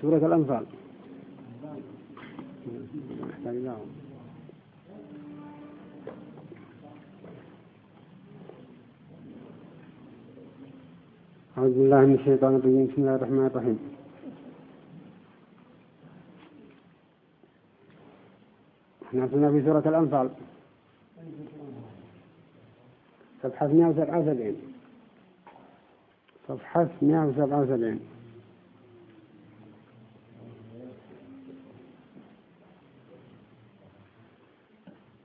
سورة الأنفال. أعوذ بالله من الشيطان الرجيم. بسم الله الرحمن الرحيم. إحنا في سورة الأنفال. صفحة 177 صفحة 177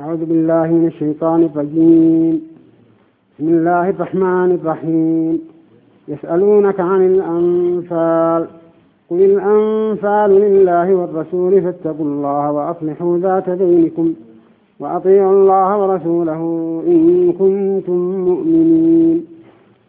أعوذ بالله من الشيطان الرجيم. بسم الله الرحمن الرحيم. يسألونك عن الأنفال. قل الأنفال لله والرسول فاتقوا الله وأصلحوا ذات بينكم وأطيعوا الله ورسوله إن كنتم مؤمنين.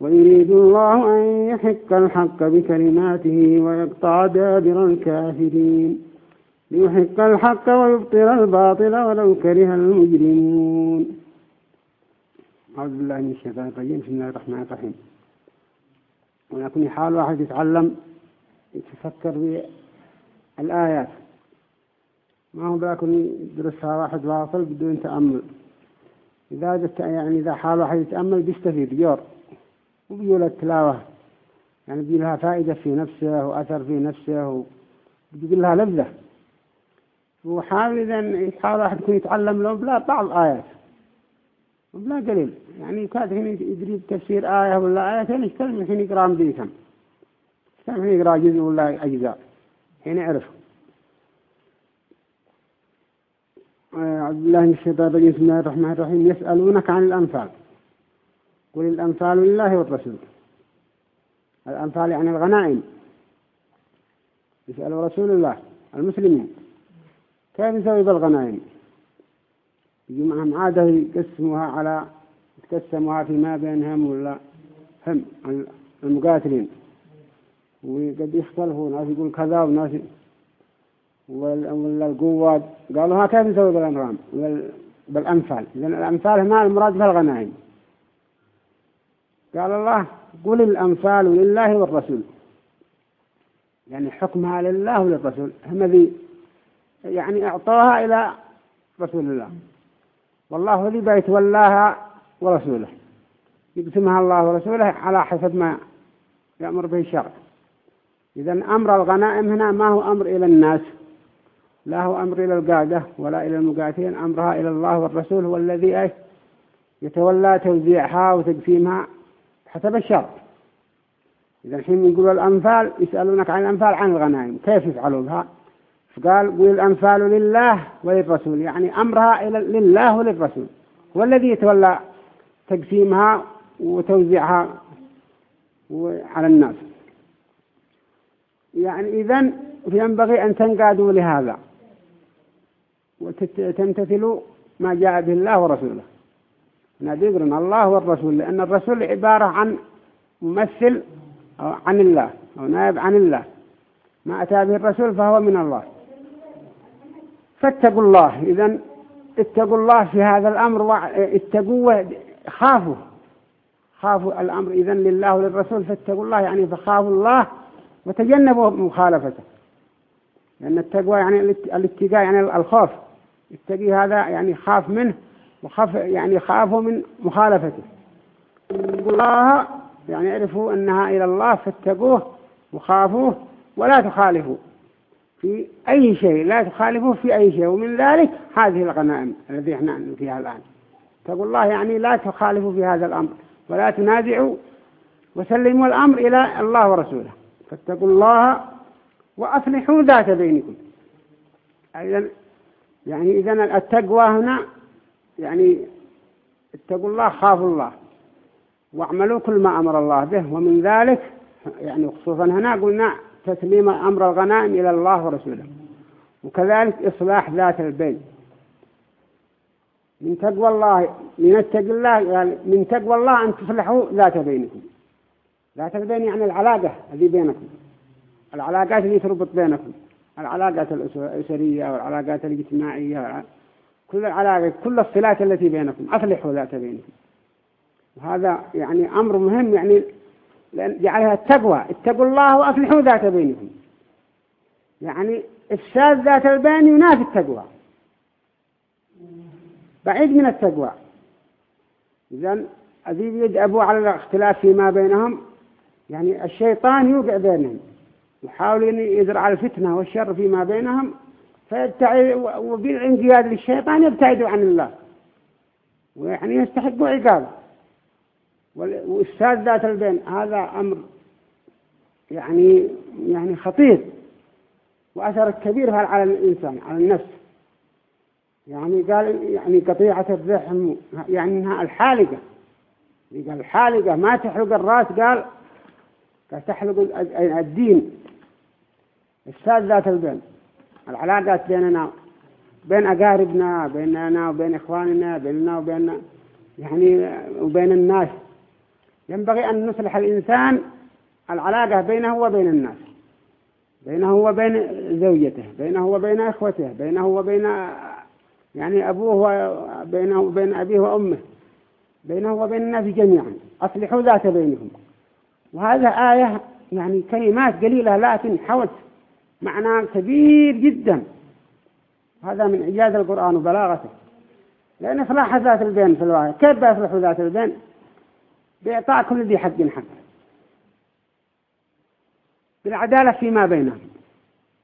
ويريد الله أن يحق الحق بكلماته ويقطع دابر الكافرين. ليحق الحق ويبطل الباطل ولو كره المجرمون. أعوذ بالله من الشيطان الرجيم. بسم الله الرحمن الرحيم. ولكن حال واحد يتعلم يتفكر بالآيات. ما هو بيكون يدرسها واحد واصل بدون تأمل إذا يعني إذا حال واحد يتأمل بيستفيد بيور وبيقول التلاوة يعني بيجي لها فائدة في نفسه وأثر في نفسه وبيجي لها لذة. وحاول إذا يحاول واحد يكون يتعلم له بلا بعض الآيات. وبلا قليل. يعني كاد هنا يدري تفسير آية ولا آيتين يتكلم الحين يقرأ مديكم كم حين يقرأ جزء ولا أجزاء. حين يعرف. أعوذ بالله من الشيطان الرجيم بسم الله الرحمن الرحيم يسألونك عن الأنفال. قل الأنفال لله والرسول. الأنفال يعني الغنائم. يسأل رسول الله المسلمين. كيف يسوي بالغنائم؟ يجي معهم عادة يقسموها على يتقسموها فيما بينهم ولا هم المقاتلين. وقد يختلفوا ناس يقول كذا وناس ولا القوات قالوا ها كيف نسوي بالأنفال بالأنفال لأن الأنفال هنا المراد في الغنائم قال الله قل الأنفال لله والرسول. يعني حكمها لله وللرسول. هم ذي يعني أعطوها إلى رسول الله. والله ذي بيتولاها ورسوله. يقسمها الله ورسوله على حسب ما يأمر به الشرع. إذا أمر الغنائم هنا ما هو أمر إلى الناس. لا هو أمر إلى القادة ولا إلى المقاتلين. أمرها إلى الله والرسول هو الذي يتولى توزيعها وتقسيمها حسب الشرع إذا الحين يقولوا الأنفال يسألونك عن الأنفال عن الغنائم كيف يفعلوا بها فقال قل الأنفال لله وللرسول يعني أمرها لله وللرسول. هو الذي يتولى تقسيمها وتوزيعها على الناس. يعني إذن ينبغي أن تنقادوا لهذا وتمتثلوا ما جاء به الله ورسوله. نذكرن الله والرسول لأن الرسول عبارة عن ممثل أو عن الله أو نائب عن الله. ما أتى به الرسول فهو من الله. فاتقوا الله. إذا اتقوا الله في هذا الأمر اتقوا خافوا. خافوا الأمر. إذا لله وللرسول فاتقوا الله يعني فخافوا الله وتجنبوا مخالفته. لأن التقوى يعني الاتقاء يعني الخوف. التقي هذا يعني خاف منه. وخاف يعني خافوا من مخالفته. الله يعني عرفوا أنها إلى الله فاتقوه وخافوه ولا تخالفوا في أي شيء لا تخالفوه في أي شيء. ومن ذلك هذه الغنائم التي إحنا فيها الآن. تقول الله يعني لا تخالفوا في هذا الأمر ولا تنازعوا وسلموا الأمر إلى الله ورسوله. فاتقوا الله وأصلحوا ذات بينكم. أيضا يعني إذا التقوى هنا يعني اتقوا الله خافوا الله واعملوا كل ما أمر الله به. ومن ذلك يعني خصوصا هنا قلنا تسليم أمر الغنائم إلى الله ورسوله وكذلك إصلاح ذات البين من تقوى الله من اتق الله يعني من تقوى الله أن تصلحوا ذات بينكم. ذات البين يعني العلاقة التي بينكم. العلاقات اللي تربط بينكم. العلاقات الأسرية والعلاقات الاجتماعية كل العلاقات كل الصلات التي بينكم أصلحوا ذات بينكم. وهذا يعني أمر مهم يعني لأن جعلها التقوى اتقوا الله وأصلحوا ذات بينكم. يعني إفساد ذات البين ينافي التقوى. بعيد من التقوى. إذن أذيب يدأبوا على الاختلاف فيما بينهم. يعني الشيطان يوقع بينهم. يحاول أن يزرع الفتنة والشر فيما بينهم. وبالانقياد للشيطان يبتعدوا عن الله. ويعني يستحقوا عقابه وإفساد ذات البين هذا أمر يعني يعني خطير. وأثر كبير على الإنسان على النفس. يعني قال يعني قطيعة الرحم يعني إنها الحالقة. قال الحالقة ما تحلق الرأس قال تحلق الدين. إفساد ذات البين. العلاقات بيننا بين أقاربنا بيننا وبين إخواننا بيننا وبين يعني وبين الناس. ينبغي أن نصلح الإنسان العلاقة بينه وبين الناس بينه وبين زوجته بينه وبين إخوته بينه وبين يعني أبوه وبينه وبين أبيه وأمه بينه وبين الناس جميعا. أصلحوا ذات بينهم. وهذا آية يعني كلمات قليلة لكن حوت معنى كبير جدا. هذا من إعجاز القرآن وبلاغته. لأن إصلاح ذات البين في الواقع كيف يصلح ذات البين؟ بإعطاء كل ذي حق حق. بالعدالة فيما بينهم.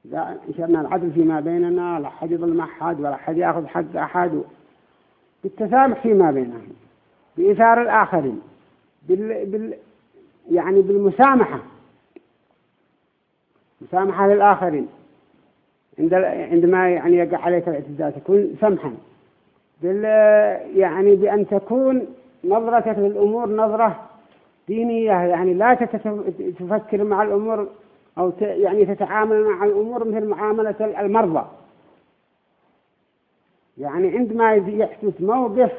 إذا إنشرنا العدل فيما بيننا لا أحد يظلم أحد ولا أحد يأخذ حق أحد. بالتسامح فيما بينهم. بإثار الآخرين. بال... بال... يعني بالمسامحة. مسامحة للآخرين. عند عندما يعني يقع عليك الاعتداء تكون سمحا. بال يعني بأن تكون نظرتك للأمور نظرة دينية. يعني لا تفكر مع الأمور أو يعني تتعامل مع الأمور مثل معاملة المرضى. يعني عندما يحدث موقف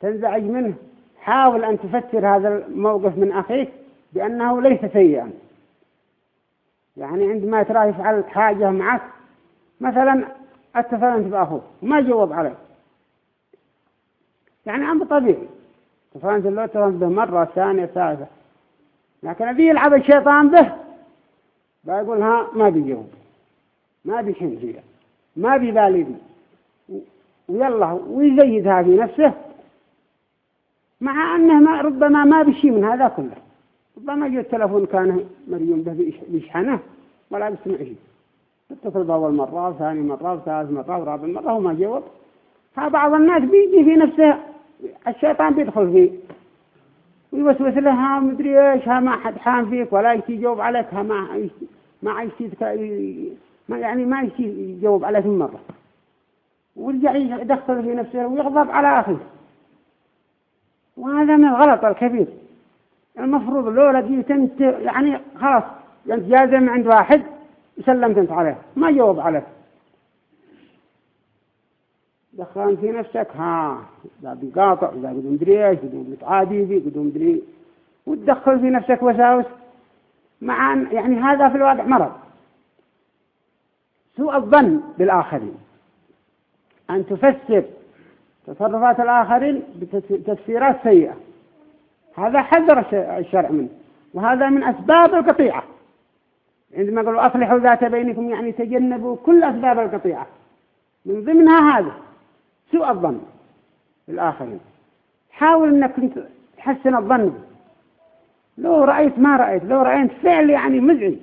تنزعج منه حاول أن تفسر هذا الموقف من أخيك بأنه ليس سيئا. يعني عندما تراه يفعل حاجة معك مثلا اتصل أنت بأخوك وما جاوب عليك يعني أمر طبيعي. اتصلت لو اتصلت به مرة ثانية ثالثة. لكن أبي يلعب الشيطان به بيقول ها ما بيجاوب ما بيحن فيها. ما بيبالي ويلا ويزيدها في نفسه مع أنه ما ربما ما بشي من هذا كله. ربما جاء التلفون كان مريم به بيشحنه ولا بيسمع شيء. اتصل بأول مرة وثاني مرة وثالث مرة ورابع مرة وما جاوب ها بعض الناس بيجي في نفسه الشيطان بيدخل فيه. ويوسوس له ها مدري إيش ها ما حد حام فيك ولا يجي يجاوب عليك ها ما ما يجي ما يعني ما يجي يجاوب عليك من مرة. ويرجع يدخل في نفسه ويغضب على أخيه. وهذا من الغلط الكبير. المفروض لو لقيت انت يعني خلاص انت جازم عند واحد سلمت انت عليه ما جاوب عليك دخلان في نفسك ها ذا بيقاطع ذا بدون مدري إيش بدون متعادي فيه بدون مدري وتدخل في نفسك وساوس. مع يعني هذا في الواقع مرض. سوء الظن بالآخرين. أن تفسر تصرفات الآخرين بتفسيرات سيئة. هذا حذر الشرع منه. وهذا من أسباب القطيعة. عندما قالوا أصلحوا ذات بينكم يعني تجنبوا كل أسباب القطيعة. من ضمنها هذا سوء الظن بالآخرين. حاول أنك تحسن الظن. لو رأيت ما رأيت لو رأيت فعل يعني مزعج.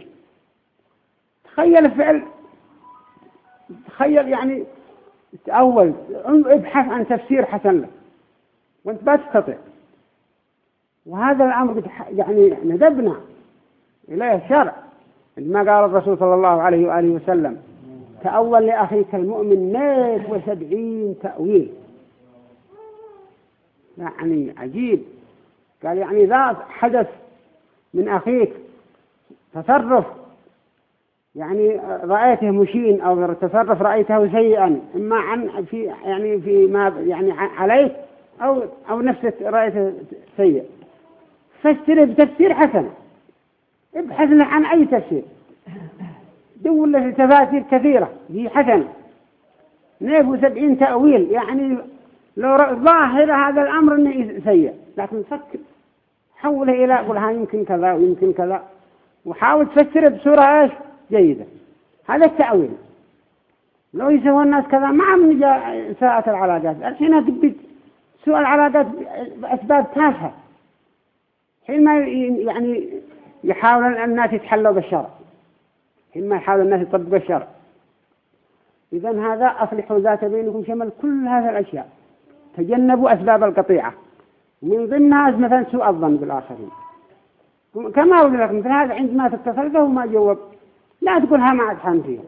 تخيل فعل تخيل يعني تأول. ابحث عن تفسير حسن له وأنت ما تستطيع. وهذا الأمر يعني ندبنا إليه الشرع. عندما قال الرسول صلى الله عليه وآله وسلم تأول لأخيك المؤمن مئة وسبعين تأويل. يعني عجيب. قال يعني إذا حدث من أخيك تصرف يعني رأيته مشين أو تصرف رأيته سيئا إما عن في يعني في ما يعني عليه أو أو نفسه رأيته سيء. فاشتري بتفسير حسن. ابحث له عن أي تفسير. دور له تفاسير كثيرة. هي حسنة نيف وسبعين تأويل. يعني لو ظاهر هذا الأمر أنه سيء. لكن فكر. حوله إلى قل ها يمكن كذا ويمكن كذا. وحاول تفسر بصورة إيش؟ جيدة. هذا التأويل. لو يسوى الناس كذا ما من جاء ساءة العلاقات. الحين تبي سوء العلاقات بأسباب تافهة. حين ما يعني يحاول الناس يتحلوا بالشرع حين ما يحاول الناس يطبقوا الشرع إذا هذا أصلحوا ذات بينكم شمل كل هذه الأشياء. تجنبوا أسباب القطيعة. من ضمنها مثلا سوء الظن بالآخرين. كما أقول لك مثل هذا عندما تتصل به وما جواب لا تقولها ما عاد فيها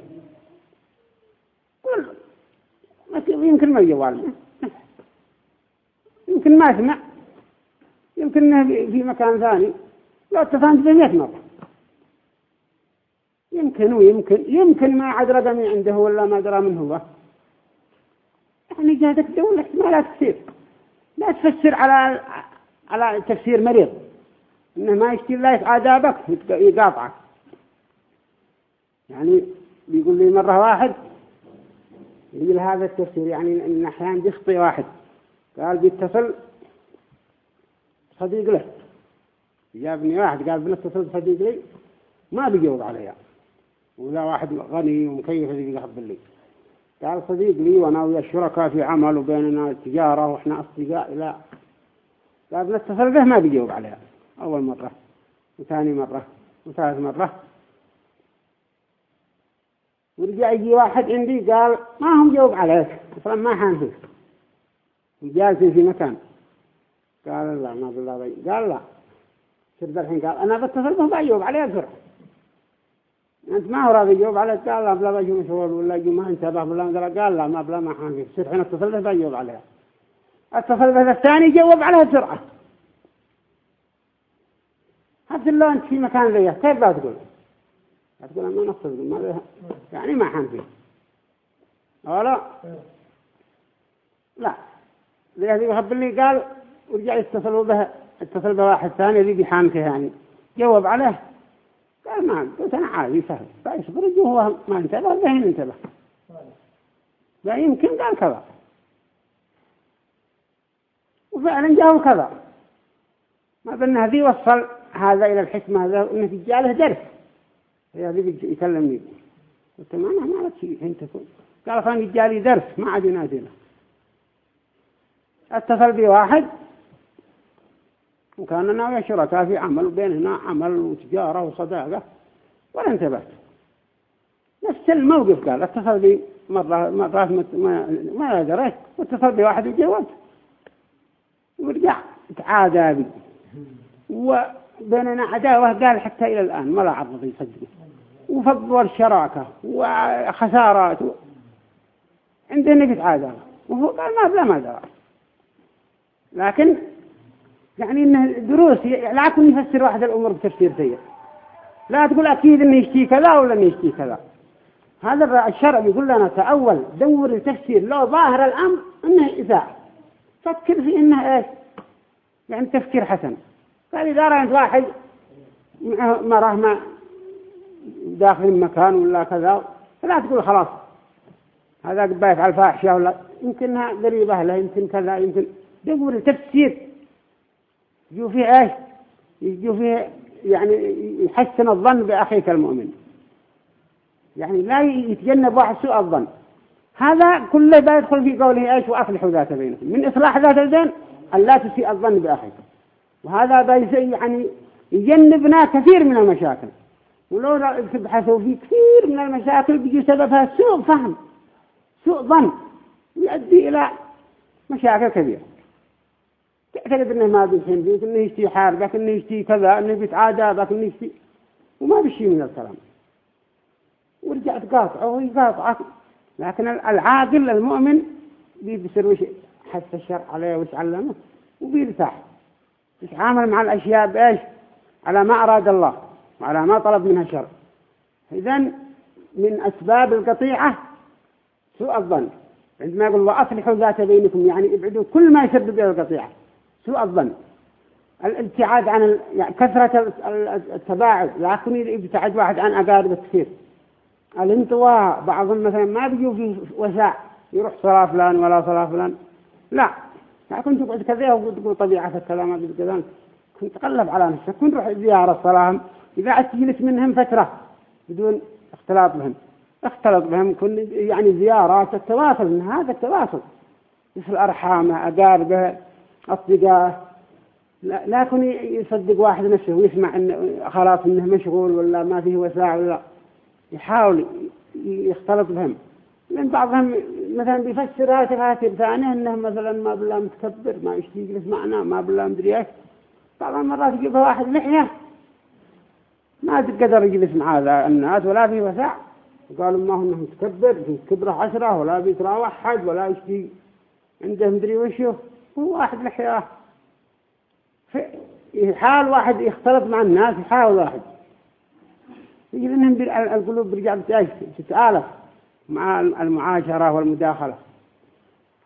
قل يمكن ما جوال يمكن ما سمع يمكن انه في مكان ثاني. لو به 100 مرة. يمكن ويمكن. يمكن ما عاد رقمي عنده ولا ما درى من هو. يعني جادك دولة احتمالات كثير. لا تفسر على على تفسير مريض. إنه ما يشتي الله آدابك يقاطعك. يعني بيقول لي مرة واحد يقول هذا التفسير يعني إن أحيانا بيخطي واحد. قال بيتصل صديق له. جابني واحد قال بنتصل بصديق لي ما بيجاوب عليها. وذا واحد غني ومكيف اللي بيقبل لي. قال صديق لي وأنا ويا الشركاء في عمل وبيننا تجارة وإحنا أصدقاء. لا. قال بنتصل به ما بيجاوب عليها. أول مرة وثاني مرة وثالث مرة. ورجع يجي واحد عندي قال ما هم جاوب عليك. أصلا ما حان فيك جالس في مكان. قال لا ما بالله بي. قال لا. شرد الحين قال أنا بتصل به بجاوب عليه بسرعة أنت ما هو راضي يجاوب عليك؟ قال لا بلا بجو مشغول ولا جو ما انتبه بلا قال لا ما بلا ما حان فيك صرت حين اتصل به بجاوب عليه. اتصل به الثاني جاوب عليه بسرعة. حتى لو أنت في مكان ذي كيف بتقول تقول؟ ما نقصد ما يعني ما حان فيه ولا لا. ذي يخبر لي قال ورجع يتصلوا به اتصل بواحد ثاني ذي بحامته يعني. جواب عليه قال ما قلت أنا عادي سهل. فيصبر هو ما انتبه بهين انتبه. لا يمكن قال كذا. وفعلا جاءوا كذا. ما بأن هذه وصل هذا إلى الحكمة هذا إنه جاله درس. هذه يكلمني. قلت ما أنا ما لك شيء حين تكون قال خلنا جالي درس ما عاد ينادينا. اتصل بي واحد وكان ناوي شركاء في عمل وبيننا عمل وتجارة وصداقة ولا انتبهت. نفس الموقف قال اتصل بي مرة مرات ما ما دريت واتصل بي واحد وجاوبت. ورجع تعادى بي. وبيننا عداوة قال حتى إلى الآن ما لا عرض يصدق وفضل الشراكة وخسارات. عندنا يتعادى وهو قال ما بلا ما درى لكن يعني إنه دروس لا يكون يفسر واحد الأمور بتفسير سيء. لا تقول أكيد إنه يشتي كذا ولا انه يشتي كذا. هذا الشرع يقول لنا تأول دور التفسير. لو ظاهر الأمر إنه إذاعة فكر في إنه إيش؟ يعني تفكير حسن. قال إذا رأيت واحد ما داخل مكان ولا كذا فلا تقول خلاص. هذا قد يفعل فاحشة ولا يمكنها قريبة له يمكن كذا يمكن. دور التفسير. يجوا فيه إيش؟ يجوا فيه يعني يحسن الظن بأخيك المؤمن. يعني لا يتجنب واحد سوء الظن. هذا كله بيدخل في قوله إيش واصلحوا ذات بينكم. من إصلاح ذات البين أن لا تسيء الظن بأخيك. وهذا بيس يعني يجنبنا كثير من المشاكل. ولو تبحثوا في كثير من المشاكل بيجي سببها سوء فهم سوء ظن يؤدي إلى مشاكل كبيرة. تعتقد إنه ما فيك إنه يشتي حاربك إنه يشتي كذا إنه بيتعادى بك إنه يشتي وما بشي من الكلام. ورجع تقاطعه ويقاطعك لكن العاقل المؤمن بيصير وش حس الشرع عليه وش علمه وبيرتاح. يتعامل مع الأشياء بإيش؟ على ما أراد الله وعلى ما طلب منها الشرع إذا من أسباب القطيعة سوء الظن. عندما يقول وأصلحوا ذات بينكم يعني ابعدوا كل ما يسبب القطيعة. سوء الظن؟ الابتعاد عن يعني كثرة التباعد. لكن يبتعد واحد عن أقارب كثير الانطواء بعضهم مثلا ما بيجوا في وساع يروح صلاة فلان ولا صلاة فلان. لا. كنت تقعد كذا وتقول طبيعة الكلام كذا. كنت تقلب على نفسك كنت روح زيارة صلاة إذا تجلس منهم فترة بدون اختلاط بهم. اختلط بهم كن يعني زيارات التواصل هذا التواصل. مثل أرحامه أقاربه أصدقائه لا لكن يصدق واحد نفسه ويسمع إن خلاص إنه مشغول ولا ما فيه وساع ولا يحاول يختلط بهم. لأن بعضهم مثلا بيفسر هذا تفاسير ثانية إنه مثلا ما بالله متكبر ما يشتي يجلس معنا ما بالله مدري إيش. بعض المرات يجيبها واحد لحية. ما تقدر يجلس مع هذا الناس ولا في وسع قالوا ما هو إنه متكبر كبره عشرة ولا بيتراوح حد ولا يشتي عنده مدري وشو. واحد لحياه. يحاول واحد يختلط مع الناس يحاول واحد. يجي لأنهم القلوب برجع تتآلف مع المعاشرة والمداخلة.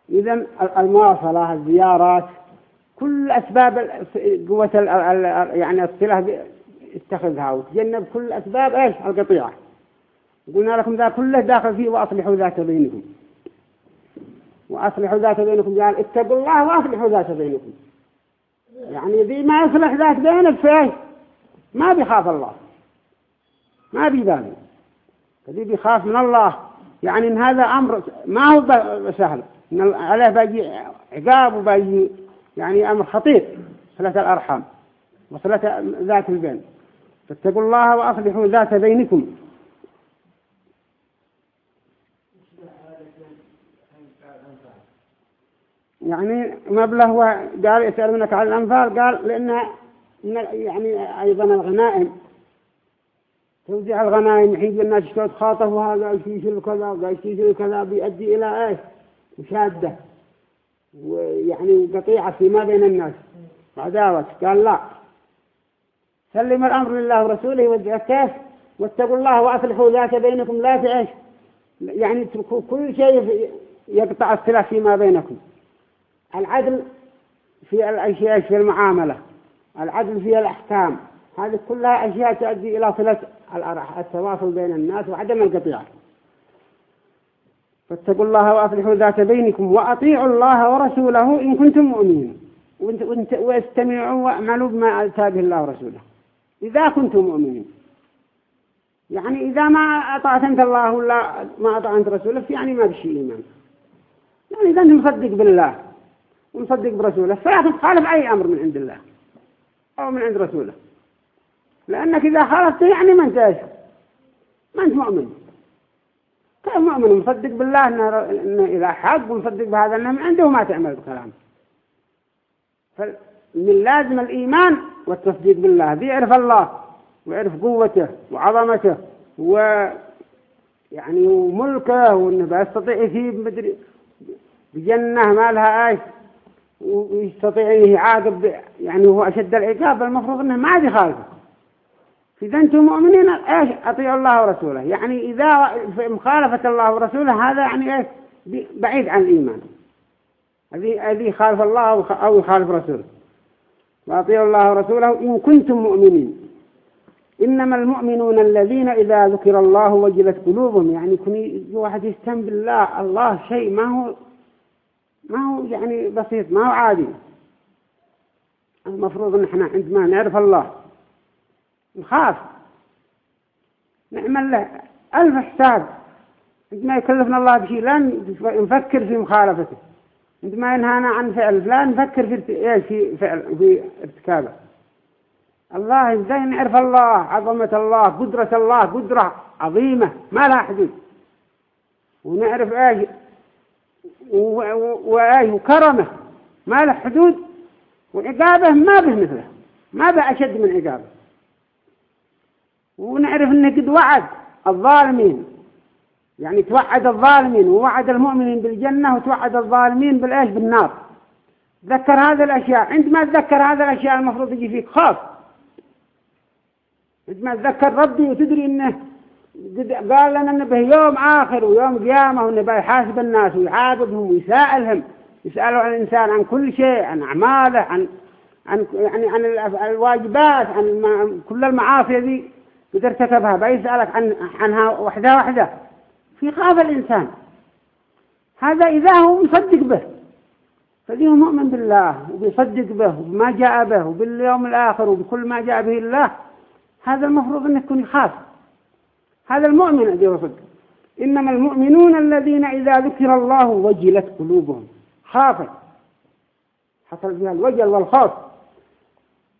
إذا المواصلة الزيارات كل أسباب قوة يعني الصلة اتخذها وتجنب كل أسباب إيش؟ القطيعة. قلنا لكم ذا كله داخل فيه وأصلحوا ذات بينكم. وأصلحوا ذات بينكم قال اتقوا الله وأصلحوا ذات بينكم. يعني ذي ما يصلح ذات بينك فيه ما بيخاف الله. ما بيبالي. فذي بيخاف من الله. يعني إن هذا أمر ما هو سهل. إن عليه باجي عقاب وباجي يعني أمر خطير. صلة الأرحام وصلة ذات البين. فاتقوا الله وأصلحوا ذات بينكم. يعني مبلغ قال يسألونك عن الأنفال قال لأن يعني أيضا الغنائم. توزيع الغنائم حين الناس هذا قال كذا قال يشيل كذا بيؤدي إلى إيش؟ مشادة. ويعني قطيعة فيما بين الناس. عداوة. قال لا. سلم الأمر لله ورسوله وادعوا كيف؟ واتقوا الله وأصلحوا ذات بينكم. لا تعيش يعني كل شيء يقطع السلاح فيما بينكم. العدل في الأشياء في المعاملة العدل في الأحكام هذه كلها أشياء تؤدي إلى صلة التواصل بين الناس وعدم القطيعة فاتقوا الله وأصلحوا ذات بينكم وأطيعوا الله ورسوله إن كنتم مؤمنين. واستمعوا واعملوا بما أتى به الله ورسوله. إذا كنتم مؤمنين. يعني إذا ما أطعت أنت الله ولا ما أطعت رسوله يعني ما بشي إيمان. يعني إذا أنت مصدق بالله. ومصدق برسوله. فلا تخالف أي أمر من عند الله. أو من عند رسوله. لأنك إذا خالفت يعني ما أنت إيش؟ ما أنت مؤمن. كيف مؤمن مصدق بالله إنه, إذا حق ومصدق بهذا إنه من عنده ما تعمل بكلام. فمن لازم الإيمان والتصديق بالله. بيعرف الله ويعرف قوته وعظمته و يعني وملكه وإنه بيستطيع يثيب مدري بجنة ما لها إيش؟ ويستطيع يعاقب يعني هو أشد العقاب المفروض أنه ما عاد يخالفه. إذا أنتم مؤمنين إيش؟ أطيعوا الله ورسوله. يعني إذا مخالفة الله ورسوله هذا يعني إيش؟ بعيد عن الإيمان. هذه هذه خالف الله أو يخالف رسوله. وأطيعوا الله ورسوله إن كنتم مؤمنين. إنما المؤمنون الذين إذا ذكر الله وجلت قلوبهم يعني يكون واحد يستم بالله الله شيء ما هو ما هو يعني بسيط ما هو عادي. المفروض إن إحنا عندما نعرف الله. نخاف. نعمل له ألف حساب. عندما يكلفنا الله بشيء لا نفكر في مخالفته. عندما ينهانا عن فعل لا نفكر في في فعل في ارتكابه. الله إزاي نعرف الله؟ عظمة الله قدرة الله قدرة عظيمة ما لها حدود. ونعرف إيش وايش وكرمه ما له حدود وعقابه ما به مثله ما به أشد من عقابه. ونعرف إنه قد وعد الظالمين يعني توعد الظالمين ووعد المؤمنين بالجنة وتوعد الظالمين بالإيش؟ بالنار. ذكر هذه الأشياء عندما تذكر هذه الأشياء المفروض يجي فيك خوف. عندما تذكر ربي وتدري إنه قال لنا به يوم آخر ويوم قيامة وإنه بيحاسب الناس ويعاقبهم ويسائلهم يسألوا عن الإنسان عن كل شيء عن أعماله عن عن يعني عن الواجبات عن كل المعاصي ذي قد ارتكبها بيسألك عن عنها وحدة وحدة. في خاف الإنسان. هذا إذا هو يصدق به. فذي هو مؤمن بالله وبيصدق به وبما جاء به وباليوم الآخر وبكل ما جاء به الله هذا المفروض أن يكون يخاف. هذا المؤمن الذي يصدق إنما المؤمنون الذين إذا ذكر الله وجلت قلوبهم. خافت. حصل فيها الوجل والخوف.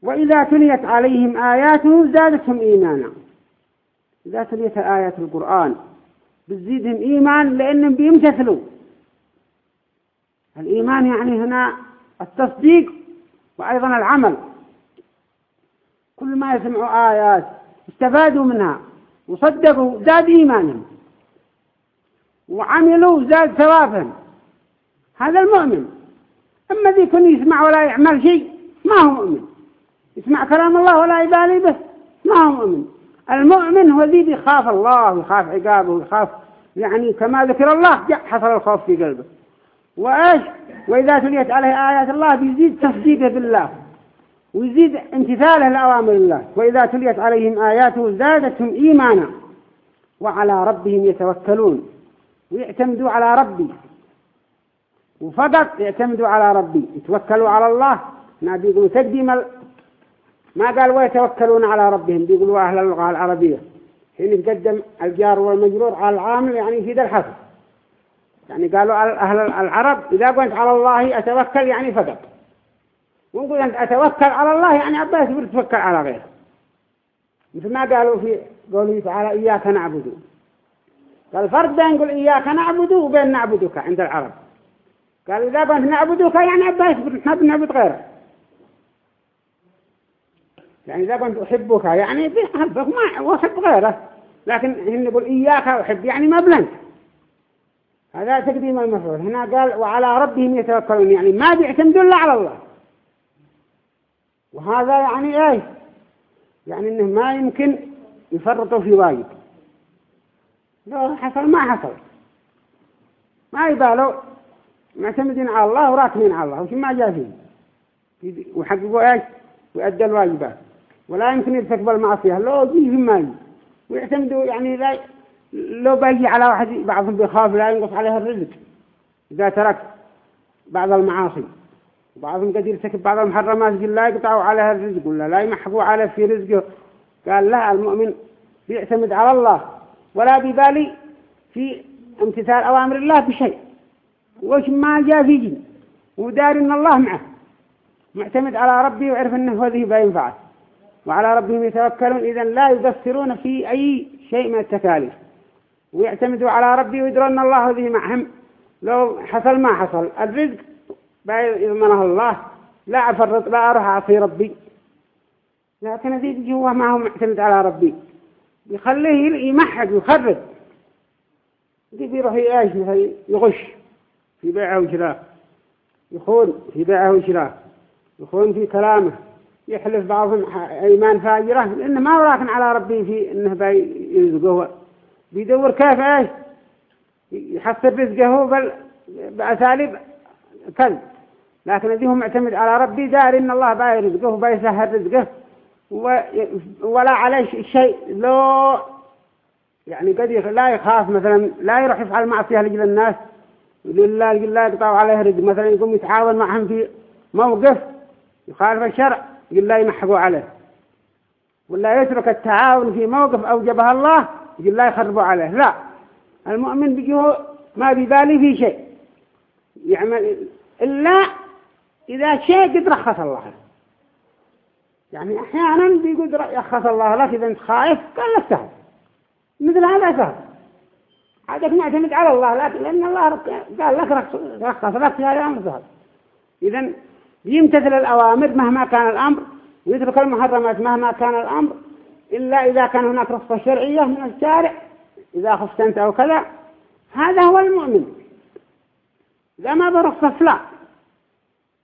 وإذا تليت عليهم آياته زادتهم إيمانا. إذا تليت آيات القرآن بتزيدهم إيمان لأنهم بيمتثلوا. الإيمان يعني هنا التصديق وأيضا العمل. كل ما يسمعوا آيات استفادوا منها. وصدقوا زاد إيمانهم. وعملوا زاد ثوابهم. هذا المؤمن. أما ذي يكون يسمع ولا يعمل شيء ما هو مؤمن. يسمع كلام الله ولا يبالي به ما هو مؤمن. المؤمن هو ذي يخاف الله ويخاف عقابه ويخاف يعني كما ذكر الله حصل الخوف في قلبه. وإيش؟ وإذا تليت عليه آيات الله بيزيد تصديقه بالله. ويزيد امتثاله لأوامر الله. وإذا تليت عليهم آياته زادتهم إيمانا وعلى ربهم يتوكلون. ويعتمدوا على ربي. وفقط يعتمدوا على ربي. يتوكلوا على الله. ما بيقولوا تقديم ال... ما قال ويتوكلون على ربهم. بيقولوا أهل اللغة العربية. حين يتقدم الجار والمجرور على العامل يعني يفيد الحصر. يعني قالوا أهل العرب إذا قلت على الله أتوكل يعني فقط. ونقول أنت أتوكل على الله يعني أبا يصبر تتوكل على غيره. مثل ما قالوا في قوله تعالى إياك نعبد. قال فرق بين نقول إياك نعبد وبين نعبدك عند العرب. قال إذا كنت نعبدك يعني أبا يصبر نحن بنعبد غيره. يعني إذا كنت أحبك يعني بحبك ما وأحب غيره. لكن هنا نقول إياك أحب يعني ما بلنت. هذا تقديم المفعول. هنا قال وعلى ربهم يتوكلون يعني ما بيعتمدون إلا على الله. وهذا يعني إيش؟ يعني إنه ما يمكن يفرطوا في واجب لو حصل ما حصل. ما يبالوا. معتمدين على الله وراكمين على الله. وش ما جاء فيه وحققوا إيش؟ ويؤدوا الواجبات. ولا يمكن يرتكب المعصية. لو جيه ما يجي. ويعتمدوا يعني لا لو باجي على واحد بعضهم بيخاف لا ينقص عليه الرزق. إذا ترك بعض المعاصي. وبعضهم قد يرتكب بعض المحرمات قال لا يقطعوا عليها الرزق ولا لا يمحقوا عليه في رزقه. قال لا المؤمن يعتمد على الله ولا ببالي في امتثال أوامر الله بشيء. وش ما جاء في جن ودار إن الله معه. معتمد على ربي وعرف أنه هذه بينفعه. وعلى ربهم يتوكلون. إذا لا يقصرون في أي شيء من التكاليف. ويعتمدوا على ربي ويدرون الله هذه معهم. لو حصل ما حصل. الرزق يضمنه الله. لا أفرط لا أروح أعصي ربي. لكن ذي جوا ما هو معتمد على ربي. يخليه يمحق ويخرب ذي بيروح يعيش يغش. في بيعه وشراه. يخون في بيعه وشراه. يخون في كلامه. يحلف بعضهم إيمان فاجرة. لأنه ما وراكن على ربي في إنه بيرزقه بيدور كيف إيش؟ يحصل رزقه بل بأساليب كذب لكن الذي هو معتمد على ربي دار إن الله بيرزقه وبيسهل رزقه ولا عليه شيء لو يعني قد لا يخاف مثلا لا يروح يفعل معصية لجل الناس لله لا يقطعوا عليه رزق مثلا يقوم يتعاون معهم في موقف يخالف الشرع لا يمحقوا عليه. ولا يترك التعاون في موقف أوجبها الله لا يخربوا عليه. لا. المؤمن بيجيه ما ببالي في شيء. يعمل إلا إذا شيء قد رخص الله. يعني أحيانا بيقول يخص الله لك إذا أنت خايف قال لك سهل مثل هذا سهل عادك معتمد على الله لكن لأن الله قال لك رخص لك في هذا الأمر. سهل إذا يمتثل الأوامر مهما كان الأمر ويترك المحرمات مهما كان الأمر إلا إذا كان هناك رخصة شرعية من الشارع إذا خفت أنت أو كذا هذا هو المؤمن. إذا ما برخصة فلا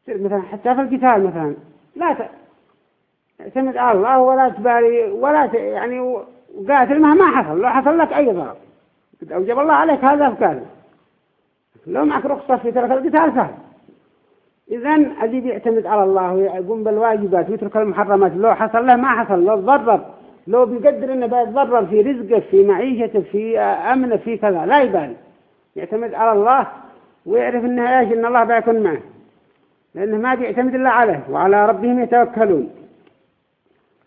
مثلا حتى في القتال مثلا. لا تعتمد على الله ولا تبالي ولا يعني وقاتل مهما حصل. لو حصل لك أي ضرر. قد أوجب الله عليك هذا فكان لو معك رخصة في ترك القتال سهل. إذن أجي بيعتمد على الله ويقوم بالواجبات ويترك المحرمات. لو حصل له ما حصل لو ضرر لو بيقدر إنه بيتضرر في رزقه في معيشته في أمنه في كذا لا يبالي. يعتمد على الله ويعرف إنه إيش إن الله بيكون معه. لأنه ما بيعتمد إلا عليه وعلى ربهم يتوكلون.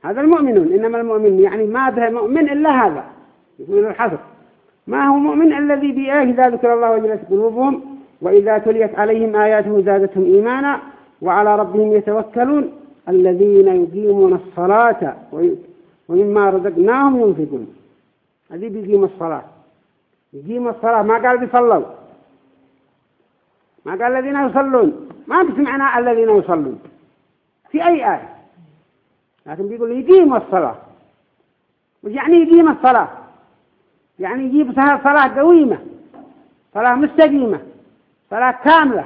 هذا المؤمنون إنما المؤمن يعني ما به مؤمن إلا هذا. يقول الحصر ما هو مؤمن الذي بآيه إذا ذكر الله وجلت قلوبهم وإذا تليت عليهم آياته زادتهم إيمانا وعلى ربهم يتوكلون. الذين يقيمون الصلاة ومما رزقناهم ينفقون. هذه بيقيم الصلاة. يقيم الصلاة. ما قال بيصلوا. ما قال الذين يصلون. ما بسمعنا الذين يصلون. في أي آية؟ لكن بيقول يقيم الصلاة. وش يعني يقيم الصلاة. يعني يجيب صلاة قويمة. صلاة مستقيمة. صلاة كاملة.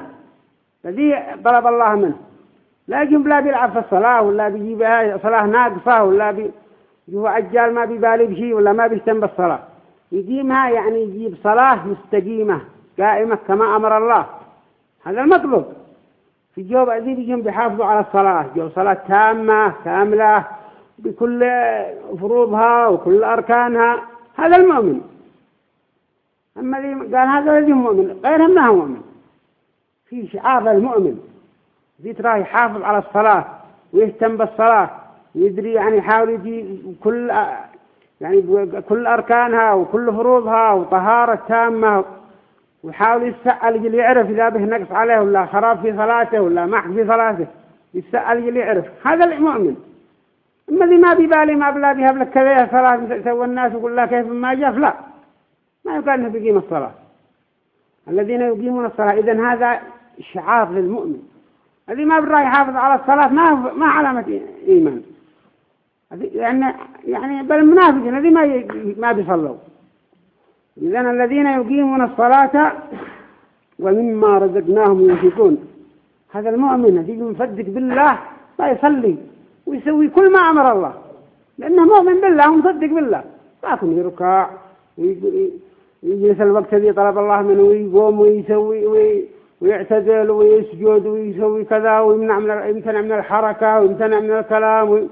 الذي طلب الله منه. لا يجيب لا بيلعب في الصلاة ولا بيجيب صلاة ناقصة ولا بي هو عجال ما بيبالي بشيء ولا ما بيهتم بالصلاة. يقيمها يعني يجيب صلاة مستقيمة قائمة كما أمر الله. هذا المطلوب. في جواب ذي بيجيهم بيحافظوا على الصلاة. جو صلاة تامة كاملة بكل فروضها وكل أركانها. هذا المؤمن. أما اللي قال هذا الذي مؤمن غيرهم ما هو مؤمن. في شعار المؤمن. ذي تراه يحافظ على الصلاة ويهتم بالصلاة يدري يعني يحاول يجي كل يعني كل أركانها وكل فروضها وطهارة تامة. ويحاول يسأل اللي يعرف إذا به نقص عليه ولا خراب في صلاته ولا محق في صلاته يسأل اللي يعرف. هذا المؤمن. أما اللي ما بيبالي ما بلا بيهب لك كذا صلاة سوى الناس ويقول لا كيف ما جاف لا. ما يقال أنه بيقيم الصلاة. الذين يقيمون الصلاة إذن هذا شعار للمؤمن. الذي ما براه يحافظ على الصلاة ما ما علامة إيمان. يعني يعني بل المنافقين الذي ما ما بيصلوا. إذن الذين يقيمون الصلاة ومما رزقناهم ينفقون. هذا المؤمن الذي مصدق بالله لا يصلي ويسوي كل ما أمر الله. لأنه مؤمن بالله ومصدق بالله. لكن يركع ويجلس الوقت الذي طلب الله منه ويقوم ويسوي ويعتدل ويسجد ويسوي كذا ويمنع من يمتنع من الحركة ويمتنع من الكلام وي...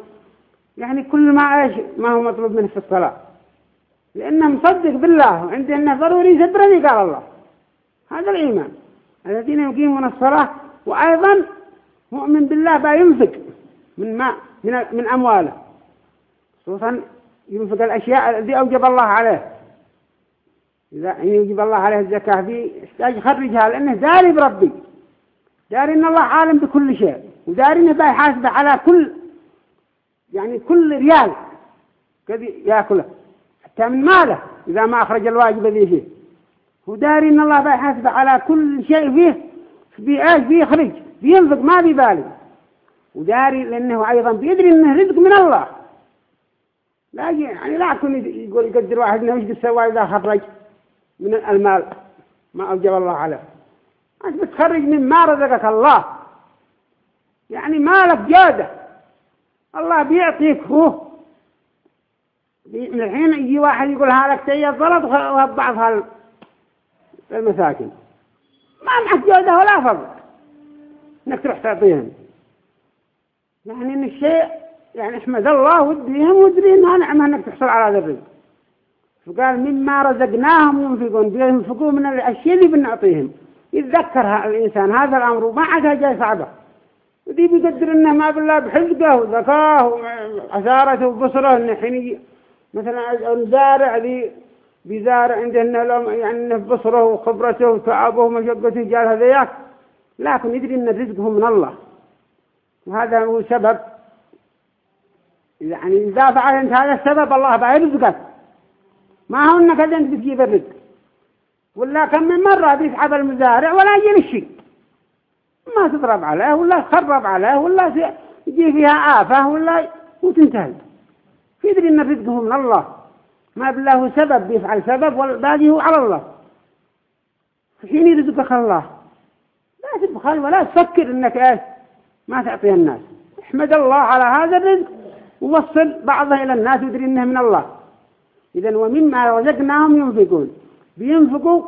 يعني كل ما إيش ما هو مطلوب منه في الصلاة. لأنه مصدق بالله وعنده أنه ضروري يسدرني قال الله. هذا الإيمان. الذين يقيمون الصلاة وأيضا مؤمن بالله بينفق من ما من من أمواله. خصوصا ينفق الأشياء التي أوجب الله عليه. إذا يوجب الله عليه الزكاة في يحتاج يخرجها لأنه داري بربي. داري إن الله عالم بكل شيء وداري إنه بيحاسبه على كل يعني كل ريال كذي يأكله. من ماله إذا ما أخرج الواجب ذي فيه. وداري إن الله بيحاسبه على كل شيء فيه بيعيش بيخرج بينفق ما بيبالي وداري لأنه أيضا بيدري أنه رزق من الله. لا يعني لا يكون يقول يقدر واحد إنه وش سوى إذا خرج من المال؟ ما أوجب الله عليه. أنت بتخرج من ما رزقك الله. يعني مالك جاده. الله بيعطيك هو. الحين يجي واحد يقول هالك تي الضرط وبعض المساكن ما معك جوده ولا فضل إنك تروح تعطيهم. يعني إن الشيء يعني أحمد الله وديهم ودري انها نعمة إنك تحصل على هذا الرزق. فقال مما رزقناهم ينفقون بينفقون من الأشياء اللي بنعطيهم. يتذكر الإنسان هذا الأمر وما عادها جاي صعبة. ودي بيقدر إنه ما بالله بحزقه وذكاه وعثارته وبصره إنه حين مثلا المزارع ذي بيزارع عنده انه يعني بصره وخبرته وتعبه ومشقته جال هذياك لكن يدري إن رزقه من الله. وهذا هو سبب. يعني إذا فعلت هذا السبب الله بيرزقك ما هو إنك أنت بتجيب الرزق. ولا كم من مرة بيسحب المزارع ولا يجي الشيء ما تضرب عليه ولا تخرب عليه ولا يجي فيها آفة ولا وتنتهي. يدري أن رزقه من الله. ما بالله سبب بيفعل سبب والباقي هو على الله. حين يرزقك الله. لا تبخل ولا تفكر إنك إيش؟ ما تعطي الناس. احمد الله على هذا الرزق. ووصل بعضه إلى الناس ويدري إنه من الله. اذا ومما رزقناهم ينفقون. بينفقوا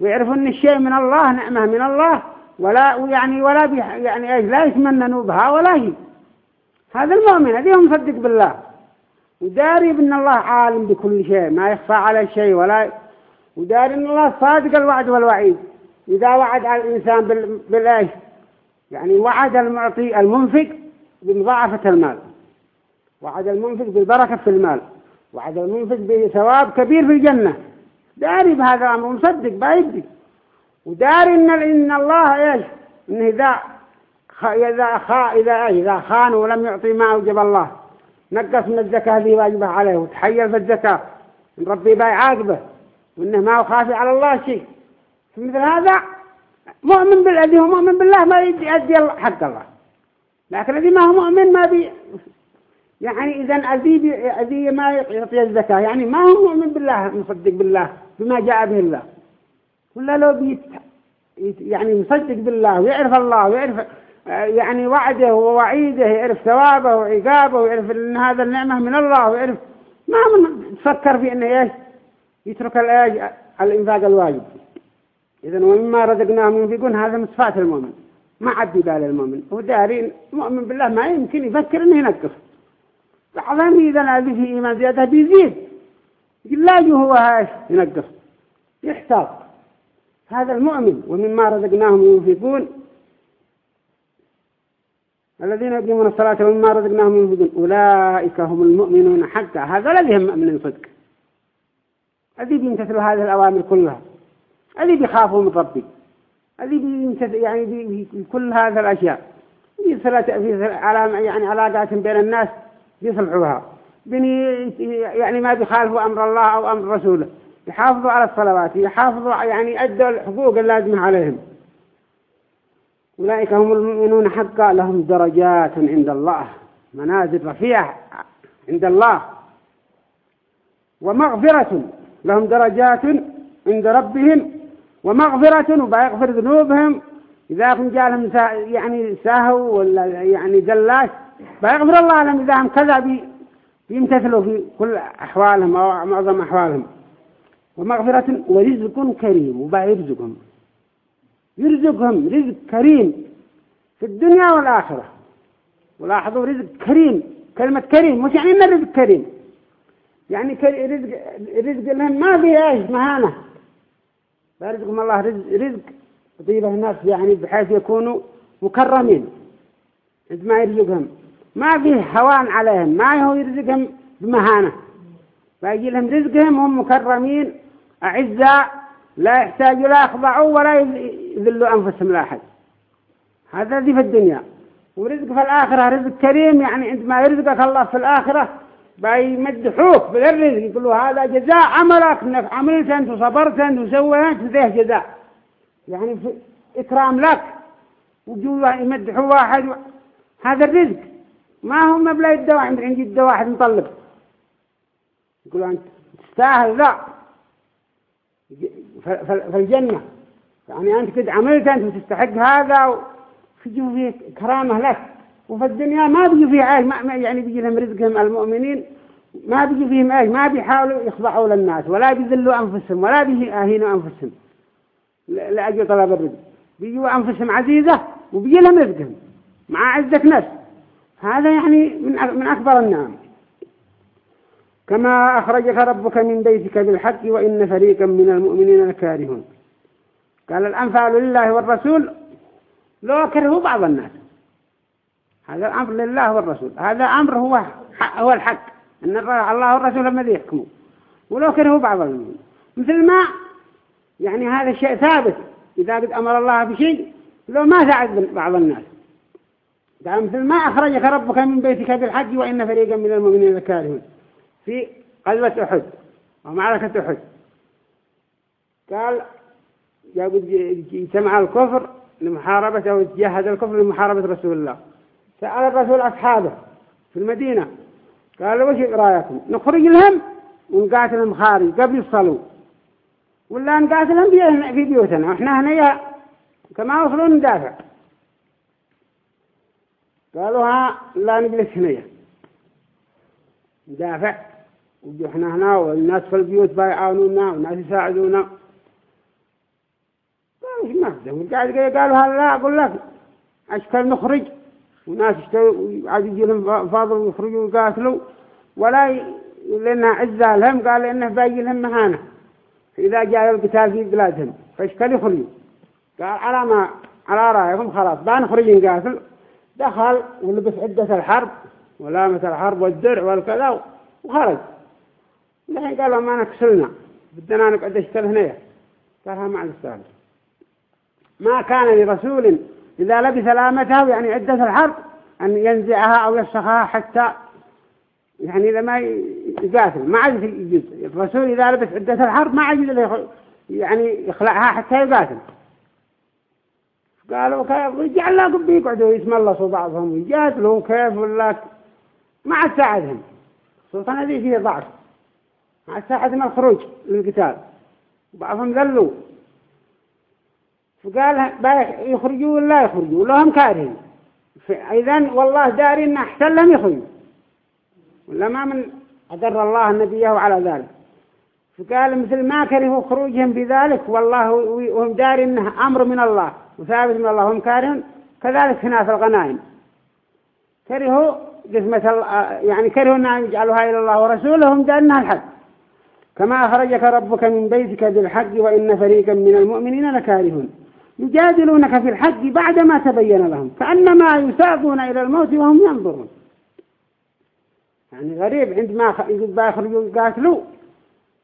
ويعرفوا إن الشيء من الله نعمة من الله. ولا يعني ولا يعني إيش؟ لا يتمننوا بها ولا هي. هذا المؤمن هذه مصدق بالله. وداري بأن الله عالم بكل شيء ما يخفى على شيء ولا وداري أن الله صادق الوعد والوعيد. إذا وعد على الإنسان بالإيش؟ يعني وعد المعطي المنفق بمضاعفة المال. وعد المنفق بالبركة في المال. وعد المنفق بثواب كبير في الجنة. داري بهذا الأمر مصدق بايدي وداري إن إن الله إيش؟ إنه إذا إذا خا إذا إذا خان ولم يعطي ما أوجب الله. نقص من الزكاة ذي واجبة عليه وتحيل في الزكاة. ربي باي عاقبه وإنه ما خافي على الله شيء. مثل هذا مؤمن بالذي هو مؤمن بالله ما يدي حق الله. لكن الذي ما هو مؤمن ما بي يعني إذا أذي أذي ما يعطي الزكاة. يعني ما هو مؤمن بالله مصدق بالله بما جاء به الله. ولا لو بيت يعني مصدق بالله ويعرف الله ويعرف يعني وعده ووعيده يعرف ثوابه وعقابه ويعرف إن هذا النعمة من الله ويعرف ما من تفكر في إنه إيش؟ يترك الايش الإنفاق الواجب. اذا ومما رزقناهم ينفقون هذا من صفات المؤمن. ما عاد بال المؤمن. هو دارين مؤمن بالله ما يمكن يفكر إنه ينقص. بعضهم اذا هذه في إيمان زيادة بيزيد. يقول هو إيش؟ ينقص. يحتاط. هذا المؤمن. ومما رزقناهم ينفقون الذين يقيمون الصلاة ومما رزقناهم ينفقون. أولئك هم المؤمنون حقا. هذا الذي هم مؤمنين صدق. الذي بيمتثلوا هذه الأوامر كلها. الذي بيخافوا من ربي. الذي بيمتثل يعني بكل هذه الأشياء. في على يعني علاقات بين الناس يصلحوها. يعني ما بيخالفوا أمر الله أو أمر رسوله. يحافظوا على الصلوات. يحافظوا يعني أدوا الحقوق اللازمة عليهم. أولئك هم المؤمنون حقا لهم درجات عند الله منازل رفيعة عند الله ومغفرة لهم درجات عند ربهم ومغفرة وبيغفر ذنوبهم. إذا كن جالهم يعني ساهوا ولا يعني جلاش بيغفر الله لهم. إذا هم كذا بيمتثلوا في كل أحوالهم أو معظم أحوالهم. ومغفرة ورزق كريم وبيرزقهم. يرزقهم رزق كريم في الدنيا والآخرة. ولاحظوا رزق كريم كلمة كريم مش يعني إنه رزق كريم. يعني رزق رزق لهم ما فيه إيش مهانة. بارزقهم الله رزق رزق يطيبه الناس يعني بحيث يكونوا مكرمين. عندما يرزقهم. ما فيه هوان عليهم ما هو يرزقهم بمهانة. فيجي لهم رزقهم هم مكرمين أعزاء لا يحتاجوا لا يخضعوا ولا يذلوا أنفسهم لأحد. هذا ذي في الدنيا. ورزق في الآخرة رزق كريم يعني عندما يرزقك الله في الآخرة بيمدحوك بالرزق يقولوا هذا جزاء عملك إنك عملت أنت وصبرت أنت وسويت ذيه جزاء. يعني في إكرام لك. وجوا يمدحوا واحد و... هذا الرزق. ما هو مبلغ الدواء؟ عند عندي الدواء واحد مطلب. يقولوا أنت تستاهل لا. في الجنة يعني أنت قد عملت أنت وتستحق هذا وفيجوا فيه كرامة لك. وفي الدنيا ما بيجوا فيه عاش ما يعني بيجي لهم رزقهم المؤمنين ما بيجوا فيهم عاش ما بيحاولوا يخضعوا للناس ولا بيذلوا أنفسهم ولا بيهينوا أنفسهم. لأجل طلب الرزق. بيجوا أنفسهم عزيزة وبيجي لهم رزقهم مع عزة نفس. هذا يعني من من أكبر النعم. كما أخرجك ربك من بيتك بالحق وإن فريقا من المؤمنين لكارهون. قال الأنفال لله والرسول لو كرهوا بعض الناس. هذا الأمر لله والرسول. هذا أمر هو هو الحق. أن الله والرسول لما يحكموا. ولو كرهوا بعض المؤمنين مثل ما يعني هذا الشيء ثابت. إذا قد أمر الله بشيء لو ما ساعد بعض الناس. مثل ما أخرجك ربك من بيتك بالحج وإن فريقا من المؤمنين لكارهون. في غزوة أحد ومعركة أحد. قال اجتمع الكفر لمحاربة أو جهز الكفر لمحاربة رسول الله. سأل الرسول أصحابه في المدينة. قالوا وش رأيكم؟ نخرج لهم ونقاتلهم خارج قبل الصلو ولا نقاتلهم في بيوتنا. وإحنا هنا كما وصلوا ندافع. قالوا ها لا نجلس هنا ندافع؟ وإحنا هنا والناس في البيوت بايعونونا والناس يساعدونا. قالوا ما قاعد قالوا هذا لا أقول لك أشكال نخرج وناس عاد يجي لهم فاضل ويخرجوا ويقاتلوا. ولا لنا عزة لهم قال إنه باقي لهم مهانة. إذا جاء القتال في بلادهم فأشكال يخرجوا. قال على ما على رأيكم خلاص بنخرج نقاتل دخل ولبس عدة الحرب ولامة الحرب والدرع والكذا وخرج. الحين قالوا ما نكسلنا. بدنا نقعد اشتغل هنا قالها مع السلام ما كان لرسول إذا لبس لامته يعني عدة الحرب أن ينزعها أو يفسخها حتى يعني إذا ما يقاتل. ما عاد يجوز الرسول إذا لبس عدة الحرب ما عاد يعني يخلعها حتى يقاتل. قالوا كيف رجع لكم بيقعدوا يتملصوا بعضهم ويجادلوا كيف ولا ما عاد ساعدهم. السلطان هذه فيه ضعف. ما عاد ساعدهم الخروج للقتال وبعضهم ذلوا. فقال يخرجوا ولا يخرجوا؟ لهم كارهين. إذن والله دارين أحسن لهم يخرجوا. ولا ما من أدر الله نبيه على ذلك. فقال مثل ما كرهوا خروجهم بذلك والله وهم دار إنه أمر من الله وثابت من الله وهم كارهون. كذلك هنا في الغنائم. كرهوا قسمة يعني كرهوا أن يجعلوها إلى الله ورسوله هم دار إنها الحق. كما أخرجك ربك من بيتك بالحق وإن فريقا من المؤمنين لكارهون. يجادلونك في الحق بعدما تبين لهم كأنما يساقون إلى الموت وهم ينظرون. يعني غريب عندما يخرجوا يقاتلوا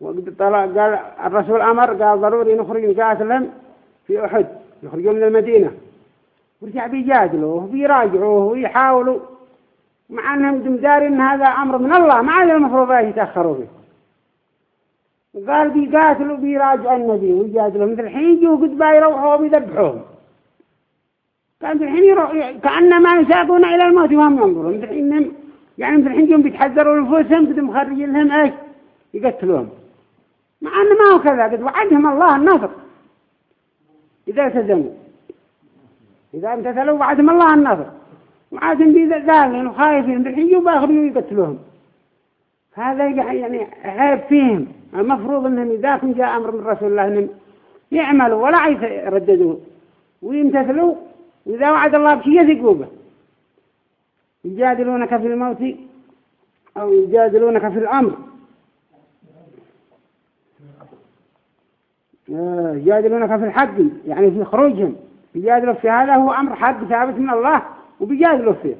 وقد طلع قال الرسول أمر قال ضروري نخرج نقاتلهم في أحد. يخرجوا من المدينة ورجع بيجادلوه بيراجعوه ويحاولوا مع أنهم دمدار إن هذا أمر من الله ما عاد المفروض يتأخروا فيه قال بيقاتلوا بيراجعوا النبي ويجادلوا مثل الحين يجوا قد بيروحوا وبيذبحوهم. كان الحين يروح كأنما يساقون إلى الموت وهم ينظرون. مثل الحين يعني مثل الحين يوم بيتحذروا لنفوسهم قد مخرجين لهم إيش؟ يقتلوهم. مع أنه ما هو كذا قد وعدهم الله النصر إذا التزموا. إذا امتثلوا وعدهم الله النصر وعادهم بذالين وخايفين. بالحين يباخروا ويقتلوهم. هذا يعني عيب فيهم. المفروض أنهم إذا كن جاء أمر من رسول الله أنهم يعملوا ولا يرددوا ويمتثلوا وإذا وعد الله بشيء يثقوا به يجادلونك في الموت أو يجادلونك في الأمر. آه، يجادلونك في الحق يعني في خروجهم. يجادلوا في هذا هو أمر حق ثابت من الله وبيجادلوا فيه.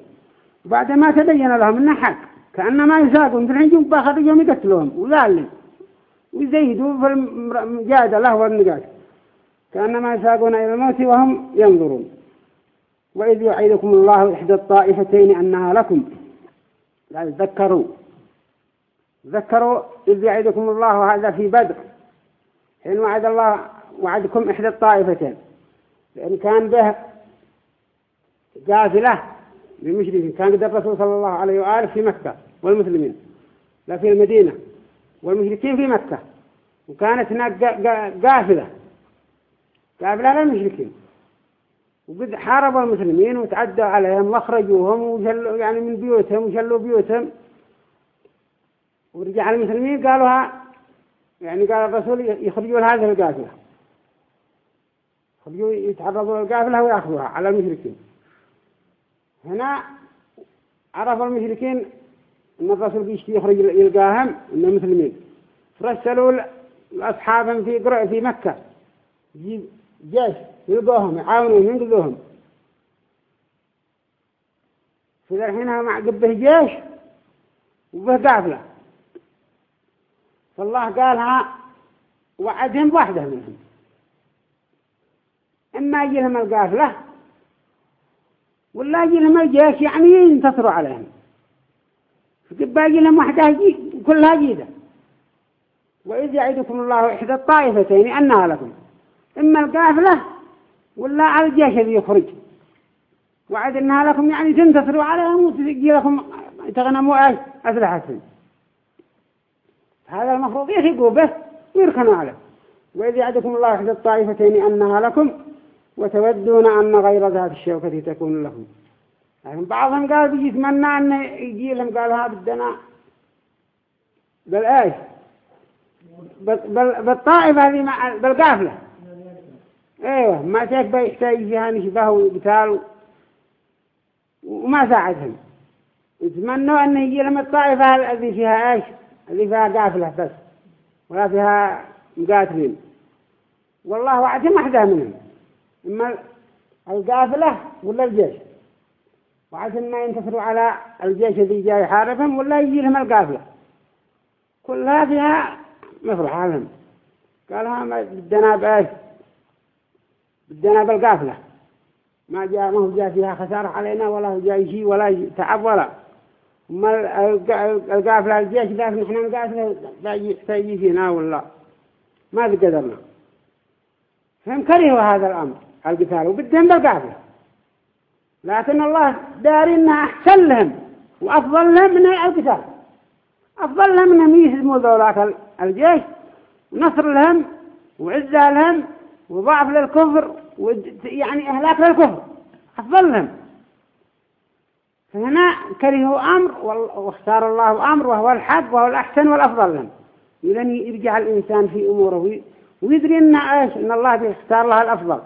وبعد ما تبين لهم أنه حق كأنما يساقون في الحين باخرجهم يقتلوهم. وذلك. ويزيدوا في المجادلة والنقاش كأنما يساقون إلى الموت وهم ينظرون. وإذ يعيدكم الله إحدى الطائفتين أنها لكم. قال ذكروا ذكروا إذ يعيدكم الله هذا في بدر. حين وعد الله وعدكم إحدى الطائفتين. لأن كان به قافلة للمشركين. كان قد الرسول صلى الله عليه وآله في مكة والمسلمين. لا في المدينة. والمشركين في مكة. وكانت هناك قافلة. قافلة للمشركين وقد حاربوا المسلمين وتعدوا عليهم وأخرجوهم وشلوا يعني من بيوتهم وشلوا بيوتهم. ورجع المسلمين قالوها يعني قال الرسول يخرجوا هذه القافلة. يخرجوا يتعرضوا للقافلة ويأخذوها على المشركين. هنا عرف المشركين الرسول بيشتي يخرج يلقاهم من المسلمين. فرسلوا لأصحابهم في قرع في مكة. يجيب جيش يلقوهم يعاونون ينقذوهم. في الحين مع قبه جيش وبه قافلة. فالله قالها وعدهم بواحدة منهم. إما يجيهم القافلة ولا يجي لهم الجيش يعني ينتصروا عليهم. باقي لهم واحدة كلها جيدة وإذ يعدكم الله إحدى الطائفتين أنها لكم. إما القافلة ولا الجيش الذي يخرج. وعد أنها لكم يعني تنتصروا عليهم وتجي لكم تغنموا أسلحتهم هذا المفروض يثقوا به ويركنوا عليه. وإذ يعدكم الله إحدى الطائفتين أنها لكم. وتودون أن غير ذات الشوكة تكون لهم. يعني بعضهم قال بيجي يتمنى أن يجي لهم قال هذا بدنا. بل إيش؟ بالطائفة هذه مع بالقافلة. إيوه ما تكبه يحتاج فيها نشبه وقتال وما ساعدهم. يتمنوا أن يجي لهم الطائفة الذي فيها إيش؟ اللي فيها قافلة بس ولا فيها مقاتلين. والله وعدهم أحدى منهم. إما القافلة ولا الجيش. وعشان ما ينتصروا على الجيش الذي جاي يحاربهم ولا يجي لهم القافلة. كلها فيها مفرح عليهم قالها ما بدنا بإيش بدنا بالقافلة. ما جاء ما هو جاء فيها خسارة علينا ولا هو جاي شيء ولا تعب ولا. ما القافلة الجيش ذاك نحن نقاتل يحتاج فينا ولا؟ ما بقدرنا. فهم كرهوا هذا الأمر القتال وبدهم بالقافلة. لكن الله داري انها أحسن لهم وأفضل لهم من القتال. أفضل لهم انهم يهزموا ذولاك الجيش ونصر لهم وعزة لهم وضعف للكفر يعني إهلاك للكفر. أفضل لهم. فهنا كرهوا أمر واختار الله أمر وهو الحق وهو الأحسن والأفضل لهم. اذا يرجع الإنسان في أموره ويدري إن إيش؟ إن الله بيختار له الأفضل.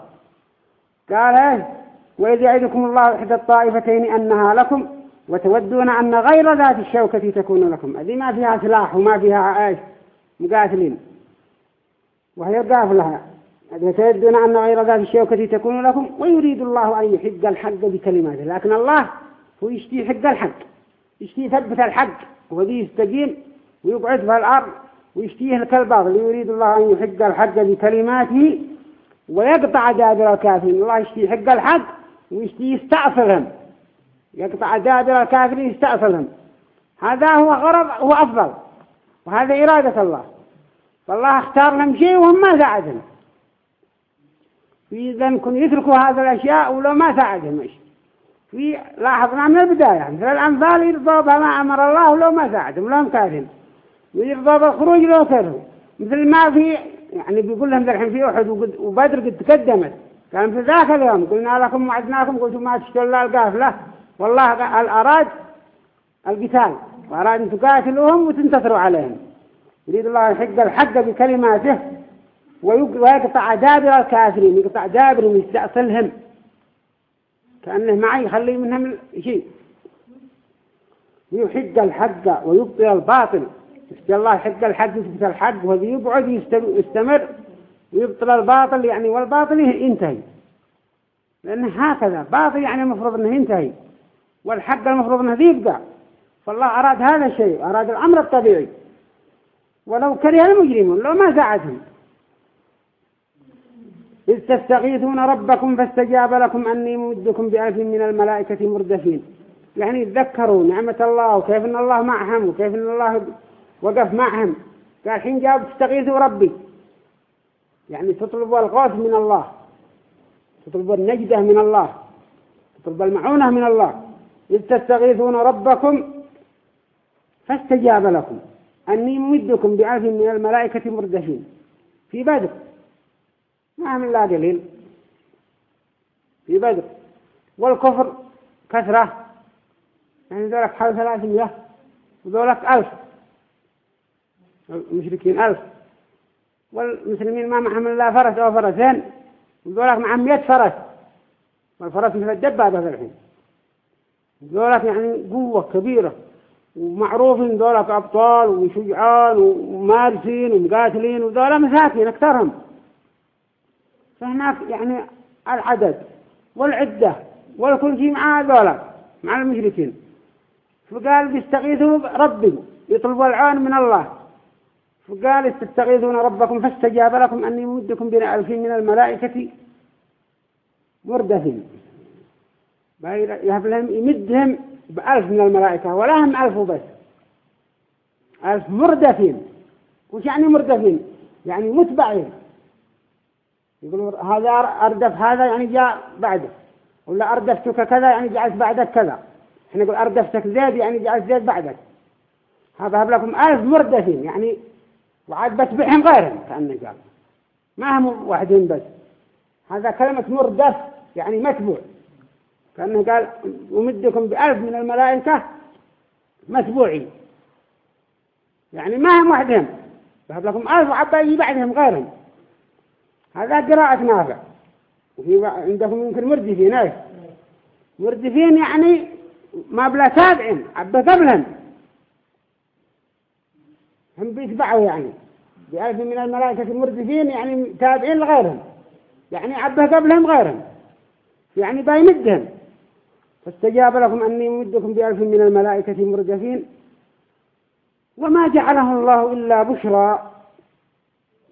قال إيش؟ وإذ يعدكم الله إحدى الطائفتين أنها لكم وتودون أن غير ذات الشوكة تكون لكم. هذه ما فيها سلاح وما فيها إيش؟ مقاتلين. وهي قافلها وتودون أن غير ذات الشوكة تكون لكم ويريد الله أن يحق الحق بكلماته. لكن الله هو يشتي حق الحق. يشتي يثبت الحق. وذي يستقيم ويقعد في الأرض ويشتيه الكالباطل يريد الله أن يحق الحق بكلماته ويقطع دابر الكافرين. الله يشتي حق الحق. ويشتي يستأصلهم. يقطع دابر الكافرين يستأصلهم. هذا هو غرض هو أفضل. وهذا إرادة الله. فالله اختار لهم شيء وهم ما ساعدهم. في ذنكم يتركوا هذه الأشياء ولو ما ساعدهم. إيش؟ في لاحظنا من البداية مثل الأنفال يرضوا بما أمر الله ولو ما ساعدهم لهم كافرين. ويرضوا بالخروج لو كرهوا مثل ما في يعني بيقول لهم ذلك في أحد وبدر قد تقدمت. كان في ذاك اليوم. قلنا لكم وعدناكم قلتم ما تشتروا القافلة والله أراد القتال وأراد أن تقاتلوهم وتنتصروا عليهم. يريد الله يحق الحق بكلماته ويقطع دابر الكافرين يقطع دابرهم يستأصلهم كأنه معي يخلي منهم شيء. يحق الحق ويبطل الباطل. يستي الله يحق الحق يثبت الحق وهذا يبعد يستمر. ويبطل الباطل يعني والباطل ينتهي لأنه هكذا باطل يعني المفروض أنه ينتهي. والحق المفروض أنه يبقى. فالله أراد هذا الشيء أراد الأمر الطبيعي. ولو كره المجرمون لو ما ساعدهم إذ تستغيثون ربكم فاستجاب لكم أني ممدكم بألف من الملائكة مردفين. يعني تذكروا نعمة الله وكيف أن الله معهم وكيف أن الله وقف معهم. قال حين جاب تستغيثوا ربي. يعني تطلب الغوث من الله. تطلب النجدة من الله. تطلب المعونة من الله. إذ تستغيثون ربكم فاستجاب لكم. أني ممدكم بألف من الملائكة مردفين. في بدر. ما من لا دليل في بدر. والكفر كثرة. يعني ذلك حوالي ثلاثمية. وذولك ألف. المشركين ألف. والمسلمين ما معهم إلا فرس أو فرسين وذولك معهم مئة فرس والفرس مثل الدبابة في الحين. ذولك يعني قوة كبيرة ومعروفين ذولك أبطال وشجعان ومارسين ومقاتلين وذولا مساكين أكثرهم. فهناك يعني العدد والعدة والكل شيء مع ذولا مع المشركين. فقال بيستغيثوا ربي يطلبوا العون من الله. فقال استغيثون ربكم فاستجاب لكم أني ممدكم بين ألفين من الملائكة مردفين. لهم يمدهم بألف من الملائكة ولا هم ألف بس ألف مردفين. وش يعني مردفين؟ يعني متبعين. يقولوا هذا أردف هذا يعني جاء بعده. ولا أردفتك كذا يعني جعلت بعدك كذا. إحنا نقول أردفتك زيد يعني جعلت زيد بعدك. هذا هب لكم ألف مردفين. يعني وعاد بتبعهم غيرهم كأنه قال. ما هم واحدين بس. هذا كلمة مردف يعني متبوع. كأنه قال أمدكم بألف من الملائكة متبوعين. يعني ما هم وحدهم بهب لكم ألف وعبا بعدهم غيرهم. هذا قراءة نافع. وفي عندكم يمكن مردفين إيش مردفين يعني ما بلا تابعين عبا قبلهم. هم بيتبعوا يعني. بألف من الملائكة المردفين يعني تابعين لغيرهم. يعني عبه قبلهم غيرهم. يعني بايمدهم فاستجاب لكم أني مدكم بألف من الملائكة مردفين وما جعله الله إلا بشرى.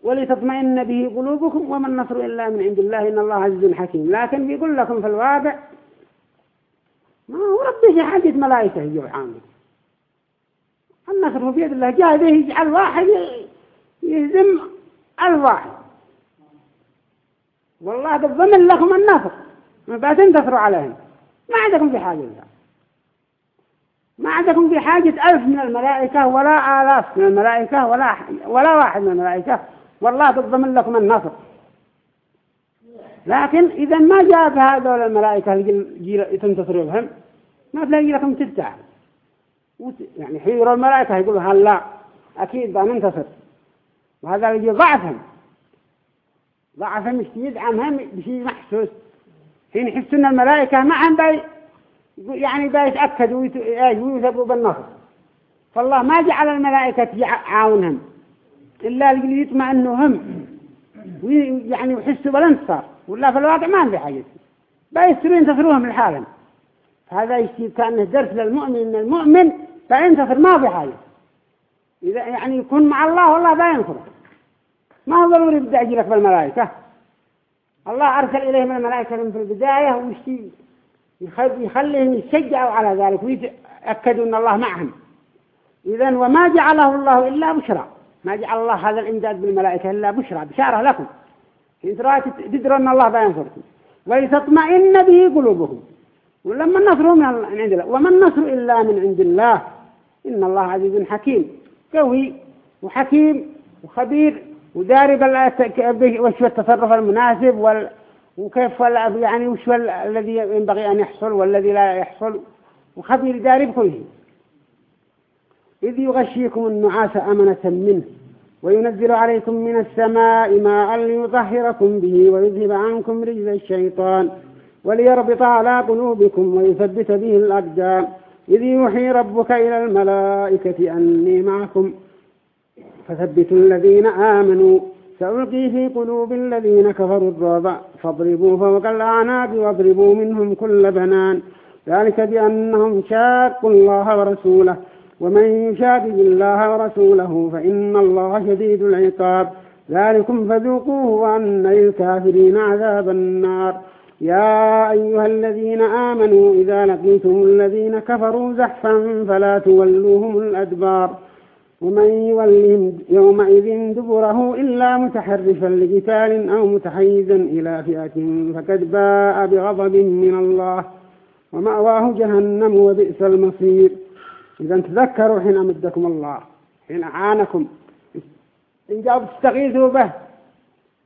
ولتطمئن به قلوبكم وما النصر إلا من عند الله. إن الله عزيز حكيم. لكن بيقول لكم في الواقع ما هو ربي حاجة ملائكة عامل النصر بيد الله. جاء به يجعل واحد يهزم الواحد. والله قد ضمن لكم النصر. ما تنتصروا عليهم. ما عندكم في حاجة الله ما عندكم في حاجة ألف من الملائكة ولا آلاف من الملائكة ولا ولا واحد من الملائكة. والله قد ضمن لكم النصر. لكن إذا ما جاء بهذول الملائكة اللي تنتصروا بهم ما تلاقي لكم ترتاح يعني حيروا الملائكة يقولوا هلا أكيد بننتصر وهذا يجي ضعفهم ضعفهم يدعمهم بشيء محسوس. حين يحسون الملائكة معهم باي يعني بيتأكدوا ويثبوا بالنصر. فالله ما جعل الملائكة يعاونهم. إلا اللي يطمئنوا هم يعني يحسوا بالانتصار. ولا في الواقع ما في حاجة. بيستروا ينتصروهم لحالهم. هذا يصير كأنه درس للمؤمن إن المؤمن بينتصر ما في حاجة إذا يعني يكون مع الله والله بينصره ما هو ضروري بدأ يجيلك بالملائكة؟ الله أرسل إليهم الملائكة في البداية ويشتي يخليهم يشجعوا على ذلك ويتأكدوا أن الله معهم. إذا وما جعله الله إلا بشرى. ما جعل الله هذا الإمداد بالملائكة إلا بشرى بشارة لكم. تدروا أن الله بينصركم ولتطمئن به قلوبهم ولما النصر من عند الله. وما النصر إلا من عند الله. إن الله عزيز حكيم. قوي وحكيم وخبير ودارب وش التصرف المناسب وال وكيف يعني وش الذي ينبغي أن يحصل والذي لا يحصل. وخبير دارب كله. إذ يغشيكم النعاس أمنة منه وينزل عليكم من السماء ماء ليطهركم به ويذهب عنكم رجز الشيطان. وليربط على قلوبكم ويثبت به الأقدام إذ يوحي ربك إلى الملائكة أني معكم. فثبتوا الذين آمنوا. سألقي في قلوب الذين كفروا الرعب. فاضربوا فوق الأعناق واضربوا منهم كل بنان. ذلك بأنهم شاقوا الله ورسوله. ومن يشاقق الله ورسوله فإن الله شديد العقاب. ذلكم فذوقوه وأن للكافرين عذاب النار. يا أيها الذين آمنوا إذا لقيتم الذين كفروا زحفا فلا تولوهم الأدبار ومن يولهم يومئذ دبره إلا متحرفا لقتال أو متحيزا إلى فئة فقد باء بغضب من الله ومأواه جهنم وبئس المصير. إذا تذكروا حين أمدكم الله حين أعانكم. إن جاءوا تستغيثوا به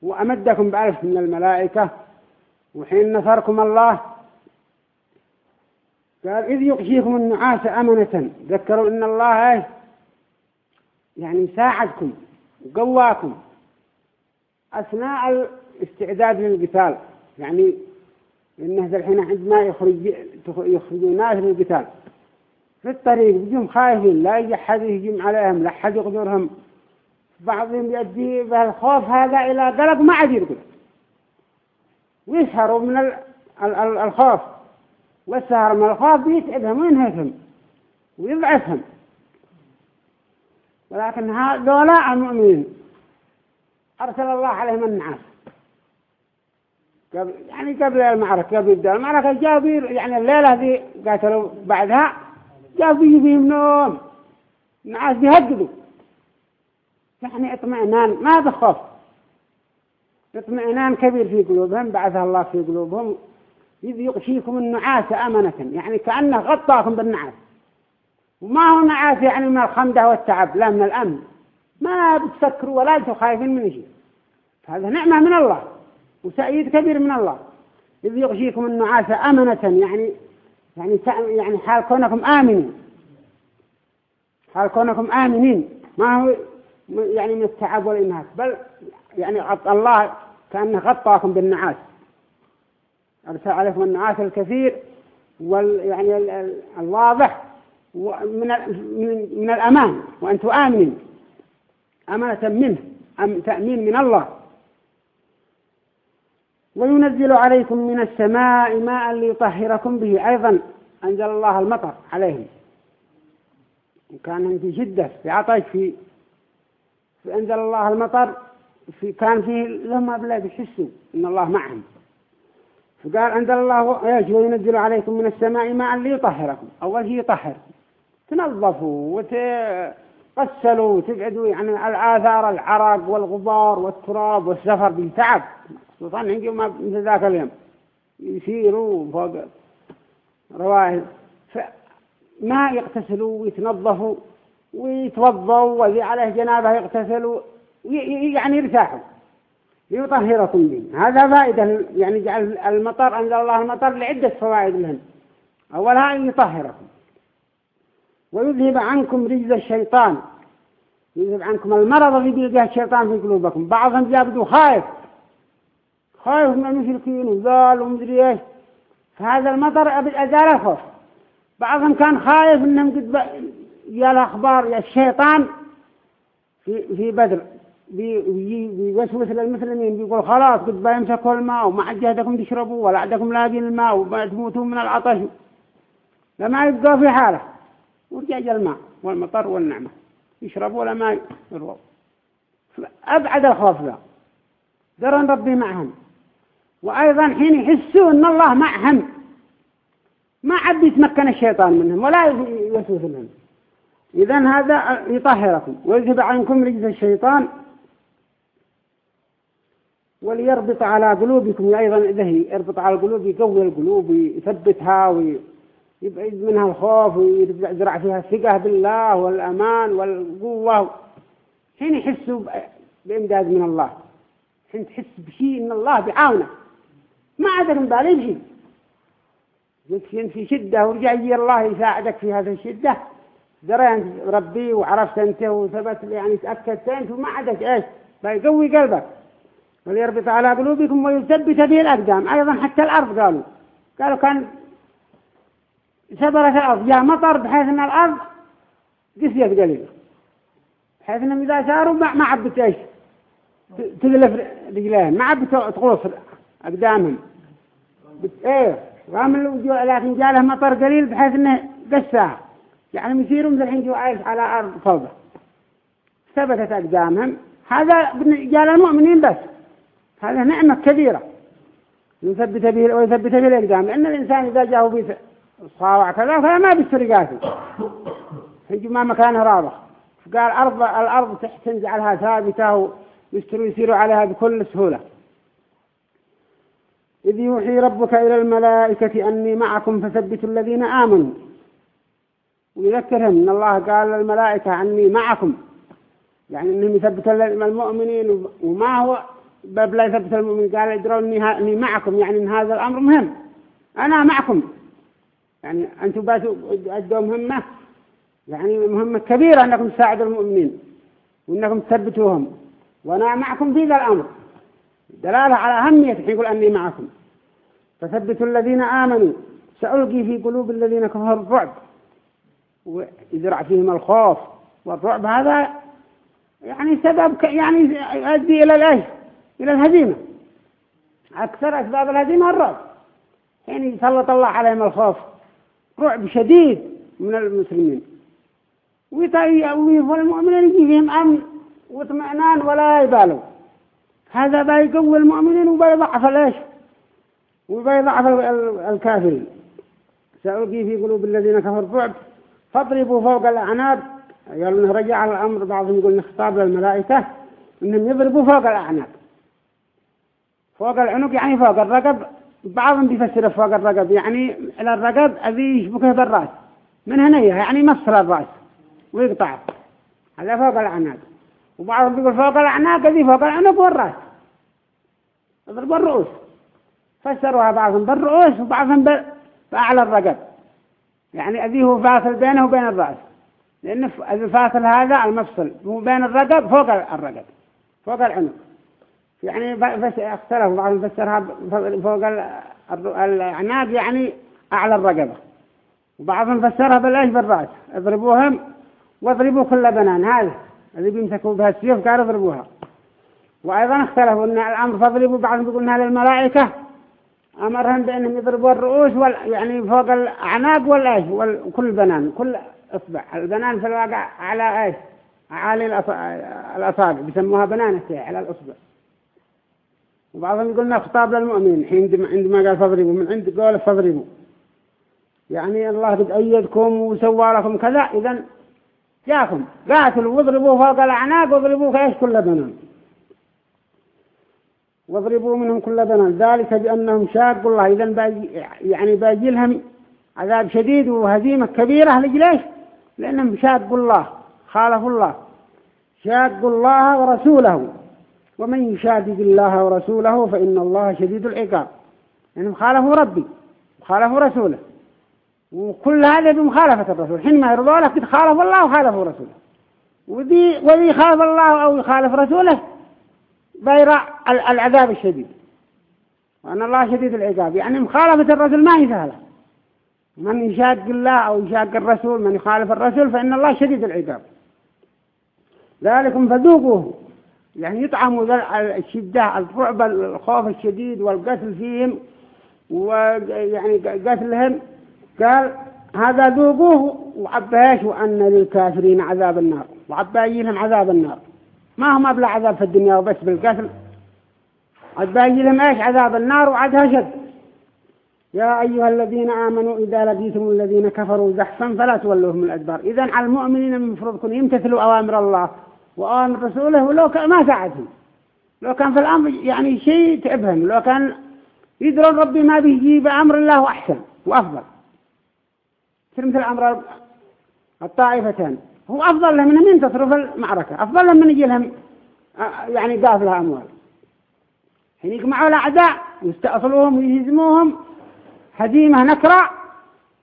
وأمدكم بألف من الملائكة وحين نصركم الله قال إذ يغشيكم النعاس أمنة ذكروا إن الله يعني ساعدكم وقواكم أثناء الاستعداد للقتال. يعني إنه الحين عندما يخرج يخرجون ناس للقتال في الطريق بيجون خايفين لا يجي حد يهجم عليهم لا حد يقدرهم بعضهم يؤدي بالخوف هذا إلى قلق ما عاد يرقد. ويسهروا من ال ال ال الخوف والسهر من الخوف بيتعبهم وينهكهم ويضعفهم ولكن هؤلاء المؤمنين أرسل الله عليهم النعاس. قبل يعني قبل المعركة قبل يبدأ المعركة جاء يعني الليلة ذي قاتلوا بعدها جاء بيجي فيهم نوم. الناس بيهددوا. يعني اطمئنان ما بخوف اطمئنان كبير في قلوبهم بعثها الله في قلوبهم إذ يغشيكم النعاس أمنة يعني كأنه غطاكم بالنعاس. وما هو نعاس يعني من الخمدة والتعب لا من الأمن. ما بتفكروا ولا أنتم خايفين من شيء. هذا نعمة من الله وسعيد كبير من الله. إذ يغشيكم النعاس أمنة يعني يعني يعني حال كونكم آمنين. حال كونكم آمنين. ما هو يعني من التعب والإنهاك بل يعني الله كأنه غطاكم بالنعاس. أرسل عليكم النعاس الكثير وال يعني الواضح من من الأمان وأنتم آمنين. أمانة منه أم تأمين من الله. وينزل عليكم من السماء ماء ليطهركم به. أيضا أنزل الله المطر عليهم. وكان في شدة في عطش في فأنزل الله المطر في كان فيه لهم أبلاد يحسوا إن الله معهم. فقال أنزل الله إيش وينزل عليكم من السماء ماء ليطهركم. أول شيء يطهر تنظفوا وتغسلوا وتبعدوا يعني الآثار العرق والغبار والتراب والسفر بالتعب خصوصا عندي ما مثل ذاك اليوم. يسيروا فوق رواه فما يغتسلوا ويتنظفوا ويتوضوا وذي عليه جنابة يغتسلوا. يعني يرتاحوا. ليطهركم به. هذا فائدة يعني جعل المطر أنزل الله المطر لعدة فوائد لهم. أولها أن يطهركم. ويذهب عنكم رجز الشيطان. يذهب عنكم المرض الذي بيجاه الشيطان في قلوبكم. بعضهم جابدوا خايف. خايف من المشركين وزال ومدري إيش. فهذا المطر أزال الخوف بعضهم كان خايف إنهم قد يا الأخبار يا الشيطان في في بدر. بيوسوس للمسلمين بيقول خلاص قد بيمسكوا الماء وما عاد جهدكم تشربوا ولا عندكم لاقين الماء وتموتوا من العطش. لما يبقوا في حالة. ورجع الماء والمطر والنعمة. يشربوا ولا ما يرووا أبعد الخوف ذا. درن ربي معهم. وأيضا حين يحسوا أن الله معهم ما عاد يتمكن الشيطان منهم ولا يوسوس لهم. إذا هذا يطهركم ويذهب عنكم رجز الشيطان. وليربط على قلوبكم أيضا إذا يربط على القلوب يقوي القلوب ويثبتها ويبعد منها الخوف ويزرع فيها الثقة بالله والأمان والقوة. حين يحسوا بإمداد من الله حين تحس بشيء إن الله بعاونة. ما عاد بالي شيء يكفي في شدة ورجع يجي الله يساعدك في هذه الشدة. دريت ربي وعرفت أنت وثبت يعني تأكدت أنت وما عادك إيش بيقوي قلبك. وليربط على قلوبكم ويثبت به الأقدام. أيضا حتى الأرض قالوا. قالوا كان سبرت الأرض. جاء مطر بحيث أن الأرض قسيت قليلا. بحيث أنهم إذا ساروا ما عبت إيش تغلف رجلين ما عبت تغلص أقدامهم. إيه. رغم الوجوع لكن جاء له مطر قليل بحيث أنه قساها. يعني يصيروا مثل الحين عايش على أرض فوضى. ثبتت أقدامهم. هذا جاء المؤمنين بس. هذا نعمة كبيرة. يثبت به ويثبت به الأقدام. لأن الإنسان إذا جاءه به صاوع كذا فما بالسرقاته يجي ما مكانه راضح قال أرض الأرض تحت جعلها ثابتة ويستروا يسيروا عليها بكل سهولة. إذ يوحي ربك إلى الملائكة أني معكم فثبتوا الذين آمنوا. ويذكرهم أن الله قال للملائكة أني معكم. يعني أنهم يثبتوا المؤمنين وما هو باب لا يثبت المؤمن. قال ادروا إني معكم. يعني إن هذا الأمر مهم. أنا معكم. يعني أنتم باتوا أدوا مهمة. يعني مهمة كبيرة أنكم تساعدوا المؤمنين وأنكم تثبتوهم. وأنا معكم في ذا الأمر. دلالة على أهمية يقول أني معكم. فثبتوا الذين آمنوا. سألقي في قلوب الذين كفروا الرعب. ويزرع فيهم الخوف. والرعب هذا يعني سبب يعني يؤدي إلى الإيش إلى الهزيمة. أكثر أسباب الهزيمة الرعب. يعني يسلط الله عليهم الخوف. رعب شديد من المسلمين. والمؤمنين يجي فيهم أمن واطمئنان ولا يبالوا هذا بيقوي المؤمنين وبيضعف ليش وبيضعف الكافرين. سألقي في قلوب الذين كفروا الرعب فاضربوا فوق الأعناق. يقول رجع الأمر بعضهم يقول نخطاب للملائكة إنهم يضربوا فوق الأعناق. فوق العنق يعني فوق الرقب بعضهم بيفسر فوق الرقب يعني على الرقب أذي يشبكه بالرأس من هنا يعني مصر الرأس ويقطعه هذا فوق الأعناق وبعضهم بيقول فوق الأعناق أذي فوق العنق والرأس اضربوا الرؤوس فسروها بعضهم بالرؤوس وبعضهم بأعلى الرقب يعني أذي هو فاصل بينه وبين الرأس لأن الفاصل هذا المفصل هو بين الرقب فوق الرقب فوق العنق. يعني اختلفوا بعضهم فسرها فوق الأعناق يعني أعلى الرقبة. وبعضهم فسرها بالإيش؟ بالرأس. اضربوهم واضربوا كل بنان. هذا اللي بيمسكوا بها السيوف قالوا اضربوها وأيضا اختلفوا أن الأمر فاضربوا بعضهم يقولون هذا الملائكة. أمرهم بأنهم يضربوا الرؤوس وال يعني فوق الأعناق والإيش؟ وكل بنان كل إصبع. البنان في الواقع على إيش؟ عالي الأصابع بيسموها بنان على الأصبع. وبعضهم يقولنا خطاب للمؤمنين. حين عندما قال فاضربوا من عند قول فاضربوا. يعني الله قد أيدكم وسوى لكم كذا إذا جاكم قاتلوا واضربوا فوق الأعناق واضربوا إيش؟ كل بنان. واضربوا منهم كل بنان. ذلك بأنهم شاقوا الله. إذا باجي يعني باجي لهم عذاب شديد وهزيمة كبيرة لجليش لأنهم شاقوا الله خالفوا الله. شاقوا الله ورسوله. ومن يشادد الله ورسوله فإن الله شديد العقاب. يعني خالفوا ربي وخالفوا رسوله. وكل هذا بمخالفة الرسول. حينما يرضوا لك خالف الله وخالفوا رسوله. وذي وذي خالف الله أو يخالف رسوله بيرع العذاب الشديد. وأن الله شديد العقاب. يعني مخالفة الرسول ما هي سهلة. من يشاق الله أو يشاق الرسول من يخالف الرسول فإن الله شديد العقاب. ذلكم فذوقوه. يعني يطعموا الشدة الرعب الخوف الشديد والقتل فيهم ويعني قتلهم. قال هذا ذوقوه وعباش وأن للكافرين عذاب النار. وعباي لهم عذاب النار. ما هم أبلع عذاب في الدنيا وبس بالقتل؟ عباي لهم إيش؟ عذاب النار وعدها شد يا أيها الذين آمنوا إذا لقيتم الذين كفروا زحفا فلا تولوهم الأدبار. إذا على المؤمنين المفروض يمتثلوا أوامر الله. وآمر رسوله ولو كان ما ساعدهم. لو كان في الأمر يعني شيء تعبهم. لو كان يدرون ربي ما بيجيب أمر الله أحسن وأفضل. مثل أمر الطائفتان. هو أفضل لهم من ينتصروا في المعركة. أفضل لهم من يجي لهم يعني قافلها أموال. حين يجمعوا الأعداء يستأصلوهم ويهزموهم هزيمة نكرة.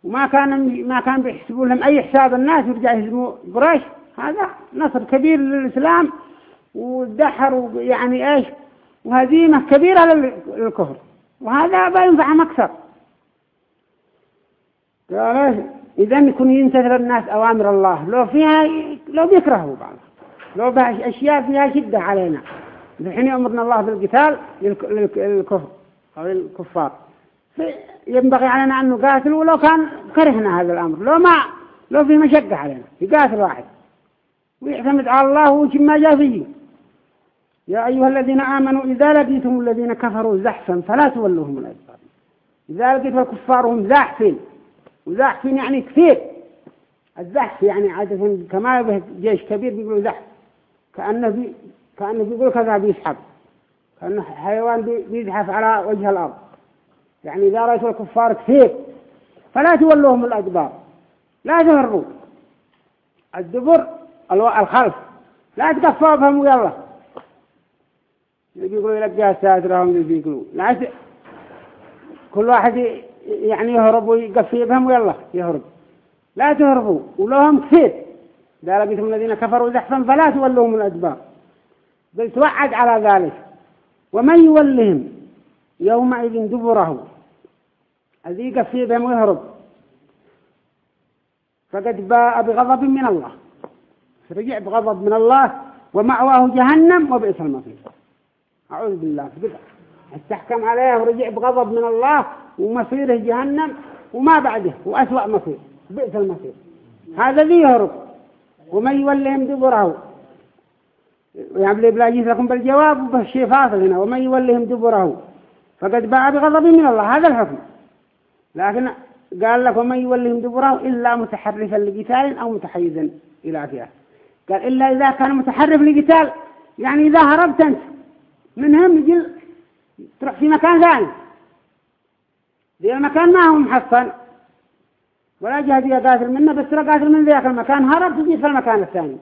وما كان ما كان بيحسبوا لهم أي حساب الناس يرجع يهزموا قريش. هذا نصر كبير للإسلام ودحر يعني إيش؟ وهزيمة كبيرة للكفر. وهذا بينفعهم أكثر. قال إذا يكون ينتظر الناس أوامر الله. لو فيها لو بيكرهوا بعض. لو بها أشياء فيها شدة علينا. الحين يأمرنا الله بالقتال للكفر أو الكفار. ينبغي علينا أن نقاتل ولو كان كرهنا هذا الأمر. لو ما لو في مشقة علينا. يقاتل واحد. ويعتمد على الله وش ما جاء فيه. يا أيها الذين آمنوا إذا لقيتم الذين كفروا زحفا فلا تولوهم الأدبار. إذا لقيتم الكفار هم وزحفين يعني كثير. الزحف يعني عادة كما به جيش كبير بيقولوا زحف. كأنه بي كأنه بيقول كذا بيسحب. كأنه حيوان بيزحف على وجه الأرض. يعني إذا رأيتوا الكفار كثير فلا تولوهم الأدبار. لا تهروا الدبر الخلف. لا تقفوا بهم ويلا يقولوا يلقى ساترهم بيقولوا لا كل واحد يعني يهرب ويقفي بهم ويلا يهرب. لا تهربوا. ولهم كثير. إذا لقيتم الذين كفروا زحفا فلا تولوهم الأدبار. بل توعد على ذلك. ومن يولهم؟ يومئذ دبره. الذي يقفي بهم ويهرب. فقد باء بغضب من الله. رجع بغضب من الله ومأواه جهنم وبئس المصير. أعوذ بالله استحكم عليه ورجع بغضب من الله ومصيره جهنم وما بعده وأسوأ مصير. بئس المصير. هذا ذي يهرب ومن يولهم دبره. يعني بلا جيث لكم بالجواب وبالشيء فاصل هنا. ومن يولهم دبره. فقد باع بغضب من الله. هذا الحكم. لكن قال لك ومن يولهم دبره إلا متحرفا لقتال أو متحيزا إلى فئة قال إلا إذا كان متحرف لقتال يعني إذا هربت أنت منهم يجل تروح في مكان ثاني. ذي المكان ما هو محصن. ولا جهد يقاتل منه بس قاتل من ذاك المكان هرب تجي في المكان الثاني.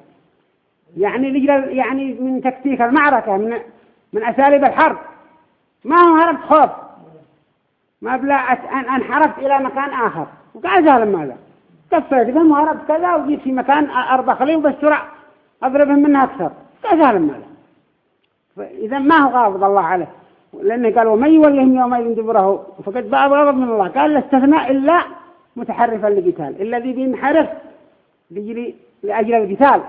يعني لجل يعني من تكتيك المعركة من من أساليب الحرب. ما هو هربت خوف. ما بلا أن انحرفت إلى مكان آخر. وقال ظالم ماذا كفيت بهم وهربت كذا وجيت في مكان أربع خليه وبسرعة أضربهم منها أكثر. قال ظالم ماذا إذا ما هو غاضب الله عليه. لأنه قال ومن يولهم يومئذ دبره فقد باع غضب من الله. قال لا إلا متحرفا لقتال. الذي بينحرف بيجري لأجل القتال.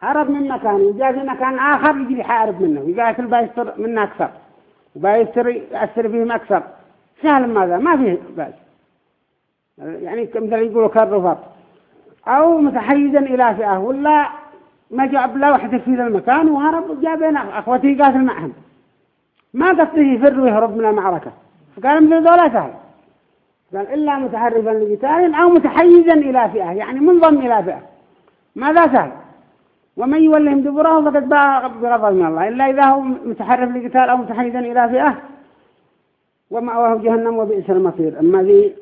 هرب من مكان وجاء في مكان آخر يجري يحارب منه. ويقاتل بايستر منه أكثر. وبايستر يأثر فيهم أكثر. سهل ماذا؟ ما فيه بأس. يعني مثل يقولوا كالرفض أو متحيزا إلى فئة ولا ما جاب لا وحدة في ذا المكان وهرب وجاب أخوته قاتل معهم. ما قصده يفر ويهرب من المعركة. فقال مثل ذولا سهل. قال إلا متحرفا لقتال أو متحيزا إلى فئة يعني منضم إلى فئة. ماذا سهل؟ ومن يولهم دبره فقد باع بغضب من الله. إلا إذا هو متحرف لقتال أو متحيزا إلى فئة ومأواه جهنم وبئس المصير. أما ذي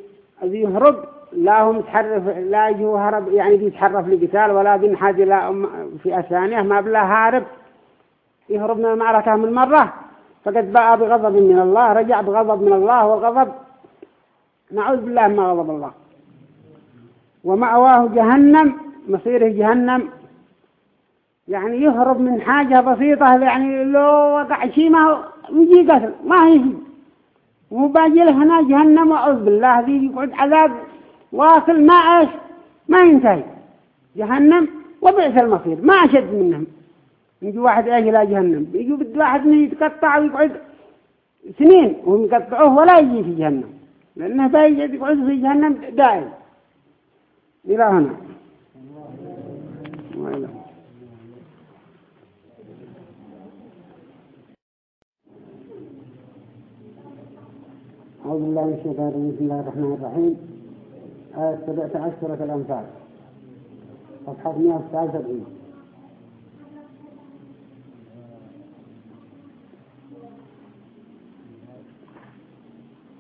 يهرب لا هو متحرف لا يجو هرب يعني بيتحرف لقتال ولا بينحاز إلى فئة ثانية ما بلا هارب. يهرب من المعركة من مرة فقد باع بغضب من الله رجع بغضب من الله والغضب نعوذ بالله ما غضب الله. ومأواه جهنم مصيره جهنم. يعني يهرب من حاجة بسيطة يعني لو وقع شيء ما يجي قتل ما هي مو باجي له هنا جهنم وأعوذ بالله ذي يقعد عذاب. واصل ما إيش ما ينتهي. جهنم وبئس المصير. ما أشد منهم. يجي واحد إيش إلى جهنم. يجي بد واحد يتقطع ويقعد سنين وهم يقطعوه ولا يجي في جهنم. لأنه بيجي يقعد في جهنم دائم. إلى هنا. أعوذ بالله من الشيطان الرجيم. بسم الله الرحمن الرحيم. آية سبعة عشرة الأنفال. صفحة 179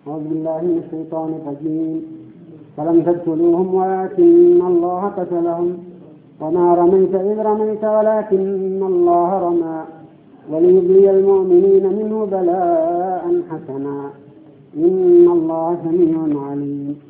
أعوذ بالله من الشيطان الرجيم. فلم تقتلوهم ولكن الله قتلهم. وما رميت إذ رميت ولكن الله رمى. وليبلي المؤمنين منه بلاء حسنا. إن الله سميع عليم.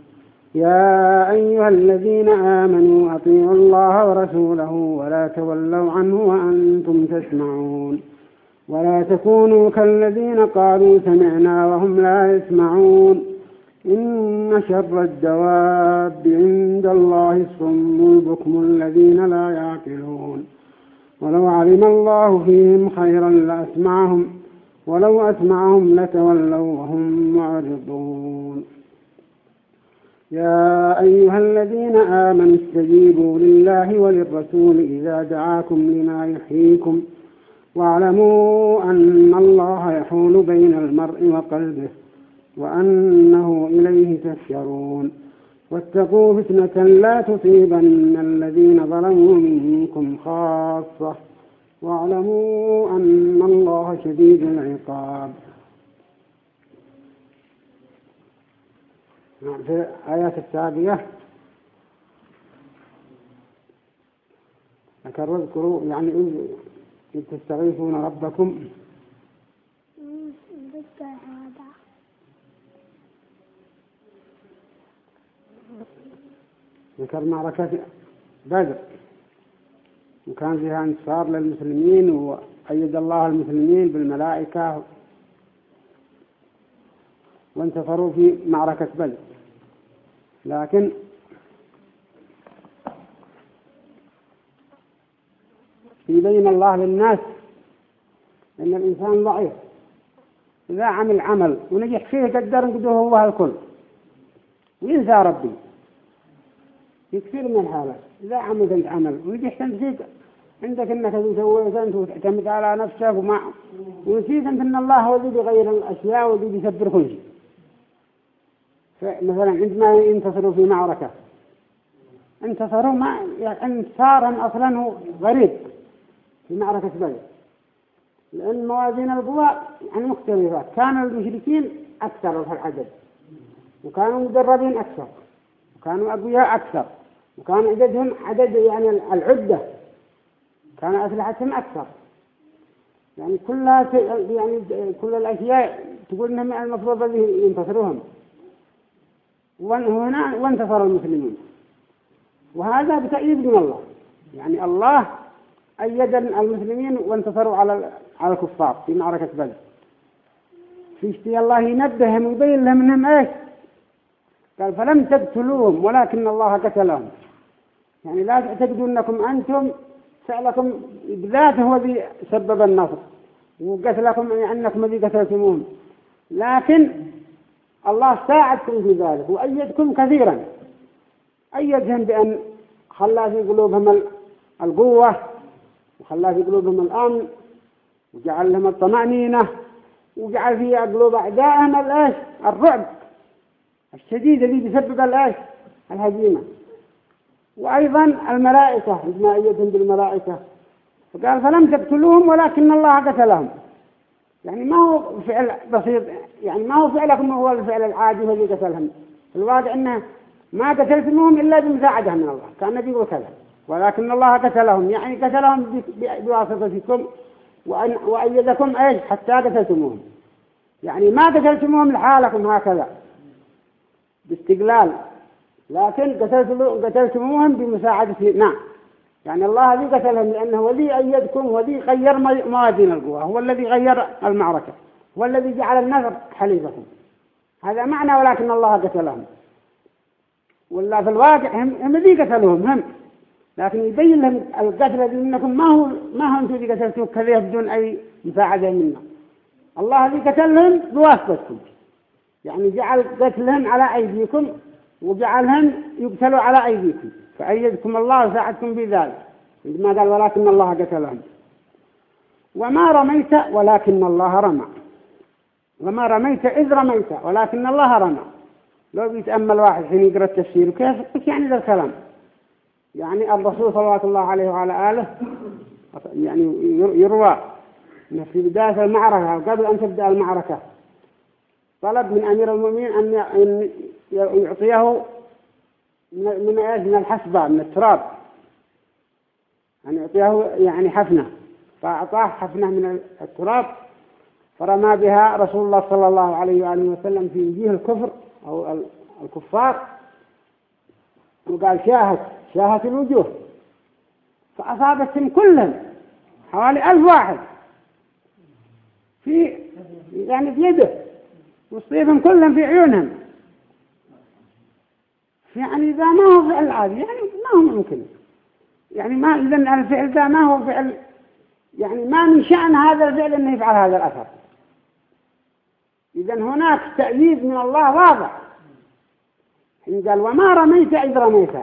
يا أيها الذين آمنوا أطيعوا الله ورسوله ولا تولوا عنه وأنتم تسمعون. ولا تكونوا كالذين قالوا سمعنا وهم لا يسمعون. إن شر الدواب عند الله الصم البكم الذين لا يعقلون. ولو علم الله فيهم خيرا لأسمعهم ولو أسمعهم لتولوا وهم معرضون. يا أيها الذين آمنوا استجيبوا لله وللرسول إذا دعاكم لما يحييكم واعلموا أن الله يحول بين المرء وقلبه وأنه إليه تحشرون. واتقوا فتنة لا تصيبن الذين ظلموا منكم خاصة. واعلموا أن الله شديد العقاب. في الآيات السابقة ذكروا اذكروا يعني إذ تستغيثون ربكم. ذكر معركة بدر. وكان فيها انتصار للمسلمين وأيد الله المسلمين بالملائكة وانتصروا في معركة بدر. لكن يبين الله للناس أن الإنسان ضعيف. إذا عمل عمل ونجح فيه قدر نقدره هو الكل. وينسى ربي. يكثير من الحالة إذا عملت أنت عمل ونجحت أنت فيك. عندك أنك تسوي أنت وتعتمد على نفسك وما ونسيت أنت أن الله هو الذي بيغير الأشياء والذي بيسبر كل شيء. مثلا عندما ينتصروا في معركة انتصروا ما يعني انتصارا أصلا غريب في معركة بدر. لأن موازين القوى يعني مختلفة. كان المشركين أكثر في العدد وكانوا مدربين أكثر وكانوا أقوياء أكثر وكان عددهم عدد يعني العدة كان أسلحتهم أكثر. يعني كلها يعني كل الأشياء تقول إنهم المفروض ينتصروهم. وهنا وانتصر المسلمين وهذا بتأييد من الله. يعني الله أيد المسلمين وانتصروا على على الكفار في معركة بدر. في اشتي الله ينبههم ويبين لهم إنهم إيش؟ قال فلم تقتلوهم ولكن الله قتلهم. يعني لا تعتقدوا إنكم أنتم فعلكم بذاته هو الذي سبب النصر. وقتلكم يعني أنكم الذي قتلتموهم. لكن الله ساعدكم في ذلك وأيدكم كثيرا. أيدهم بأن خلى في قلوبهم القوة وخلى في قلوبهم الأمن وجعل لهم الطمأنينة وجعل في قلوب أعدائهم الإيش الرعب الشديد الذي بيسبب الإيش الهزيمة. وأيضا الملائكة عندما أيدهم بالملائكة فقال فلم تقتلوهم ولكن الله قتلهم. يعني ما هو فعل بسيط يعني ما هو فعلكم هو الفعل العادي الذي قتلهم. الواقع أنه ما قتلتموهم إلا بمساعدة من الله كأن النبي كذا. ولكن الله قتلهم يعني قتلهم بواسطتكم وأيدكم إيش؟ حتى قتلتموهم. يعني ما قتلتموهم لحالكم هكذا. باستقلال. لكن قتلتموهم بمساعدة نعم. يعني الله الذي قتلهم لأنه هو الذي أيدكم هو الذي غير موازين القوى هو الذي غير المعركة هو الذي جعل النذر حليفكم هذا معنى ولكن الله قتلهم. ولا في الواقع هم هم الذي قتلوهم هم. لكن يبين لهم القتل إنكم ما هو ما هو أنتم اللي قتلتوا كذا بدون أي مساعدة منا الله الذي قتلهم بواسطتكم. يعني جعل قتلهم على أيديكم وجعلهم يقتلوا على أيديكم. فأيدكم الله وساعدكم بذلك. عندما قال ولكن الله قتلهم. وما رميت ولكن الله رمى. وما رميت إذ رميت ولكن الله رمى. لو بيتأمل واحد حين يقرأ التفسير كيف؟ يعني ذا الكلام؟ يعني الرسول صلى الله عليه وعلى آله يعني يروى في بداية المعركة قبل أن تبدأ المعركة. طلب من أمير المؤمنين أن يعطيه من من الحسبة من التراب. يعني يعطيه يعني حفنة. فأعطاه حفنة من التراب فرمى بها رسول الله صلى الله عليه وآله وسلم في وجيه الكفر أو الكفار. وقال شاهت شاهت الوجوه. فأصابتهم كلهم حوالي ألف واحد. في يعني في يده. وصيبهم كلهم في عيونهم. يعني إذا ما هو فعل عادي يعني ما هو ممكن. يعني ما إذا الفعل ذا ما هو فعل يعني ما من شأن هذا الفعل أنه يفعل هذا الأثر. إذا هناك تأييد من الله واضح. حين قال وما رميت إذ رميت.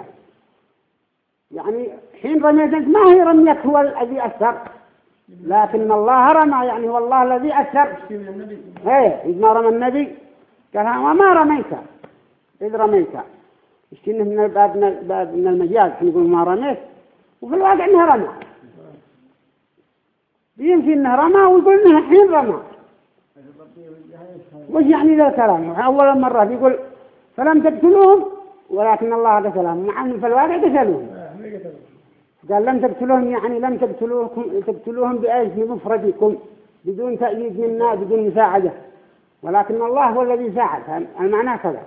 يعني حين رميت ما هي رميك هو الذي أثر. لكن الله رمى يعني هو الله الذي أثر. إيه إذ ما رمى النبي قال وما رميت؟ إذ رميت. يشتينه من باب باب من المجاز نقول ما رميت وفي الواقع انه رمى. يمشي انه رمى ويقول انه حين رمى. وش يعني ذا الكلام؟ أول مرة يقول فلم تقتلوهم ولكن الله قتلهم مع أن في الواقع قتلوهم. قال لم تقتلوهم يعني لم تقتلوهم تقتلوهم بأيش بمفردكم بدون تأييد منا بدون مساعدة. ولكن الله هو الذي ساعد. المعنى كذا.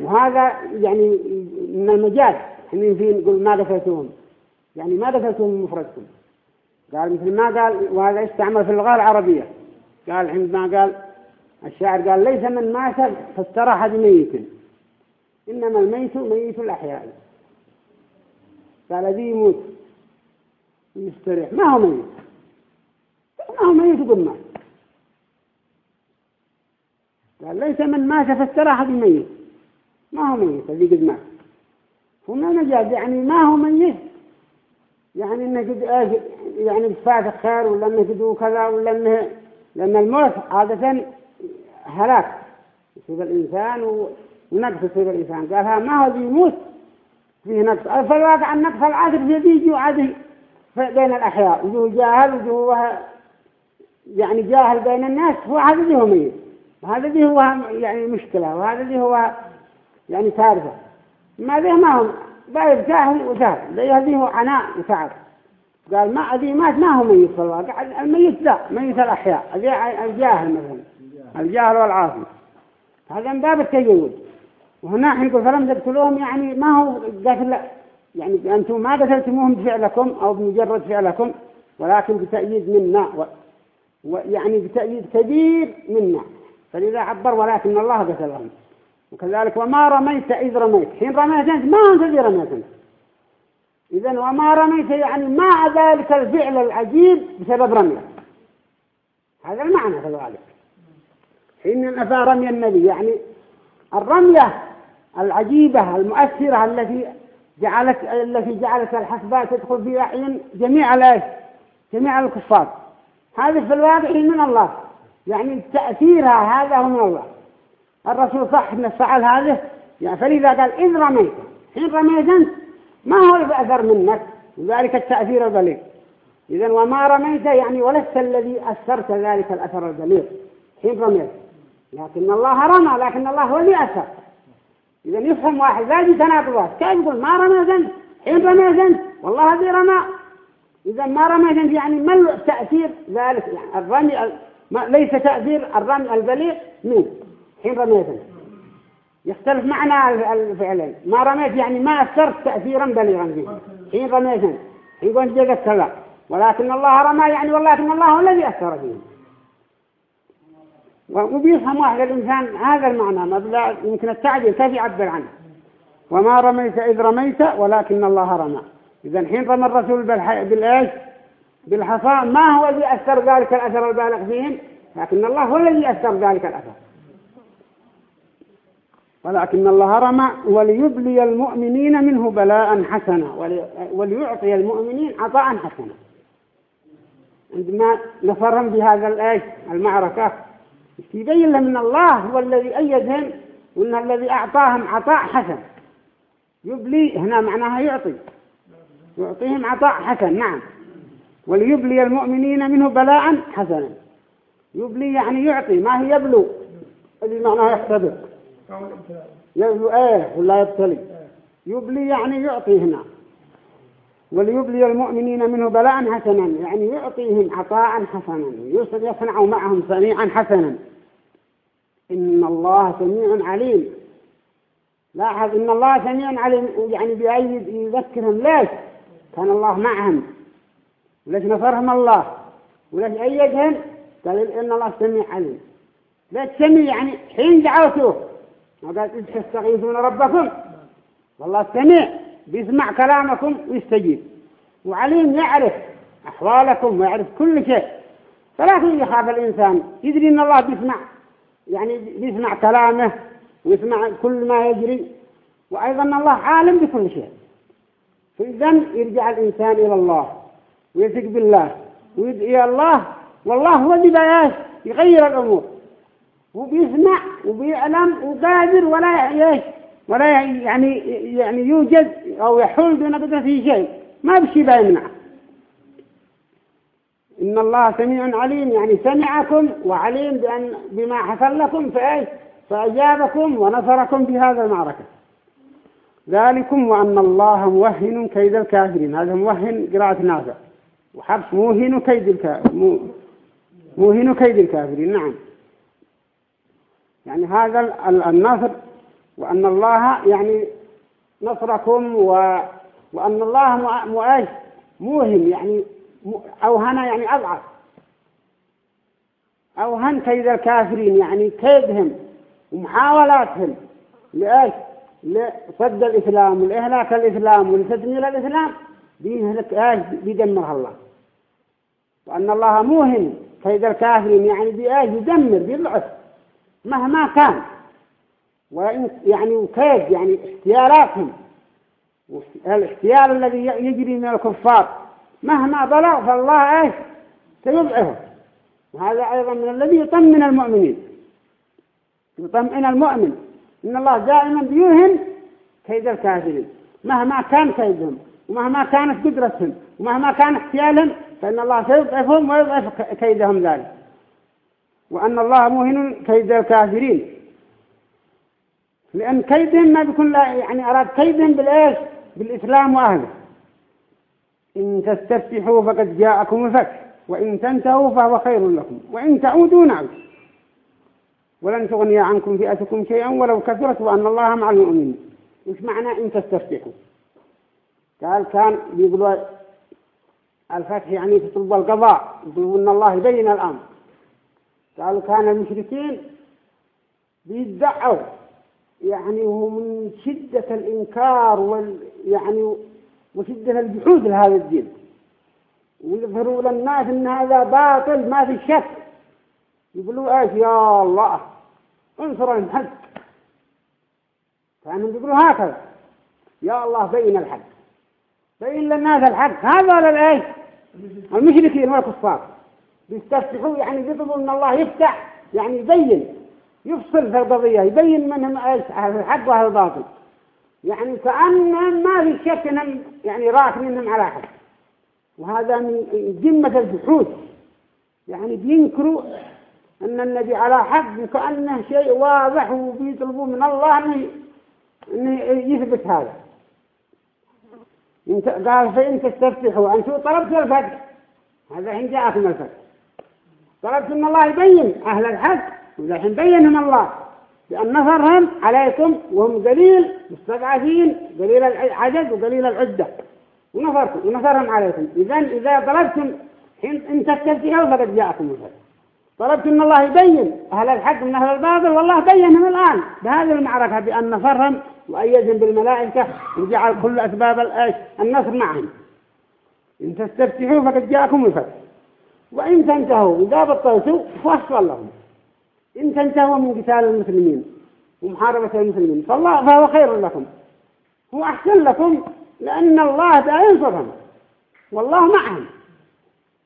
وهذا يعني من المجاز حين في نقول ما قتلتهم يعني ما قتلتهم مفردكم؟ قال مثل ما قال وهذا استعمل في اللغة العربية. قال عندما قال الشاعر قال ليس من مات فاستراح بميت إنما الميت ميت الأحياء. قال ذي يموت. يستريح. ما هو ميت؟ ما هو ميت مات قال ليس من مات فاستراح بالميت ما هو ميت الذي قد مات. هنا نجاز يعني ما هو ميت. يعني انه قد يعني بفاتح خير ولا انه قد كذا ولا انه لأن الموت عادة هلاك يصيب الإنسان ونقص يصيب الإنسان. قال ما هو يموت؟ فيه نقص. فالواقع النقص العادة بيجي وعادي بين الأحياء. وجوه جاهل وجوه يعني جاهل بين الناس. هو هذا اللي هو ميت. وهذا اللي هو يعني مشكلة. وهذا اللي هو يعني كارثة ما ذي ما هو بايب جاهل وجاهل. هذه هو عناء وتعب قال ما أذي مات ما هو ميت في الواقع. الميت لا ميت الأحياء. الجاهل مثلا. الجاهل والعاصي هذا من باب التجول وهنا حين يقول فلم تقتلوهم يعني ما هو قتل يعني أنتم ما قتلتموهم بفعلكم أو بمجرد فعلكم ولكن بتأييد منا ويعني بتأييد كبير منا. فلذا عبر ولكن الله قتلهم. وكذلك وما رميت إذ رميت. حين رميت أنت ما أنت ذي رميت أنت. إذن وما رميت يعني مع ذلك الفعل العجيب بسبب رمية. هذا المعنى كذلك حين نفى رمي النبي يعني الرمية العجيبة المؤثرة التي جعلت التي جعلت الحسبات تدخل في أعين جميع الإيش؟ جميع الكفار. هذه في الواقع من الله. يعني تأثيرها هذا هو من الله. الرسول صح ان فعل هذه يعني فلذا قال إذ رميت. حين رميت أنت ما هو الأثر منك؟ ذلك التأثير البليغ. إذا وما رميت يعني ولست الذي أثرت ذلك الأثر البليغ. حين رميت. لكن الله رمى لكن الله هو اللي أثر. إذا يفهم واحد ذا تناقضات. كيف يقول؟ ما رمى ذنب حين رمى ذنب والله هذه رمى. إذا ما رمى ذنب يعني ما تأثير ذلك؟ يعني الرمي ليس تأثير الرمي البليغ من حين رمي ذنب يختلف معنى الفعلين. ما رميت يعني ما أثرت تأثيرا بليغا فيه. حين رميت حين قلت جيد كذا ولكن الله رمى يعني ولكن الله هو الذي أثر فيه. وبيفهم واحد الإنسان هذا المعنى. ما يمكن التعبير كيف يعبر عنه؟ وما رميت إذ رميت ولكن الله رمى. إذا حين رمى الرسول بالإيش؟ بالحصى. ما هو الذي أثر ذلك الأثر البالغ فيهم؟ لكن الله هو الذي أثر ذلك الأثر. ولكن الله رمى وليبلي المؤمنين منه بلاء حسنا وليعطي المؤمنين عطاء حسنا. عندما نفرهم بهذا الآية المعركة يبين ان الله هو الذي أيدهم وأن الذي أعطاهم عطاء حسن. يبلي هنا معناها يعطي. يعطيهم عطاء حسن نعم. وليبلي المؤمنين منه بلاء حسنا. يبلي يعني يعطي ما هي يبلو؟ اللي معناها يختبر إيه ولا يبتلي. يبلي يعني يعطي هنا. وليبلي المؤمنين منه بلاء حسنا يعني يعطيهم عطاء حسنا يصنع معهم صنيعا حسنا. إن الله سميع عليم. لاحظ إن الله سميع عليم يعني بأيد يذكرهم ليش؟ كان الله معهم. وليش نصرهم الله؟ وليش أيدهم؟ قال إن الله سميع عليم. ليش سميع؟ يعني حين دعوتوه ما قال إذ تستغيثون ربكم والله سميع بيسمع كلامكم ويستجيب. وعليم يعرف أحوالكم ويعرف كل شيء. فلكن يخاف الإنسان يدري أن الله بيسمع يعني بيسمع كلامه ويسمع كل ما يجري. وأيضا الله عالم بكل شيء. فإذا يرجع الإنسان إلى الله ويثق بالله ويدعي الله والله هو اللي يغير الأمور. وبيسمع وبيعلم وقادر ولا يعيش ولا يعني يعني يوجد أو يحول دون قدرته شيء. ما بشي بيمنع إن الله سميع عليم. يعني سمعكم وعليم بأن بما حصل لكم فإيش؟ فأجابكم ونصركم بهذا المعركة. ذلكم وأن الله موهن كيد الكافرين. هذا موهن قراءة نافع. وحبس موهن كيد الكافرين موهن كيد الكافرين. نعم. يعني هذا النصر وأن الله يعني نصركم و... وأن الله مؤاش موهم يعني أوهن يعني أضعف. أوهن كيد الكافرين يعني كيدهم ومحاولاتهم لإيش؟ لصد الإسلام والإهلاك الإسلام ولتدمير الإسلام. بيهلك إيش؟ بيدمرها الله. وأن الله موهن كيد الكافرين يعني بإيش؟ يدمر بيضعف. مهما كان. وإن يعني كيد يعني اختياراتهم الاختيار الذي يجري من الكفار. مهما بلغ فالله إيش؟ سيضعفه وهذا أيضا من الذي يطمن المؤمنين. يطمئن المؤمن. إن الله دائما بيوهن كيد الكافرين. مهما كان كيدهم ومهما كانت قدرتهم ومهما كان احتيالهم فإن الله سيضعفهم ويضعف كيدهم ذلك. وأن الله موهن كيد الكافرين. لأن كيدهم ما بيكون لا يعني أراد كيدهم بالإيش؟ بالإسلام وأهله. إن تستفتحوا فقد جاءكم الفتح وإن تنتهوا فهو خير لكم وإن تعودوا نعود. ولن تغني عنكم فئتكم شيئا ولو كثرت وأن الله مع المؤمنين. إيش معنى إن تستفتحوا؟ قال كان بيقولوا الفتح يعني تطلب القضاء يقولوا أن الله يبين الأمر قالوا كان المشركين بيدعوا يعني هو من شدة الإنكار وال يعني وشدة الجحود لهذا الدين. ويظهروا للناس إن هذا باطل ما في شك. يقولوا إيش يا الله؟ انصر الحق. كانوا يقولوا هكذا. يا الله بين الحق. بين للناس الحق. هذا للايش المشركين والكفار بيستفتحوا يعني بيطلبوا إن الله يفتح يعني يبين يفصل في القضية يبين منهم الحق وأهل الباطل. يعني كأنهم ما في شك إنهم يعني راك منهم على حق وهذا من جمة الجحود. يعني بينكروا أن النبي على حق كأنه شيء واضح وبيطلبوا من الله إنه يثبت هذا. قال فإن تستفتحوا أنتم طلبتوا الفتح. هذا حين جاءكم الفتح. طلبت أن الله يبين أهل الحق ولكن بينهم الله بأن نصرهم عليكم وهم قليل مستضعفين قليل العدد وقليل العدة. ونصركم ونصرهم عليكم. إذا إذا طلبتم حين إن تستفتحوا فقد جاءكم الفتح طلبت أن الله يبين أهل الحق من أهل الباطل والله بينهم الآن. بهذه المعركة بأن نصرهم وأيدهم بالملائكة وجعل كل أسباب النصر معهم. إن تستفتحوا فقد جاءكم الفتح وإن تنتهوا إذا بطلتوا فأحصل لهم إن تنتهوا من قتال المسلمين ومحاربة المسلمين فالله فهو خير لكم. هو أحسن لكم لأن الله لا ينصرهم. والله معهم.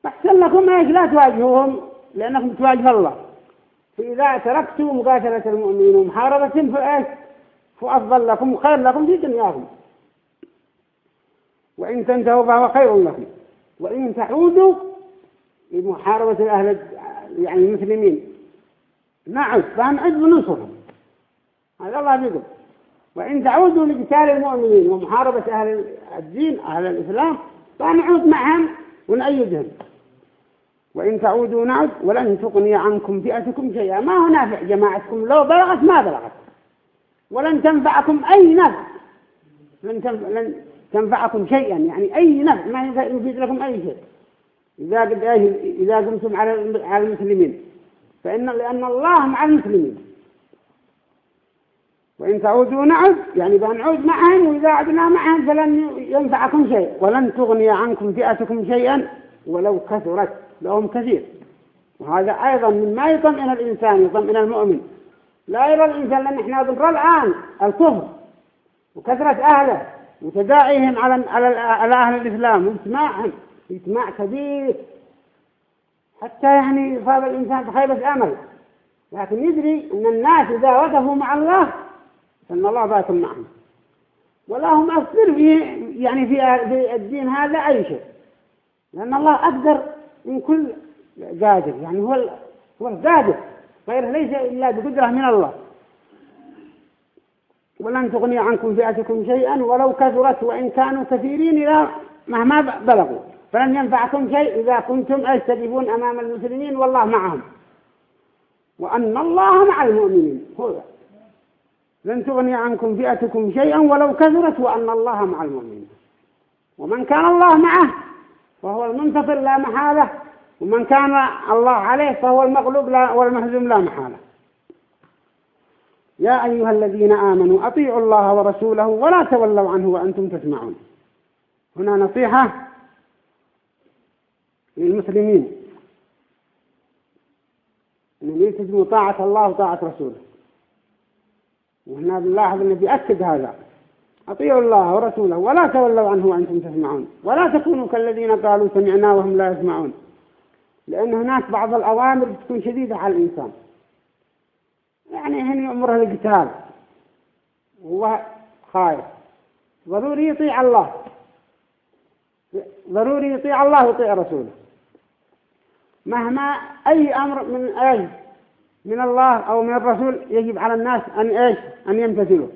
أحسن لكم إيش لا تواجهوهم لأنكم تواجه الله. فإذا تركتوا مقاتلة المؤمنين ومحاربتهم فإيش فأفضل لكم وخير لكم في دنياكم. وإن تنتهوا فهو خير لكم. وإن تعودوا لمحاربة أهل يعني المسلمين. نعود فنعد وننصرهم هذا الله بيقول. وإن تعودوا لقتال المؤمنين ومحاربة أهل الدين أهل الإسلام فنعود معهم ونأيدهم. وإن تعودوا نعد ولن تغني عنكم فئتكم شيئا. ما هو نافع جماعتكم لو بلغت ما بلغت. ولن تنفعكم أي نفع. لن تنفعكم شيئا. يعني أي نفع. ما يفيد لكم أي شيء. إذا قد إذا قمتم على على المسلمين. فإن لأن الله مع المسلمين. وإن تعودوا نعد يعني بنعود معهم وإذا عدنا معهم فلن ينفعكم شيء. ولن تغني عنكم فئتكم شيئا ولو كثرت لهم كثير. وهذا أيضا مما يطمئن الإنسان يطمئن المؤمن. لا يرى الإنسان لأن إحنا نرى الآن الكفر وكثرة أهله وتداعيهم على على أهل الإسلام واجتماعهم اجتماع كبير. حتى يعني يصاب الإنسان بخيبة أمل. لكن يدري أن الناس إذا وقفوا مع الله فإن الله باكم معهم ولا هم أثر في يعني في الدين هذا أي شيء. لأن الله أقدر من كل قادر يعني هو هو القادر. غير ليس إلا بقدرة من الله. ولن تغني عنكم فئتكم شيئا ولو كثرت وإن كانوا كثيرين إلى مهما بلغوا. فلن ينفعكم شيء إذا كنتم أستجيبون أمام المسلمين والله معهم. وأن الله مع المؤمنين. هو. لن تغني عنكم فئتكم شيئا ولو كثرت وأن الله مع المؤمنين. ومن كان الله معه فهو المنتصر لا محالة ومن كان الله عليه فهو المغلوب لا والمهزوم لا محالة. يا أيها الذين آمنوا أطيعوا الله ورسوله ولا تولوا عنه وأنتم تسمعون. هنا نصيحة للمسلمين. أن يلتزموا طاعة الله وطاعة رسوله. وهنا نلاحظ أنه بيأكد هذا. أطيعوا الله ورسوله ولا تولوا عنه وأنتم تسمعون. ولا تكونوا كالذين قالوا سمعنا وهم لا يسمعون. لأن هناك بعض الأوامر تكون شديدة على الإنسان. يعني هن يأمره القتال وهو خايف ضروري يطيع الله. ضروري يطيع الله ويطيع رسوله. مهما أي أمر من أي من الله أو من الرسول يجب على الناس أن إيش؟ أن يمتثلوا.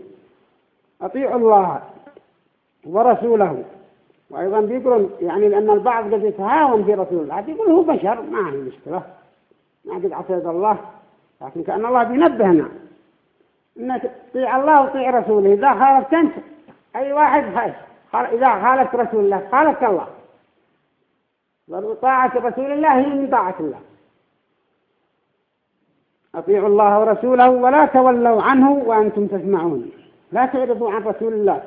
أطيعوا الله ورسوله. وأيضا بيقولون يعني لأن البعض قد يتهاون في رسول الله يقول هو بشر ما هي مشكلة. ما قد عصيت الله. لكن كأن الله بينبهنا. إنك تطيع الله وتطيع رسوله. إذا خالفت أنت أي واحد خالف إذا خالفت رسول الله خالفت الله. طاعة رسول الله هي من طاعة الله. أطيعوا الله ورسوله ولا تولوا عنه وأنتم تسمعون. لا تعرضوا عن رسول الله.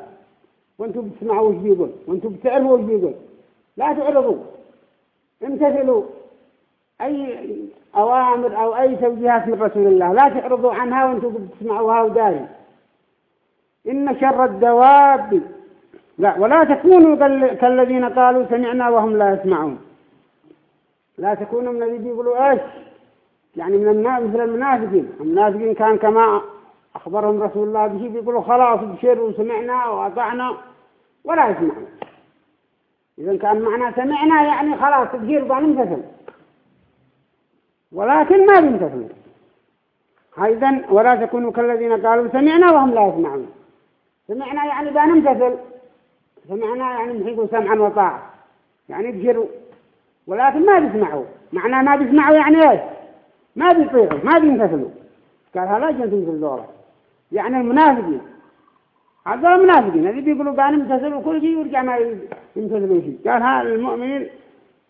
وأنتم بتسمعوا وش بيقول؟ وأنتم بتعرفوا وش بيقول؟ لا تعرضوا. امتثلوا. أي أوامر أو أي توجيهات من رسول الله. لا تعرضوا عنها وأنتم بتسمعوها وداري إن شر الدواب. لا ولا تكونوا كالذين قالوا سمعنا وهم لا يسمعون. لا تكونوا من الذين يقولوا إيش؟ يعني من الناس مثل المنافقين. المنافقين كان كما أخبرهم رسول الله بشيء بيقولوا خلاص بشر وسمعنا وأطعنا ولا يسمعون إذا كان معنا سمعنا يعني خلاص تبشير بنمتثل ولكن ما بيمتثلون أيضا ولا تكونوا كالذين قالوا سمعنا وهم لا يسمعون. سمعنا يعني بنمتثل سمعنا يعني نحيقوا سمعا وطاعة. يعني بشروا ولكن ما بيسمعوا. معناه ما بيسمعوا يعني إيش؟ ما بيطيعوا ما بيمتثلوا قال هذا جنس في الدورة يعني المنافقين. هذول المنافقين. الذي بيقولوا قال امتثلوا كل شيء ويرجع ما يمتثلوا شيء. قال هذا المؤمنين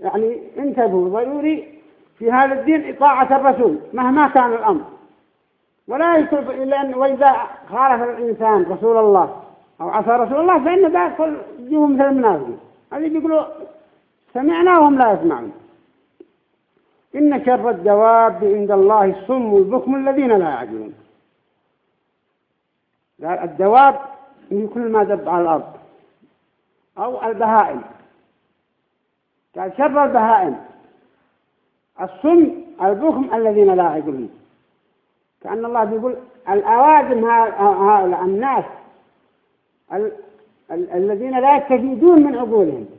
يعني انتبهوا ضروري في هذا الدين إطاعة الرسول مهما كان الأمر. ولا يكتب إلا أن وإذا خالف الإنسان رسول الله أو عصى رسول الله فإن كل يجيهم مثل المنافقين. هذه بيقولوا سمعنا وهم لا يسمعون. إن شر الدواب عند الله الصم والبكم الذين لا يعقلون الدواب هي كل ما دب على الأرض أو البهائم. قال شر البهائم. الصم البكم الذين لا يعقلون كأن الله بيقول الأوادم هؤلاء الناس ال ال الذين لا يستفيدون من عقولهم.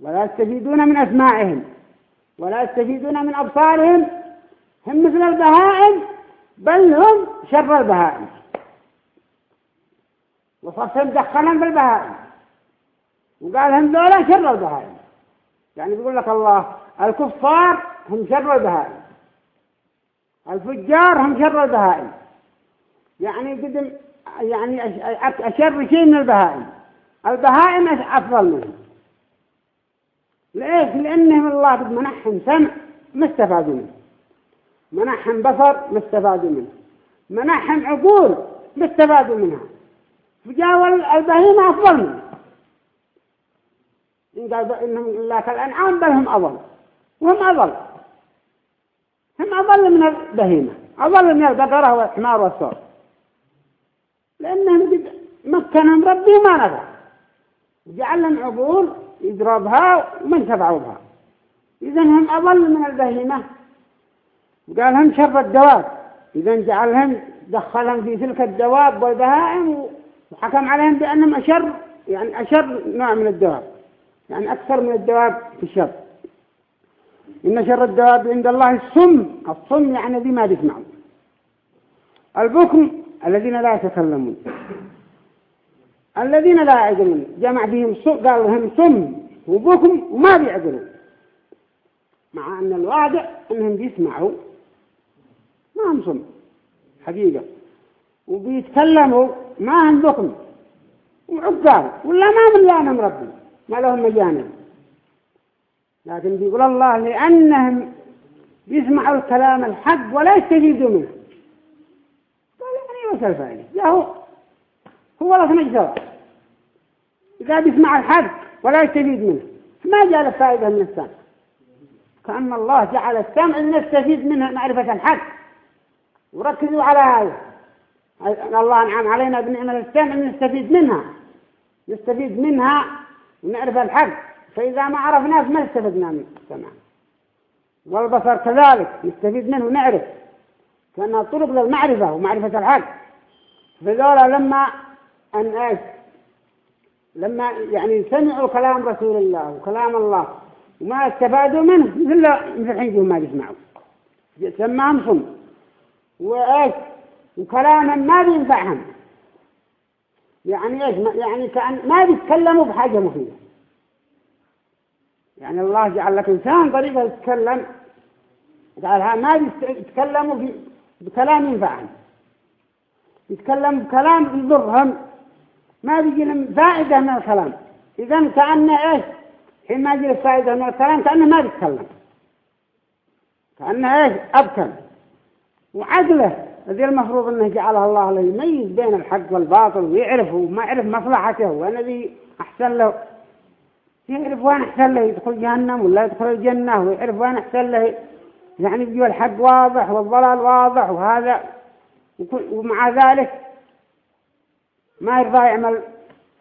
ولا يستفيدون من أسماعهم ولا يستفيدون من أبصارهم هم مثل البهائم بل هم شر البهائم. وصفهم دخلا بالبهائم وقال هم ذولا شر البهائم. يعني بيقول لك الله الكفار هم شر البهائم الفجار هم شر البهائم. يعني قدم يعني أشر شيء من البهائم. البهائم أفضل منهم. ليش؟ لأنهم الله قد منحهم سمع ما استفادوا منه. منحهم بصر ما استفادوا منه. منحهم عقول ما استفادوا منها. فجاول البهيمة أفضل منه. إن قال إنهم إلا كالأنعام بل هم أضل. وهم أضل. هم أضل من البهيمة. أضل من البقرة والحمار والصور. لأنهم مكنهم ربي ما نفع. جعل لهم عقول يضربها وما انتفعوا بها إذا هم أضل من البهيمة. قال هم شر الدواب. إذا جعلهم دخلهم في تلك الدواب والبهائم وحكم عليهم بأنهم أشر يعني أشر نوع من الدواب. يعني أكثر من الدواب في الشر. إن شر الدواب عند الله الصم. الصم يعني ذي ما بيسمعوا البكم الذين لا يتكلمون. الذين لا يعقلون. جمع فيهم قال هم صم وبكم وما بيعقلون. مع أن الواقع أنهم بيسمعوا. ما هم صم. حقيقة. وبيتكلموا ما هم بكم. وعقال. ولا ما من لانهم ربي. ما لهم مجانب لكن بيقول الله لأنهم بيسمعوا الكلام الحق ولا يستفيدوا منه. قال يعني وش الفائدة يا هو هو ولا سمع إذا بيسمع الحق ولا يستفيد منه. ما جاء الفائدة من السمع كأن الله جعل السمع نستفيد منه معرفة الحق وركزوا على هذا. الله أنعم علينا بنعمة السمع نستفيد منها. نستفيد منها ونعرف الحق فإذا ما عرفناه ما استفدنا من السمع. والبصر كذلك نستفيد منه ونعرف كأنها طرق للمعرفة ومعرفة الحق فذولا لما أن إيش؟ لما يعني سمعوا كلام رسول الله وكلام الله وما استفادوا منه مثل مثل حين ما يسمعوا. سماهم صم وإيش؟ وكلاما ما بينفعهم. يعني إيش؟ يعني كأن ما بيتكلموا بحاجة مفيدة يعني الله جعل لك إنسان طريقة يتكلم قالها ما بيتكلموا بكلام ينفعهم. يتكلم بكلام يضرهم. ما بيجي لهم فائدة من الكلام. إذا كأنه إيش؟ حين ما يجي الفائدة من الكلام كأنه ما بيتكلم. كأنه إيش؟ أبكم وعدله الذي المفروض أنه جعلها الله ليميز بين الحق والباطل ويعرف وما يعرف مصلحته والذي أحسن له. يعرف وين أحسن له يدخل جهنم ولا يدخل الجنة ويعرف وين أحسن له. يعني بيجي الحق واضح والضلال واضح وهذا ومع ذلك ما يرضى يعمل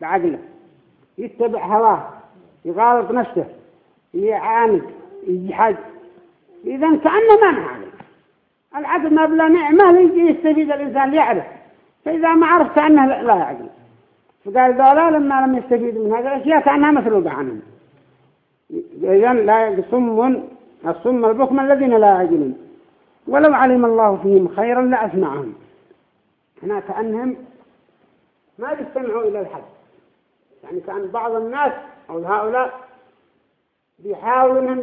بعقله. يتبع هواه يغالط نفسه يعاند يجحد. إذا كأنه ما معه العقل ما بلا نعمة يستفيد الإنسان ليعرف فإذا ما عرف كأنه لا يعقل. فقال ذولا لما لم يستفيد من هذه الأشياء كأنها مسروقة عنهم إذا لا يصم الصم البكم الذين لا يعقلون. ولو علم الله فيهم خيرا لأسمعهم. هنا كأنهم ما يستمعوا إلى الحق يعني كأن بعض الناس أو هؤلاء بيحاولوا أنهم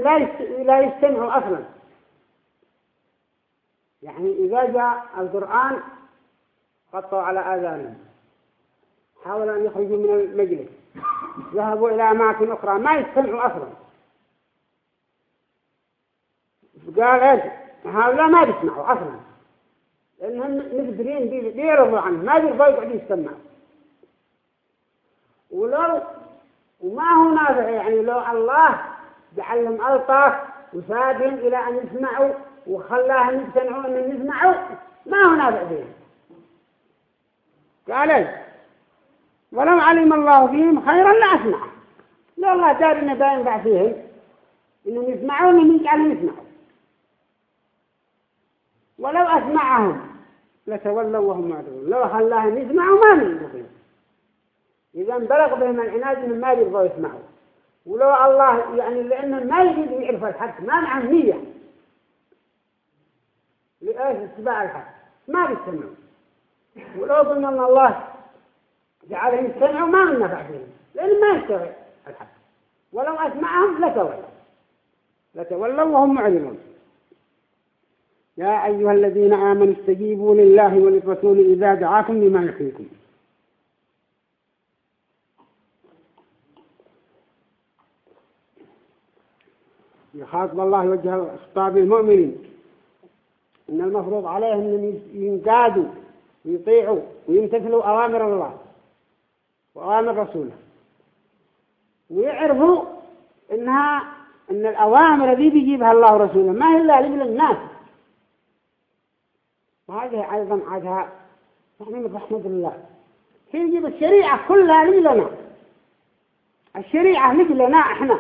لا يستمعوا أصلا. يعني إذا جاء القرآن قطعوا على آذانهم. حاولوا أن يخرجوا من المجلس. ذهبوا إلى أماكن أخرى. ما يستمعوا أصلا. قال إيش؟ هؤلاء ما بيسمعوا أصلا. لأنهم مقدرين بيرضوا عنه ما بيرضوا يقعدوا يستمعوا. ولو وما هو نافع يعني لو الله جعلهم ألطاف وسادهم إلى أن يسمعوا وخلاهم يقتنعوا أن يسمعوا ما هو نافع فيهم. قال ولو علم الله فيهم خيرا لأسمع لو الله دار إنه بينفع فيهم إنهم يسمعوا إنهم يجعلهم يسمعوا ولو أسمعهم لتولوا وهم معرضون. لو خلاهم يسمعوا ما من فيهم إذا بلغ بهم العناد إنهم ما يرضوا يسمعوا ولو الله يعني لأنهم ما يريدوا يعرفوا الحق ما معهم نية. لإيش اتباع الحق. ما بيستمعوا ولو قلنا أن الله جعلهم يستمعوا ما من نفع فيهم لأن ما يستوي الحق. ولو أسمعهم لتولوا. لتولوا وهم معلمون يا أيها الذين آمنوا استجيبوا لله وللرسول إذا دعاكم لما يحييكم. يخاطب الله وجه خطاب المؤمنين. إن المفروض عليهم أن ينقادوا ويطيعوا ويمتثلوا أوامر الله وأوامر رسوله. ويعرفوا إنها إن الأوامر ذي بيجيبها الله ورسوله ما هي إلا للناس وهذه أيضا عادها من رحمة الله هي يجيب الشريعة كلها لنا. الشريعة لنا إحنا.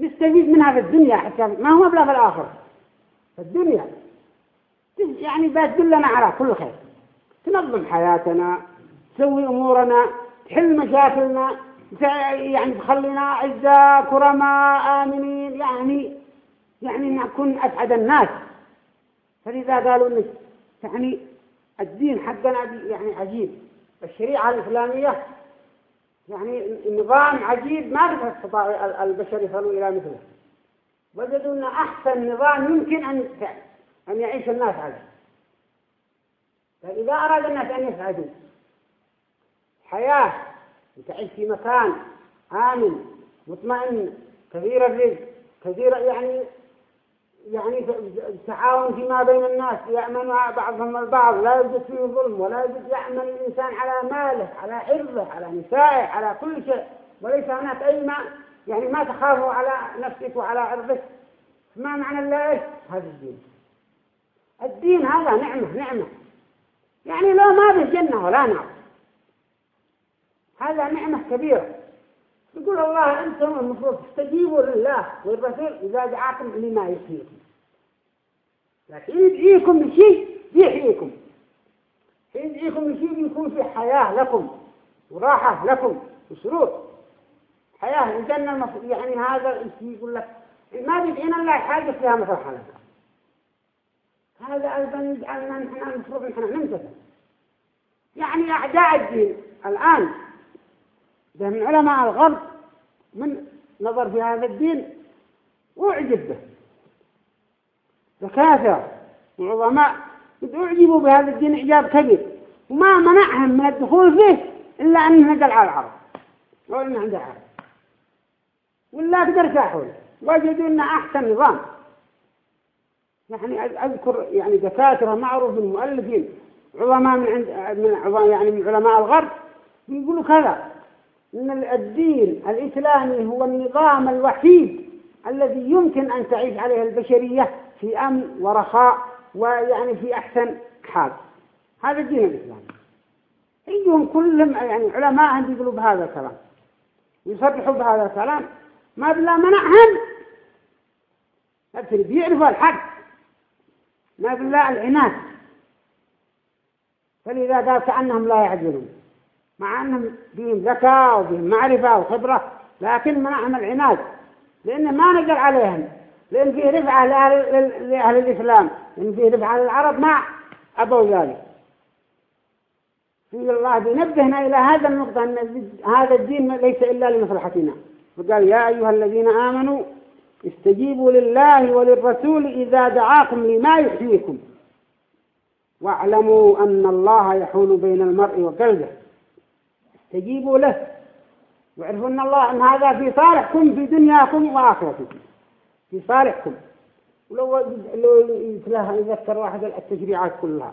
نستفيد منها في الدنيا حتى ما هو بلا في الآخر في الدنيا. يعني بتدلنا على كل خير. تنظم حياتنا تسوي أمورنا تحل مشاكلنا يعني تخلينا أعزاء كرماء آمنين. يعني يعني نكون أسعد الناس. فلذا قالوا إنك يعني الدين حقنا يعني عجيب. الشريعة الإسلامية يعني نظام عجيب ما قد استطاع البشر يصلوا إلى مثله. وجدوا أن أحسن نظام يمكن أن أن يعيش الناس عليه. فإذا أراد الناس أن يسعدوا حياة تعيش في مكان آمن مطمئن كثير الرزق كثير يعني يعني تعاون فيما بين الناس يأمن بعضهم البعض لا يوجد فيه ظلم ولا يوجد يأمن الإنسان على ماله على عرضه على نسائه على كل شيء. وليس هناك أي ما يعني ما تخافوا على نفسك وعلى عرضك. ما معنى الله هذا الدين. الدين هذا نعمة نعمة. يعني لو ما به جنة ولا نار هذا نعمة كبيرة. يقول الله أنتم المفروض تستجيبوا لله والرسول إذا دعاكم لما يحييكم. لكن يدعيكم بشيء يحييكم. يدعيكم بشيء يكون في حياة لكم وراحة لكم وسرور. حياة الجنة يعني هذا يقول لك؟ ما بيدعينا الله حاجة فيها مثل حالك هذا أيضا يجعلنا نحن المفروض نحن نمتثل يعني أعداء الدين الآن ده من علماء الغرب من نظر في هذا الدين وأعجب به. دكاترة وعظماء أعجبوا بهذا الدين إعجاب كبير وما منعهم من الدخول فيه إلا أنه نقل على العرب وإنه عند العرب. ولا قدر ارتاحوا وجدوا أنه أحسن نظام. يعني أذكر يعني دكاترة معروف من مؤلفين عظماء من عند من يعني من علماء الغرب يقولوا كذا. إن الدين الإسلامي هو النظام الوحيد الذي يمكن أن تعيش عليه البشرية في أمن ورخاء ويعني في أحسن حال. هذا الدين الإسلامي يجون كلهم يعني علماء يقولوا بهذا الكلام يصرحوا بهذا الكلام. ما بلا منعهم بيعرفوا الحق. ما بلا العناد. فلذا قال كأنهم لا يعدلون. مع أنهم بهم ذكاء وبهم معرفة وخبرة لكن منعهم العناد لأنه ما نقل عليهم. لأن فيه رفعة لأهل, الإسلام لأن فيه رفعة للعرب ما أبوا ذلك. في الله بينبهنا إلى هذا النقطة أن هذا الدين ليس إلا لمصلحتنا. فقال يا أيها الذين آمنوا استجيبوا لله وللرسول إذا دعاكم لما يحييكم. واعلموا أن الله يحول بين المرء وقلبه استجيبوا له. واعرفوا أن الله أن هذا في صالحكم في دنياكم وآخرتكم. في صالحكم. ولو لو يذكر واحد التشريعات كلها.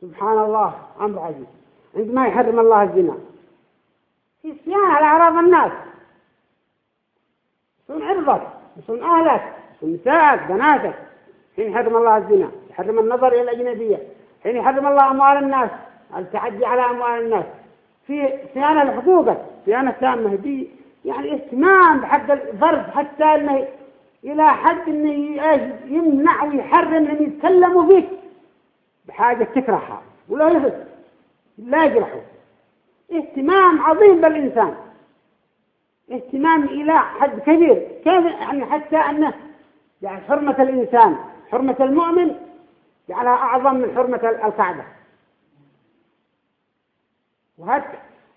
سبحان الله أمر عجيب. عندما يحرم الله الزنا. في صيانة على أعراض الناس. شون عرضك شون أهلك شون نسائك بناتك. حين يحرم الله الزنا يحرم النظر إلى الأجنبية. حين يحرم الله أموال الناس التعدي على أموال الناس. في صيانة لحقوقك صيانة تامة دي يعني اهتمام بحق الفرد حتى إنه إلى حد إنه يمنع ويحرم ان يتكلموا فيك بحاجة تكرهها ولا يفس لا يجرحوا اهتمام عظيم بالإنسان. اهتمام إلى حد كبير. كيف يعني حتى أنه يعني حرمة الإنسان حرمة المؤمن جعلها أعظم من حرمة الكعبة؟ وهك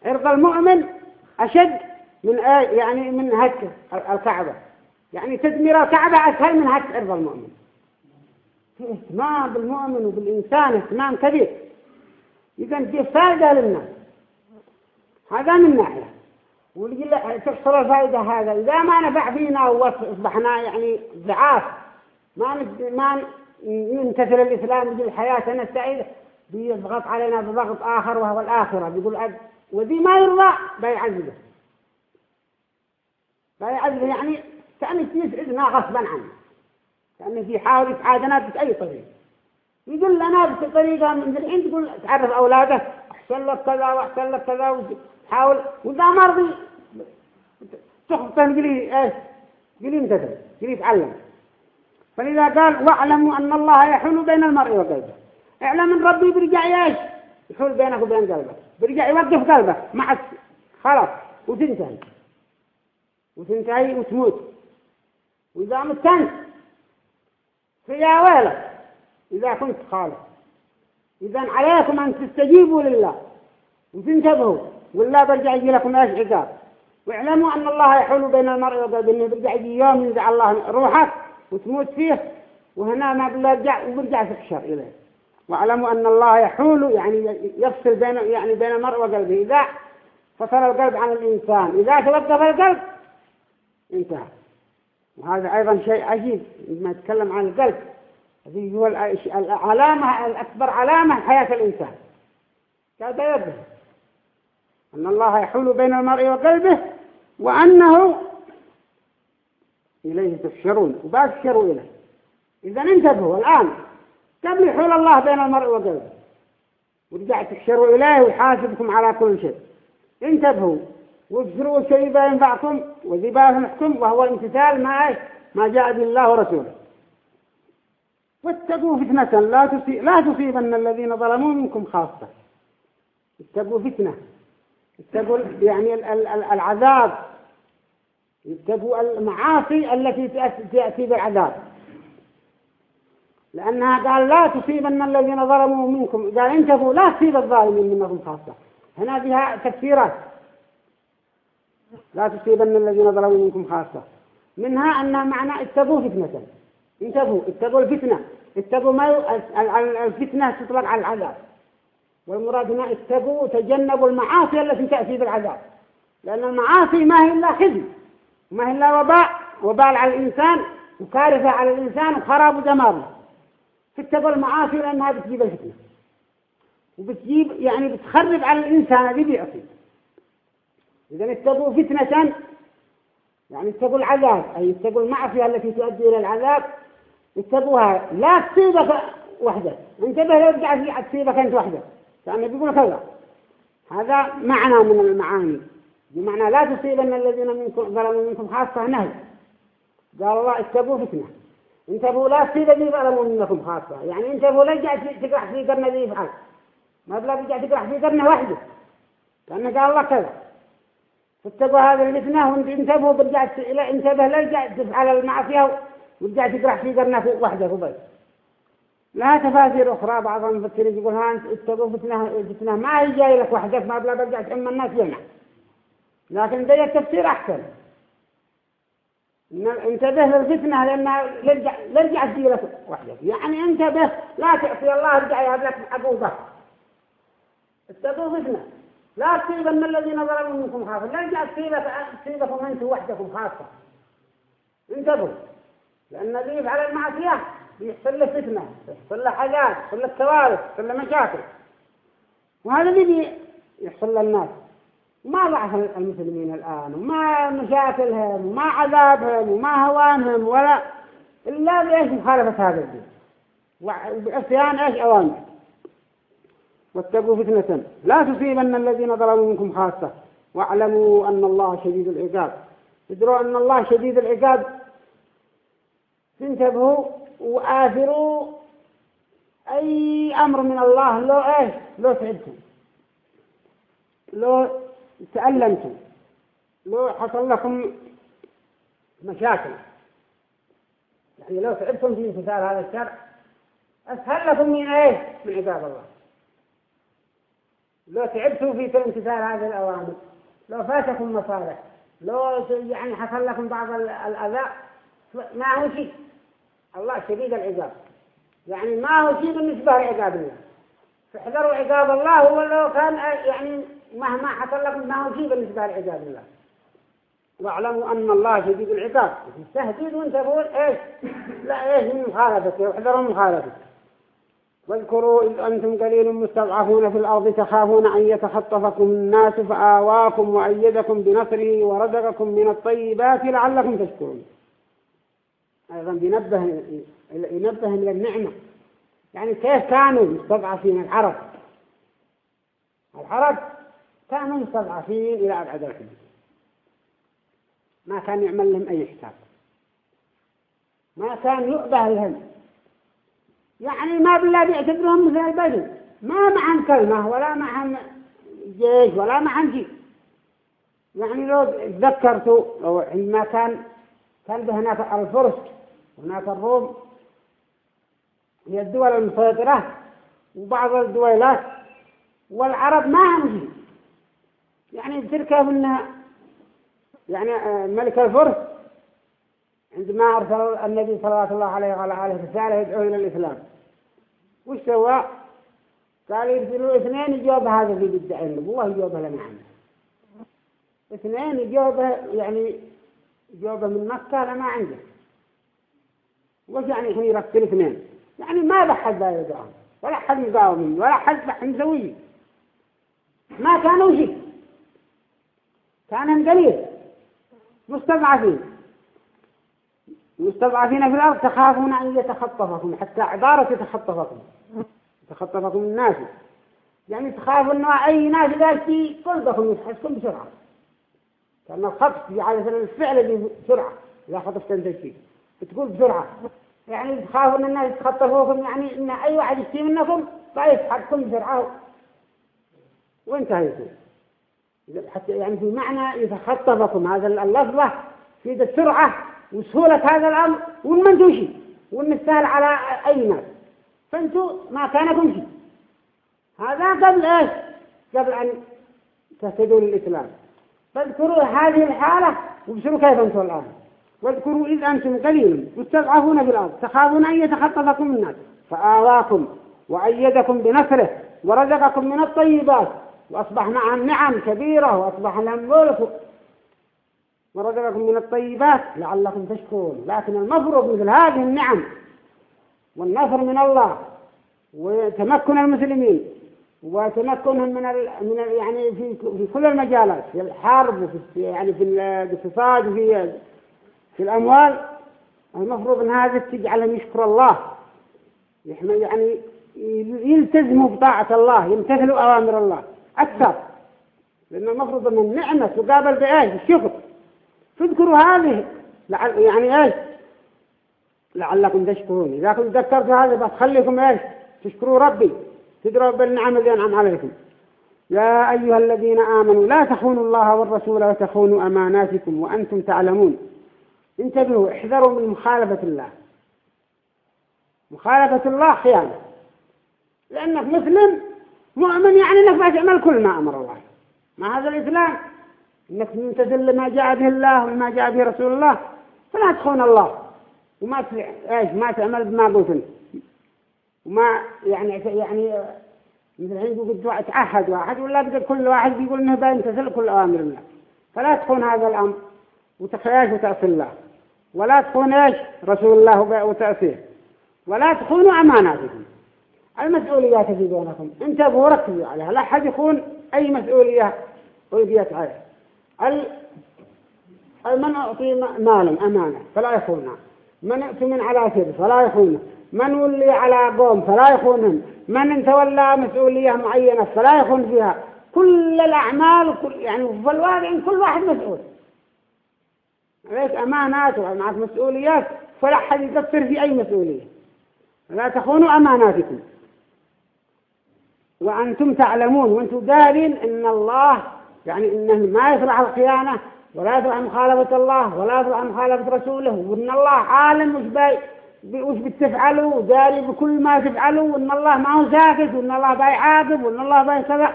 عرض المؤمن أشد من يعني من هك الكعبة. يعني تدمير الكعبة أسهل من هك عرض المؤمن. في اهتمام بالمؤمن وبالإنسان اهتمام كبير. إذا في فائدة للناس هذا من ناحية. تحصل الفائدة هذا. إذا ما نفع فينا وأصبحنا يعني ضعاف ما ما نمتثل الإسلام حياتنا السعيدة بيضغط علينا بضغط آخر وهو الآخرة. بيقول أد وذي ما يرضى بيعذبه بيعذبه يعني كأنه يسعدنا غصبا عنه. كأنه بيحاول يسعادنا بأي طريقة يقول لنا بطريقة من الحين تقول تعرف أولاده أحسن لك كذا وأحسن لك كذا وحاول وإذا ما رضي. تخطى قلي إيش؟ قلي متدري قلي يتعلم فلذا قال واعلموا أن الله يحول بين المرء وقلبه اعلم ان ربي برجع إيش؟ يحول بينك وبين قلبك. برجع يوقف قلبك. معك خلاص. وتنتهي. وتنتهي وتموت. وإذا متنت فيا ويلك. إذا كنت خالص إذا عليكم أن تستجيبوا لله. وتنتبهوا. ولا برجع يجي لكم إيش عقاب. واعلموا أن الله يحول بين المرء وقلبه برجع يجي يوم ينزع الله روحك وتموت فيه. وهنا ما برجع وبرجع تحشر إليه. واعلموا أن الله يحول يعني يفصل بين يعني بين المرء وقلبه. إذا فصل القلب عن الإنسان إذا توقف القلب انتهى. وهذا أيضا شيء عجيب لما يتكلم عن القلب. هذه هو العلامة الأكبر علامة حياة الإنسان. قال بيده أن الله يحول بين المرء وقلبه وأنه إليه تحشرون وباشروا إليه. إذا انتبهوا الآن. قبل يحول الله بين المرء وقلبه ورجع تحشروا إليه ويحاسبكم على كل شيء. انتبهوا. وابشروا شيء ينفعكم وذي ينفعكم وهو امتثال ما ما جاء به الله ورسوله. واتقوا فتنة لا تصيب لا تصيبن الذين ظلموا منكم خاصة. اتقوا فتنة. اتقوا يعني العذاب. اتقوا المعاصي التي تأتي بالعذاب. لأنها قال لا تصيبن الذين ظلموا منكم. قال انتبهوا لا تصيب الظالمين منكم خاصة. هنا بها تفسيرات. لا تصيبن الذين ظلموا منكم خاصة. منها أن معنى اتقوا فتنة. انتبهوا اتقوا الفتنة. اتقوا ما الفتنة تطلق على العذاب. والمراد هنا اتقوا تجنبوا المعاصي التي تأتي بالعذاب. لأن المعاصي ما هي إلا خزي. ما هي إلا وباء. وبال على الإنسان وكارثة على الإنسان وخراب ودمار تتقوا المعاصي لأنها بتجيب الفتنة. وبتجيب يعني بتخرب على الإنسان الذي بيعصي إذا اتقوا فتنة يعني اتقوا العذاب أي اتقوا المعصية التي تؤدي إلى العذاب اتقوها. لا تصيبك وحدك انتبه لو رجعت تصيبك أنت وحدك كأنه بيقول كذا هذا. معنى من المعاني. بمعنى لا تصيبن الذين منكم ظلموا منكم خاصة نهي قال الله اتقوا فتنة. انتبهوا لا تصيب الذي ظلموا منكم خاصة. يعني انتبهوا لا تقع تقرح في قرن ذي يفعل ما بلا تقع تقرح في قرن وحده. لأنه قال الله كذا. فاتقوا هذا الفتنة وانتبهوا برجع انتبه لا ترجع تفعل المعصية ورجع تقرح في قرن وحده فبس لها تفاسير أخرى بعض المفسرين يقول ها اتقوا فتنة, فتنة ما هي جاي لك وحدك ما بلا برجع تعم الناس يمنع. لكن ده التفسير أحسن. انتبه للفتنة لأنها لرجع, لرجع لك وحدك يعني انتبه لا تعصي الله رجع يهب لك عقوبة اتقوا فتنة. لا تصيبن الذين ظلموا منكم خاصة. لا رجع تصيبكم أنتم وحدكم خاصة. انتبهوا. لأن اللي يفعل المعصية يحصل له فتنة يحصل له حاجات يحصل له كوارث يحصل له مشاكل. وهذا اللي يحصل للناس. ما ضعف المسلمين الآن وما مشاكلهم وما عذابهم وما هوانهم ولا إلا بإيش مخالفة هذا الدين؟ وبعصيان إيش أوامر؟ واتقوا فتنة. لا تصيبن الذين ظلموا منكم خاصة. واعلموا أن الله شديد العقاب. ادروا أن الله شديد العقاب. انتبهوا وآثروا أي أمر من الله لو إيش؟ لو تعبتم لو تألمتم. لو حصل لكم مشاكل. يعني لو تعبتم في امتثال هذا الشرع أسهل لكم من إيه من عباد الله. لو تعبتم في امتثال هذه الأوامر لو فاتكم مصالح لو يعني حصل لكم بعض الأذى ما هو شيء. الله شديد العقاب يعني ما هو شيء بالنسبة لعقاب الله. فاحذروا عقاب الله ولو كان يعني مهما حصل لكم ما هو شيء بالنسبة لعقاب الله. واعلموا أن الله شديد العقاب. تهديد وأنت تقول إيش؟ لا إيش من مخالفتك؟ واحذروا من مخالفتك. واذكروا إذ أنتم قليل مستضعفون في الأرض تخافون أن يتخطفكم الناس فآواكم وأيدكم بنصره ورزقكم من الطيبات لعلكم تشكرون. أيضا بينبه ينبه إلى النعمة. يعني كيف كانوا مستضعفين العرب؟ العرب كانوا مستضعفين إلى أبعد الحدود. ما كان يعمل لهم أي حساب. ما كان يؤبه لهم. يعني ما بالله بيعتبرهم مثل البدو ما معهم كلمة ولا معهم جيش ولا معهم شيء. يعني لو تذكرتوا لو عندما كان كان هناك الفرس هناك الروم هي الدول المسيطرة وبعض الدولات والعرب ما هم يعني تركب انها يعني آه، ملك الفرس عندما أرسل النبي صلى الله عليه وعلى آله رسالة يدعو إلى الإسلام. وش سوى؟ قال يرسلوا اثنين يجوب هذا في بيدعي النبوة يجوبها لنا عنه. اثنين يجوبها يعني جوبه من مكة لما عنده. وش يعني يرسل اثنين؟ يعني ما بحد ذا يدعهم ولا حد مقاومين ولا حد مسوي ما كانوا شيء كانوا قليل مستضعفين. مستضعفين في الأرض تخافون أن يتخطفكم حتى عبارة يتخطفكم. يتخطفكم الناس. يعني تخافوا أنه أي ناس قال شيء قلبكم يحسكم بسرعة. كان الخطف على الفعل اللي بسرعة. إذا خطفت أنت شيء بتقول بسرعة. يعني تخافوا الناس يتخطفوكم يعني أن أي واحد يشتي منكم فيسحبكم بسرعة. وانتهيتم حتى يعني في معنى يتخطفكم هذا اللفظة في السرعة وسهولة هذا الأمر والمندوشي والمستهل على أي ناس. فأنتوا ما كانكم شيء. هذا قبل إيش؟ قبل أن تهتدوا للإسلام. فاذكروا هذه الحالة وابشروا كيف أنتم الآن. واذكروا إذ أنتم قليل مستضعفون في الأرض تخافون أن يتخطفكم الناس فآواكم وأيدكم بنصره ورزقكم من الطيبات وأصبح معهم نعم كبيرة وأصبح لهم ملك ورزقكم من الطيبات لعلكم تشكرون. لكن المفروض مثل هذه النعم والنصر من الله وتمكن المسلمين وتمكنهم من ال من ال يعني في في كل المجالات في الحرب وفي يعني في الاقتصاد وفي في الأموال المفروض أن هذا تجعلهم يشكر الله. يعني يلتزموا بطاعة الله يمتثلوا أوامر الله أكثر. لأن المفروض أن النعمة تقابل بإيش؟ الشكر تذكروا هذه. لعل يعني إيش؟ لعلكم تشكرون. إذا كنت ذكرت هذا بتخليكم إيش؟ تشكروا ربي. تدروا بالنعم اللي أنعم عليكم. يا أيها الذين آمنوا لا تخونوا الله والرسول وتخونوا أماناتكم وأنتم تعلمون. انتبهوا احذروا من مخالفة الله. مخالفة الله خيانة. لأنك مسلم مؤمن يعني أنك ما تعمل كل ما أمر الله. ما هذا الإسلام؟ أنك تمتثل لما جاء به الله وما جاء به رسول الله فلا تخون الله. وما إيش ما تعمل بما قلت وما يعني يعني مثل الحين يقول تعهد واحد ولا بقى كل واحد بيقول إنه بيمتثل كل أوامر الله. فلا تخون هذا الأمر. وتخياش وتعصي الله. ولا تخون إيش؟ رسول الله وتعصيه ولا تخونوا اماناتكم المسؤوليات في بينكم انتبهوا ركزوا عليها لا حد يخون أي مسؤولية ألقيت عليه. من أعطي مالا؟ أمانة. فلا يخونه من من على سر؟ فلا يخونه من ولي على قوم؟ فلا يخونهم. من تولى مسؤولية معينة؟ فلا يخون فيها. كل الأعمال كل يعني في الواقع كل واحد مسؤول. عليك أمانات ومعك مسؤوليات فلا أحد يقصر في أي مسؤولية. لا تخونوا أماناتكم. وأنتم تعلمون وأنتم دارين إن الله يعني إنه ما يصلح الخيانة ولا يصلح مخالفة الله ولا يصلح مخالفة رسوله وإن الله عالم وش باي وش بتفعلوا وداري بكل ما تفعلوا وإن الله ما هو ساكت وإن الله باي عاقب وإن الله باي كذا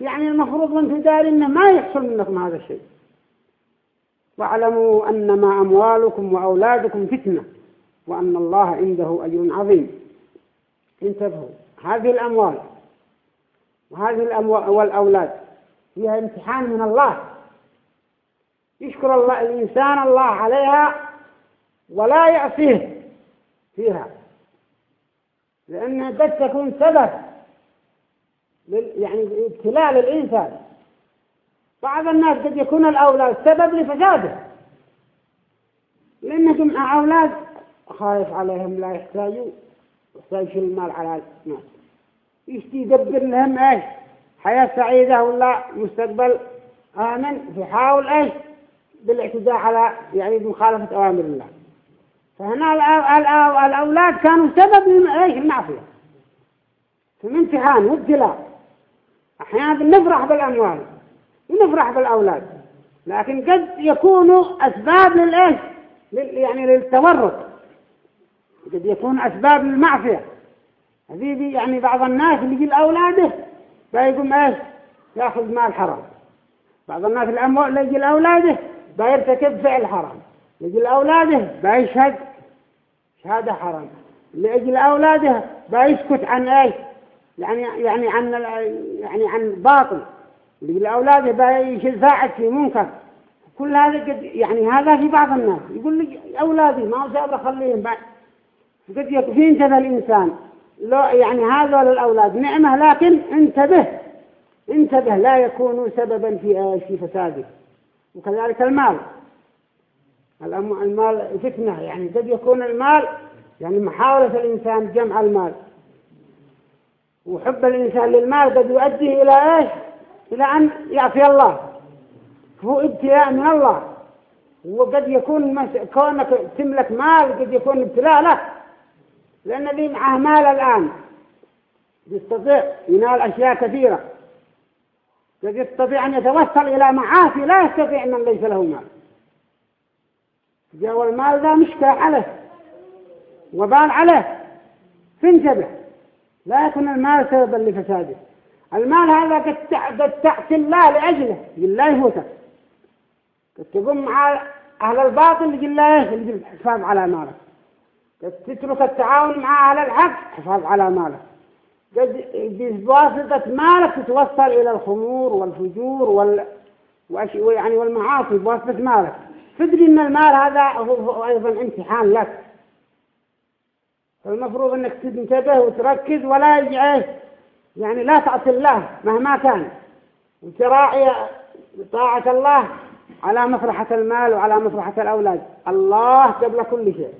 يعني المفروض وأنتم دارين إنه ما يحصل منكم هذا الشيء. واعلموا أنما أموالكم وأولادكم فتنة وأن الله عنده أجر عظيم. انتبهوا هذه الأموال وهذه الأموال والأولاد فيها امتحان من الله. يشكر الله الإنسان الله عليها ولا يعصيه فيها لأنها قد تكون سبب يعني ابتلاء للإنسان. بعض الناس قد يكون الأولاد سبب لفساده. لأنهم أولاد خايف عليهم لا يحتاجوا يحتاج المال على الناس. يشتي يدبر لهم إيش؟ حياة سعيدة ولا مستقبل آمن؟ يحاول إيش؟ بالاعتداء على يعني بمخالفة أوامر الله. فهنا الأولاد كانوا سبب إيش؟ المعصية. في امتحان وابتلاء أحيانا بنفرح بالأموال. ونفرح بالأولاد. لكن قد يكونوا أسباب للإيش؟ يعني للتورط. قد يكون أسباب للمعصية. هذه يعني بعض الناس اللي يجي لأولاده فيقوم إيش؟ يأخذ مال حرام. بعض الناس الأموال اللي يجي لأولاده بيرتكب فعل حرام. يجي لأولاده بيشهد شهادة حرام. اللي يجي لأولاده بيسكت عن إيش؟ يعني يعني عن يعني عن باطل اللي لأولاده بيساعد في منكر. كل هذا قد يعني هذا في بعض الناس. يقول لي أولادي ما هو سابر خليهم بعد. قد يكفي انتبه الإنسان. لو يعني هذا للأولاد نعمة لكن انتبه. انتبه لا يكونوا سببا في في فساده. وكذلك المال. المال فتنة. يعني قد يكون المال يعني محاولة الإنسان جمع المال. وحب الإنسان للمال قد يؤدي إلى إيش؟ إلى أن يعصي الله. هو ابتلاء من الله. وقد يكون. كونك تملك مال قد يكون ابتلاء لك لأن اللي معه مال الآن. يستطيع ينال أشياء كثيرة. قد يستطيع أن يتوصل إلى معاصي لا يستطيع من ليس له مال. جاء المال ذا مشكلة عليه. وبال عليه. فانتبه. لا يكون المال سببا لفساده. المال هذا قد تعطي الله لأجله لله يفوتك قد تقوم مع أهل الباطل يقول له حفاظ على مالك. قد تترك التعاون مع أهل الحق حفاظ على مالك. قد بواسطة مالك تتوصل إلى الخمور والفجور وال يعني والمعاصي بواسطة مالك. تدري أن المال هذا هو أيضا امتحان لك. فالمفروض أنك تنتبه وتركز ولا يجعل يعني لا تعصي الله مهما كان. وتراعي طاعة الله على مصلحة المال وعلى مصلحة الأولاد. الله قبل كل شيء.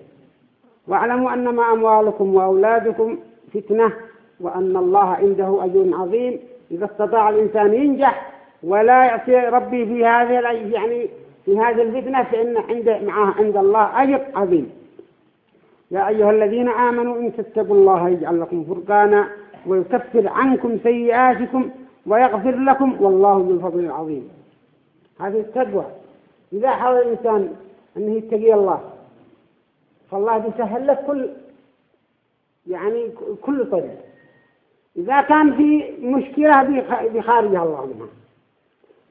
واعلموا أنما أموالكم وأولادكم فتنة وأن الله عنده أجر عظيم. إذا استطاع الإنسان ينجح ولا يعصي ربي في هذه يعني في هذه الفتنة فإن عند معه عند الله أجر عظيم. يا أيها الذين آمنوا إن تتقوا الله يجعل لكم فرقانا ويكفر عنكم سيئاتكم ويغفر لكم والله ذو الفضل العظيم. هذه التقوى. إذا حاول الإنسان أنه يتقي الله فالله بيسهل لك كل يعني كل طريق. إذا كان في مشكلة بخارجها الله منها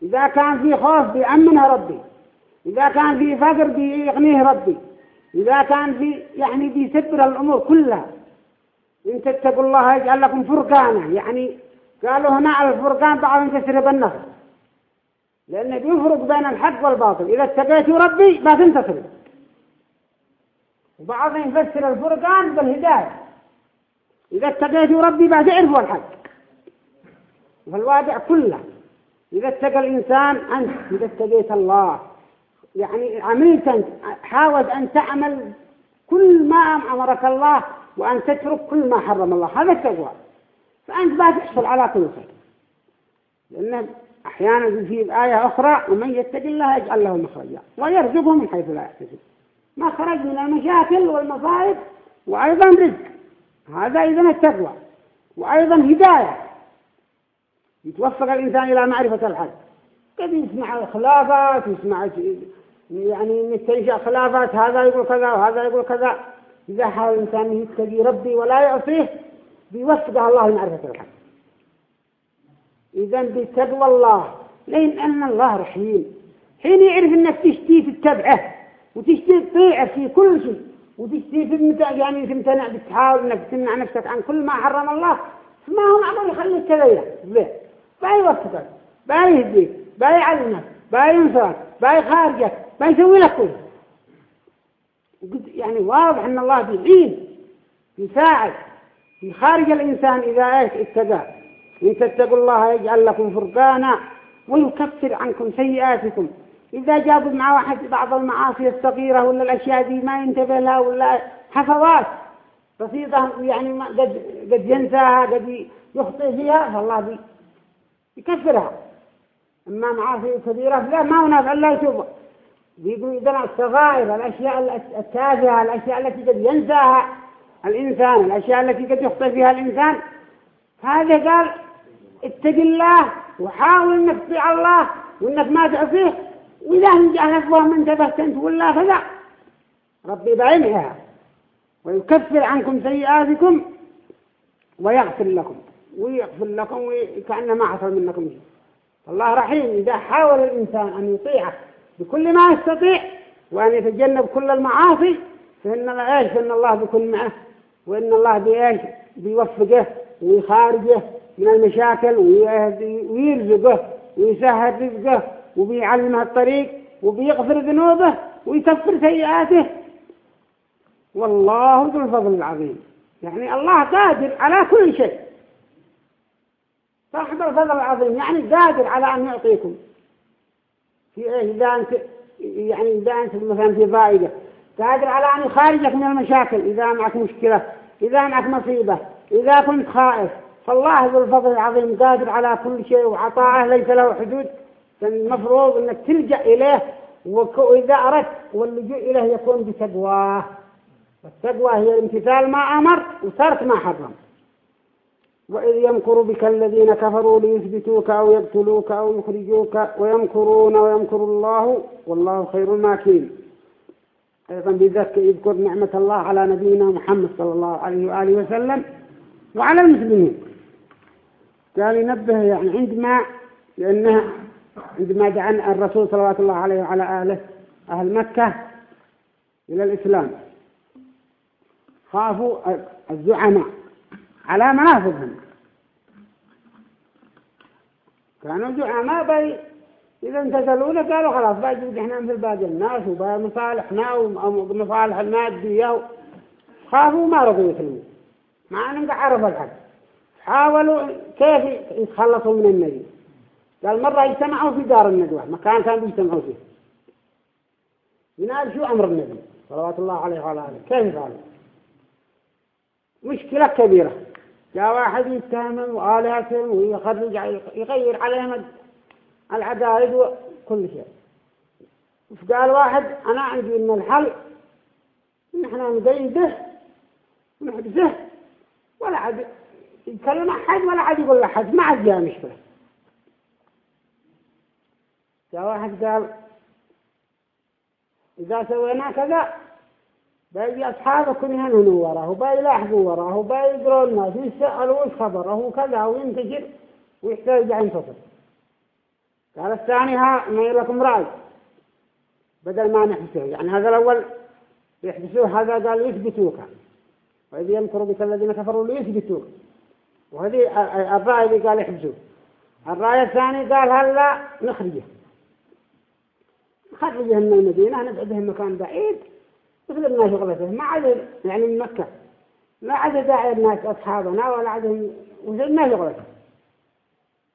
إذا كان في خوف بيأمنها ربي. إذا كان في فقر بيغنيه ربي. إذا كان في يعني بيسبر الأمور كلها. إن تتقوا الله يجعل لكم فرقانا. يعني قالوا هنا الفرقان بعضهم تسرب النصر لأنه بيفرق بين الحق والباطل. إذا اتقيتوا ربي ما تنتصر. وبعضهم يفسر الفرقان بالهداية. إذا اتقيتوا ربي ما تعرفوا الحق. فالواقع كله. إذا اتقى الإنسان أنت. إذا اتقيت الله. يعني عملت حاول أن تعمل كل ما أمرك الله. وأن تترك كل ما حرم الله. هذا التقوى فأنت ما تحصل على كل خير. لأن أحيانا في آية أخرى ومن يتق الله يجعل له مخرجا. ويرزقه من حيث لا يحتسب. مخرج من المشاكل والمصائب وأيضا رزق. هذا إذا التقوى. وأيضا هداية. يتوفق الإنسان إلى معرفة الحق. قد يسمع خلافات يسمع يعني نستنشأ خلافات هذا يقول كذا وهذا يقول كذا. إذا حاول الإنسان يتقي ربي ولا يعصيه بيوفقه الله لمعرفة الحق. إذا بتقوى الله لين أن الله رحيم. حين يعرف أنك تشتي تتبعه وتشتي تطيعه في كل شيء وتشتي في يعني تمتنع بتحاول أنك تمنع نفسك عن كل ما حرم الله فما هو معقول يخليك كذا به بايوفقك بايهديك بايعلمك باينصرك بايخارجك ما يسوي لك كله يعني واضح أن الله بيعين يساعد في خارج الإنسان إذا إيش اتقى. إن تتقوا الله يجعل لكم فرقانا ويكفر عنكم سيئاتكم. إذا جابوا مع واحد بعض المعاصي الصغيرة ولا الأشياء دي ما ينتبه لها ولا حفظات بسيطة يعني قد, قد ينساها قد يخطئ فيها فالله بي يكفرها. أما معاصي كبيرة لا ما هو نافع الله يتوب. بيقول إذا الصغائر الأشياء التافهة الأشياء التي قد ينساها الإنسان الأشياء التي قد يخطئ فيها الإنسان. هذا قال اتق الله وحاول إنك تطيع الله وإنك ما تعصيه. وإذا نجح نفوه من تبهت أنت ولا كذا ربي بعينها ويكفر عنكم سيئاتكم ويغفر لكم. ويغفر لكم وكأنما ما حصل منكم شيء. الله رحيم. إذا حاول الإنسان أن يطيعه بكل ما يستطيع وأن يتجنب كل المعاصي فإن إيش؟ فإن الله بيكون معه وإن الله بإيش؟ بيوفقه ويخارجه من المشاكل ويرزقه ويسهل رزقه وبيعلمه الطريق وبيغفر ذنوبه ويكفر سيئاته. والله ذو الفضل العظيم. يعني الله قادر على كل شيء. صاحب الفضل العظيم. يعني قادر على أن يعطيكم. في إيش إذا أنت يعني إذا أنت مثلا في ضائقة. قادر على أن يخارجك من المشاكل. إذا معك مشكلة إذا معك مصيبة إذا كنت خائف. فالله ذو الفضل العظيم قادر على كل شيء وعطاءه. ليس له حدود. فالمفروض أنك تلجأ إليه. وإذا أردت واللجوء إليه يكون بتقواه. والتقوى هي الامتثال ما أمر وترك ما حرم. وإذ يمكر بك الذين كفروا ليثبتوك أو يقتلوك أو يخرجوك ويمكرون ويمكر الله والله خير الماكرين. أيضا بذلك يذكر نعمة الله على نبينا محمد صلى الله عليه وآله وسلم وعلى المسلمين. قال ينبه يعني عندما لأنه عندما دعا الرسول صلى الله عليه وعلى آله أهل مكة إلى الإسلام خافوا الزعماء. على منافذهم كانوا زعماء بي إذا انتزلونا قالوا خلاص باجي إحنا مثل باقي الناس وباقي مصالحنا ومصالح المادية خافوا ما رضوا يسلموا. مع أنهم عرفوا الحق. حاولوا كيف يتخلصوا من النبي. قال مرة اجتمعوا في دار الندوة مكان كانوا يجتمعوا فيه. يناقشوا أمر النبي؟ صلوات الله عليه وعلى آله. كيف قالوا مشكلة كبيرة. جاء واحد يتهم وآلهتهم ويخرج يغير عليهم العدائد وكل شيء. فقال واحد أنا عندي إن الحل نحن نقيده ونحبسه ولا عاد يتكلم أحد ولا عاد يقول لأحد ما عاد جاء مشكلة. جاء واحد قال إذا سوينا كذا باقي أصحابكم يهنهنوا وراه وباقي يلاحظوا وراه وباقي يقروا الناس ويسألوا خبره وكذا وينتشر ويحتاج ينتصر قال الثاني ها ما لكم رأي؟ بدل ما نحبسه يعني هذا الأول يحبسوه هذا قال يثبتوك. وإذ يمكر بك الذين كفروا ليثبتوك. وهذه الرأي اللي قال يحبسوه الرأي الثاني قال هلا نخرجه. نخرجه من المدينة نبعده مكان بعيد. مثل الناس شغلته ما عاد يعني من مكة. ما عاد داعي الناس أصحابنا ولا عاد وزي ما شغلته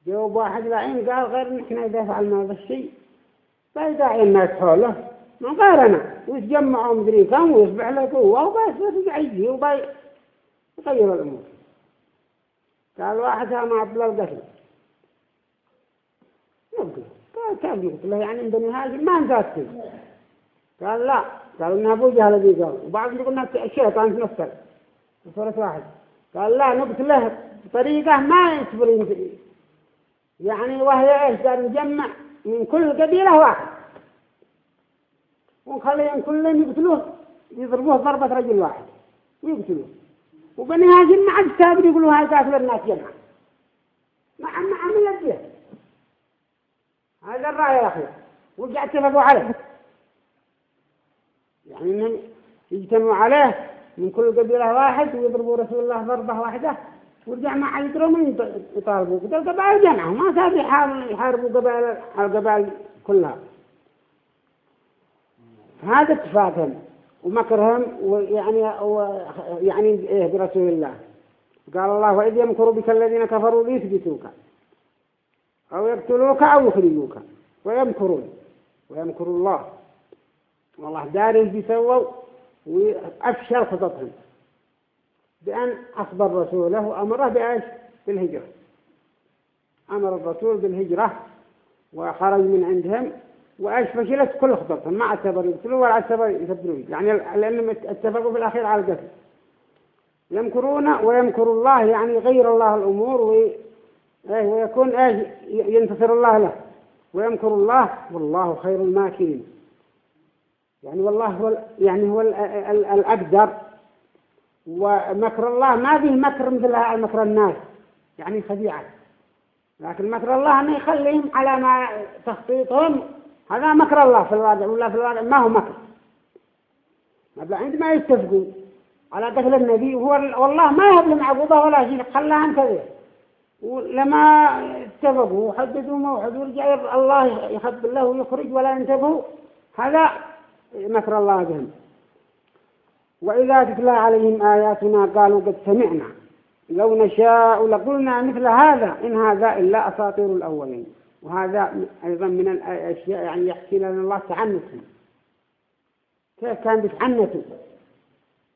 جواب واحد لعين قال غير نحن إذا فعلنا هذا الشيء. فيداعي الناس حوله. من غيرنا. ويتجمعوا مدري كم ويصبح له قوة وبس يجي وبي يغير الأمور. قال واحد ما عبد الله القتل قال كيف يقتله؟ يعني بني هاشم ما انت قال لا. قال إن أبو جهل ذي قال. وبعض يقول إنها الشيطان تمثل في واحد. قال لا نقتله بطريقة ما يصبر يعني وهي إيش؟ قال نجمع من كل قبيلة واحد. ونخليهم كلهم يقتلوه يضربوه ضربة رجل واحد. ويقتلوه. وبني هاشم ما عاد سابر يقولوا هاي قاتل الناس جمعا ما عم عمل هذا الرأي يا أخي. ورجع اتفقوا عليه يعني يجتمعوا عليه من كل قبيلة واحد ويضربوا رسول الله ضربة واحدة ورجع يدروا من يطالبوا. قتل قبائل جمعة ما صار يحاربوا قبائل القبائل كلها. هذا اتفاقهم ومكرهم ويعني يعني إيه برسول الله. قال الله وإذ يمكر بك الذين كفروا ليثبتوك أو يقتلوك أو يخرجوك. ويمكرون. ويمكر الله. والله داري بيسووا وأفشل خططهم. بأن أخبر رسوله وأمره بإيش؟ بالهجرة. أمر الرسول بالهجرة وخرج من عندهم وإيش؟ فشلت كل خططهم. ما اعتبر يقتلوا ولا اعتبر يسبرون يعني لأنهم اتفقوا في الأخير على القتل. يمكرون ويمكر الله يعني يغير الله الأمور وي... إيه، ويكون إيش؟ ينتصر الله له. ويمكر الله والله خير الماكرين. يعني والله هو يعني هو الأقدر. ومكر الله ما فيه مكر مثل مكر الناس يعني خديعة. لكن مكر الله أنه يخليهم على ما تخطيطهم هذا مكر الله في الواقع ولا في الواقع ما هو مكر. عندما يتفقوا على قتل النبي هو والله ما يهب لهم عقوبة ولا شيء خلاهم كذا. ولما اتفقوا وحددوا موعد ورجع الله يخب الله ويخرج ولا ينتبهوا هذا مكر الله بهم. وإذا تتلى عليهم آياتنا قالوا قد سمعنا. لو نشاء لقلنا مثل هذا. إن هذا إلا أساطير الأولين. وهذا أيضا من الأشياء يعني يحكي لنا الله تعنتهم. كيف كان بيتعنتوا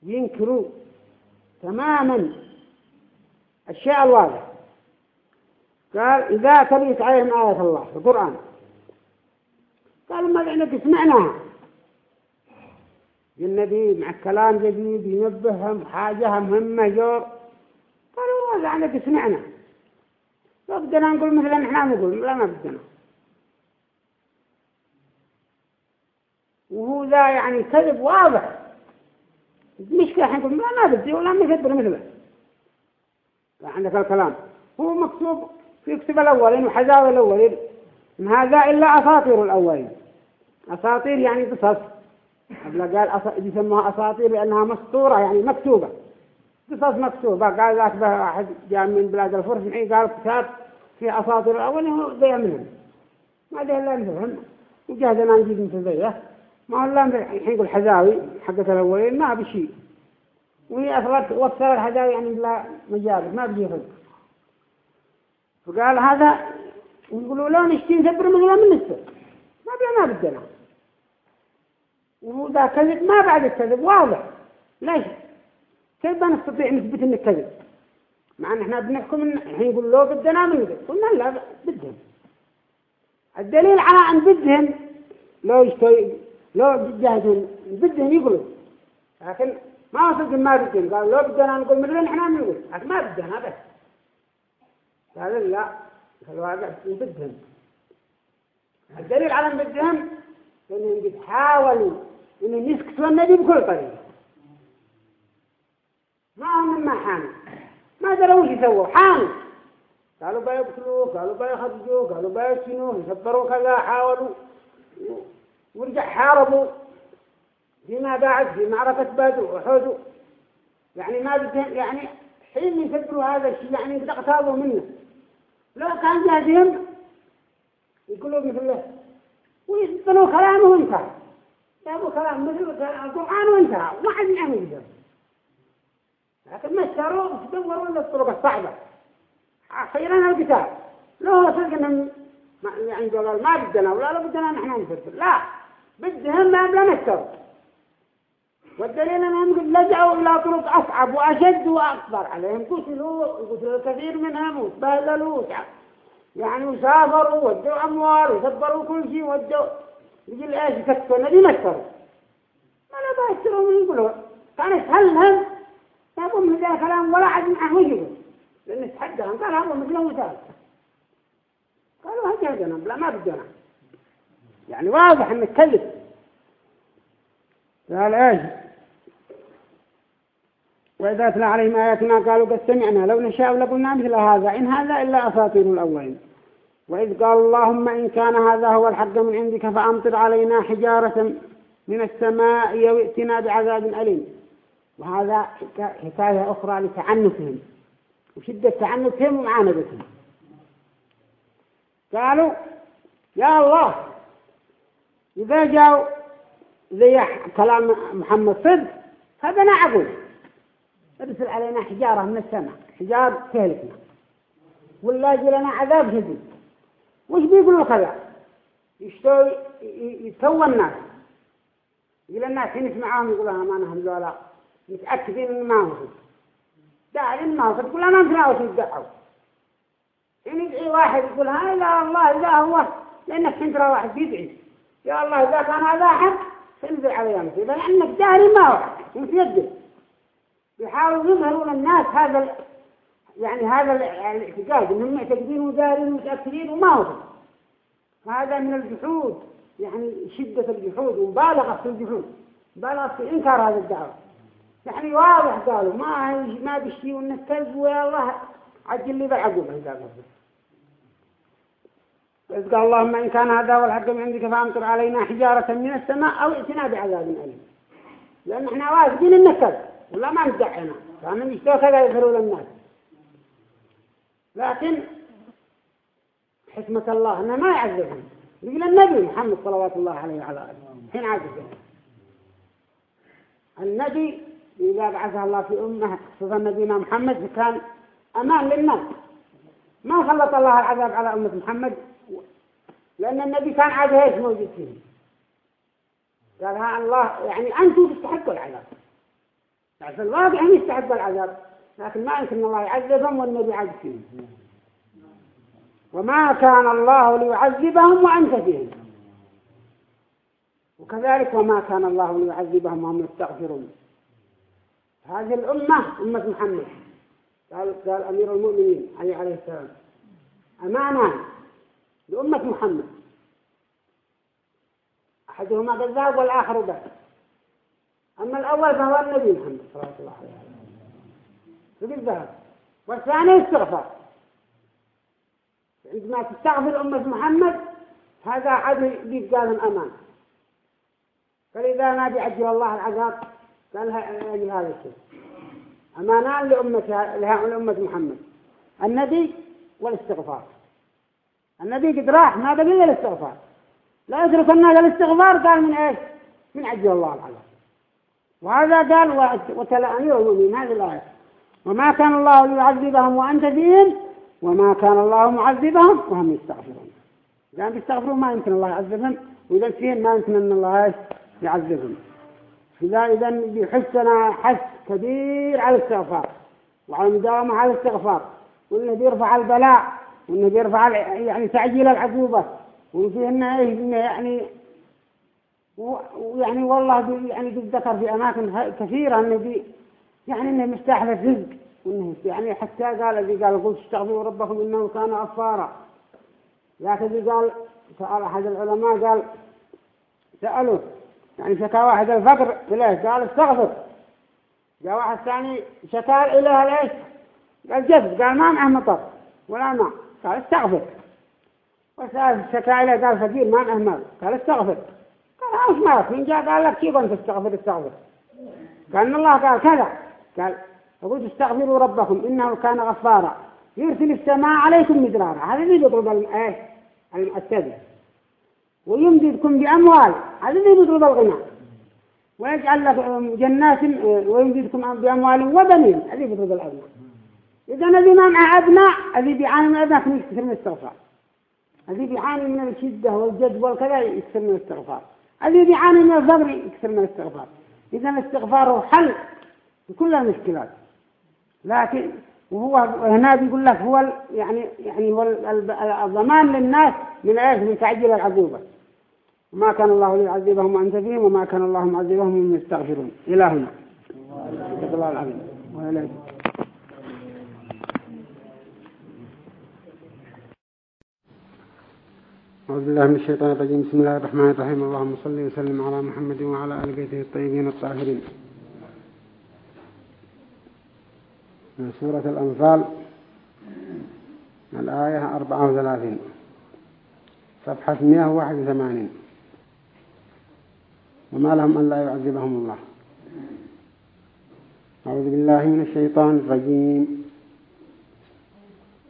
ينكروا تماما الشيء الواضح. قال إذا تليت عليهم آية الله في القرآن. قالوا ما لعنك سمعناها. النبي مع كلام جديد ينبههم حاجة مهمة جور. قالوا والله لعنك سمعنا لو بدنا نقول مثلا إحنا نقول لا ما بدنا. وهو ذا يعني كذب واضح. مشكلة إحنا نقول لا ما بدي ولا مثل مثله عندك الكلام. هو مكتوب في كتب الأولين وحذاوي الأولين. ما هذا إلا أساطير الأولين. أساطير يعني قصص. قبل قال. يسموها أساطير لأنها مسطورة يعني مكتوبة. قصص مكتوبة. قال ذاك أحد جاء من بلاد الفرس معي قال كتاب في أساطير الأولين هو ضيع منهم. ما ده إلا نفهم وجهدنا نجيب مثل ذيه ما هو إلا الحين يقول حذاوي حقة الأولين ما بشيء وهي أثرت وصل الحذاوي يعني لا مجال ما بيجي خلق فقال هذا يقولوا لا نشتي مثلا من السر. ما بينا ما بدنا وهو ذا كذب ما بعد الكذب واضح. ليش؟ كيف نستطيع نثبت إنه كذب؟ مع إن إحنا بنحكم إن الحين يقول له بدنا من قلنا لا بدهم. الدليل على أن بدهم لو يشتري لو جهدهم بدهم يقولوا. لكن ما وصلت ما بدهم. قال لو بدنا نقول مثلا إحنا نقول؟ لكن ما بدنا بس. قال لا الواقع بدهم. الدليل على إن بدهم إنهم بيحاولوا انهم يسكتوا النبي بكل طريقة. ما هم ما حانوا ما دروا وش يسووا؟ حانوا قالوا بيقتلوه قالوا بيخرجوه قالوا بيسجنوه يسبروا كذا حاولوا. ورجع حاربوا. فيما بعد في معركة بدر وحود يعني ما بدهم يعني حين يسبروا هذا الشيء يعني قد منه. لو كان جاهزهم يقولوا مثل له ويسبروا كلامه وانتهى جابوا كلام مثل القرآن وانتهى. ما حد يعمل ذلك لكن دوروا إلا الطرق الصعبة. خيرنا القتال لو صدق إنهم يعني قالوا ما بدنا ولا لا بدنا نحن نفكر لا. بدهم ما بلا نشتروا والدليل إنهم قد لجأوا إلى طرق أصعب وأشد وأكبر. عليهم قتلوا قتلوا الكثير منهم وتبهدلوا يعني وسافروا ودوا أموال وسبروا كل شيء ودوا. إيش يكسروا النبي ما اشتروا ما لا بيشتروا من يقولوا. كان يسهل لهم يقول من ذا كلام ولا عد معه وجهه لأنه تحدهم. قال هذا مثله مثال قالوا هجي هجنا لا ما بدنا يعني واضح إنه كذب قال إيش؟ وإذا أتلى عليهم آياتنا قالوا قد سمعنا. لو نشاء لقلنا مثل هذا. إن هذا إلا أساطير الأولين. وإذ قال اللهم إن كان هذا هو الحق من عندك فأمطر علينا حجارة من السماء يوئتنا بعذاب أليم. وهذا حكاية أخرى لتعنتهم وشدة تعنتهم ومعاندتهم. قالوا يا الله إذا جاءوا زي كلام محمد صدق هذا نعقل ارسل علينا حجارة من السماء حجار تهلكنا. ولا يجي لنا عذاب شديد. وش بيقولوا كذا يشتوي يسوى الناس. يقول الناس حين يسمعهم يقولوا ما نهم ذولا. متأكدين إن ما هو داعين ما هو تقول أنا نتناوش يدعوا حين يدعي واحد يقول ها إلا الله إذا هو. لأنك حين ترى واحد يدعي. يا الله إذا كان هذا حق فانزل عليه مصيبة لأنك داري ما هو. متيقن يحاولوا يظهروا للناس هذا يعني هذا الاعتقاد إنهم معتقدين ودارين ومتأكدين وما هو هذا من الجحود يعني شدة الجحود ومبالغة في الجحود. مبالغة في إنكار هذا الدعوة. يعني واضح قالوا ما ما بشي ونكذب ويا الله عجل لي بالعقوبة إذ قال اللهم إن كان هذا هو الحق من عندك فأمطر علينا حجارة من السماء أو ائتنا بعذاب أليم. لأن إحنا واثقين النكذب ولا ما ندعنا فأنا مشتوى كذا يظهروا للناس. لكن حكمة الله أنه ما يعذبهم. يقول النبي محمد صلوات الله عليه وعلى آله. حين عذبهم. النبي إذا بعثه الله في أمه خصوصا نبينا محمد كان أمان للناس. ما خلط الله العذاب على أمة محمد لأن النبي كان عاد إيش موجود فيه. قال الله يعني أنتم تستحقوا العذاب. يعني في هم يستحقوا العذاب. لكن ما يمكن الله يعذبهم والنبي عاد فيهم وما كان الله ليعذبهم وأنت فيهم وكذلك وما كان الله ليعذبهم وهم يستغفرون. هذه الأمة أمة محمد. قال قال أمير المؤمنين علي عليه السلام. أمانة لأمة محمد. أحدهما بالذهب والآخر بس أما الأول فهو النبي محمد صلى الله عليه وسلم. بالذهب. والثاني استغفر عندما تستغفر أمة محمد هذا عدل بيبقى لهم أمان فلذا ما بيعجل الله العذاب قال أجل هذا الشيء. أمانان لأمة لأمة محمد. النبي والاستغفار. النبي قد راح ما بقي إلا الاستغفار. لا يترك الناس الاستغفار قال من إيش؟ من عجل الله العذاب. وهذا قال وتلا أمير المؤمنين هذه الآية. وما كان الله ليعذبهم وأنت فيهم وما كان الله معذبهم وهم يستغفرون. إذا بيستغفرون ما يمكن الله يعذبهم وإذا فيهم ما يمكن أن الله يعذبهم. إذا إذا بيحسنا حس كبير على الاستغفار وعلى المداومة على الاستغفار وإنه بيرفع البلاء وإنه بيرفع يعني تعجيل العقوبة وفيه إنه يعني ويعني والله يعني بيتذكر في أماكن كثيرة بي يعني إنه مستحل الرزق وإنه يعني حتى قال الذي قال قلت استغفروا ربكم إنه كان غفارا. لكن قال سأل أحد العلماء قال سألوا يعني شكا واحد الفقر إليه. قال استغفر. جاء واحد ثاني شكا إليه ليش؟ قال جد قال ما معه مطر ولا ماء. قال استغفر. وسأل شكا إليه. قال فقير ما معه مال قال استغفر. قال أوش مالك من جاء قال لك كيف أنت استغفر استغفر. قال الله قال كذا. قال فقلت استغفروا ربكم إنه كان غفارا. يرسل السماء عليكم مدرارا. هذا اللي يضرب الايه المؤسسة ويمددكم بأموال. هذا اللي يضرب الغنى. ويجعل لك جنات ويمددكم بأموال وبنين. هذا يضرب الأبناء إذا الذي ما أبناء الذي بيعاني من أبناء يكثر من الاستغفار. الذي بيعاني من الشدة والجد والكذا يكثر من الاستغفار. الذي بيعاني من الفقر يكثر من الاستغفار. إذا الاستغفار حل. لكل المشكلات. لكن وهو هنا بيقول لك هو يعني يعني هو الضمان للناس من إيش؟ من تعجيل العقوبة. وما كان الله ليعذبهم وأنت فيهم وما كان الله معذبهم من يستغفرون. إلى هنا. الله العظيم أعوذ بالله من الشيطان الرجيم. بسم الله الرحمن الرحيم. اللهم صل وسلم على محمد وعلى آل بيته الطيبين الطاهرين. من سورة الأنفال الآية 34 صفحة 181 وما لهم أن لا يعذبهم الله. أعوذ بالله من الشيطان الرجيم.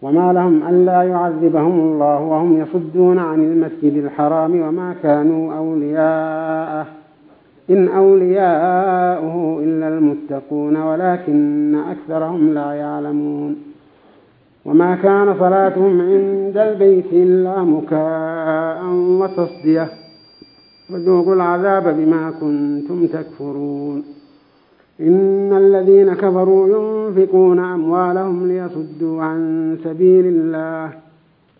وما لهم أن لا يعذبهم الله وهم يصدون عن المسجد الحرام وما كانوا أولياءه. إن أولياؤه إلا المتقون ولكن أكثرهم لا يعلمون. وما كان صلاتهم عند البيت إلا مكاء وتصدية. وذوقوا العذاب بما كنتم تكفرون. إن الذين كفروا ينفقون أموالهم ليصدوا عن سبيل الله.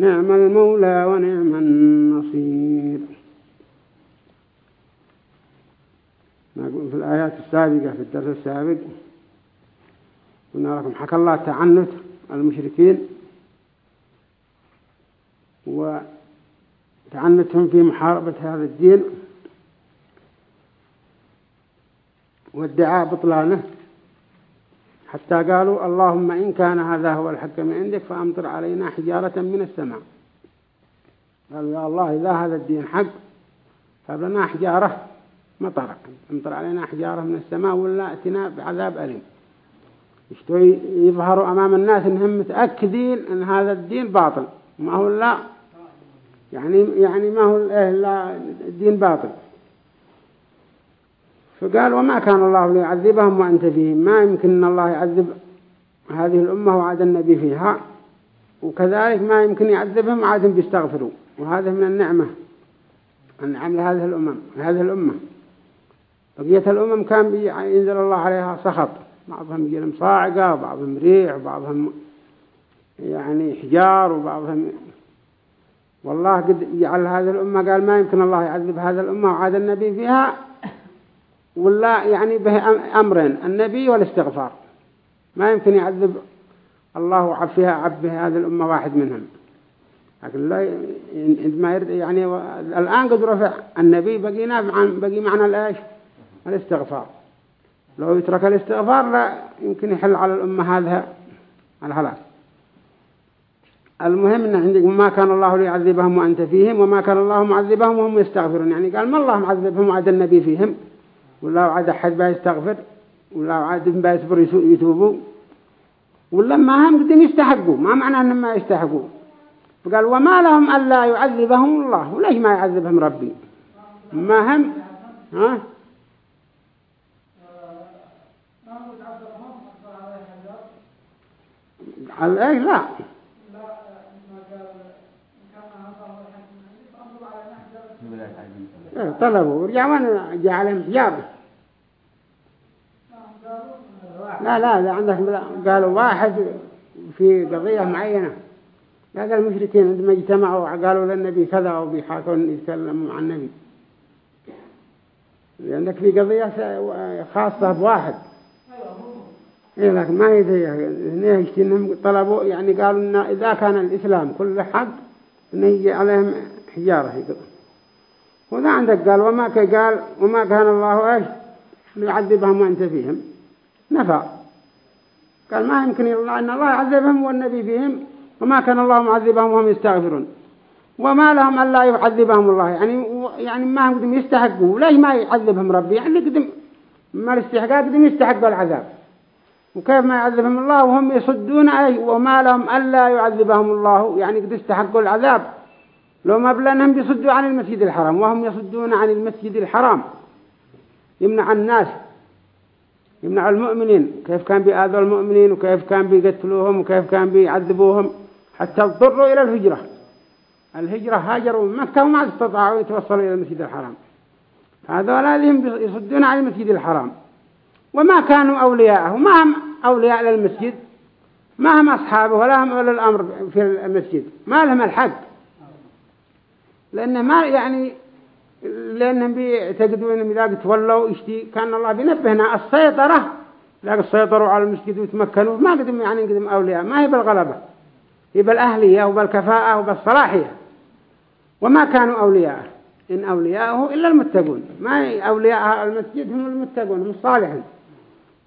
نعم المولى ونعم النصير. نقول في الآيات السابقة في الدرس السابق قلنا لكم حكى الله تعنت المشركين وتعنتهم في محاربة هذا الدين وادعاء بطلانه حتى قالوا اللهم إن كان هذا هو الحق من عندك فأمطر علينا حجارة من السماء. قالوا يا الله إذا هذا الدين حق فلنا حجارة مطر أمطر علينا حجارة من السماء ولا أتنا بعذاب أليم. يشتوا يظهروا أمام الناس إنهم متأكدين أن هذا الدين باطل. ما هو لا يعني يعني ما هو لا الدين باطل. فقال وما كان الله ليعذبهم وأنت فيهم ما يمكن أن الله يعذب هذه الأمة وعاد النبي فيها. وكذلك ما يمكن يعذبهم وعاد بيستغفروا. وهذا من النعمة. النعم لهذه الأمم. هذه الأمة. بقية الأمم كان ينزل الله عليها سخط. بعضهم يجي صاعقة وبعضهم ريح وبعضهم يعني حجار وبعضهم والله قد جعل هذه الأمة قال ما يمكن الله يعذب هذه الأمة وعاد النبي فيها. ولا يعني به أمرين النبي والاستغفار. ما يمكن يعذب الله عفها عب هذه الأمة واحد منهم. لكن لا عندما يرد يعني الآن قد رفع النبي بقينا بقي معنا الآيش؟ الاستغفار. لو يترك الاستغفار لا يمكن يحل على الأمة هذا الهلاك. المهم أن عندك ما كان الله ليعذبهم وأنت فيهم وما كان الله معذبهم وهم يستغفرون. يعني قال ما الله معذبهم وعد النبي فيهم؟ ولا عاد أحد بيستغفر ولا عاد بيصبر يتوبوا. ولا ما هم قدم يستحقوا ما معنى أنهم ما يستحقوا. فقال وما لهم ألا يعذبهم الله وليش ما يعذبهم ربي؟ ما هم؟ ها؟ على إيه لا. إيه، طلبوا. ورجعوا جاء عليهم حجاب. لا لا لا عندك قالوا واحد في قضية معينة. قال المشركين عندما اجتمعوا قالوا للنبي كذا أو بيحاكون يتكلموا عن النبي. لأنك في قضية خاصة بواحد. إيه لكن ما يدري طلبوا يعني قالوا إن إذا كان الإسلام كل حق إنه يجي عليهم حجارة وذا عندك قال وما قال وما كان الله إيش ليعذبهم وأنت فيهم. نفى. قال ما يمكن الله أن الله يعذبهم والنبي فيهم. وما كان الله معذبهم وهم يستغفرون. وما لهم ألا يعذبهم الله. يعني يعني ما هم قدم يستحقوا ليش ما يعذبهم ربي؟ يعني قدم ما الاستحقاق قدم يستحقوا العذاب. وكيف ما يعذبهم الله؟ وهم يصدون أي وما لهم ألا يعذبهم الله. يعني قد استحقوا العذاب. لو ما بلانهم يصدوا عن المسجد الحرام وهم يصدون عن المسجد الحرام. يمنع الناس يمنع المؤمنين. كيف كان بيآذوا المؤمنين وكيف كان بيقتلوهم وكيف كان بيعذبوهم؟ حتى اضطروا إلى الهجرة. الهجرة هاجروا من مكة وما استطاعوا يتوصلوا إلى المسجد الحرام. هذولا لهم يصدون عن المسجد الحرام. وما كانوا أولياءه ما هم أولياء للمسجد. ما هم أصحابه ولا هم أولي الأمر في المسجد. ما لهم الحق. لأن ما يعني لأنهم بيعتقدوا أنهم إذا تولوا يشتي كان الله بينبهنا السيطرة. لكن سيطروا على المسجد وتمكنوا ما قدم يعني قدم أولياء. ما هي بالغلبة. هي بالأهلية وبالكفاءة وبالصلاحية. وما كانوا أولياء. إن أولياءه إلا المتقون. ما أولياء المسجد؟ هم المتقون هم الصالحين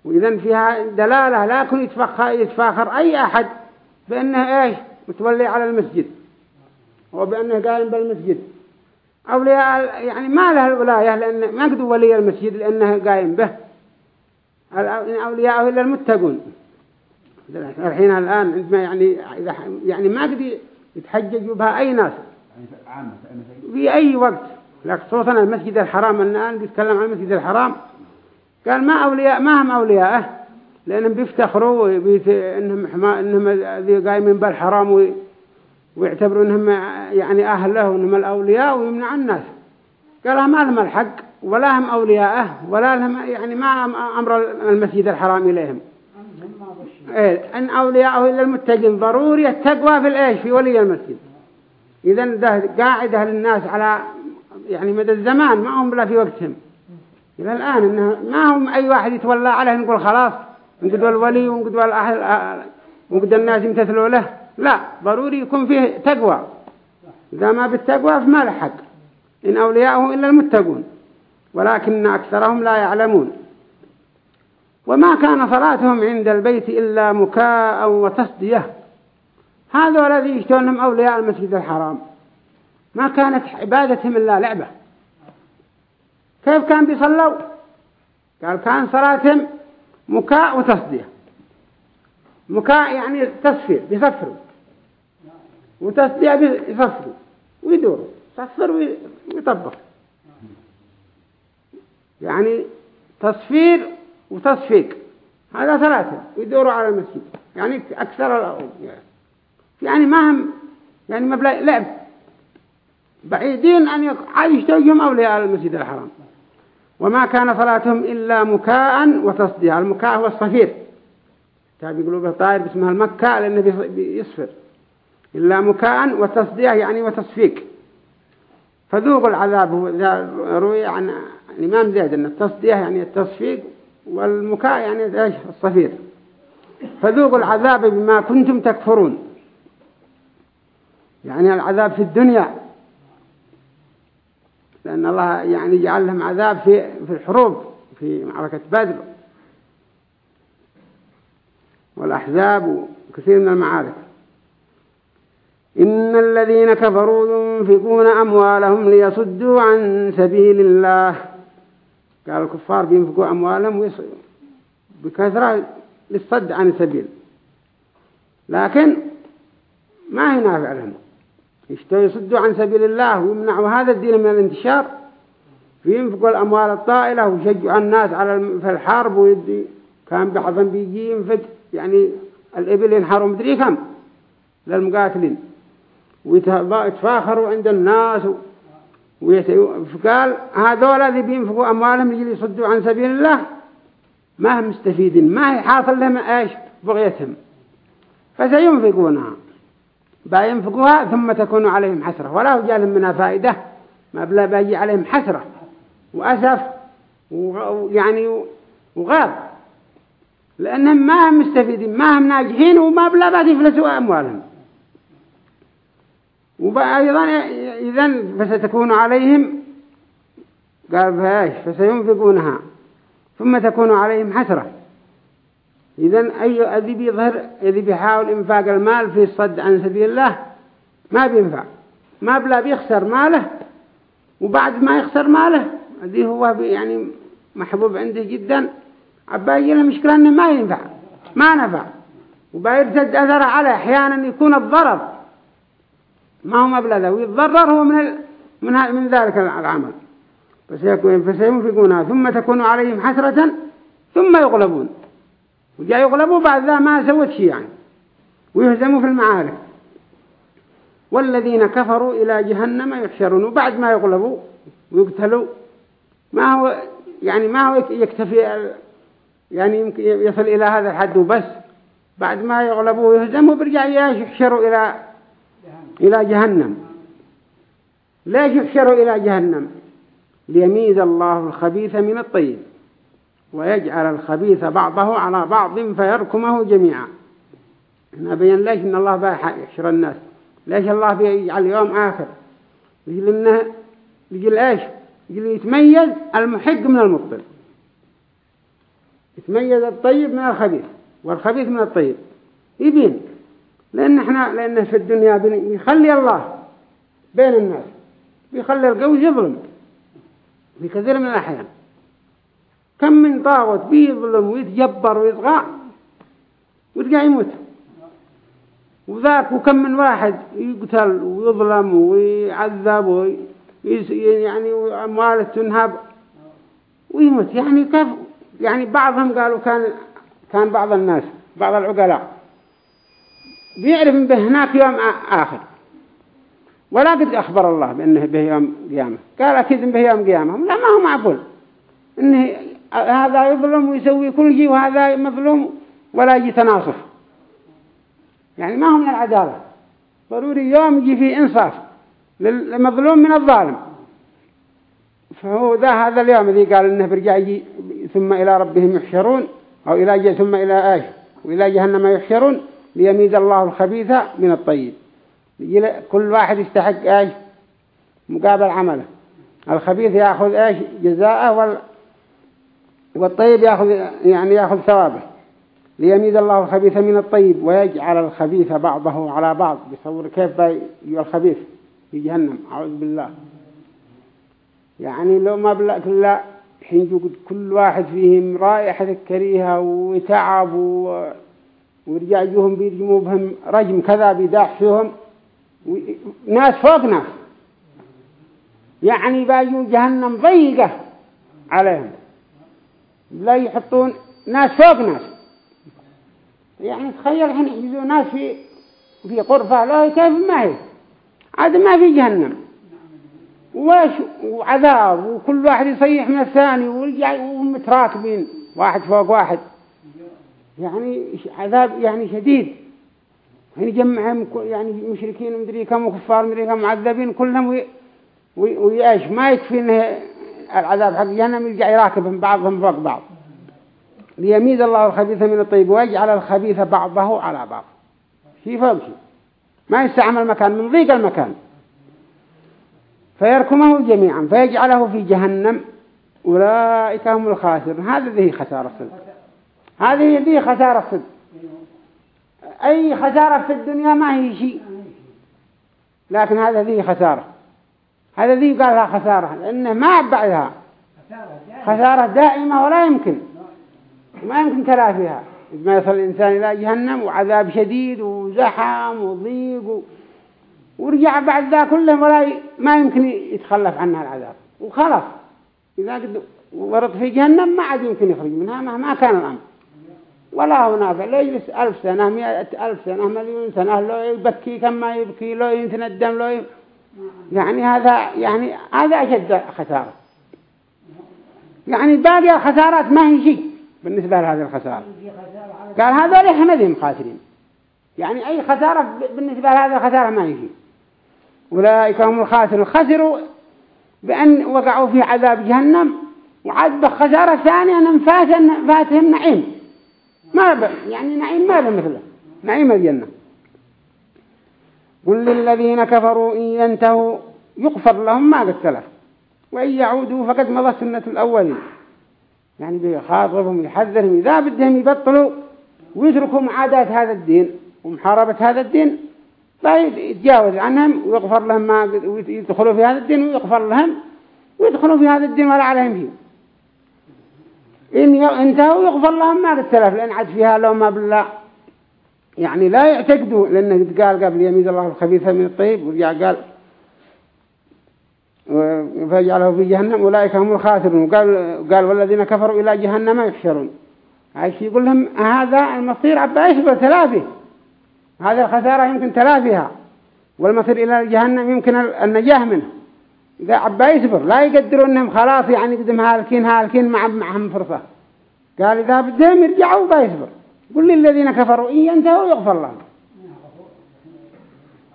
وإذا فيها دلالة. لا يكون يتفخر, يتفاخر أي أحد. بأنه إيش؟ متولي على المسجد. وبأنه قائم بالمسجد. أولياء يعني ما له الولاية لأن ما قد ولي المسجد لأنه قائم به. أولياءه إلا المتقون. الحين الآن عندما يعني يعني ما قد يتحججوا بها أي ناس. في أي وقت. لكن خصوصا المسجد الحرام. الآن بيتكلم عن المسجد الحرام. قال ما أولياء ما هم أولياءه؟ لأنهم بيفتخروا وبيت... إنهم حما... إنهم قايمين بالحرام. ويعتبروا إنهم يعني أهله وإنهم الأولياء ويمنع الناس. قال ما لهم الحق؟ ولا هم أولياءه ولا لهم يعني ما أمر المسجد الحرام إليهم. إيه أن أولياءه إلا المتقين. ضروري التقوى في الإيش؟ في ولي المسجد. إذا ده قاعدة للناس على يعني مدى الزمان ما هم بلا في وقتهم. إلى الآن إنه ما هم أي واحد يتولى عليه نقول خلاص نقدوا الولي ونقدوا الأهل ونقدوا الناس يمتثلوا له. لا ضروري يكون فيه تقوى. إذا ما بالتقوى فما له حق. إن أولياءه إلا المتقون. ولكن أكثرهم لا يعلمون. وما كان صلاتهم عند البيت إلا مكاء وتصدية. هذا الذي يشتونهم أولياء المسجد الحرام. ما كانت عبادتهم إلا لعبة. كيف كان بيصلوا؟ قال كان صلاتهم مكاء وتصدية. مكاء يعني تصفير بيصفروا. وتصدية بيصفروا ويدوروا صفر ويطبق. يعني تصفير وتصفيق. هذا ثلاثة يدوروا على المسجد. يعني أكثر الأرض يعني ما هم يعني مبلغ لعب بعيدين أن يشتوجهم أولياء المسجد الحرام. وما كان صلاتهم إلا مكاء وتصديع المكاء هو الصفير. تابي يقولوا به طائر باسمها المكاء لأنه بيصفر. إلا مكاء وتصديع يعني وتصفيق فذوقوا العذاب. هو روي عن الإمام زيد أن التصدية يعني التصفيق والمكاء يعني إيش؟ الصفير. فذوقوا العذاب بما كنتم تكفرون. يعني العذاب في الدنيا. لأن الله يعني جعل لهم عذاب في في الحروب في معركة بدر. والأحزاب وكثير من المعارك. إن الذين كفروا ينفقون أموالهم ليصدوا عن سبيل الله. قال الكفار بينفقوا أموالهم بكثرة للصد عن السبيل. لكن ما هي نافع لهم. يشتوا يصدوا عن سبيل الله ويمنعوا هذا الدين من الانتشار. وينفقوا الأموال الطائلة ويشجعوا الناس على في الحرب ويدي كان بعضهم بيجي ينفق يعني الإبل ينحروا مدري كم؟ للمقاتلين. ويتفاخروا عند الناس فقال هذول الذي بينفقوا أموالهم يجي يصدوا عن سبيل الله؟ ما هم مستفيدين ما هي حاصل لهم إيش؟ بغيتهم. فسينفقونها. بينفقوها ثم تكون عليهم حسرة. ولا جالهم منها فائدة. ما بلا بيجي عليهم حسرة. وأسف. ويعني وغاب. لأنهم ما هم مستفيدين ما هم ناجحين وما بلا يفلسوا أموالهم. وأيضا إذن فستكون عليهم قال فايش فسينفقونها ثم تكون عليهم حسرة. إذن أي أذي بيظهر أذي بيحاول إنفاق المال في الصد عن سبيل الله ما بينفع. ما بلا بيخسر ماله وبعد ما يخسر ماله أذي هو يعني محبوب عنده جدا. عباية مشكلة أنه ما ينفع ما نفع. وبيرتد أثره عليه أحيانا يكون الضرر. ما هو مبلغ ويتضرر هو من ال... من ه... من ذلك العمل. فسيكون فسينفقونها ثم تكون عليهم حسرة ثم يغلبون. وجاء يغلبوا بعد ذا ما سوت شيء يعني ويهزموا في المعارك. والذين كفروا إلى جهنم يحشرون وبعد ما يغلبوا ويقتلوا ما هو يعني ما هو يكتفي يعني يمكن يصل إلى هذا الحد وبس. بعد ما يغلبوا ويهزموا برجع يحشروا إلى إلى جهنم. ليش يحشروا إلى جهنم. ليميز الله الخبيث من الطيب ويجعل الخبيث بعضه على بعض فيركمه جميعا. هنا بين ليش إن الله يحشر الناس؟ ليش الله بيجعل يوم آخر؟ يجل إنه يجل إيش يجل يتميز المحق من المبطل. يتميز الطيب من الخبيث والخبيث من الطيب. يبين لأن إحنا لأن في الدنيا بيخلي الله بين الناس. بيخلي القوي يظلم. في كثير من الأحيان. كم من طاغوت بيظلم ويتجبر ويطغى ويرجع يموت. وذاك وكم من واحد يقتل ويظلم ويعذب ويعني وأمواله تنهب ويموت. يعني كيف؟ يعني بعضهم قالوا كان كان بعض الناس بعض العقلاء. بيعرف به هناك يوم آخر. ولا قد أخبر الله بأنه به يوم قيامة. قال أكيد به يوم قيامة. لا ما هو معقول. إنه هذا يظلم ويسوي كل شيء وهذا مظلوم ولا يجي تناصف يعني ما هو من العدالة. ضروري يوم يجي فيه إنصاف للمظلوم من الظالم. فهو ذا هذا اليوم الذي قال إنه برجع يجي ثم إلى ربهم يحشرون أو إلى ثم إلى آش وإلى جهنم يحشرون. ليميز الله الخبيث من الطيب. كل واحد يستحق إيش؟ مقابل عمله. الخبيث يأخذ إيش؟ جزاءه وال والطيب يأخذ يعني يأخذ ثوابه. ليميز الله الخبيث من الطيب ويجعل الخبيث بعضه على بعض. بيصور كيف الخبيث في جهنم. أعوذ بالله. يعني لو ما بلا كل حين كل واحد فيهم رائحة كريهة وتعب و... ورجع يجوهم بيرجموا بهم رجم كذا بيداح ناس فوق ناس. يعني باجوا جهنم ضيقة عليهم. لا يحطون ناس فوق ناس. يعني تخيل حين يحجزوا ناس في في غرفة لا كيف ما هي؟ عاد ما في جهنم. وش وعذاب وكل واحد يصيح من الثاني ومتراكبين واحد فوق واحد. يعني عذاب يعني شديد. يعني جمعهم يعني مشركين مدري كم وكفار مدري كم معذبين كلهم ويأش ما يكفي إنه العذاب حق جهنم يرجع يراكبهم بعضهم فوق بعض. ليميز الله الخبيث من الطيب ويجعل الخبيث بعضه على بعض. شيء فوق شيء ما يستعمل المكان من ضيق المكان. فيركمه جميعا فيجعله في جهنم. أولئك هم الخاسرون. هذا ذي خسارة. الصدق هذه ذي خسارة الصدق أي خسارة في الدنيا ما هي شيء. لكن هذا ذي خسارة. هذا ذي قالها خسارة لأنه ما بعدها. خسارة دائمة ولا يمكن. ما يمكن تلافيها ما يصل الإنسان إلى جهنم وعذاب شديد وزحم وضيق و... ورجع بعد ذا كله ولا ي... ما يمكن يتخلف عنها العذاب. وخلاص. إذا قد ورط في جهنم ما عاد يمكن يخرج منها مهما كان الأمر. ولا هو نافع. لو يجلس ألف سنة مئة ألف سنة مليون سنة لو يبكي كما يبكي لو يتندم لو ي... يعني هذا يعني هذا أشد خسارة. يعني باقي الخسارات ما هي شيء بالنسبة لهذه الخسارة. قال هذا لحمدهم خاسرين. يعني أي خسارة بالنسبة لهذه الخسارة ما هي شيء. أولئك هم الخاسرون. خسروا بأن وقعوا في عذاب جهنم وعاد بخسارة ثانية أن فاتهم نعيم ما ب... يعني نعيم ما مثله. نعيم الجنة. قل للذين كفروا إن ينتهوا يغفر لهم ما قد سلف. وإن يعودوا فقد مضى سنة الأولين. يعني بيخاطبهم يحذرهم. إذا بدهم يبطلوا ويتركوا عادات هذا الدين ومحاربة هذا الدين يتجاوز عنهم ويغفر لهم ما يدخلوا في هذا الدين ويغفر لهم ويدخلوا في هذا الدين ولا عليهم فيه. إن انتهوا يغفر لهم ما قد لأن عد فيها لو ما بالله. يعني لا يعتقدوا لأنه قال قبل يميز الله الخبيث من الطيب ورجع قال فيجعله في جهنم أولئك هم الخاسرون. وقال, قال والذين كفروا إلى جهنم يحشرون. عايش يقول لهم هذا المصير عبا يشبه تلافي. هذا الخسارة يمكن تلافيها والمصير إلى جهنم يمكن النجاح منه. عبا يصبر لا يقدروا أنهم خلاص يعني قدم هالكين هالكين مع معهم فرصة. قال إذا بدهم يرجعوا بيصبر قل للذين كفروا إن ينتهوا يغفر لهم.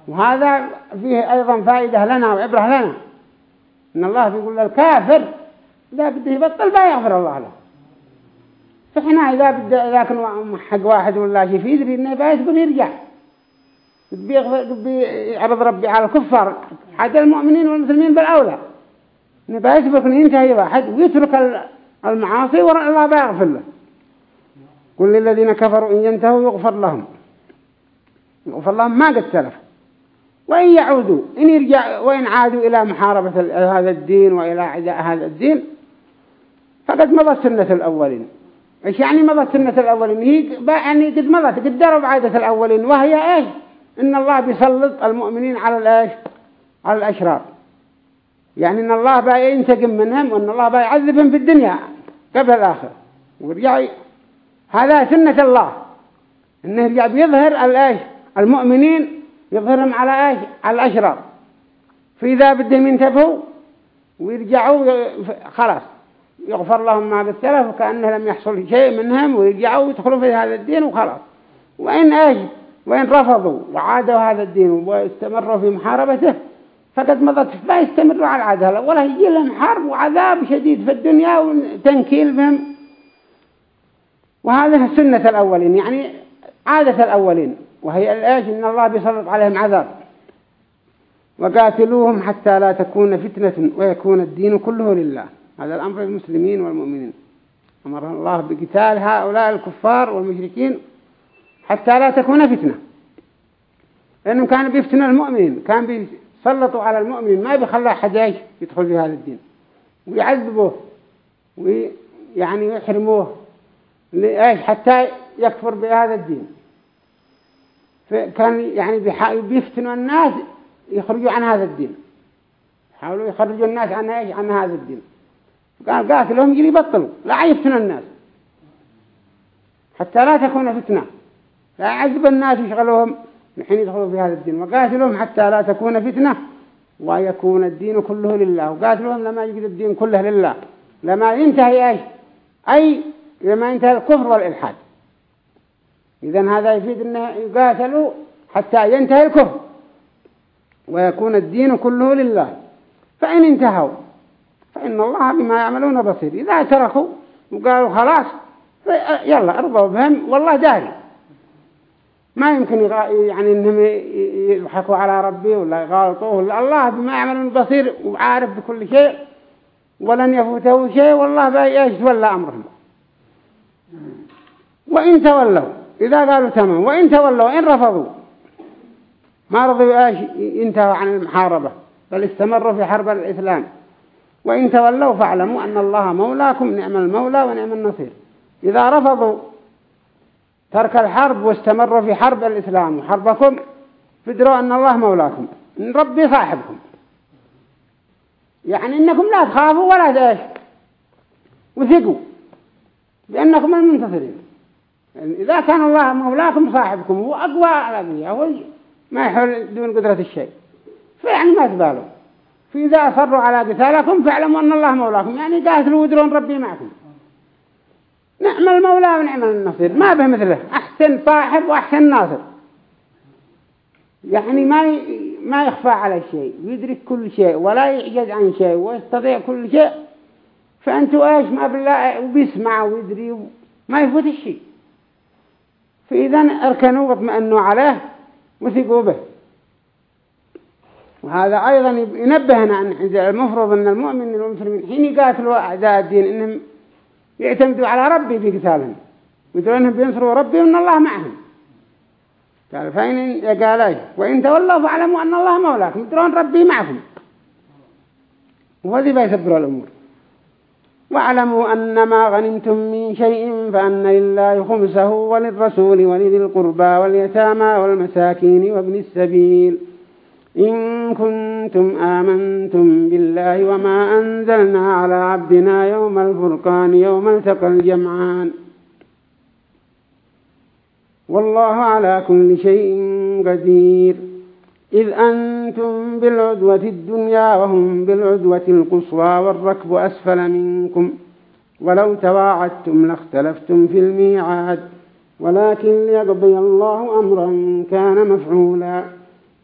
وهذا فيه أيضا فائدة لنا وعبرة لنا. إن الله بيقول للكافر إذا بده يبطل ما يغفر الله له. فإحنا إذا بده إذا كان حق واحد ولا شيء في يدري إنه بيصبر يرجع. بيعرض ربي على الكفار. حتى المؤمنين والمسلمين بالأولى. نبقى يسبق ينتهي واحد ويترك المعاصي وراء الله بيغفر له. كل الذين كفروا إن ينتهوا يغفر لهم. يغفر لهم ما قد سلف. وإن يعودوا إن يرجع وإن عادوا إلى محاربة هذا الدين وإلى عداء هذا الدين فقد مضت سنة الأولين. إيش يعني مضت سنة الأولين؟ هي يعني قد مضت قد دروا بعادة الأولين وهي إيش؟ إن الله بيسلط المؤمنين على الإيش؟ على الأشرار. يعني إن الله بقى ينتقم منهم وإن الله بقى يعذبهم في الدنيا قبل الآخر ورجع هذا سنة الله. إنه يرجع بيظهر الإيش؟ المؤمنين يظهرهم على إيش؟ على الأشرار. فإذا بدهم ينتبهوا ويرجعوا خلاص. يغفر لهم ما سلف وكأنه لم يحصل شيء منهم ويرجعوا ويدخلوا في هذا الدين وخلاص. وإن إيش؟ وإن رفضوا وعادوا هذا الدين واستمروا في محاربته فقد مضت ما يستمروا على العادة ولا يجي لهم حرب وعذاب شديد في الدنيا وتنكيل بهم. وهذه سنة الأولين يعني عادة الأولين وهي الآيش إن الله بيسلط عليهم عذاب. وقاتلوهم حتى لا تكون فتنة ويكون الدين كله لله. هذا الأمر للمسلمين والمؤمنين. أمر الله بقتال هؤلاء الكفار والمشركين حتى لا تكون فتنة. لأنهم كانوا بيفتنوا المؤمنين كان بيسلطوا على المؤمنين ما بيخلوا حد يدخل في هذا الدين. ويعذبوه ويعني يحرموه. لإيش؟ حتى يكفر بهذا الدين. فكان يعني بيفتنوا الناس يخرجوا عن هذا الدين. حاولوا يخرجوا الناس عن إيش؟ عن هذا الدين. قال قاتلهم يجي يبطلوا. لا يفتنوا الناس. حتى لا تكون فتنة. يعذب الناس يشغلوهم الحين يدخلوا في هذا الدين. وقاتلهم حتى لا تكون فتنة ويكون الدين كله لله. وقاتلهم لما يجد الدين كله لله. لما ينتهي إيش؟ أي لما ينتهي الكفر والإلحاد. إذن هذا يفيد أنه يقاتلوا حتى ينتهي الكفر. ويكون الدين كله لله. فإن انتهوا فإن الله بما يعملون بصير. إذا تركوا وقالوا خلاص يلا أرضوا بهم والله داري ما يمكن يعني إنهم يضحكوا على ربي ولا يغالطوه. ولا الله بما يعملون بصير وعارف بكل شيء ولن يفوته شيء والله بايش ولا أمرهم. وإن تولوا إذا قالوا تمام وإن تولوا وإن رفضوا. ما رضوا إيش ينتهوا عن المحاربة بل استمروا في حرب الإسلام. وإن تولوا فاعلموا أن الله مولاكم نعم المولى ونعم النصير. إذا رفضوا ترك الحرب واستمروا في حرب الإسلام. وحربكم فدروا أن الله مولاكم إن ربي صاحبكم. يعني إنكم لا تخافوا ولا تأيش وثقوا بأنكم المنتصرين. يعني إذا كان الله مولاكم صاحبكم هو أقوى الأقوياء ما يحول دون قدرة الشيء. فيعني ما تبالوا فإذا أصروا على قتالكم فاعلموا أن الله مولاكم يعني قاتلوا ودرون ربي معكم. نعم المولى ونعم النصير. ما به مثله. أحسن صاحب وأحسن ناصر. يعني ما ما يخفى على شيء. يدرك كل شيء ولا يعجز عن شيء ويستطيع كل شيء. فأنتوا إيش؟ ما بالله وبيسمع ويدري ما يفوت الشيء. فإذا أركنوا واطمئنوا عليه وثقوا به. وهذا أيضا ينبهنا أن المفروض أن المؤمن والمسلمين حين يقاتلوا أعداء الدين إنهم يعتمدوا على ربي في قتالهم. ويقولوا أنهم بينصروا ربي وأن الله معهم. قال فإن قال وإن تولوا فاعلموا أن الله مولاكم. يدرون ربي معكم. وهذه بيسبروا الأمور. واعلموا أن ما غنمتم من شيء فأن لله خمسه وللرسول ولذي القربى واليتامى والمساكين وابن السبيل. إن كنتم آمنتم بالله وما أنزلنا على عبدنا يوم الفرقان يوم التقى الجمعان. والله على كل شيء قدير. إذ أنتم بالعدوة الدنيا وهم بالعدوة القصوى والركب أسفل منكم. ولو تواعدتم لاختلفتم في الميعاد. ولكن ليقضي الله أمرا كان مفعولا.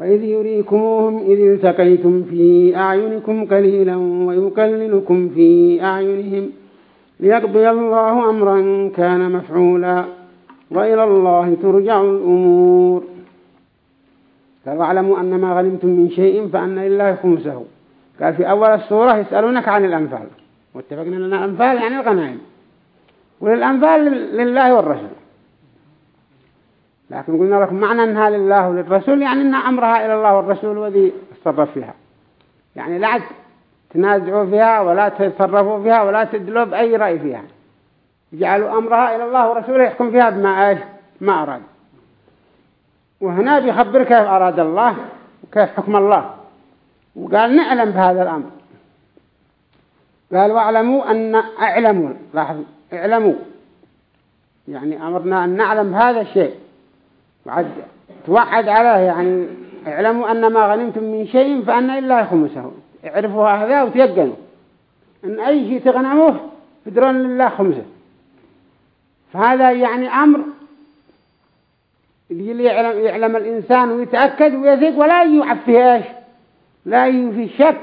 وإذ يريكموهم إذ التقيتم في أعينكم قليلا ويقللكم في أعينهم ليقضي الله أمرا كان مفعولا وإلى الله ترجع الأمور. قال واعلموا أن ما غنمتم من شيء فأن لله خمسه. قال في أول السورة يسألونك عن الأنفال. واتفقنا لنا الأنفال يعني الغنائم. وللأنفال لله والرسول. لكن قلنا لكم معنى أنها لله وللرسول يعني أن أمرها إلى الله والرسول وذي يتصرف فيها. يعني لا تنازعوا فيها ولا تتصرفوا فيها ولا تدلوا بأي رأي فيها. جعلوا أمرها إلى الله ورسوله يحكم فيها بما إيش؟ ما أراد. وهنا بيخبر كيف أراد الله وكيف حكم الله. وقال نعلم بهذا الأمر. قال واعلموا أن اعلموا لاحظوا اعلموا. يعني أمرنا أن نعلم هذا الشيء. وعد توعد عليه يعني اعلموا أن ما غنمتم من شيء فأن إلا خمسه. اعرفوا هذا وتيقنوا. أن أي شيء تغنموه فدرون لله خمسه. فهذا يعني أمر اللي يعلم, يعلم الإنسان ويتأكد ويثق ولا يعب فيه إيش؟ لا يفي شك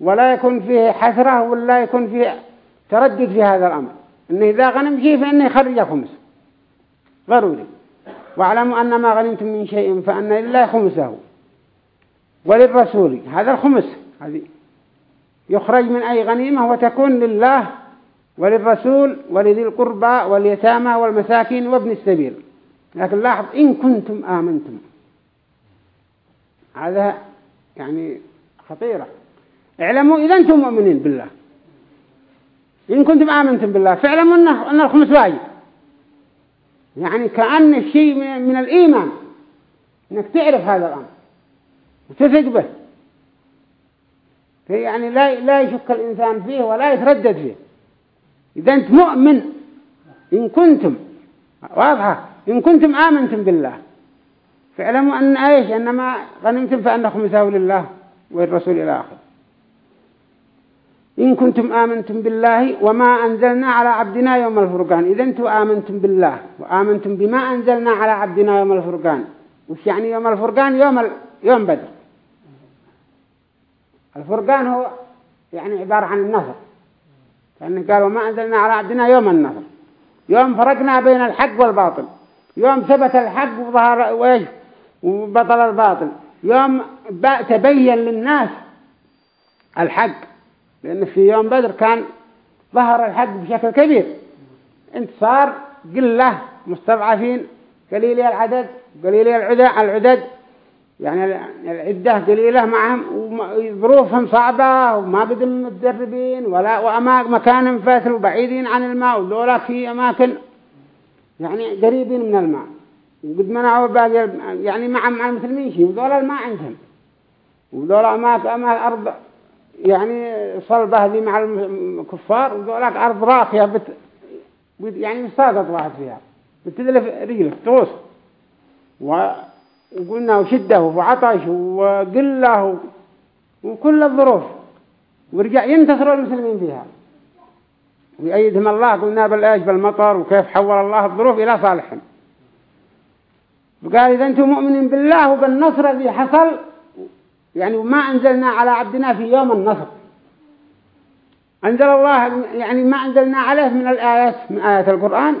ولا يكون فيه حسرة ولا يكون فيه تردد في هذا الأمر. إنه إذا غنم شيء فإنه يخرج خمس. ضروري واعلموا أن ما غنمتم من شيء فأن لله خمسه وللرسول هذا الخمس هذه. يخرج من أي غنيمة وتكون لله وللرسول ولذي القربى واليتامى والمساكين وابن السبيل. لكن لاحظ إن كنتم آمنتم. هذا يعني خطيرة. اعلموا إذا أنتم مؤمنين بالله. إن كنتم آمنتم بالله فاعلموا أن الخمس واجب. يعني كأن الشيء من الإيمان. أنك تعرف هذا الأمر. وتثق به. يعني لا لا يشك الإنسان فيه ولا يتردد فيه. إذا أنت مؤمن. إن كنتم. واضحة. إن كنتم آمنتم بالله. فاعلموا أن إيش؟ أنما غنمتم فأن خمسه لله والرسول إلى آخر إن كنتم آمنتم بالله وما أنزلنا على عبدنا يوم الفرقان. إذا أنتم آمنتم بالله وآمنتم بما أنزلنا على عبدنا يوم الفرقان. وش يعني يوم الفرقان؟ يوم ال... يوم بدر. الفرقان هو يعني عبارة عن النصر لأنه قال وما أنزلنا على عبدنا يوم النصر يوم فرقنا بين الحق والباطل. يوم ثبت الحق وظهر وإيش؟ وبطل الباطل. يوم تبين للناس الحق. لأن في يوم بدر كان ظهر الحق بشكل كبير. انتصار قلة مستضعفين قليلي العدد قليلي العدد. يعني العدة قليلة معهم وظروفهم صعبة وما بدهم متدربين ولا ومكان فاتل وبعيدين عن الماء ودولا في أماكن يعني قريبين من الماء. وقد منعوا باقي يعني مع مع المسلمين شيء ودولا الماء عندهم. ودولا أماكن أرض يعني صلبة هذه مع الكفار وذولاك أرض راخية بت... يعني مستاقط واحد فيها. بتدلف رجله تغوص. وقلنا وشدة وعطش وقلة و... وكل الظروف. ورجع ينتصروا المسلمين فيها. ويأيدهم الله قلنا بالآج بالمطر وكيف حول الله الظروف إلى صالحهم وقال إذا أنتم مؤمنين بالله وبالنصر الذي حصل يعني ما أنزلنا على عبدنا في يوم النصر. أنزل الله يعني ما أنزلنا عليه من الآيات من آيات القرآن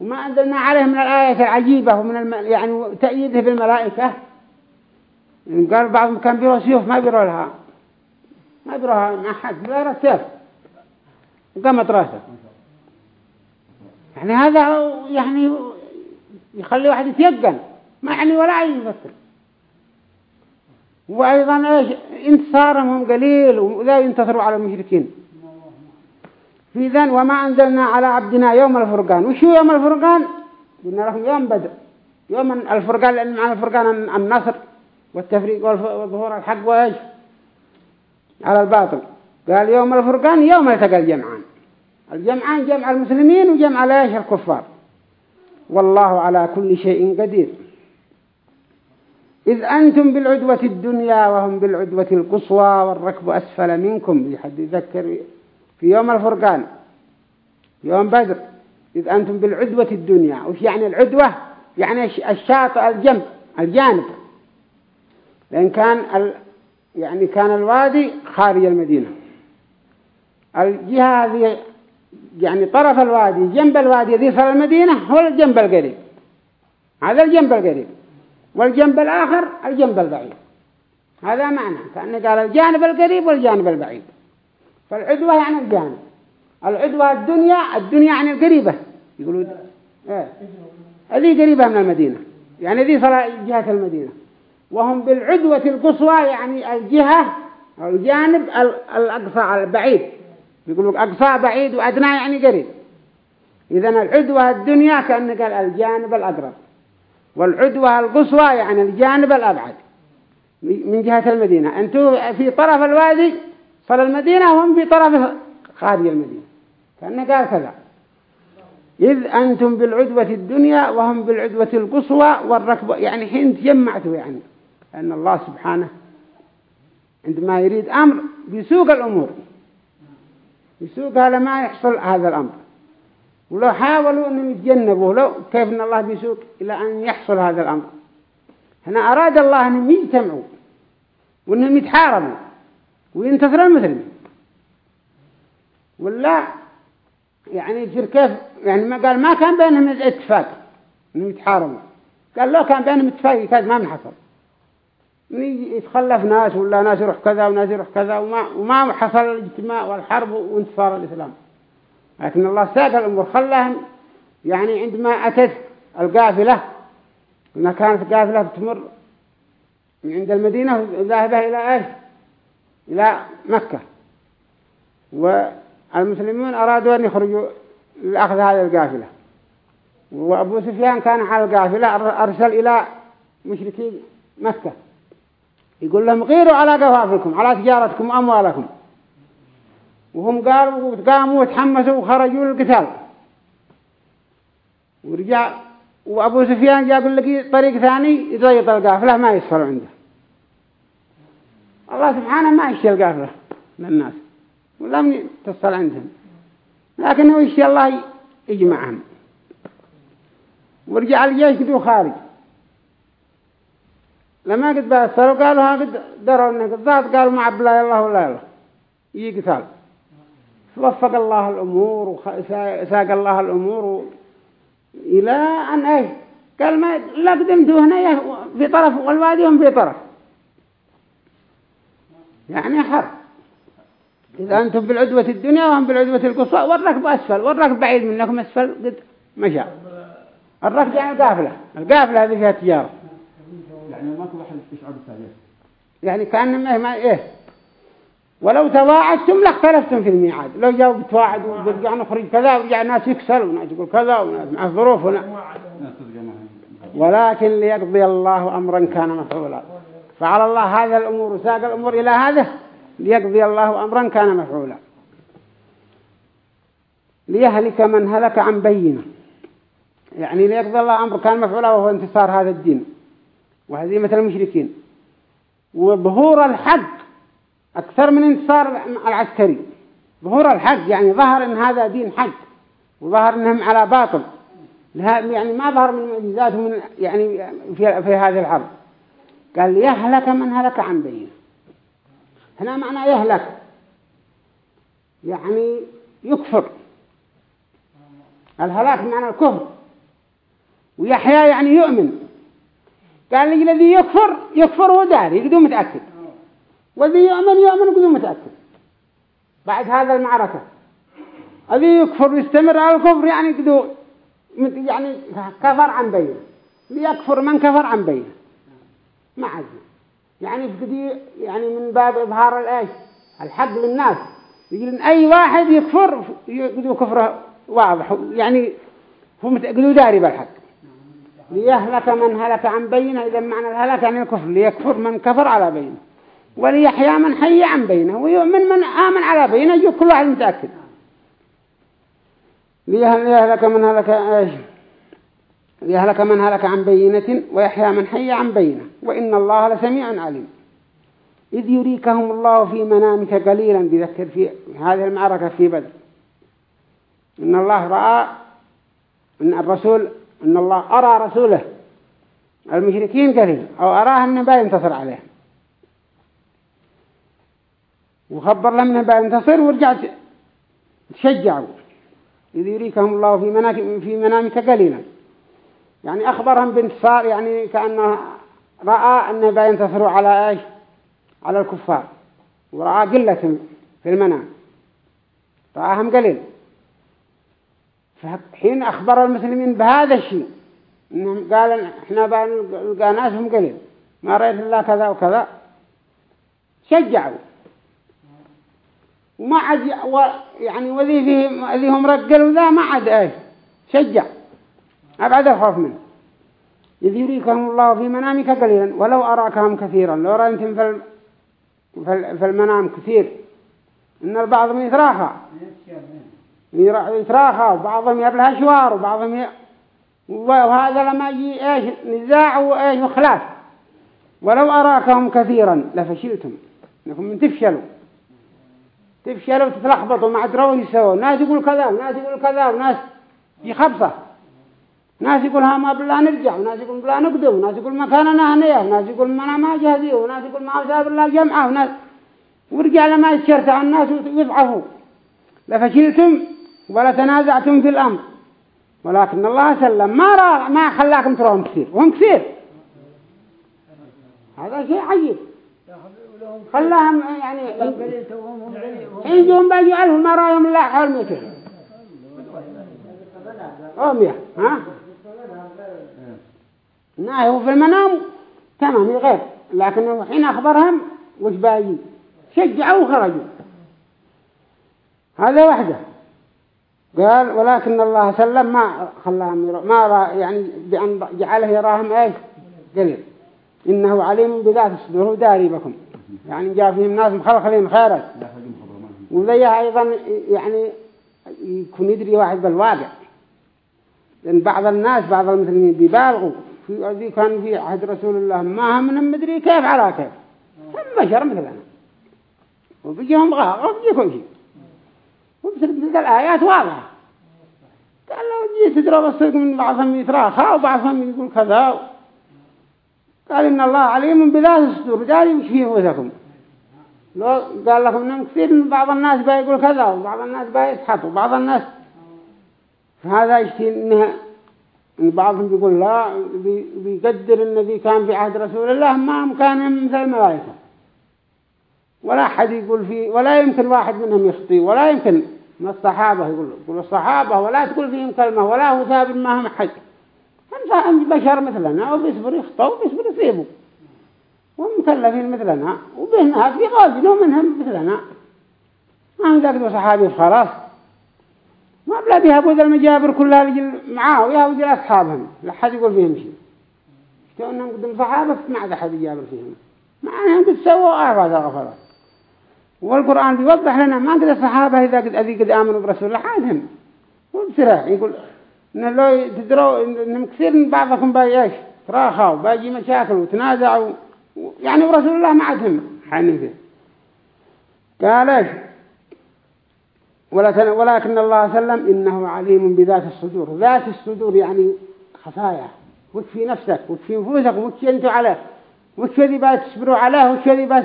وما أنزلنا عليه من الآيات العجيبة ومن الم... يعني تأييده بالملائكة قال بعضهم كان بيروا سيوف ما بيروا لها. ما بيروها مع حد بيروا السيف وقامت راسه. يعني هذا يعني يخلي واحد يتيقن. ما يعني ولا يفكر وأيضا إيش؟ انتصارهم قليل ولا ينتصروا على المشركين. في ذن وما أنزلنا على عبدنا يوم الفرقان. وشو يوم الفرقان؟ قلنا لكم يوم بدر. يوم الفرقان لأن معنى الفرقان النصر والتفريق والظهور الحق وإيش؟ على الباطل. قال يوم الفرقان يوم يتقى الجمعان. الجمعان جمع المسلمين وجمع ليش الكفار. والله على كل شيء قدير. إذ أنتم بالعدوة الدنيا وهم بالعدوة القصوى والركب أسفل منكم يحد يذكر في يوم الفرقان يوم بدر إذ أنتم بالعدوة الدنيا. وش يعني العدوة؟ يعني الشاطئ الجنب الجانب. لأن كان ال... يعني كان الوادي خارج المدينة. الجهة هذه يعني طرف الوادي جنب الوادي ذي صار المدينة هو الجنب القريب. هذا الجنب القريب. والجنب الآخر الجنب البعيد. هذا معنى. كأنه قال الجانب القريب والجانب البعيد. فالعدوة يعني الجانب. العدوة الدنيا الدنيا يعني القريبة. يقولوا إيه. هذه قريبة من المدينة. يعني ذي جهة المدينة. وهم بالعدوة القصوى يعني الجهة الجانب الأقصى البعيد. يقولوا أقصى بعيد وأدنى يعني قريب. إذا العدوة الدنيا كأن قال الجانب الأقرب. والعدوة القصوى يعني الجانب الأبعد. من جهة المدينة. أنتم في طرف الوادي صل المدينة وهم في طرف خارج المدينة. كأنه قال كذا. إذ أنتم بالعدوة الدنيا وهم بالعدوة القصوى والركبة يعني حين تجمعتوا يعني. أن الله سبحانه عندما يريد أمر بيسوق الأمور. يسوقها لما يحصل هذا الأمر. ولو حاولوا أنهم يتجنبوا لو كيف أن الله بيسوق إلى أن يحصل هذا الأمر. هنا أراد الله أنهم يجتمعوا وأنهم يتحاربوا وينتصر المسلمين. ولا يعني يصير كيف؟ يعني ما قال ما كان بينهم اتفاق انهم يتحاربوا. قال لو كان بينهم اتفاق كذا ما من حصل يتخلف ناس ولا ناس يروح كذا وناس يروح كذا وما وما حصل الاجتماع والحرب وانتصار الإسلام. لكن الله ساق الأمور خلاهم يعني عندما أتت القافلة إنها كانت قافلة تمر من عند المدينة ذاهبة إلى إيش؟ إلى مكة. والمسلمون أرادوا أن يخرجوا لأخذ هذه القافلة. وأبو سفيان كان على القافلة أرسل إلى مشركي مكة. يقول لهم غيروا على قوافلكم على تجارتكم وأموالكم وهم قالوا وقاموا وتحمسوا وخرجوا للقتال. ورجع وأبو سفيان جاء يقول لك طريق ثاني يضيط القافلة ما يسفر عنده. الله سبحانه ما يشي القافلة للناس ولم تصل عندهم. لكنه يشي الله يجمعهم. ورجع الجيش قدوا خارج. لما قد بأسروا قالوا ها قد دروا انه قد قالوا مع بلا الله ولا الله. يقتال وفق الله الأمور وساق الله الأمور إلى أن أي قال ما لا قدمتوا هنا في طرف والوادي هم في طرف. يعني حر. إذا أنتم بالعدوة الدنيا وهم بالعدوة القصوى والركب أسفل والركب بعيد منكم أسفل قد مشى الركب يعني القافلة القافلة هذه فيها تجارة. يعني ما كل واحد يشعر بالتغيير يعني ما ما إيه ولو تواعدتم لاختلفتم في الميعاد. لو جاوا بتواعد ورجع نخرج كذا ورجع ناس يكسر وناس يقول كذا وناس مع الظروف ولكن ليقضي الله أمرا كان مفعولا. فعلى الله هذا الأمور وساق الأمور إلى هذا ليقضي الله أمرا كان مفعولا. ليهلك من هلك عن بينة. يعني ليقضي الله أمر كان مفعولا وهو انتصار هذا الدين. وهزيمة المشركين. وظهور الحق أكثر من انتصار العسكري. ظهور الحق يعني ظهر أن هذا دين حق وظهر أنهم على باطل. يعني ما ظهر من معجزات من يعني في, في هذه الحرب. قال يهلك من هلك عن بينه. هنا معنى يهلك. يعني يكفر. الهلاك معنى الكفر. ويحيى يعني يؤمن. قال الذي يكفر يكفر هو داري يقدر متأكد. والذي يؤمن يؤمن يقدر متأكد. بعد هذا المعركة. الذي يكفر يستمر على الكفر يعني يقدر يعني كفر عن بينه ليكفر من كفر عن بينه ما عزم يعني يعني من باب إظهار الإيش؟ الحق للناس. يقول أي واحد يكفر يقدر كفره واضح. يعني هو متأكد داري بالحق. ليهلك من هلك عن بينة. إذا معنى الهلك عن الكفر. ليكفر من كفر على بينة. وليحيى من حي عن بينه ويؤمن من آمن على بينه يجب كل واحد متأكد. ليهلك من هلك ليهلك من هلك عن بينة ويحيى من حي عن بينه وإن الله لسميع عليم. إذ يريكهم الله في منامك قليلا بذكر في هذه المعركة في بدر. إن الله رأى إن الرسول إن الله أرى رسوله المشركين قليل أو أراه أنه با ينتصر عليهم وخبر لهم أنه با ينتصر ورجع تشجعوا. إذ يريكهم الله في منامك, في منامك قليلا. يعني أخبرهم بانتصار يعني كأنه رأى أنه با ينتصروا على إيش؟ على الكفار. ورأى قلة في المنام. رآهم قليل. فحين أخبر المسلمين بهذا الشيء إنهم قال إحنا بنلقى ناسهم قليل. ما رأيت الله كذا وكذا. شجعوا. وما عاد يعني وذي فيهم اللي هم رجلوا ذا ما عاد إيش شجع. أبعد الخوف منه. إذ يريكهم الله في منامك قليلا ولو أراكهم كثيرا. لو رأيتم في في المنام كثير. إن البعض من يتراخى يتراخى. وبعضهم يبلها شوار وبعضهم ي... وهذا لما يجي إيش؟ نزاع وإيش؟ وخلاف. ولو أراكهم كثيرا لفشلتم. إنكم من تفشلوا. تفشلوا وتتلخبطوا ما عاد روي يسووا ناس يقول كذا وناس يقول كذا وناس يخبصه. ناس يقول ها ما بالله نرجع وناس يقول بالله نقدم وناس يقول مكاننا هنيه وناس يقول ما ما جاهزيه وناس يقول ما وساب الله جمعة وناس ورجع لما يشرت عن الناس ويضعفوا. لفشلتم ولا تنازعتم في الأمر. ولكن الله سلم ما را ما خلاكم تروهم كثير وهم كثير هذا شيء عجيب. خلاهم يعني حين جوهم باجوا ألف ما رايهم الله حول ميتين أو مية ها؟ ناهي في المنام تمام غير. لكن حين أخبرهم وش باجي شجعوا وخرجوا هذا وحده. قال ولكن الله سلم ما خلاهم يرى ما را يعني بأن جعله يراهم إيش؟ قليل. إنه عليم بذات الصدور داري بكم. يعني جاء فيهم ناس مخلخلين خيرا وذيها أيضا يعني يكون يدري واحد بالواقع. لأن بعض الناس بعض المسلمين بيبالغوا. في كان في عهد رسول الله ما هم مدري كيف على كيف. هم بشر مثلنا وبيجيهم غاغ وبيجي كل شيء وبسرد الآيات واضحة. قال لو جيت تضرب الصدق من بعضهم يتراخى وبعضهم يقول كذا. قال إن الله عليم بذات الصدور. قال وش فيه وثكم لو قال لكم إنهم كثير من بعض الناس بيقول كذا وبعض الناس بيسحط وبعض الناس فهذا يشتي إنها إن بعضهم بيقول لا بيقدر النبي كان في عهد رسول الله ما كان مثل الملائكة. ولا أحد يقول فيه ولا يمكن واحد منهم يخطي ولا يمكن. من الصحابة يقول يقول الصحابة ولا تقول فيهم كلمة ولا هو ثابت ما هم هم بشر مثلنا وبيصبر يخطوا وبيصبر يصيبوا ومكلفين مثلنا وبهنا في غازل منهم مثلنا. ما ذاك صحابي خلاص ما بلا بها بوذ المجابر كلها لجل معاه ويا وجل أصحابهم. لا يقول فيهم شيء. اشتوا أنهم قدم صحابة ما عاد أحد يجابر فيهم. مع أنهم قد سووا أعراض غفرات والقرآن بيوضح لنا ما قد الصحابة إذا قد أذي قد آمنوا برسول الله حالهم وبسرع يقول إن لو تدروا إن كثير من بعضكم باي إيش؟ تراخوا باجي مشاكل وتنازعوا. يعني ورسول الله ما عدهم حنيفة. قال إيش؟ ولكن الله سلم إنه عليم بذات الصدور. ذات الصدور يعني خفايا. وتفي نفسك وتفي نفوسك وتفي أنتوا عليه. وش ذي بات تصبروا عليه وش ذي بات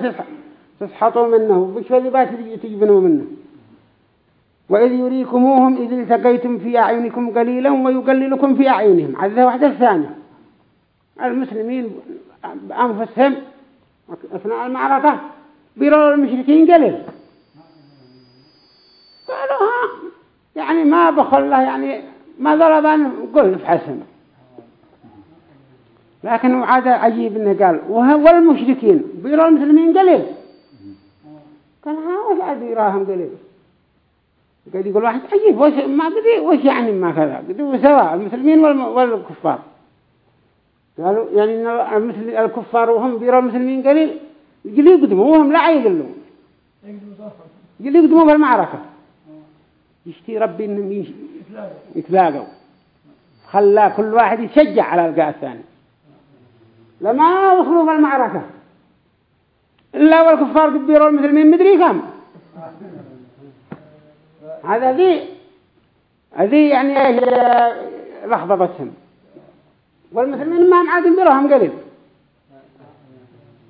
تسحطوا منه وش ذي بات تجبنوا منه. وإذ يريكموهم إذ التقيتم في أعينكم قليلا ويقللكم في أعينهم. هذا واحدة الثانية المسلمين بأنفسهم أثناء المعركة بيروا المشركين قليل. قالوا ها يعني ما بخل الله يعني ما ضربان قل في حسن لكن عاد عجيب إنه قال وهو المشركين بيروا المسلمين قليل. قال ها وش عاد يراهم قليل؟ قد يقول واحد عجيب وش ما قدي وش يعني ما كذا؟ قدي سواء المسلمين والكفار. قالوا يعني إن الكفار وهم بيروا المسلمين قليل يجي يقدموا وهم لا يقلوا يجي يقدموا في المعركة يشتي ربي إنهم يتلاقوا. خلى كل واحد يشجع على القاء الثاني لما دخلوا في المعركة إلا والكفار قبيروا المسلمين مدري كم. هذا ذي ذي يعني لخبطتهم والمسلمين ما معادين بيرهم قليل.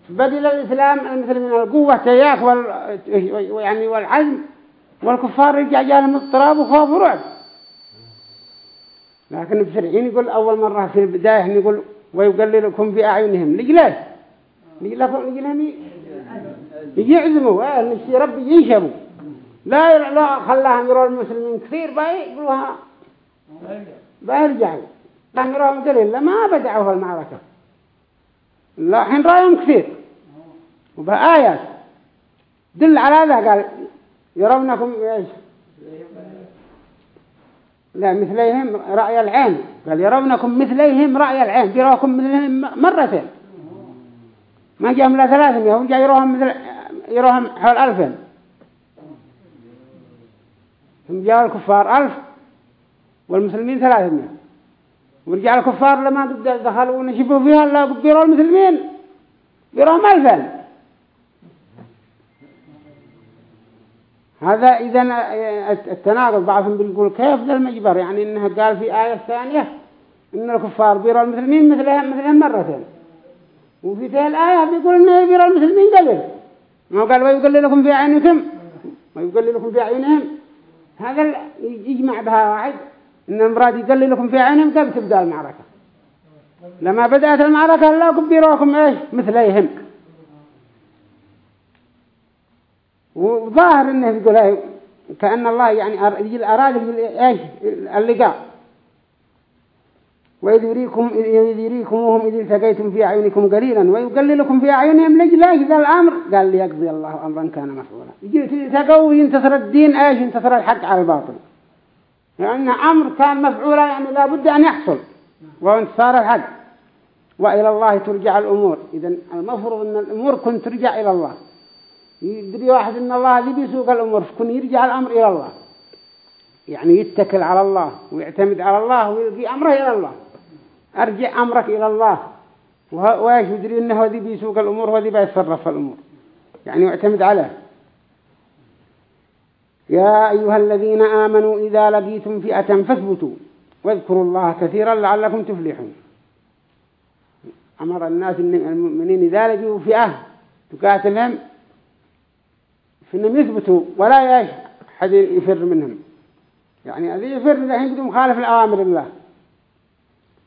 بدل الإسلام المسلمين القوة تياك وال... يعني والعزم والكفار رجع جالهم اضطراب وخوف ورعب. لكن بسرعين يقول أول مرة في البداية يقول ويقللكم في أعينهم. لجلاش؟ لجلهم يعزموا آه ربي ينشبوا لا لا خلاهم يروا المسلمين كثير باي يقولوها باي يرجعوا يراهم دليل ما بدعوا في المعركة. لا حين رأيهم كثير. وبآيات دل على هذا قال يرونكم إيش؟ لا مثليهم رأي العين. قال يرونكم مثليهم رأي العين. يراكم مثلهم مرتين. ما جاءهم لا ثلاثمية هم جاء يروهم مثل يروهم حول ألفين. هم جاء الكفار ألف والمسلمين ثلاثمية ورجع الكفار لما دخلوا ونشبوا فيها لا بيروا المسلمين بيروهم ألفين هذا إذا التناقض بعضهم بيقول كيف ذا المجبر؟ يعني إنه قال في آية ثانية إن الكفار بيروا المسلمين مثلهم مثلهم مرتين. وفي ذي الآية بيقول إنه بيروا المسلمين قليل ما قال ويقل لكم في عينكم ويقل لكم في عينهم هذا يجمع بها واحد. إن المراد يقل لكم في عينهم قبل تبدأ المعركة؟ لما بدأت المعركة لا بيروكم إيش؟ مثليهم. وظاهر إنه يقول كأن الله يعني أراد إيش؟ اللقاء. وإذ يريكم إذ يريكموهم إذ التقيتم في أعينكم قليلا ويقللكم في أعينهم لجل ذا الأمر. قال ليقضي الله أمرا كان مفعولا يجي تلتقوا وينتصر الدين إيش؟ ينتصر الحق على الباطل. لأن أمر كان مفعولا يعني لابد أن يحصل. وهو انتصار الحق. وإلى الله ترجع الأمور. إذا المفروض أن الأمور كنت ترجع إلى الله. يدري واحد أن الله ذي بيسوق الأمور فكون يرجع الأمر إلى الله. يعني يتكل على الله ويعتمد على الله ويلقي أمره إلى الله. أرجع أمرك إلى الله. وإيش يدري إنه ذي بيسوق الأمور وذي بيتصرف الأمور. يعني يعتمد عليه يا أيها الذين آمنوا إذا لقيتم فئة فاثبتوا. واذكروا الله كثيرا لعلكم تفلحون. أمر الناس المؤمنين إذا لقوا فئة تقاتلهم إنهم يثبتوا ولا يش حد يفر منهم. يعني الذي يفر الحين بدون مخالف الأوامر الله.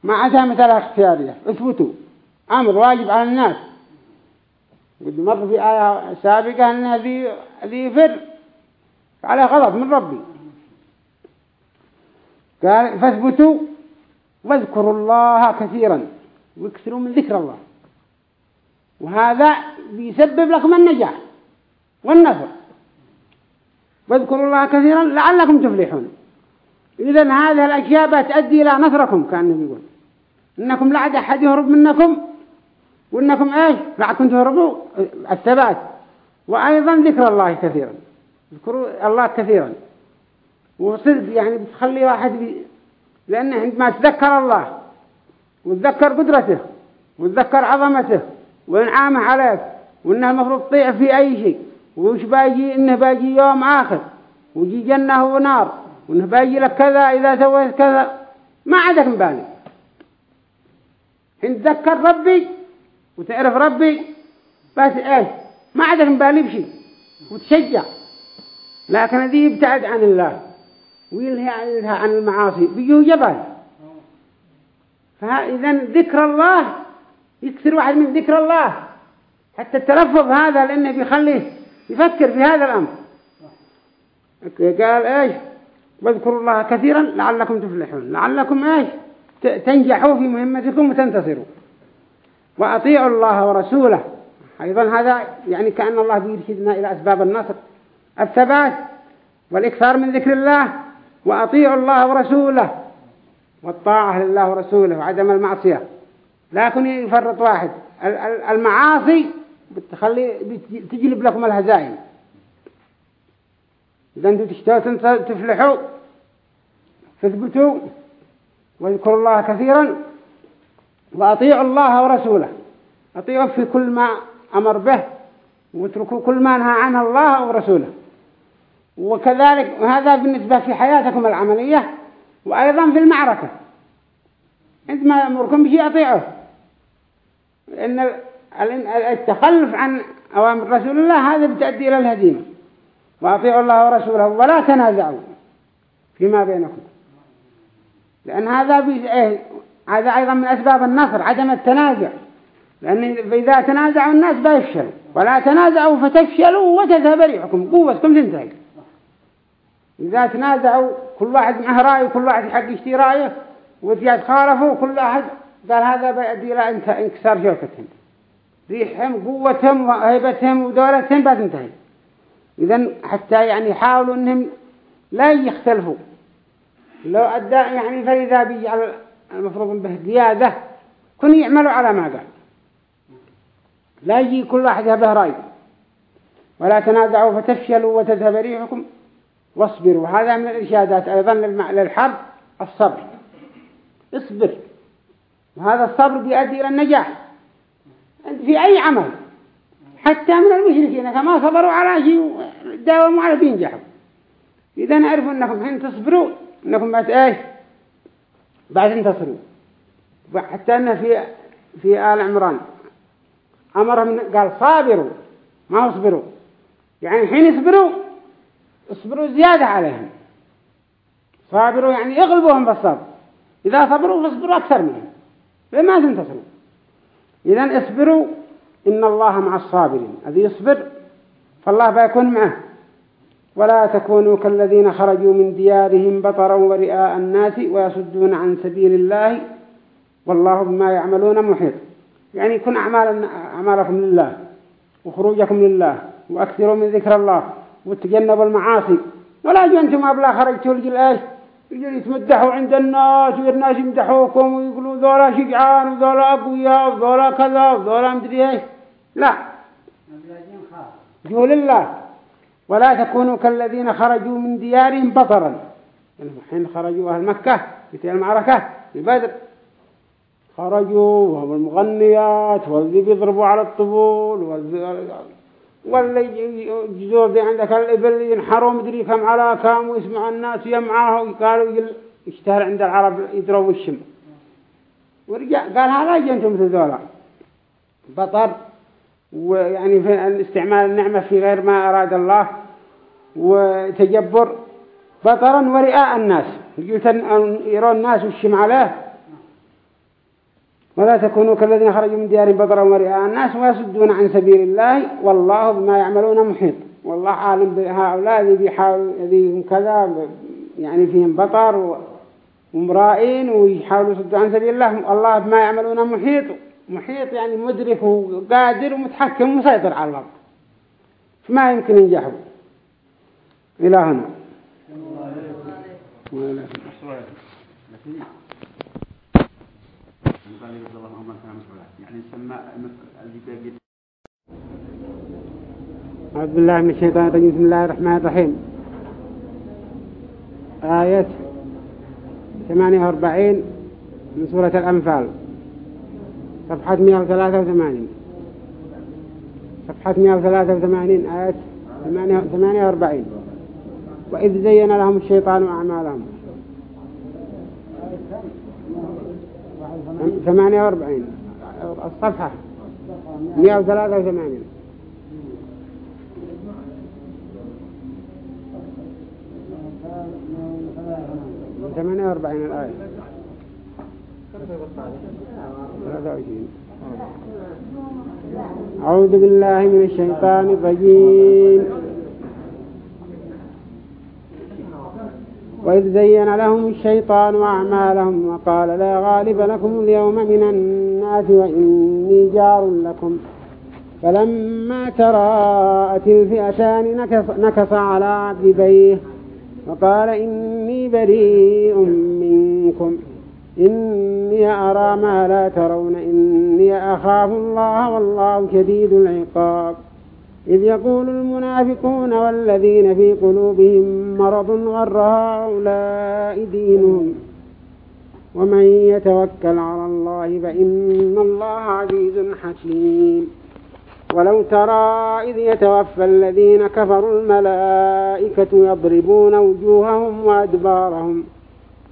ما عدا مثل اختيارية. اثبتوا. أمر واجب على الناس. قد مر في آية سابقة أن الذي يفر على غضب من ربي. قال فاثبتوا واذكروا الله كثيرا. واكثروا من ذكر الله. وهذا بيسبب لكم النجاح والنصر واذكروا الله كثيرا لعلكم تفلحون. إذا هذه الأشياء تؤدي إلى نصركم كأنه يقول. إنكم لا أحد يهرب منكم. وإنكم إيش؟ لعكم تهربوا. الثبات. وأيضا ذكر الله كثيرا. ذكروا الله كثيرا. وصدق يعني بتخلي واحد بي لأنه عندما تذكر الله وتذكر قدرته وتذكر عظمته وإنعامه عليك وإنه المفروض تطيع في أي شيء وش باجي إنه باجي يوم آخر وجي جنة ونار. وإنه باجي لك كذا إذا سويت كذا ما عندك مبالي إن تذكر ربي وتعرف ربي بس إيش؟ ما عندك مبالي بشيء وتشجع. لكن هذه يبتعد عن الله ويلهي عن المعاصي بيجوا جبل. فإذا ذكر الله يكثر واحد من ذكر الله. حتى التلفظ هذا لأنه بيخليه يفكر في هذا الأمر. قال إيش؟ واذكروا الله كثيرا لعلكم تفلحون. لعلكم إيش؟ تنجحوا في مهمتكم وتنتصروا. وأطيعوا الله ورسوله. أيضا هذا يعني كأن الله بيرشدنا إلى أسباب النصر. الثبات والإكثار من ذكر الله. وأطيعوا الله ورسوله. والطاعة لله ورسوله وعدم المعصية. لكن يفرط واحد. المعاصي بتخلي تجلب لكم الهزائم. إذا أنتم تشتوا تفلحوا تثبتوا واذكروا الله كثيرا وأطيعوا الله ورسوله. أطيعوا في كل ما أمر به واتركوا كل ما نهى عنه الله ورسوله. وكذلك هذا بالنسبة في حياتكم العملية وأيضا في المعركة. عندما يأمركم بشيء أطيعوه. لأن التخلف عن أوامر رسول الله هذا بتأدي إلى الهزيمة. وأطيعوا الله ورسوله ولا تنازعوا فيما بينكم. لأن هذا إيه هذا أيضا من أسباب النصر عدم التنازع. لأن إذا تنازعوا الناس بيفشلوا ولا تنازعوا فتفشلوا وتذهب ريحكم قوتكم تنتهي. إذا تنازعوا كل واحد معه رأي وكل واحد حق يشتي رأيه وزياد خالفوا كل أحد قال هذا بيؤدي إلى إنكسار شوكتهم. ريحهم قوتهم وهيبتهم ودولتهم بتنتهي إذا حتى يعني يحاولوا أنهم لا يختلفوا. لو أدى يعني فإذا بيجعل المفروض به قيادة كن يعملوا على ما قال. لا يجي كل واحد به رأي. ولا تنازعوا فتفشلوا وتذهب ريحكم واصبروا. هذا من الإرشادات. أيضا للحرب الصبر. اصبر. وهذا الصبر بيؤدي إلى النجاح. في أي عمل. حتى من المشركين كما صبروا على شيء داوموا على بينجحوا إذا نعرفوا أنكم حين تصبروا أنكم بعد إيش؟ بعد انتصروا حتى أنه في في آل عمران أمرهم قال صابروا ما اصبروا. يعني حين يصبروا اصبروا زيادة عليهم. صابروا يعني يغلبوهم بالصبر. إذا صبروا فاصبروا أكثر منهم. لما تنتصروا؟ إذا اصبروا إن الله مع الصابرين. الذي يصبر فالله بيكون معه. ولا تكونوا كالذين خرجوا من ديارهم بطرا ورئاء الناس ويصدون عن سبيل الله والله بما يعملون محيط. يعني يكون أعمال أعمالكم لله وخروجكم لله وأكثروا من ذكر الله وتجنبوا المعاصي. ولا يجوا أنتم أبلا خرجتوا لجل إيش؟ يتمدحوا عند الناس والناس يمدحوكم ويقولوا ذولا شجعان وذولا أقوياء وذولا كذا وذولا مدري إيش. لا. جوا لله ولا تكونوا كالذين خرجوا من ديارهم بطرا. حين خرجوا أهل مكة في المعركة في بدر. خرجوا وهم المغنيات والذي بيضربوا على الطبول واللي جزور دي عندك الإبل ينحروا مدري كم على كام ويسمع الناس يمعاه وقالوا يشتهر عند العرب يضربوا الشم ورجع قال هذا جنتم مثل ذولا. بطر ويعني في استعمال النعمة في غير ما أراد الله وتجبر بطرا ورئاء الناس. يرون الناس والشم عليه. ولا تكونوا كالذين خرجوا من ديارهم بطرا ورئاء الناس ويصدون عن سبيل الله والله بما يعملون محيط. والله عالم بهؤلاء الذي بيحاول كذا يعني فيهم بطر ومرائين ويحاولوا يصدوا عن سبيل الله. الله بما يعملون محيط. محيط يعني مدرك وقادر ومتحكم ومسيطر على الأرض. فما يمكن ينجحوا. إلى هنا. أعوذ بالله من الشيطان الرجيم. بسم الله الرحمن الرحيم. آية 48 من سورة الأنفال. صفحة 183 صفحة 183 آية 48 وإذ زين لهم الشيطان أعمالهم. ثمانية وأربعين. الصفحة مئة وثلاثة وثمانين. ثمانية وأربعين الآية. أعوذ بالله من الشيطان الرجيم. وإذ زين لهم الشيطان أعمالهم وقال لا غالب لكم اليوم من الناس وإني جار لكم. فلما تراءت الفئتان نكص, نكص على عقبيه وقال إني بريء منكم. إني أرى ما لا ترون. إني أخاف الله والله شديد العقاب. إذ يقول المنافقون والذين في قلوبهم مرض غر هؤلاء دينهم. ومن يتوكل على الله فإن الله عزيز حكيم. ولو ترى إذ يتوفى الذين كفروا الملائكة يضربون وجوههم وأدبارهم.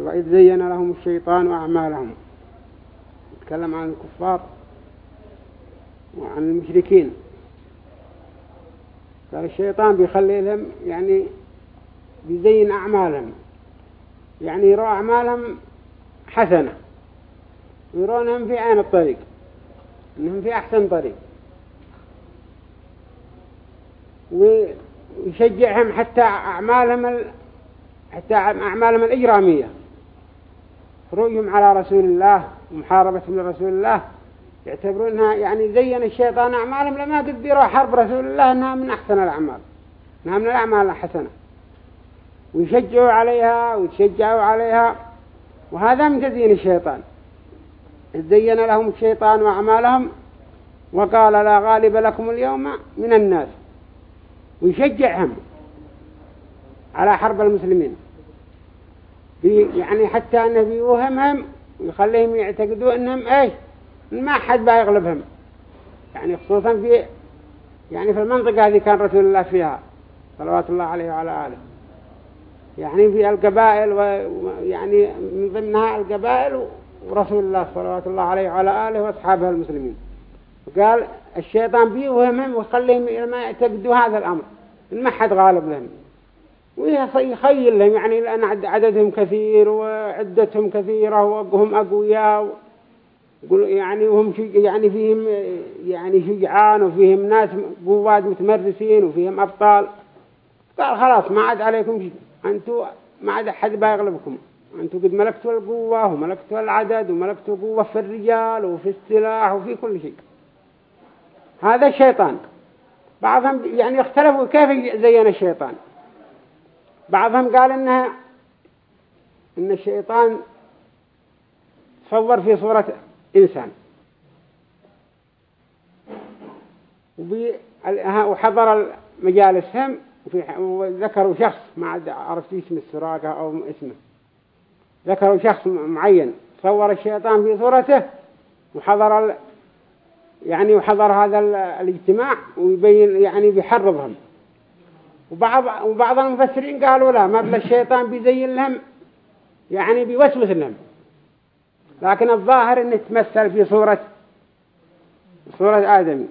وإذ زين لهم الشيطان أعمالهم. يتكلم عن الكفار وعن المشركين. قال الشيطان بيخلي لهم يعني بيزين أعمالهم. يعني يرى أعمالهم حسنة. يرونهم في عين الطريق. إنهم في أحسن طريق. ويشجعهم حتى أعمالهم ال... حتى أعمالهم الإجرامية. خروجهم على رسول الله ومحاربتهم لرسول الله يعتبرونها يعني زين الشيطان أعمالهم لما قدروا حرب رسول الله أنها من أحسن الأعمال أنها من الأعمال الحسنة. ويشجعوا عليها ويتشجعوا عليها وهذا من تزيين الشيطان. زين لهم الشيطان وأعمالهم وقال لا غالب لكم اليوم من الناس. ويشجعهم على حرب المسلمين. يعني حتى أنه بيوهمهم ويخليهم يعتقدوا أنهم إيش؟ ما حد بيغلبهم. يعني خصوصا في يعني في المنطقة هذه كان رسول الله فيها صلوات الله عليه وعلى آله. يعني في القبائل ويعني من ضمنها القبائل ورسول الله صلوات الله عليه وعلى آله وأصحابه المسلمين. وقال الشيطان بيوهمهم ويخليهم ما يعتقدوا هذا الأمر ما حد غالب لهم. ويخيل لهم يعني لأن عددهم كثير وعدتهم كثيرة وهم أقوياء يعني وهم يعني فيهم يعني شجعان وفيهم ناس قوات متمرسين وفيهم أبطال. قال خلاص ما عاد عليكم شيء. أنتوا ما عاد أحد بيغلبكم. أنتوا قد ملكتوا القوة وملكتوا العدد وملكتوا قوة في الرجال وفي السلاح وفي كل شيء. هذا الشيطان بعضهم يعني اختلفوا كيف زين الشيطان بعضهم قال إنها إن الشيطان صور في صورة إنسان. وحضر مجالسهم وذكروا شخص ما عرفت اسم السراقة أو اسمه. ذكروا شخص معين صور الشيطان في صورته وحضر يعني وحضر هذا الاجتماع ويبين يعني بيحرضهم. وبعض وبعض المفسرين قالوا لا ما بلا الشيطان بيزين لهم يعني بيوسوس لهم. لكن الظاهر إنه تمثل في صورة صورة آدم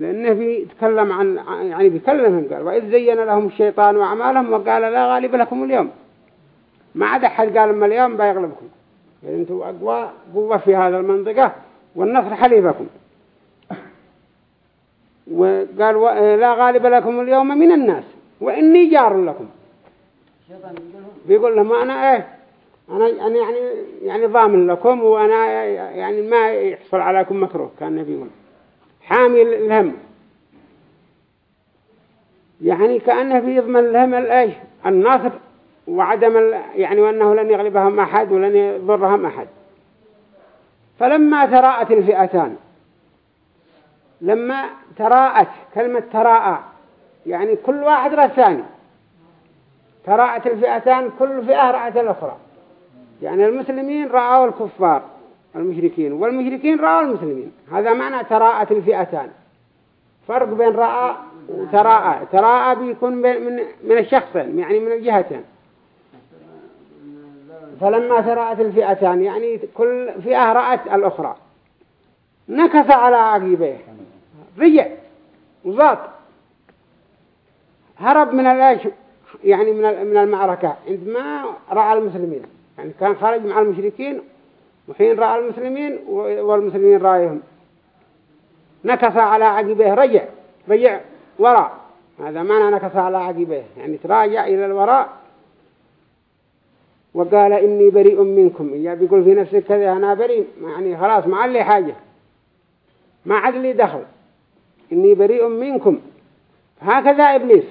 لأنه بيتكلم عن يعني بيكلمهم قال وإذ زين لهم الشيطان وأعمالهم وقال لا غالب لكم اليوم. ما عاد أحد قال ما اليوم بيغلبكم. يعني أنتم أقوى قوة في هذا المنطقة والنصر حليفكم. وقال لا غالب لكم اليوم من الناس. وإني جار لكم. بيقول لهم أنا إيه؟ أنا يعني يعني يعني ضامن لكم وأنا يعني ما يحصل عليكم مكروه كان النبي يقول. حامي الهم. يعني كأنه بيضمن لهم الإيش الناصر وعدم يعني وأنه لن يغلبهم أحد ولن يضرهم أحد. فلما تراءت الفئتان لما تراءت كلمة تراءى يعني كل واحد رأى الثاني. تراءت الفئتان كل فئة رأت الأخرى. يعني المسلمين رأوا الكفار المشركين والمشركين رأوا المسلمين. هذا معنى تراءت الفئتان. فرق بين رأى وتراءى. تراءى بيكون من من الشخصين يعني من الجهتين. فلما تراءت الفئتان يعني كل فئة رأت الأخرى. نكث على عقيبه رجع. وزاط هرب من الايش يعني من من المعركة. عندما رأى المسلمين. يعني كان خارج مع المشركين وحين رأى المسلمين والمسلمين رأيهم. نكث على عقبه رجع رجع وراء. هذا معنى نكث على عقبه يعني تراجع إلى الوراء. وقال إني بريء منكم. يا بيقول في نفسه كذا أنا بريء. يعني خلاص ما علي حاجة. ما عاد لي دخل. إني بريء منكم. هكذا إبليس.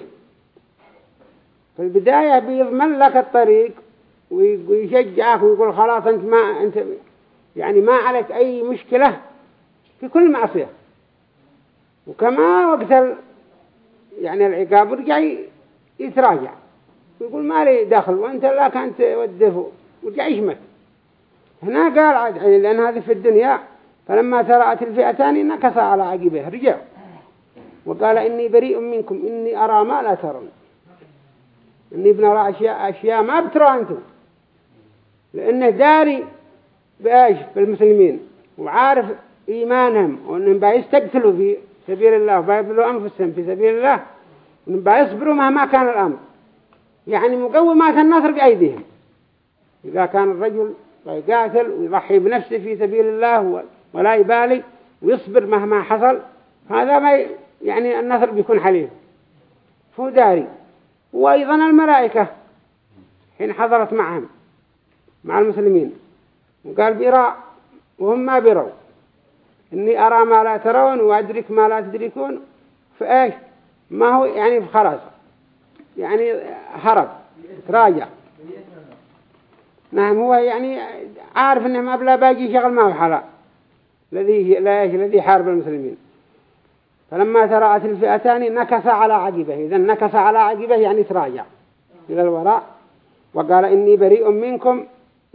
في البداية بيضمن لك الطريق ويشجعك ويقول خلاص أنت ما أنت يعني ما عليك أي مشكلة في كل معصية. وكما وقت يعني العقاب ورجع يتراجع. ويقول ما لي دخل وأنت لا كانت ودفه ورجع يشمت. هنا قال عاد لأن هذا في الدنيا فلما ترأت الفئتان نكس على عقبه رجع. وقال إني بريء منكم إني أرى ما لا ترون. إني بنرى أشياء, أشياء ما بترى أنتم. لأنه داري بإيش؟ بالمسلمين. وعارف إيمانهم. وأنهم بيستقتلوا في سبيل الله وبيبذلوا أنفسهم في سبيل الله. وأنهم بيصبروا مهما كان الأمر. يعني مقومات النصر بأيديهم. إذا كان الرجل يقاتل ويضحي بنفسه في سبيل الله ولا يبالي ويصبر مهما حصل هذا ما يعني النصر بيكون حليف فهو داري. وأيضا الملائكة حين حضرت معهم مع المسلمين. وقال بيرى وهم ما بيروا. إني أرى ما لا ترون وأدرك ما لا تدركون. فإيش؟ ما هو يعني خلاص. يعني هرب تراجع. نعم هو يعني عارف إنه ما بلا باقي شغل ما هو حلا الذي لا الذي حارب المسلمين. فلما ترأت الفئتان نكس على عقبه إذا نكس على عقبه يعني تراجع. إلى الوراء. وقال إني بريء منكم.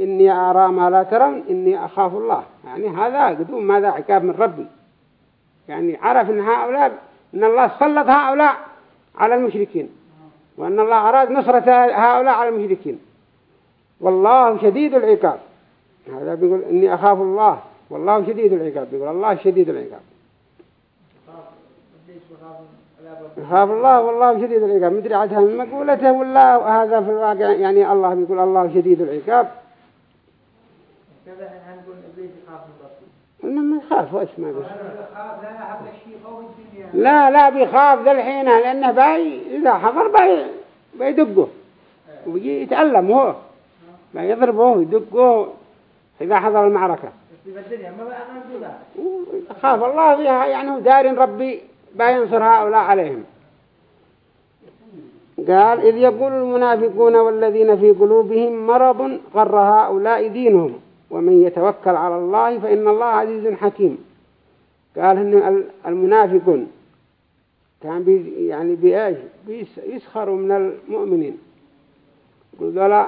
إني أرى ما لا ترون. إني أخاف الله. يعني هذا قدوم. ماذا عقاب من ربي. يعني عرف إن هؤلاء إن الله سلط هؤلاء على المشركين. وأن الله أراد نصرة هؤلاء على المشركين. والله شديد العقاب. هذا بيقول إني أخاف الله. والله شديد العقاب. بيقول الله شديد العقاب. يخاف الله والله شديد العقاب. مدري عادها من مقولته ولا هذا في الواقع يعني الله بيقول الله شديد العقاب. إنما يخاف وإيش ما بس لا لا بيخاف ذا الحين لأنه باي إذا حضر باي بيدقه وبيجي يتألم هو. بيضربه يدقه إذا حضر المعركة. خاف الله فيها يعني دار ربي. بينصر هؤلاء عليهم. قال إذ يقول المنافقون والذين في قلوبهم مرض غر هؤلاء دينهم ومن يتوكل على الله فإن الله عزيز حكيم. قال إن المنافقون. كان بي يعني بإيش يسخروا من المؤمنين. يقول ذولا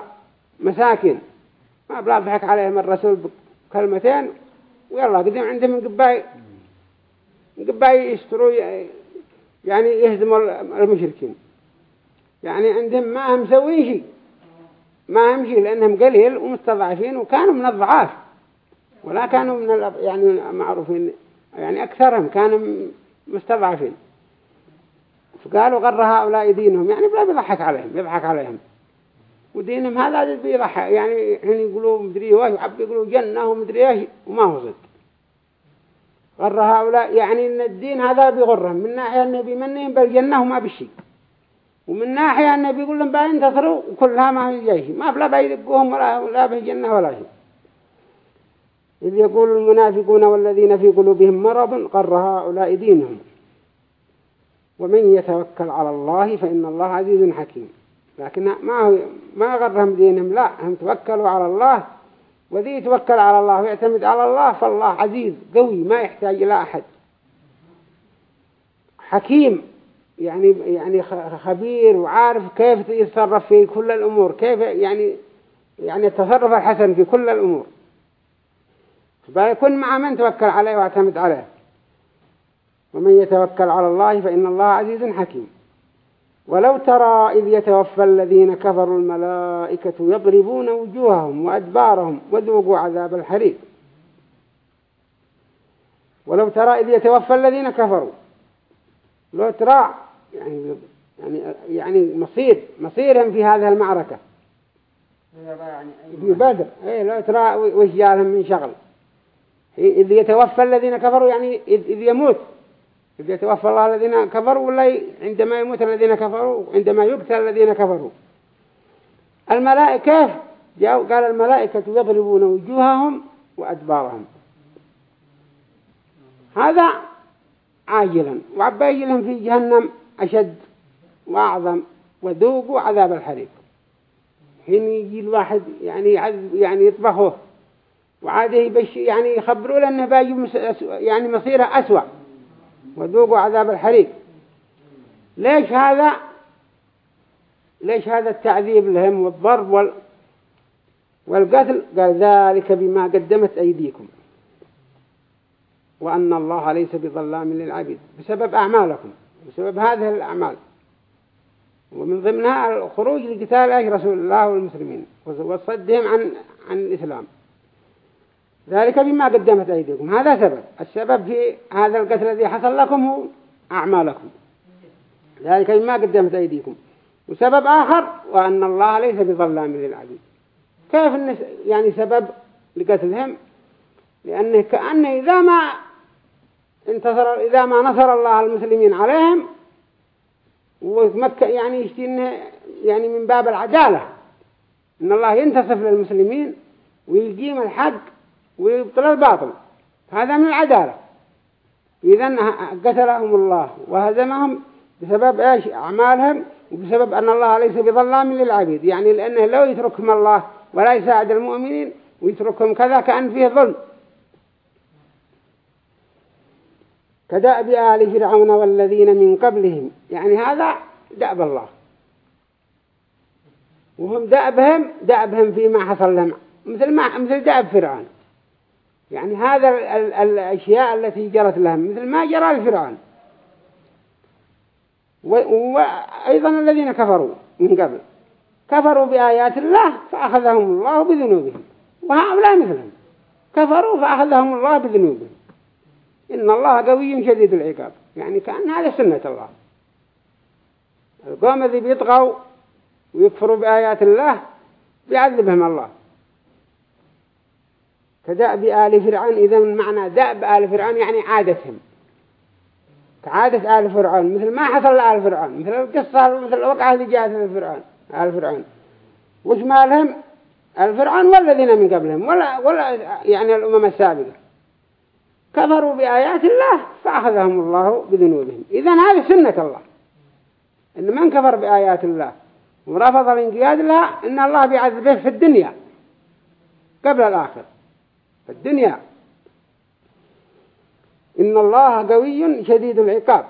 مساكين. ما بلا ضحك عليهم الرسول بكلمتين ويلا قدم عندهم قباي قباي يشتروا يعني يهزموا المشركين. يعني عندهم ما هم مسوين شيء. ما هم شيء لأنهم قليل ومستضعفين وكانوا من الضعاف. ولا كانوا من يعني معروفين يعني أكثرهم كانوا مستضعفين. فقالوا غر هؤلاء دينهم. يعني بلا بيضحك عليهم يضحك عليهم. ودينهم هذا بيضحك يعني حين يقولوا مدري واش وحب يقولوا جنة ومدري إيش وما هو صدق غر هؤلاء يعني إن الدين هذا بيغرهم من ناحية النبي منهم بالجنة وما بالشيء ومن ناحية النبي يقول لهم بينتصروا وكلها ما هي جيش ما بلا بيدقوهم ولا لا بالجنة ولا شيء. إذ يقول المنافقون والذين في قلوبهم مرض قر هؤلاء دينهم. ومن يتوكل على الله فإن الله عزيز حكيم. لكن ما ما غرهم دينهم. لا هم توكلوا على الله وذي يتوكل على الله ويعتمد على الله فالله عزيز قوي ما يحتاج إلى أحد. حكيم يعني يعني خبير وعارف كيف يتصرف في كل الأمور كيف يعني يعني التصرف الحسن في كل الأمور. فيكون مع من توكل عليه واعتمد عليه. ومن يتوكل على الله فإن الله عزيز حكيم. ولو ترى إذ يتوفى الذين كفروا الملائكة يضربون وجوههم وأدبارهم وذوقوا عذاب الحريق. ولو ترى إذ يتوفى الذين كفروا لو ترى يعني يعني يعني مصير مصيرهم في هذه المعركة. في بدر إيه لو ترى وش جالهم من شغل. إذ يتوفى الذين كفروا يعني إذ يموت. إذ يتوفى الله الذين كفروا ولا عندما يموت الذين كفروا عندما يقتل الذين كفروا. الملائكة جاءوا قال الملائكة يضربون وجوههم وأدبارهم. هذا عاجلا وعباجلا في جهنم أشد وأعظم وذوقوا عذاب الحريق. حين يجي الواحد يعني يعني يطبخه وعاده يبش يعني يخبروا له انه باجي يعني مصيره أسوأ. وذوقوا عذاب الحريق. ليش هذا؟ ليش هذا التعذيب لهم والضرب وال والقتل؟ قال ذلك بما قدمت أيديكم. وأن الله ليس بظلام للعبيد. بسبب أعمالكم. بسبب هذه الأعمال. ومن ضمنها الخروج لقتال رسول الله والمسلمين. وصدهم عن عن الإسلام. ذلك بما قدمت أيديكم. هذا سبب. السبب في هذا القتل الذي حصل لكم هو أعمالكم. ذلك بما قدمت أيديكم. وسبب آخر وأن الله ليس بظلام للعبيد. كيف يعني سبب لقتلهم؟ لأنه كأنه إذا ما انتصر إذا ما نصر الله المسلمين عليهم ومكة يعني يشتي يعني من باب العدالة. إن الله ينتصف للمسلمين ويقيم الحق ويبطل الباطل. هذا من العدالة. إذا قتلهم الله وهزمهم بسبب إيش؟ أعمالهم وبسبب أن الله ليس بظلام للعبيد. يعني لأنه لو يتركهم الله ولا يساعد المؤمنين ويتركهم كذا كأن فيه ظلم. كدأب آل فرعون والذين من قبلهم. يعني هذا دأب الله. وهم دأبهم دأبهم فيما حصل لهم. مثل ما مثل دأب فرعون. يعني هذا الأشياء التي جرت لهم مثل ما جرى لفرعون. وأيضا الذين كفروا من قبل. كفروا بآيات الله فأخذهم الله بذنوبهم. وهؤلاء مثلهم. كفروا فأخذهم الله بذنوبهم. إن الله قوي شديد العقاب. يعني كأن هذا سنة الله. القوم الذي بيطغوا ويكفروا بآيات الله بيعذبهم الله. كدأب آل فرعون إذا من معنى دأب آل فرعون يعني عادتهم. كعادة آل فرعون مثل ما حصل لآل فرعون مثل القصة مثل الوقعة اللي جاءت لفرعون آل فرعون. وش مالهم؟ الفرعون والذين من قبلهم ولا, ولا يعني الأمم السابقة. كفروا بآيات الله فأخذهم الله بذنوبهم. إذن هذه سنة الله. إن من كفر بآيات الله ورفض الانقياد لها إن الله بيعذبه في الدنيا قبل الآخر في الدنيا. إن الله قوي شديد العقاب.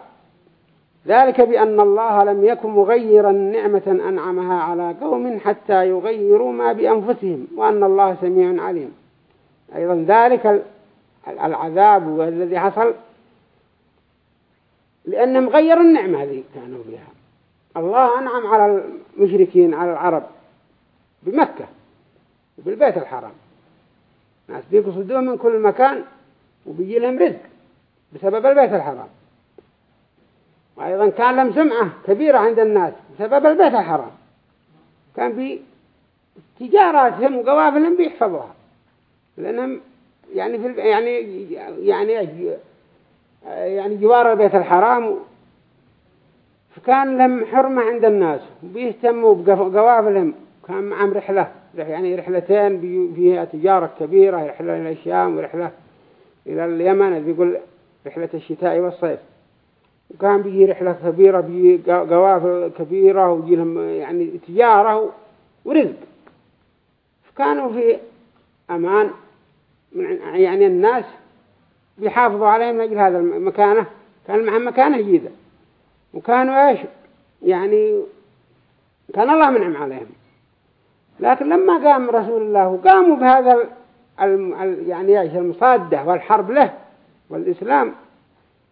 ذلك بأن الله لم يكن مغيرا نعمة أنعمها على قوم حتى يغيروا ما بأنفسهم وأن الله سميع عليم. أيضا ذلك العذاب الذي حصل لأنهم غيروا النعمة هذه كانوا فيها الله أنعم على المشركين على العرب بمكة وبالبيت الحرام. ناس بيقصدوه من كل مكان وبيجي لهم رزق بسبب البيت الحرام. وأيضا كان لهم سمعة كبيرة عند الناس بسبب البيت الحرام. كان في تجاراتهم وقوافلهم بيحفظوها. لأنهم يعني في يعني يعني يعني جوار البيت الحرام. فكان لهم حرمة عند الناس وبيهتموا بقوافلهم كان معهم رحلة. يعني رحلتين فيها تجارة كبيرة رحلة إلى الشام ورحلة إلى اليمن بيقول رحلة الشتاء والصيف. وكان بيجي رحلة كبيرة بيجي قوافل كبيرة ويجي لهم يعني تجارة ورزق. فكانوا في أمان يعني الناس بيحافظوا عليهم من أجل هذا المكانة. كان معهم مكانة جيدة وكانوا إيش؟ يعني كان الله منعم عليهم. لكن لما قام رسول الله وقاموا بهذا يعني إيش المصادة والحرب له والإسلام.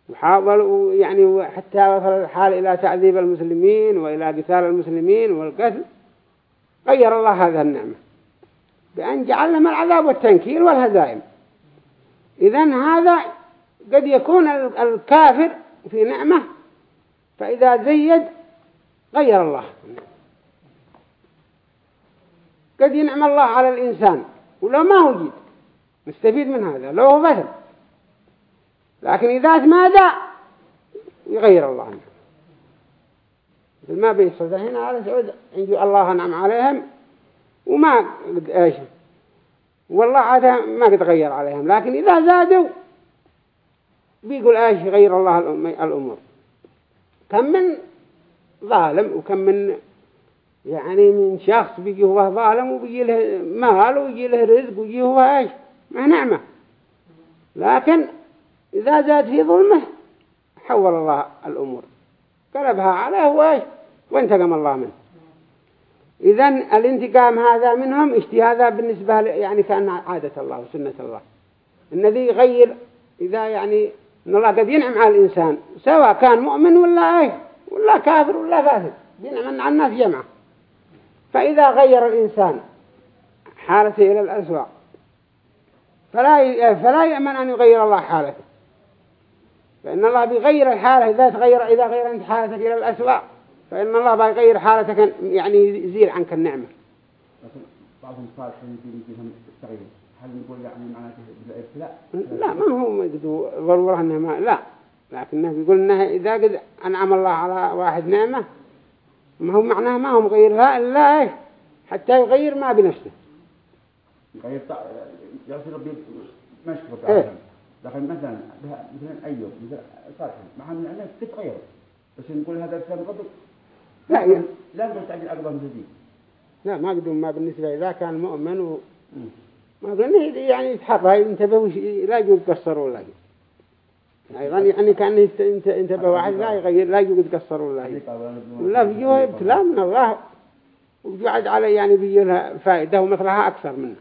وحاولوا يعني حتى وصل الحال إلى تعذيب المسلمين وإلى قتال المسلمين والقتل. غير الله هذا النعمة. بأن جعل لهم العذاب والتنكيل والهزائم. إذن هذا قد يكون الكافر في نعمة. فإذا زيد غير الله. قد ينعم الله على الإنسان. ولو ما هو جيد. من هذا. لو هو فشل لكن إذا ماذا يغير الله عنه. مثل ما بيحصل هنا على سعود عندي الله نعم عليهم وما قد إيش. والله عاد ما قد غير عليهم. لكن إذا زادوا بيقول إيش غير الله الأمور. كم من ظالم وكم من يعني من شخص بيجي هو ظالم وبيجي له مال ويجي له رزق ويجي هو إيش ما نعمة. لكن إذا زاد في ظلمه حول الله الأمور. قلبها عليه وايش وانتقم الله منه. إذن الانتقام هذا منهم هذا بالنسبة يعني كأن عادة الله وسنة الله. الذي يغير إذا يعني إن الله قد ينعم على الإنسان سواء كان مؤمن ولا إيه ولا كافر ولا فاسد ينعم على الناس جمعه فإذا غير الإنسان حالته إلى الأسوأ فلا فلا يأمن أن يغير الله حالته. فإن الله بيغير الحالة إذا تغير إذا غير أنت حالتك إلى الأسوأ فإن الله بيغير حالتك يعني يزيل عنك النعمة. بعضهم صالحين يجيهم التغيير هل نقول يعني معناته الابتلاء لا ما هو ضرورة أنه ما لا. لكنه بيقول أنه إذا قد أنعم الله على واحد نعمة ما هو معناه ما هو مغيرها إلا إيه حتى يغير ما بنفسه. يغير يغير ربي يشكر إيه؟ لكن مثلا مثلا أيوب مثلا صالح مع أن الناس تتغير بس نقول هذا الإنسان غضب لا يعني لا. نقول تعجل من ذي لا ما قدم ما بالنسبة إذا كان مؤمن و... ما قلنا يعني يتحرى ينتبه وش لا يجوز قصر ولا أيضا يعني كأن انتبه واحد لا يغير لا يجوز قصر ولا ولا بيجوا ابتلاء من الله. وبيعد عليه يعني بيجي لها فائدة ومثلها أكثر منه.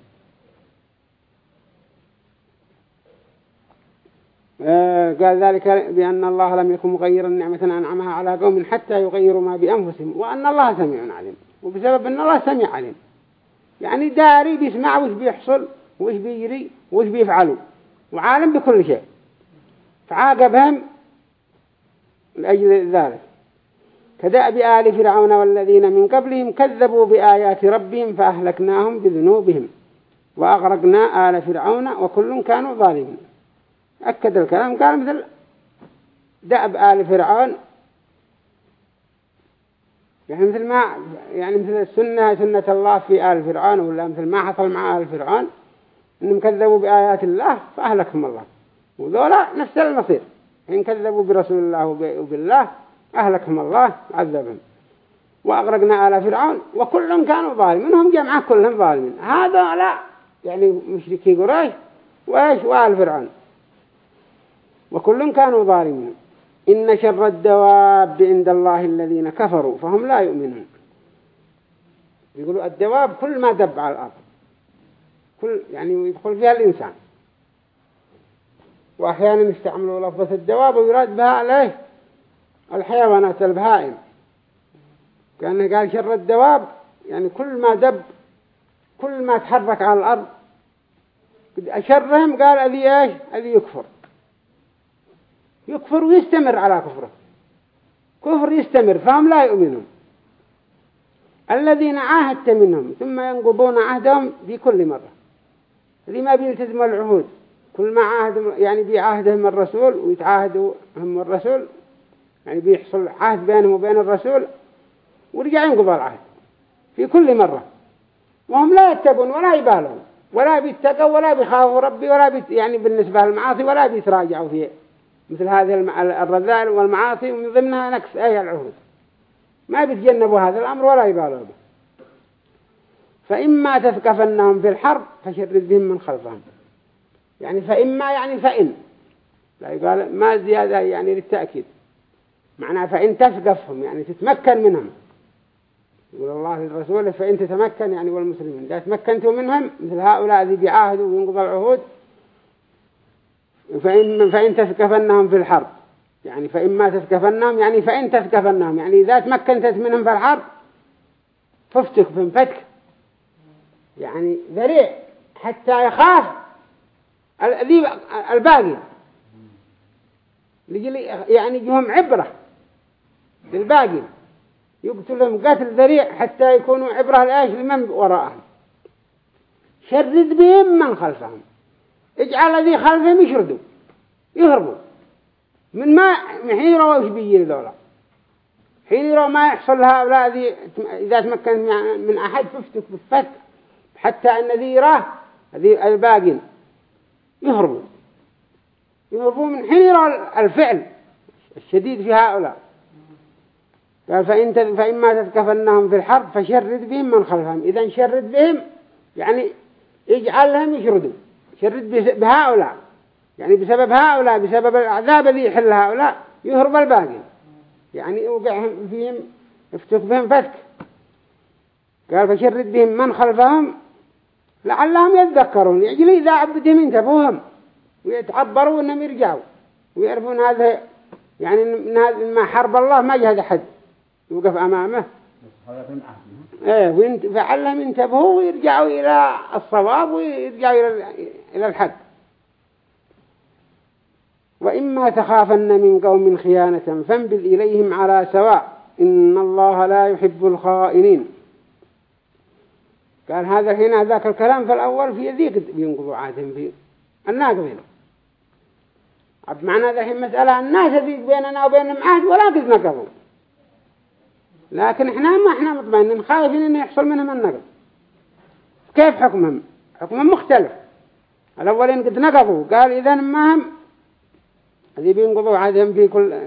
آه، قال ذلك بأن الله لم يكن مغيرا نعمة أنعمها على قوم حتى يغيروا ما بأنفسهم. وأن الله سميع عليم. وبسبب أن الله سميع عليم. يعني داري بيسمع وش بيحصل وش بيجري وش بيفعلوا وعالم بكل شيء. فعاقبهم لأجل ذلك. كدأب آل فرعون والذين من قبلهم كذبوا بآيات ربهم فأهلكناهم بذنوبهم وأغرقنا آل فرعون وكل كانوا ظالمين. أكد الكلام قال مثل دأب آل فرعون يعني مثل ما يعني مثل السنة سنة الله في آل فرعون ولا مثل ما حصل مع آل فرعون إنهم كذبوا بآيات الله فأهلكهم الله. وذولا نفس المصير. إن كذبوا برسول الله وبالله أهلكهم الله عذبهم وأغرقنا آل فرعون وكلهم كانوا ظالمين. هم جمعة كلهم ظالمين. هذا لا يعني مشركي قريش وإيش؟ وآل فرعون. وكلهم كانوا ظالمين. إن شر الدواب عند الله الذين كفروا فهم لا يؤمنون. يقولوا الدواب كل ما دب على الأرض. كل يعني يدخل فيها الإنسان. وأحيانا يستعملوا لفظة الدواب ويراد بها عليه الحيوانات البهائم. كأنه قال شر الدواب يعني كل ما دب كل ما تحرك على الأرض أشرهم قال أذي إيش؟ أذي يكفر. يكفر ويستمر على كفره. كفر يستمر فهم لا يؤمنون. الذين عاهدت منهم ثم ينقضون عهدهم في كل مرة. الذي ما بيلتزموا العهود. كل ما عاهد يعني بيعاهدهم الرسول ويتعاهدوا هم الرسول يعني بيحصل عهد بينهم وبين الرسول ورجع ينقضوا العهد في كل مرة. وهم لا يتقون ولا يبالون ولا بيتقوا ولا بيخافوا ربي ولا بيت يعني بالنسبة للمعاصي ولا بيتراجعوا فيه مثل هذه الرذائل والمعاصي ومن ضمنها نكس أي العهود. ما بيتجنبوا هذا الأمر ولا يبالوا به فإما تثقفنهم في الحرب فشرد بهم من خلفهم. يعني فإما يعني فإن. لا يقال ما زيادة يعني للتأكيد. معناه فإن تثقفهم يعني تتمكن منهم. يقول الله للرسول فإن تتمكن يعني والمسلمين. إذا تمكنتوا منهم مثل هؤلاء الذي بيعاهدوا وينقضوا العهود فإن, فإن تثقفنهم في الحرب. يعني فإما تثقفنهم يعني فإن تثقفنهم. يعني إذا تمكنت منهم في الحرب فافتك من فتك. يعني ذريع حتى يخاف. الباقي. يعني يجيهم عبرة للباقي. يقتلهم قتل ذريع حتى يكونوا عبرة لآيش لمن وراءهم. شرد بهم من خلفهم. اجعل ذي خلفهم يشردوا يهربوا. من ما حين يروا وش بيجي ذولا حين يروا ما يحصل هؤلاء ذي إذا تمكن من أحد ففتك بالفتك حتى أن ذي يراه ذي الباقين يهربوا يهربوا من حين يروا الفعل الشديد في هؤلاء. قال فإن فإما تتكفنهم في الحرب فشرد بهم من خلفهم. إذا شرد بهم يعني اجعلهم يشردوا. شرد بهؤلاء. يعني بسبب هؤلاء بسبب العذاب الذي يحل هؤلاء يهرب الباقي. يعني يوقع فيهم افتك بهم فتك. قال فشرد بهم من خلفهم لعلهم يتذكرون. يجل إذا عبدهم انتبههم ويتعبروا أنهم يرجعوا ويعرفون هذا يعني من هذا ما حرب الله ما جهد أحد يوقف أمامه. إيه وانت فعلهم ينتبهوا ويرجعوا إلى الصواب ويرجعوا إلى إلى الحق. وإما تخافن من قوم خيانة فانبذ إليهم على سواء. إن الله لا يحب الخائنين. قال هذا هنا ذاك الكلام في الأول في ذيك بينقضوا عادهم في الناقضين معنى ذا مسألة؟ الناس ذيك بيننا وبينهم عهد ولا قد نقضوا. لكن إحنا ما إحنا مطمئنين خايفين إنه يحصل منهم النقض. كيف حكمهم؟ حكمهم مختلف. الأولين قد نقضوا قال إذا ما هم؟ هذي بينقضوا عهدهم في كل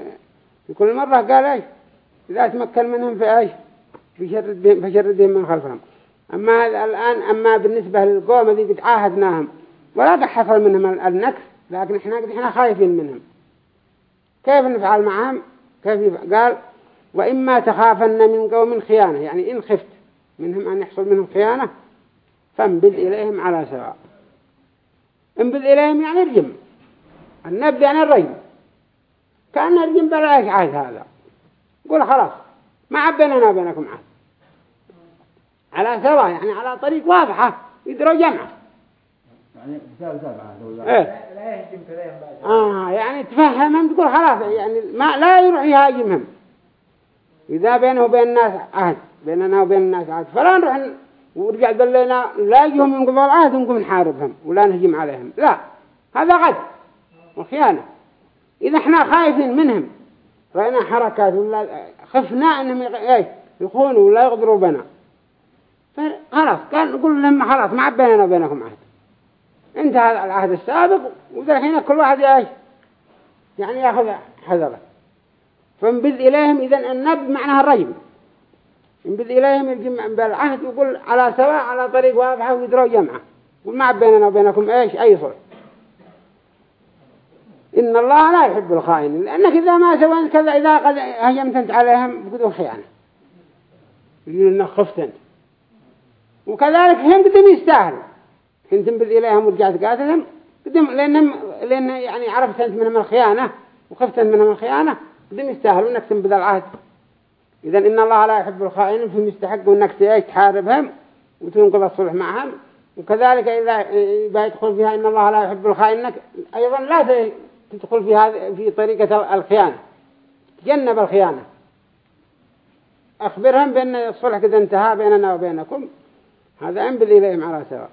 في كل مرة. قال إيش؟ إذا تمكن منهم في إيش فشرد بهم, فشرد بهم من خلفهم. أما الآن أما بالنسبة للقوم الذي قد عاهدناهم ولا قد حصل منهم النكس لكن إحنا قد إحنا خايفين منهم. كيف نفعل معهم؟ كيف قال وإما تخافن من قوم خيانة يعني إن خفت منهم أن يحصل منهم خيانة فانبذ إليهم على سواء. انبذ إليهم يعني ارجم. النبذ يعني الرجم. كأن ارجم بلا إيش عهد هذا. قول خلاص ما عبننا بينكم عهد على سواء يعني على طريق واضحة يدروا جمعه يعني إيه؟ لا يهجم آه يعني تفهمهم تقول خلاص يعني ما لا يروح يهاجمهم إذا بينه وبين الناس عهد بيننا وبين الناس عهد. فلا نروح ورجع دلنا لا يجيهم ينقضوا العهد ونقوم نحاربهم ولا نهجم عليهم. لا هذا غد وخيانة. إذا إحنا خايفين منهم رأينا حركات ولا خفنا إنهم يخونوا ولا يغدروا بنا. خلاص قال نقول لهم خلاص ما بيننا وبينكم عهد. انتهى العهد السابق وذلحين كل واحد إيش يعني يأخذ حذره. فانبذ إليهم إذن النبذ معناها الرجم. انبذ إليهم بالعهد ويقول على سواء على طريق واضحة ويدروا جمعة. وما بيننا وبينكم إيش؟ أي صلح. إن الله لا يحب الخائن لأنك إذا ما سويت كذا إذا قد هجمت أنت عليهم بقدوا خيانة. يقول إنك خفت أنت. وكذلك هم قدم يستاهلوا حين تنبذ إليهم ورجعت قاتلهم. قدم لأنهم لأن يعني عرفت أنت منهم الخيانة وخفت أنت منهم الخيانة قدم يستاهلوا أنك تنبذ العهد. إذا إن الله لا يحب الخائنين فهم يستحقوا أنك تحاربهم وتنقض الصلح معهم. وكذلك إذا يدخل فيها إن الله لا يحب الخائن أيضا لا تدخل في هذه في طريقة الخيانة. تجنب الخيانة. أخبرهم بأن الصلح قد انتهى بيننا وبينكم. هذا أنبذ إليهم على سواء.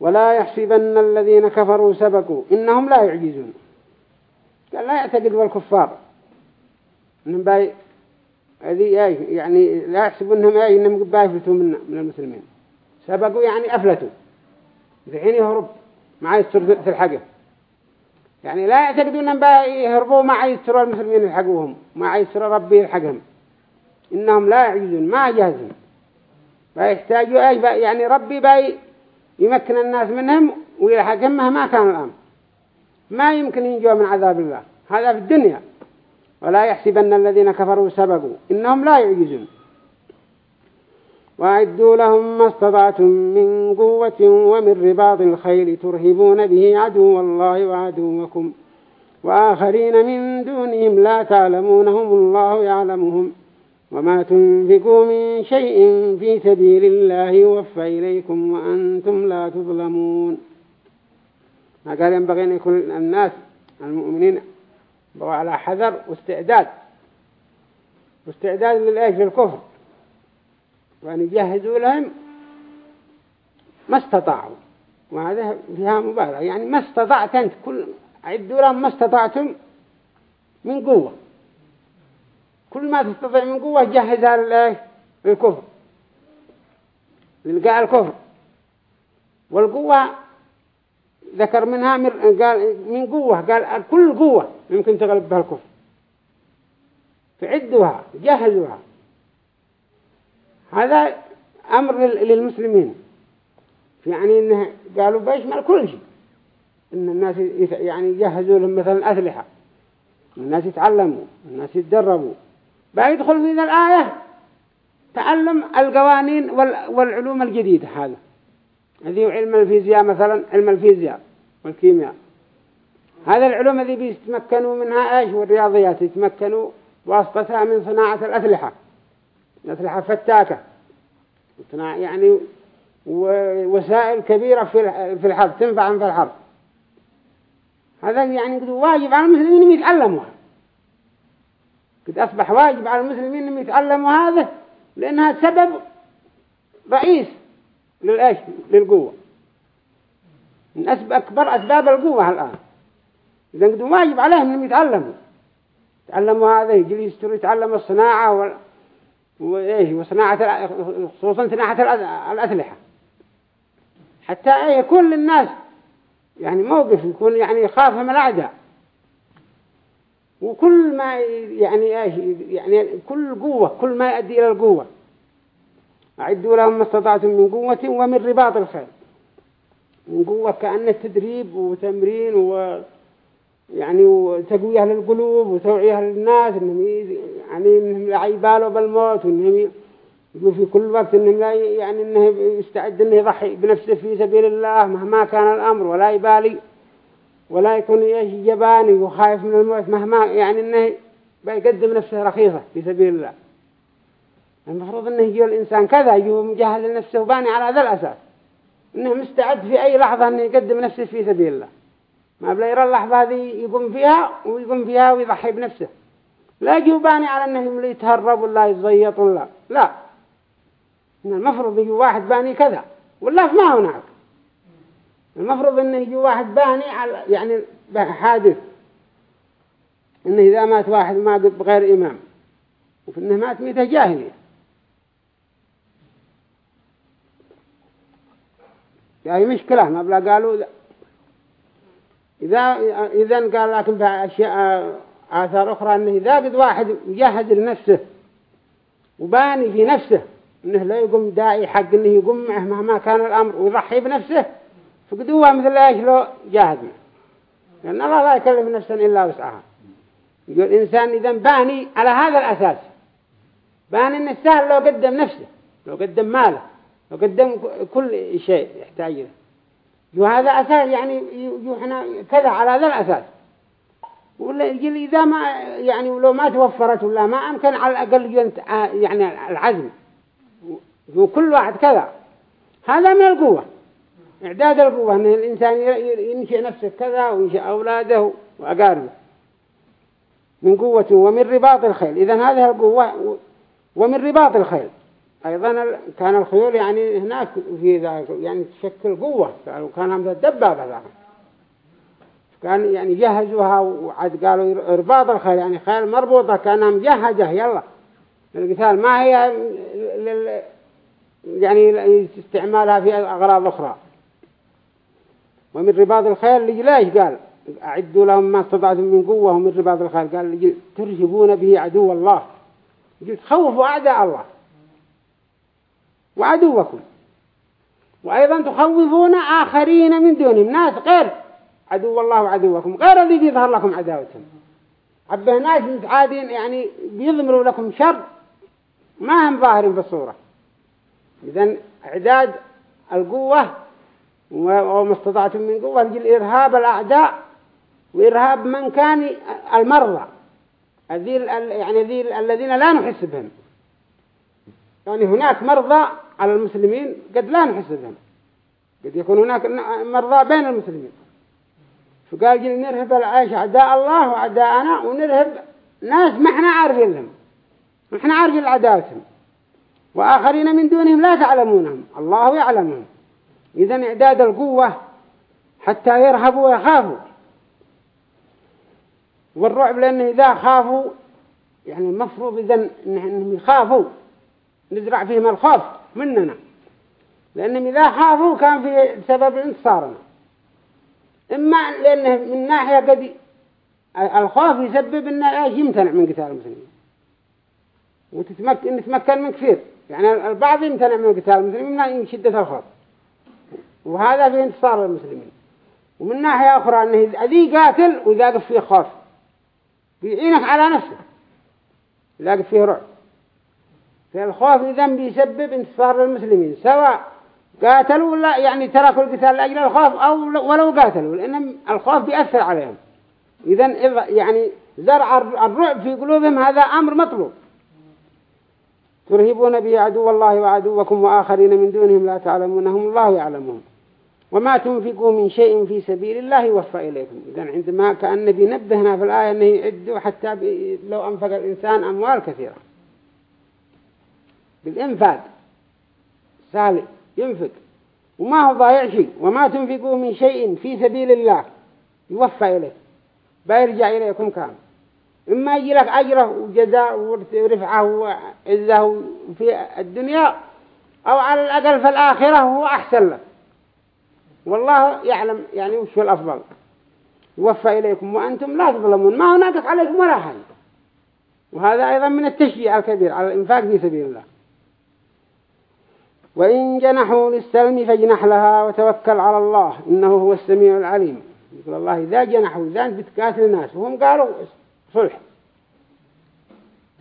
ولا يحسبن الذين كفروا سبقوا. إنهم لا يعجزون. قال لا يعتقد بالكفار إنهم باي يعني لا يحسبوا إنهم أي إنهم بايفتوا من من المسلمين. سبقوا يعني أفلتوا. الحين يهرب ما يستر يلحقه. يعني لا يعتقدوا إنهم يهربوا ما يستروا المسلمين يلحقوهم. ما يستروا ربي يلحقهم. إنهم لا يعجزون ما جهزهم فيحتاجوا أي يعني ربي باي يمكن الناس منهم ويلحقهم مهما كان الأمر ما يمكن ينجوا من عذاب الله. هذا في الدنيا. ولا يحسبن الذين كفروا سبقوا. إنهم لا يعجزون. وأعدوا لهم ما استطعتم من قوة ومن رباط الخيل ترهبون به عدو الله وعدوكم. وآخرين من دونهم لا تعلمونهم الله يعلمهم. وما تنفقوا من شيء في سبيل الله يوفى إليكم وأنتم لا تظلمون. ما قال ينبغي أن يكون الناس المؤمنين على حذر واستعداد واستعداد للإيش؟ للكفر. وأن يجهزوا لهم ما استطاعوا. وهذا فيها مبالغة. يعني ما استطعت أنت كل عدوا لهم ما استطعتم من قوة. كل ما تستطيع من قوة جهزها للإيه للكفر للقاء الكفر والقوة ذكر منها قال من قوة قال كل قوة يمكن تغلب بها الكفر فعدوها جهزوها هذا أمر للمسلمين يعني إنه قالوا بيشمل كل شيء إن الناس يعني يجهزوا لهم مثلا أسلحة الناس يتعلموا الناس يتدربوا بقى يدخل في ذا الآية تعلم القوانين والعلوم الجديدة هذا. هذه علم الفيزياء مثلا علم الفيزياء والكيمياء. هذا العلوم الذي بيتمكنوا منها إيش؟ والرياضيات يتمكنوا واسطتها من صناعة الأسلحة. الأسلحة فتاكة يعني وسائل كبيرة في الحرب تنفع في الحرب. هذا يعني واجب على المسلمين يتعلموها قد أصبح واجب على المسلمين أن يتعلموا هذا لأنها سبب رئيس للإيش؟ للقوة. من أسباب أكبر أسباب القوة الآن. إذا قد واجب عليهم أنهم يتعلموا. يتعلموا هذا يجي يستروا يتعلموا الصناعة وال... وإيش؟ وصناعة خصوصا صناعة الأسلحة. حتى يكون للناس يعني موقف يكون يعني يخافهم الأعداء. وكل ما يعني يعني كل قوة كل ما يؤدي إلى القوة. أعدوا لهم ما استطعتم من قوة ومن رباط الخير. من قوة كأن التدريب وتمرين و يعني وتقوية للقلوب وتوعية للناس إنهم يعني إنهم لا يبالوا بالموت وإنهم في كل وقت إنهم لا يعني إنه يستعد إنه يضحي بنفسه في سبيل الله مهما كان الأمر ولا يبالي. ولا يكون جباني وخايف من الموت مهما يعني إنه بيقدم نفسه رخيصة في سبيل الله. المفروض إنه يجي الإنسان كذا يجي مجهز لنفسه باني على هذا الأساس. إنه مستعد في أي لحظة إنه يقدم نفسه في سبيل الله. ما بلا يرى اللحظة هذه يقوم فيها ويقوم فيها ويضحي بنفسه. لا يجي باني على إنه يتهرب ولا يتزيط ولا لا. المفروض يجي واحد باني كذا. ولا ما هناك. المفروض إنه يجي واحد باني على يعني حادث. إنه إذا مات واحد ما بغير إمام. وفي إنه مات ميتة جاهلية. يعني مشكلة ما بلا قالوا إذا إذا قال لكن في أشياء آثار أخرى أنه إذا قد واحد يجهز لنفسه وباني في نفسه أنه لا يقوم داعي حق أنه يقوم معه مهما كان الأمر ويضحي بنفسه فقدوها مثل إيش لو جاهدنا لأن الله لا يكلف نفسا إلا وسعها. يقول الإنسان إذا باني على هذا الأساس. باني أنه سهل لو قدم نفسه لو قدم ماله لو قدم كل شيء يحتاج له وهذا أساس يعني يوحنا كذا على هذا الأساس. ولا يقول إذا ما يعني ولو ما توفرت ولا ما أمكن على الأقل يعني العزم. وكل واحد كذا. هذا من القوة. إعداد القوة أن الإنسان ينشئ نفسه كذا وينشئ أولاده وأقاربه. من قوة ومن رباط الخيل. إذا هذه القوة ومن رباط الخيل. أيضا كان الخيول يعني هناك في ذلك يعني تشكل قوة. وكان مثل الدبابة ذاك. كان يعني جهزوها وعد قالوا رباط الخيل يعني خيل مربوطة كأنها مجهزة يلا. القتال ما هي لل يعني استعمالها في أغراض أخرى. ومن رباط الخيل ليش قال أعدوا لهم ما استطعتم من قوة ومن رباط الخيل قال ترهبون به عدو الله. تخوفوا أعداء الله. وعدوكم. وأيضا تخوفون آخرين من دونهم. ناس غير عدو الله وعدوكم غير الذي يظهر لكم عداوتهم. عبه ناس متعادين يعني بيضمروا لكم شر ما هم ظاهرين بالصورة إذن إعداد القوة وما استطعتم من قوة. إرهاب الأعداء وإرهاب من كان المرضى يعني ذي الذين لا نحس بهم. يعني هناك مرضى على المسلمين قد لا نحس بهم. قد يكون هناك مرضى بين المسلمين. فقال جل نرهب العيش أعداء الله وأعداءنا ونرهب ناس ما إحنا عارفين لهم. ما إحنا عارفين عداوتهم وآخرين من دونهم لا تعلمونهم. الله يعلمهم. إذن إعداد القوة حتى يرهبوا ويخافوا. والرعب لأنه إذا خافوا يعني المفروض إذن إنهم يخافوا. نزرع فيهم الخوف مننا. لأنهم إذا خافوا كان في سبب انتصارنا. إما لأنه من ناحية قد الخوف يسبب أن إيش؟ يمتنع من قتال المسلمين. وتتمكن نتمكن من كثير. يعني البعض يمتنع من قتال المسلمين من شدة الخوف. وهذا في انتصار للمسلمين ومن ناحية أخرى أنه ذي قاتل وإذا قف فيه خوف. بيعينك على نفسه. إذا قف فيه رعب فالخوف إذا بيسبب انتصار للمسلمين سواء قاتلوا ولا يعني تركوا القتال لأجل الخوف أو ولو قاتلوا لأن الخوف بيأثر عليهم. إذا يعني زرع الرعب في قلوبهم هذا أمر مطلوب. ترهبون به عدو الله وعدوكم وآخرين من دونهم لا تعلمونهم الله يعلمهم وما تنفقوا من شيء في سبيل الله يوفى إليكم إذا عندما كأن بينبهنا في الآية أنه يعدوا حتى لو أنفق الإنسان أموال كثيرة بالإنفاق سهل ينفق وما هو ضايع شيء وما تنفقوا من شيء في سبيل الله يوفى إليه بيرجع إليكم كامل إما يجي لك أجره وجزاء ورفعه وعزه في الدنيا أو على الأقل في الآخرة هو أحسن لك والله يعلم يعني وش الأفضل. يوفى إليكم وأنتم لا تظلمون. ما هو ناقص عليكم ولا حاجة. وهذا أيضا من التشجيع الكبير على الإنفاق في سبيل الله. وإن جنحوا للسلم فاجنح لها وتوكل على الله. إنه هو السميع العليم. يقول الله إذا جنحوا إذا أنت بتقاتل الناس. وهم قالوا صلح.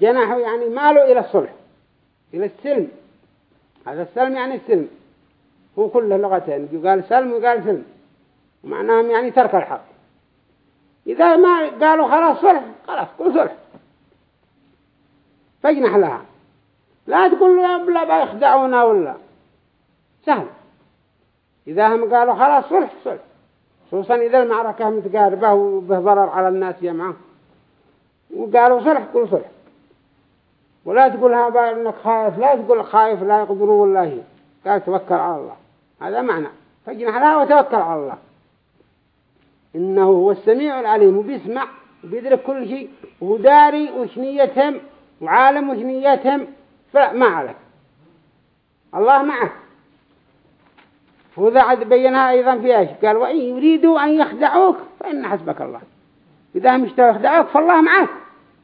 جنحوا يعني مالوا إلى الصلح إلى السلم. هذا السلم يعني السلم. هو كله لغتين. يقال سلم ويقال سلم. ومعناهم يعني ترك الحق. إذا ما قالوا خلاص صلح. خلاص كل صلح. فاجنح لها. لا تقول لا بيخدعونا ولا. سهل. إذا هم قالوا خلاص صلح صلح. خصوصا إذا المعركة متقاربة وبه ضرر على الناس جمعه وقالوا صلح قل صلح. ولا تقول هذا إنك خايف لا تقول خايف لا يقدروا والله قال توكل على الله. هذا معنى. فاجنح لها وتوكل على الله. إنه هو السميع العليم وبيسمع وبيدرك كل شيء وداري وش نيتهم وعالم وش نيتهم فما عليك. الله معك. وذا عد بينها أيضا في إيش؟ قال وإن يريدوا أن يخدعوك فإن حسبك الله. إذا هم يخدعوك فالله معك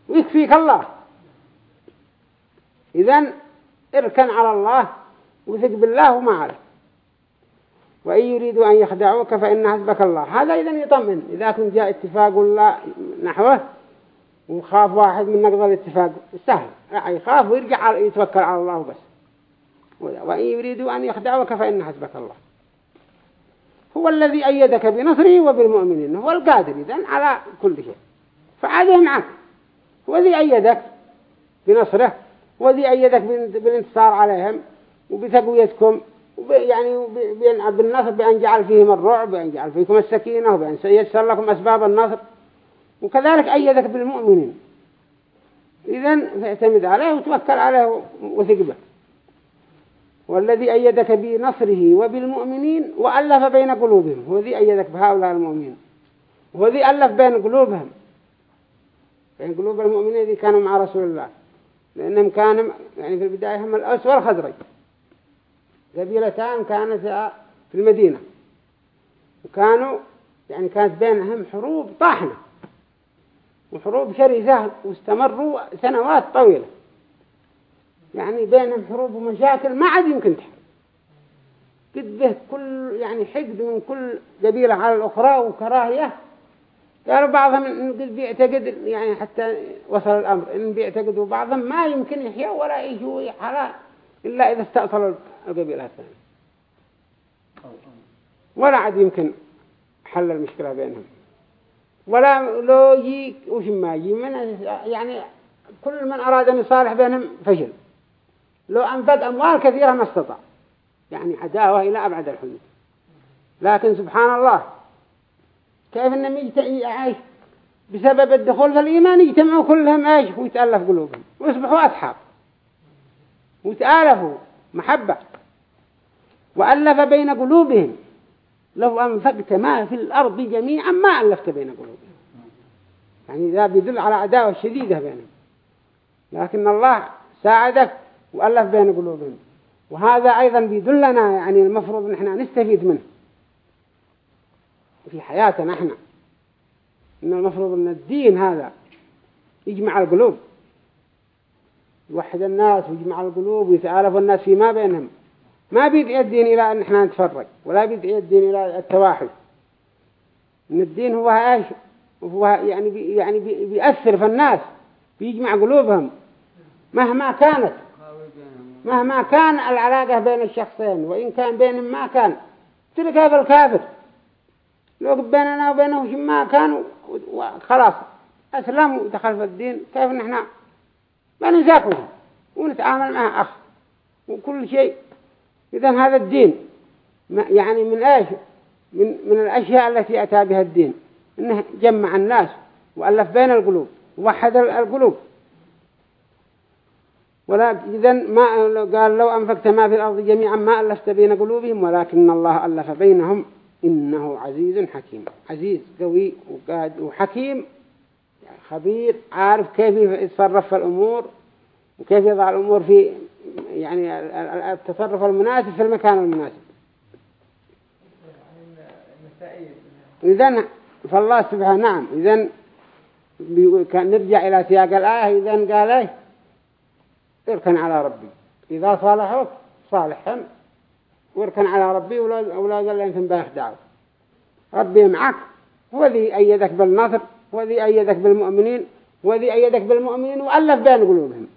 ويكفيك الله. إذن اركن على الله وثق بالله وما عليك. وإن يريدوا أن يخدعوك فإن حسبك الله. هذا إذن يطمن إذا كنت جاء اتفاق ولا نحوه وخاف واحد من نقض الاتفاق سهل. يخاف ويرجع يتوكل على الله بس وإن يريدوا أن يخدعوك فإن حسبك الله. هو الذي أيدك بنصره وبالمؤمنين. هو القادر إذن على كل شيء. فعاده معك. هو الذي أيدك بنصره هو الذي أيدك بالانتصار عليهم وبتقويتكم. يعني بالنصر بأن جعل فيهم الرعب بأن جعل فيكم السكينة وبأن يسر لكم أسباب النصر. وكذلك أيدك بالمؤمنين. إذن فاعتمد عليه وتوكل عليه وثق به والذي أيدك بنصره وبالمؤمنين وألف بين قلوبهم. هو ذي أيدك بهؤلاء المؤمنين. هو ذي ألف بين قلوبهم. بين قلوب المؤمنين الذي كانوا مع رسول الله. لأنهم كانوا يعني في البداية هم الأوس والخزرج. قبيلتان كانت في المدينة. وكانوا يعني كانت بينهم حروب طاحنة. وحروب شرسة واستمروا سنوات طويلة. يعني بينهم حروب ومشاكل ما عاد يمكن تحل. قد به كل يعني حقد من كل قبيلة على الأخرى وكراهية. قالوا بعضهم قد بيعتقد يعني حتى وصل الأمر إن بيعتقدوا بعضهم ما يمكن يحيا ولا يجوا حلا إلا إذا استأصلوا القبيلة الثانية ولا عاد يمكن حل المشكلة بينهم. ولا لو يجي وش ما يجي من يعني كل من أراد أن يصالح بينهم فشل. لو أنفق أموال كثيرة ما استطاع. يعني عداوة إلى أبعد الحدود. لكن سبحان الله كيف أنهم يعيش؟ بسبب الدخول في الإيمان يجتمعوا كلهم إيش ويتألف قلوبهم. ويصبحوا أصحاب. ويتآلفوا محبة. وألف بين قلوبهم. لو أنفقت ما في الأرض جميعا ما ألفت بين قلوبهم. يعني ذا بيدل على عداوة شديدة بينهم. لكن الله ساعدك وألف بين قلوبهم. وهذا أيضا بيدلنا يعني المفروض نحن نستفيد منه. في حياتنا إحنا إن المفروض أن الدين هذا يجمع القلوب. يوحد الناس ويجمع القلوب ويتآلف الناس فيما بينهم. ما بيدعي الدين إلى أن إحنا نتفرق ولا بيدعي الدين إلى التواحد إن الدين هو إيش؟ هو يعني بي يعني بي بيأثر في الناس بيجمع قلوبهم. مهما كانت مهما كان العلاقة بين الشخصين وإن كان بينهم ما كان. تلك هذا الكافر لو بيننا وبينه ما كان خلاص أسلم ودخل في الدين. كيف نحن؟ ما نزاقه ونتعامل معه أخ وكل شيء. إذا هذا الدين يعني من إيش؟ من من الأشياء التي أتى بها الدين. إنه جمع الناس وألف بين القلوب ووحد القلوب. ولا إذا ما قال لو أنفقت ما في الأرض جميعا ما ألفت بين قلوبهم ولكن الله ألف بينهم. إنه عزيز حكيم. عزيز قوي وقاد وحكيم. خبير عارف كيف يتصرف في الأمور وكيف يضع الأمور في يعني التصرف المناسب في المكان المناسب. إذن فالله سبحانه نعم. إذن نرجع إلى سياق الآية. إذن قال إيه؟ اركن على ربي. إذا صالحوك صالحا واركن على ربي ولا قال لأنتم باخ دعوة ربي معك. هو ذي أيدك بالنصر هو ذي أيدك بالمؤمنين هو ذي أيدك بالمؤمنين وألف بين قلوبهم.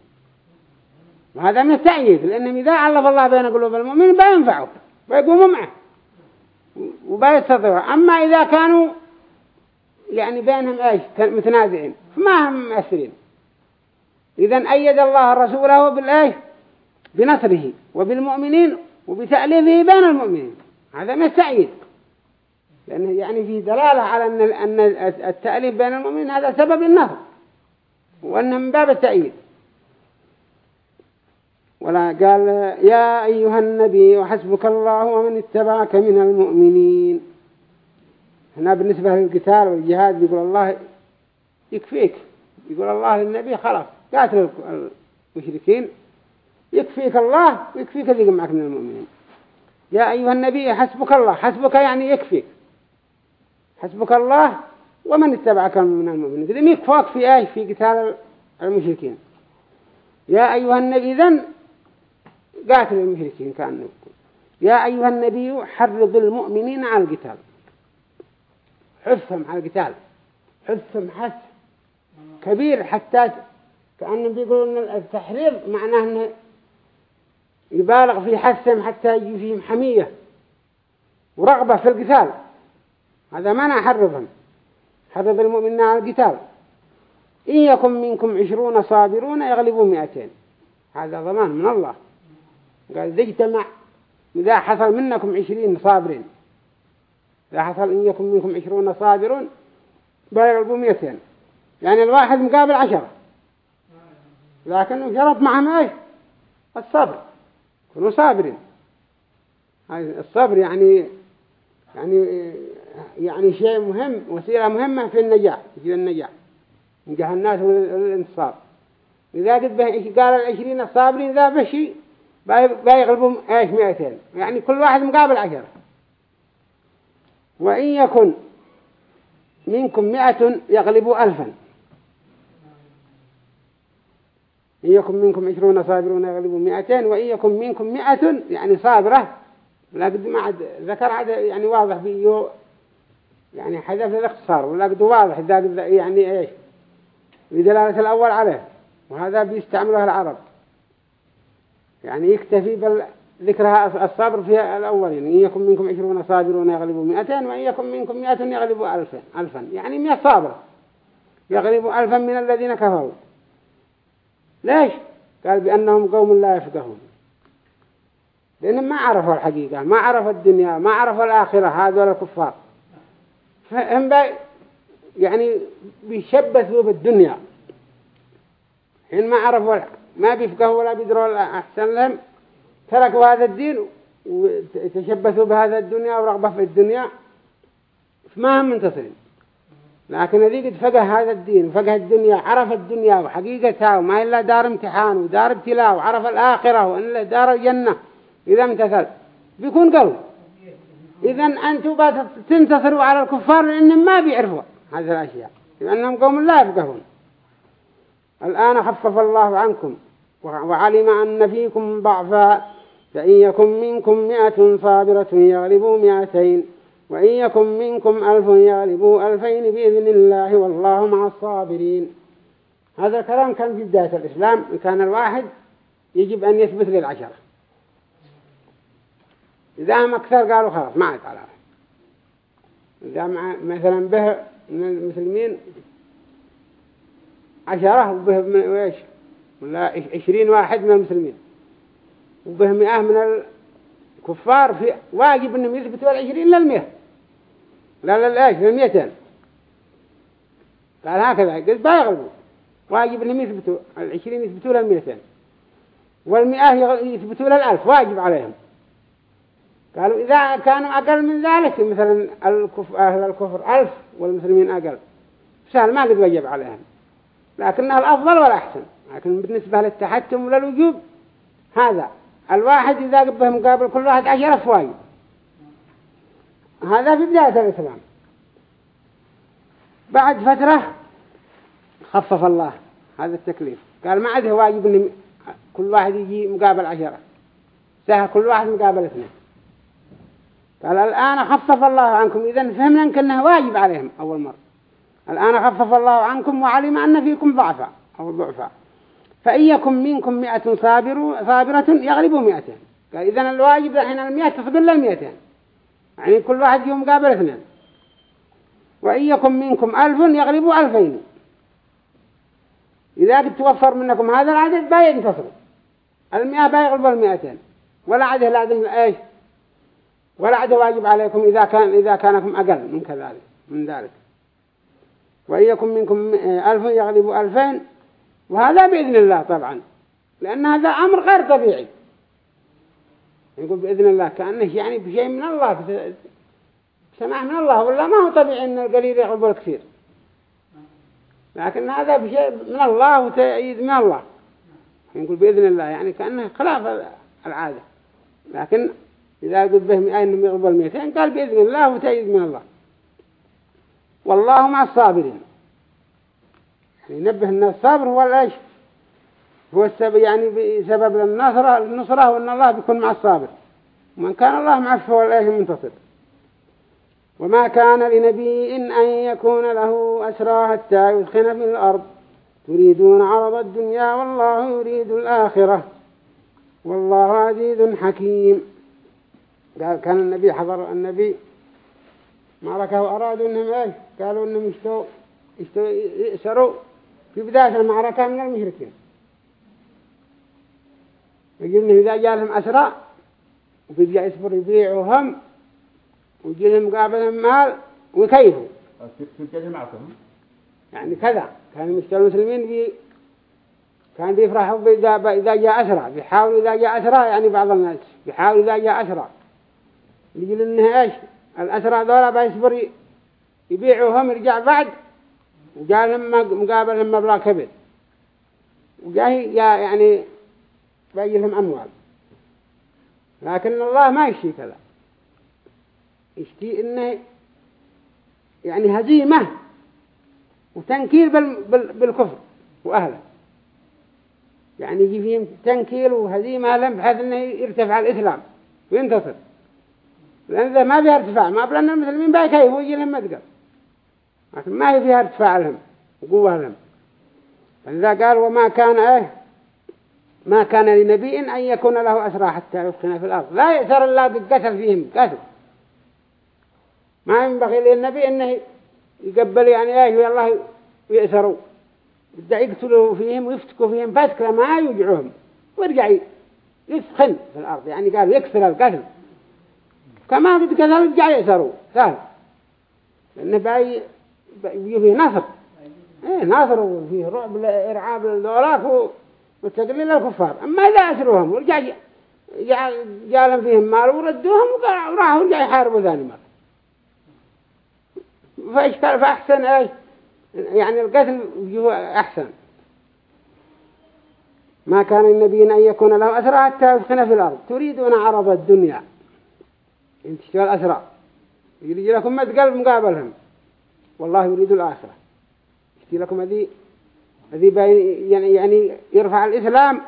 وهذا من التأييد لأنهم إذا ألف الله بين قلوب المؤمنين بينفعوا بيقوموا معه وبيستطيعوا. أما إذا كانوا يعني بينهم إيش؟ متنازعين فما هم مؤثرين. إذا أيد الله رسوله بالإيش؟ بنصره وبالمؤمنين وبتأليفه بين المؤمنين. هذا من التأييد لأنه يعني فيه دلالة على أن التأليف بين المؤمنين هذا سبب النصر وأنه من باب التأييد ولا قال يا أيها النبي وحسبك الله ومن اتبعك من المؤمنين. هنا بالنسبة للقتال والجهاد يقول الله يكفيك. يقول الله للنبي خلاص قاتل المشركين. يكفيك الله ويكفيك اللي معك من المؤمنين. يا أيها النبي حسبك الله حسبك يعني يكفيك. حسبك الله ومن اتبعك من المؤمنين. كذا يكفوك في إيش؟ في قتال المشركين. يا أيها النبي ذن قاتل المشركين كأنه يا أيها النبي حرض المؤمنين على القتال. حثهم على القتال. حثهم حث كبير حتى كأنهم بيقولون التحريض معناه أنه يبالغ في حثهم حتى يجي فيهم حمية ورغبة في القتال. هذا معنى حرضهم حرض المؤمنين على القتال. إن يكن منكم عشرون صابرون يغلبوا مئتين. هذا ضمان من الله. قال إذا اجتمع. إذا حصل منكم عشرين صابرين. إذا حصل إن يكن منكم عشرون صابرون بيغلبوا مئتين. يعني الواحد مقابل عشرة. لكنه شرط معهم إيش الصبر. كونوا صابرين. الصبر يعني يعني يعني شيء مهم وسيلة مهمة في النجاح في النجاح. نجاح الناس والانتصار إذا قد قال العشرين الصابرين ذا بشي بيغلبوا إيش مئتين. يعني كل واحد مقابل عشرة. وإن يكن منكم مئة يغلبوا ألفا. إن يكن منكم عشرون صابرون يغلبوا مئتين وإن يكن منكم مئة يعني صابرة لا قد ما عد ذكر عد يعني واضح فيه يعني حذف الاختصار ولا قد واضح ذا يعني إيش؟ بدلالة الأول عليه. وهذا بيستعملها العرب. يعني يكتفي ذكرها الصبر في الأول يعني إن يكن منكم عشرون صابرون يغلبوا مئتين وإن يكن منكم مئة يغلبوا ألفا ألفا. يعني مئة صابرة يغلبوا ألفا من الذين كفروا. ليش؟ قال بأنهم قوم لا يفقهون. لأنهم ما عرفوا الحقيقة ما عرفوا الدنيا ما عرفوا الآخرة هذول الكفار. فهم بي يعني بيشبثوا بالدنيا. حين ما عرفوا ما بيفقهوا ولا بيدروا أحسن لهم. تركوا هذا الدين وتشبثوا بهذا الدنيا ورغبة في الدنيا. فما هم منتصرين. لكن الذي قد فقه هذا الدين فقه الدنيا عرف الدنيا وحقيقتها وما إلا دار امتحان ودار ابتلاء وعرف الآخرة وإن دار الجنة. إذا امتثل. بيكون قلب إذا أنتم تنتصروا على الكفار لأنهم ما بيعرفوا هذه الأشياء. لأنهم قوم لا يفقهون. الآن خفف الله عنكم وعلم أن فيكم ضعفا فإن يكن منكم مئة صابرة يغلبوا مئتين وإن يكن منكم ألف يغلبوا ألفين بإذن الله والله مع الصابرين. هذا الكلام كان في بداية الإسلام كان الواحد يجب أن يثبت للعشرة. إذا هم أكثر قالوا خلاص ما عاد على إذا مثلا به من المسلمين عشرة وبه من ويش ولا عشرين واحد من المسلمين. وبه مئة من الكفار في واجب أنهم يثبتوا العشرين للمئة. لا للآش للمئتين. قال هكذا. قلت بيغلبوا واجب أنهم يثبتوا العشرين يثبتوا للمئتين. والمئة يثبتوا للألف. واجب عليهم. قالوا إذا كانوا أقل من ذلك مثلا الكف... أهل الكفر ألف والمسلمين أقل. سهل ما قد وجب عليهم. لكنها الأفضل والأحسن. لكن بالنسبة للتحتم وللوجوب هذا. الواحد إذا قبه مقابل كل واحد عشرة فواجب هذا في بداية الإسلام. بعد فترة خفف الله هذا التكليف. قال ما عده واجب إن كل واحد يجي مقابل عشرة. سهل كل واحد مقابل اثنين. قال الآن خفف الله عنكم. إذا فهمنا أنه واجب عليهم أول مرة. الآن خفف الله عنكم وعلم أن فيكم ضعفا أو ضعفا. فإن يكن منكم مئة صابر صابرة يغلبوا مئتين. قال إذن الواجب الحين المئة تصبر للمئتين. يعني كل واحد يوم مقابل اثنين. وإن يكن منكم ألف يغلبوا ألفين. إذا قد توفر منكم هذا العدد باين ينتصر المئة بايغلب المئتين ولا عده لازم إيش؟ ولا عده واجب عليكم إذا كان إذا كانكم أقل من كذلك من ذلك. وإن يكن منكم ألف يغلب ألفين وهذا بإذن الله طبعا لأن هذا أمر غير طبيعي. يقول بإذن الله كأنه يعني بشيء من الله سماح من الله ولا ما هو طبيعي أن القليل يغلب الكثير. لكن هذا بشيء من الله وتأييد من الله. يقول بإذن الله يعني كأنه خلاف العادة. لكن إذا قلت به أنهم يغلبوا المئتين قال بإذن الله وتأييد من الله. والله مع الصابرين ينبه أن الصبر هو الإيش هو السبب يعني بسبب النصرة النصرة وأن الله بيكون مع الصابر. ومن كان الله معه فهو الإيش المنتصر. وما كان لنبي إن أن يكون له أسرى حتى يدخن في الأرض. تريدون عرض الدنيا والله يريد الآخرة. والله عزيز حكيم. قال كان النبي حضر النبي معركة وأرادوا أنهم إيش؟ قالوا أنهم يشتوا يشتوا يأسروا في بداية المعركة من المشركين. يقول إذا جاء لهم أسرى وبيجي يصبر يبيعوهم ويجي لهم مقابلهم مال ويكيفوا. يعني كذا. كان المسلمين بي كان بيفرحوا إذا إذا جاء أسرى. بيحاولوا إذا جاء أسرى يعني بعض الناس. بيحاولوا إذا جاء أسرى. يقول إنه إيش؟ الأسرى ذولا بيصبر يبيعوهم يرجع بعد وجاء لهم مقابل مبلغ كبير. وجاه يعني بيجي لهم أموال. لكن الله ما يشتي كذا. يشتي إنه يعني هزيمة وتنكيل بالكفر وأهله. يعني يجي فيهم تنكيل وهزيمة لهم بحيث أنه يرتفع الإسلام وينتصر. لأن إذا ما فيها ارتفاع ما بلنا المسلمين باي كيف ويجي لهم مدقل لكن ما هي فيها ارتفاع لهم وقوة لهم. فإذا قال وما كان إيه ما كان لنبي أن يكون له أسرى حتى يفخنا في الأرض. لا يأثر الله بالقتل فيهم قتل. ما ينبغي للنبي أنه يقبل يعني إيه والله يأسروا بدأ يقتلوا فيهم ويفتكوا فيهم فتك ما يوجعهم. ويرجع يسخن في الأرض. يعني قالوا يكسر القتل. كما قتلوا يرجع يأسروا سهل. لأنه باي فيه نصر إيه نصر وفيه رعب إرعاب للدولات وتقليل الكفار أما إذا أسروهم ورجع جالهم فيهم مال وردوهم وراحوا ورجع يحاربوا ثاني مرة. فإشكال فأحسن إيش؟ يعني القتل أحسن. ما كان النبي أن يكون له أسرى حتى يسخن في الأرض. تريدون عرض الدنيا. انت تشتغل أسرى يجي لكم متقلب مقابلهم. والله يريد الآخرة. يشتي لكم هذه هذه يعني يعني يرفع الإسلام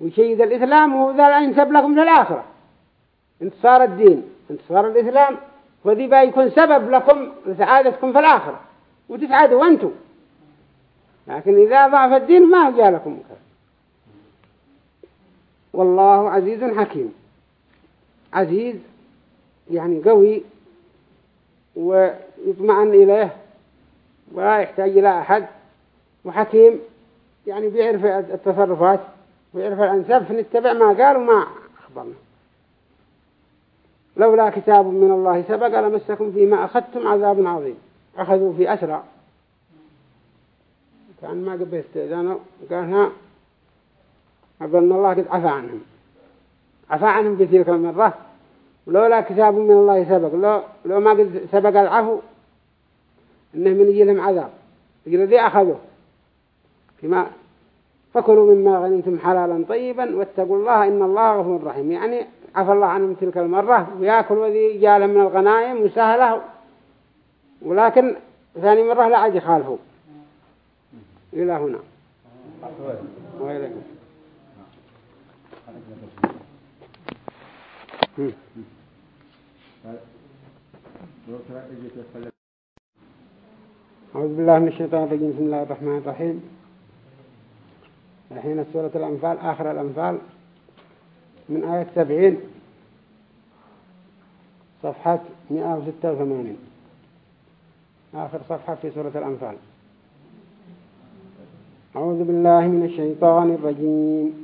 ويشيد الإسلام وذا ينسب لكم في الآخرة. انتصار الدين انتصار الإسلام وذي بيكون سبب لكم لسعادتكم في الآخرة. وتسعدوا أنتم. لكن إذا ضعف الدين ما جاء لكم والله عزيز حكيم. عزيز يعني قوي ويطمئن إليه ولا يحتاج إلى أحد. وحكيم يعني بيعرف التصرفات ويعرف الأنساب فنتبع ما قال وما أخبرنا. لولا كتاب من الله سبق لمسكم فيما أخذتم عذاب عظيم. أخذوا في أسرع كان ما قبل استئذانه قال ها أظن الله قد عفى عنهم. عفى عنهم في تلك المرة ولولا كتاب من الله سبق. لو, لو ما قد سبق العفو إنه من يجي لهم عذاب. يقول ذي أخذوه. فيما فكلوا مما غنمتم حلالا طيبا واتقوا الله إن الله غفور رحيم. يعني عفى الله عنهم تلك المرة ويأكل وذي جاء من الغنائم وسهله. ولكن ثاني مرة لا عاد يخالفوا إلى هنا. وإليكم أعوذ بالله من الشيطان الرجيم. بسم الله الرحمن الرحيم. الحين سورة الأنفال آخر الأنفال من آية سبعين صفحة 186 آخر صفحة في سورة الأنفال. أعوذ بالله من الشيطان الرجيم.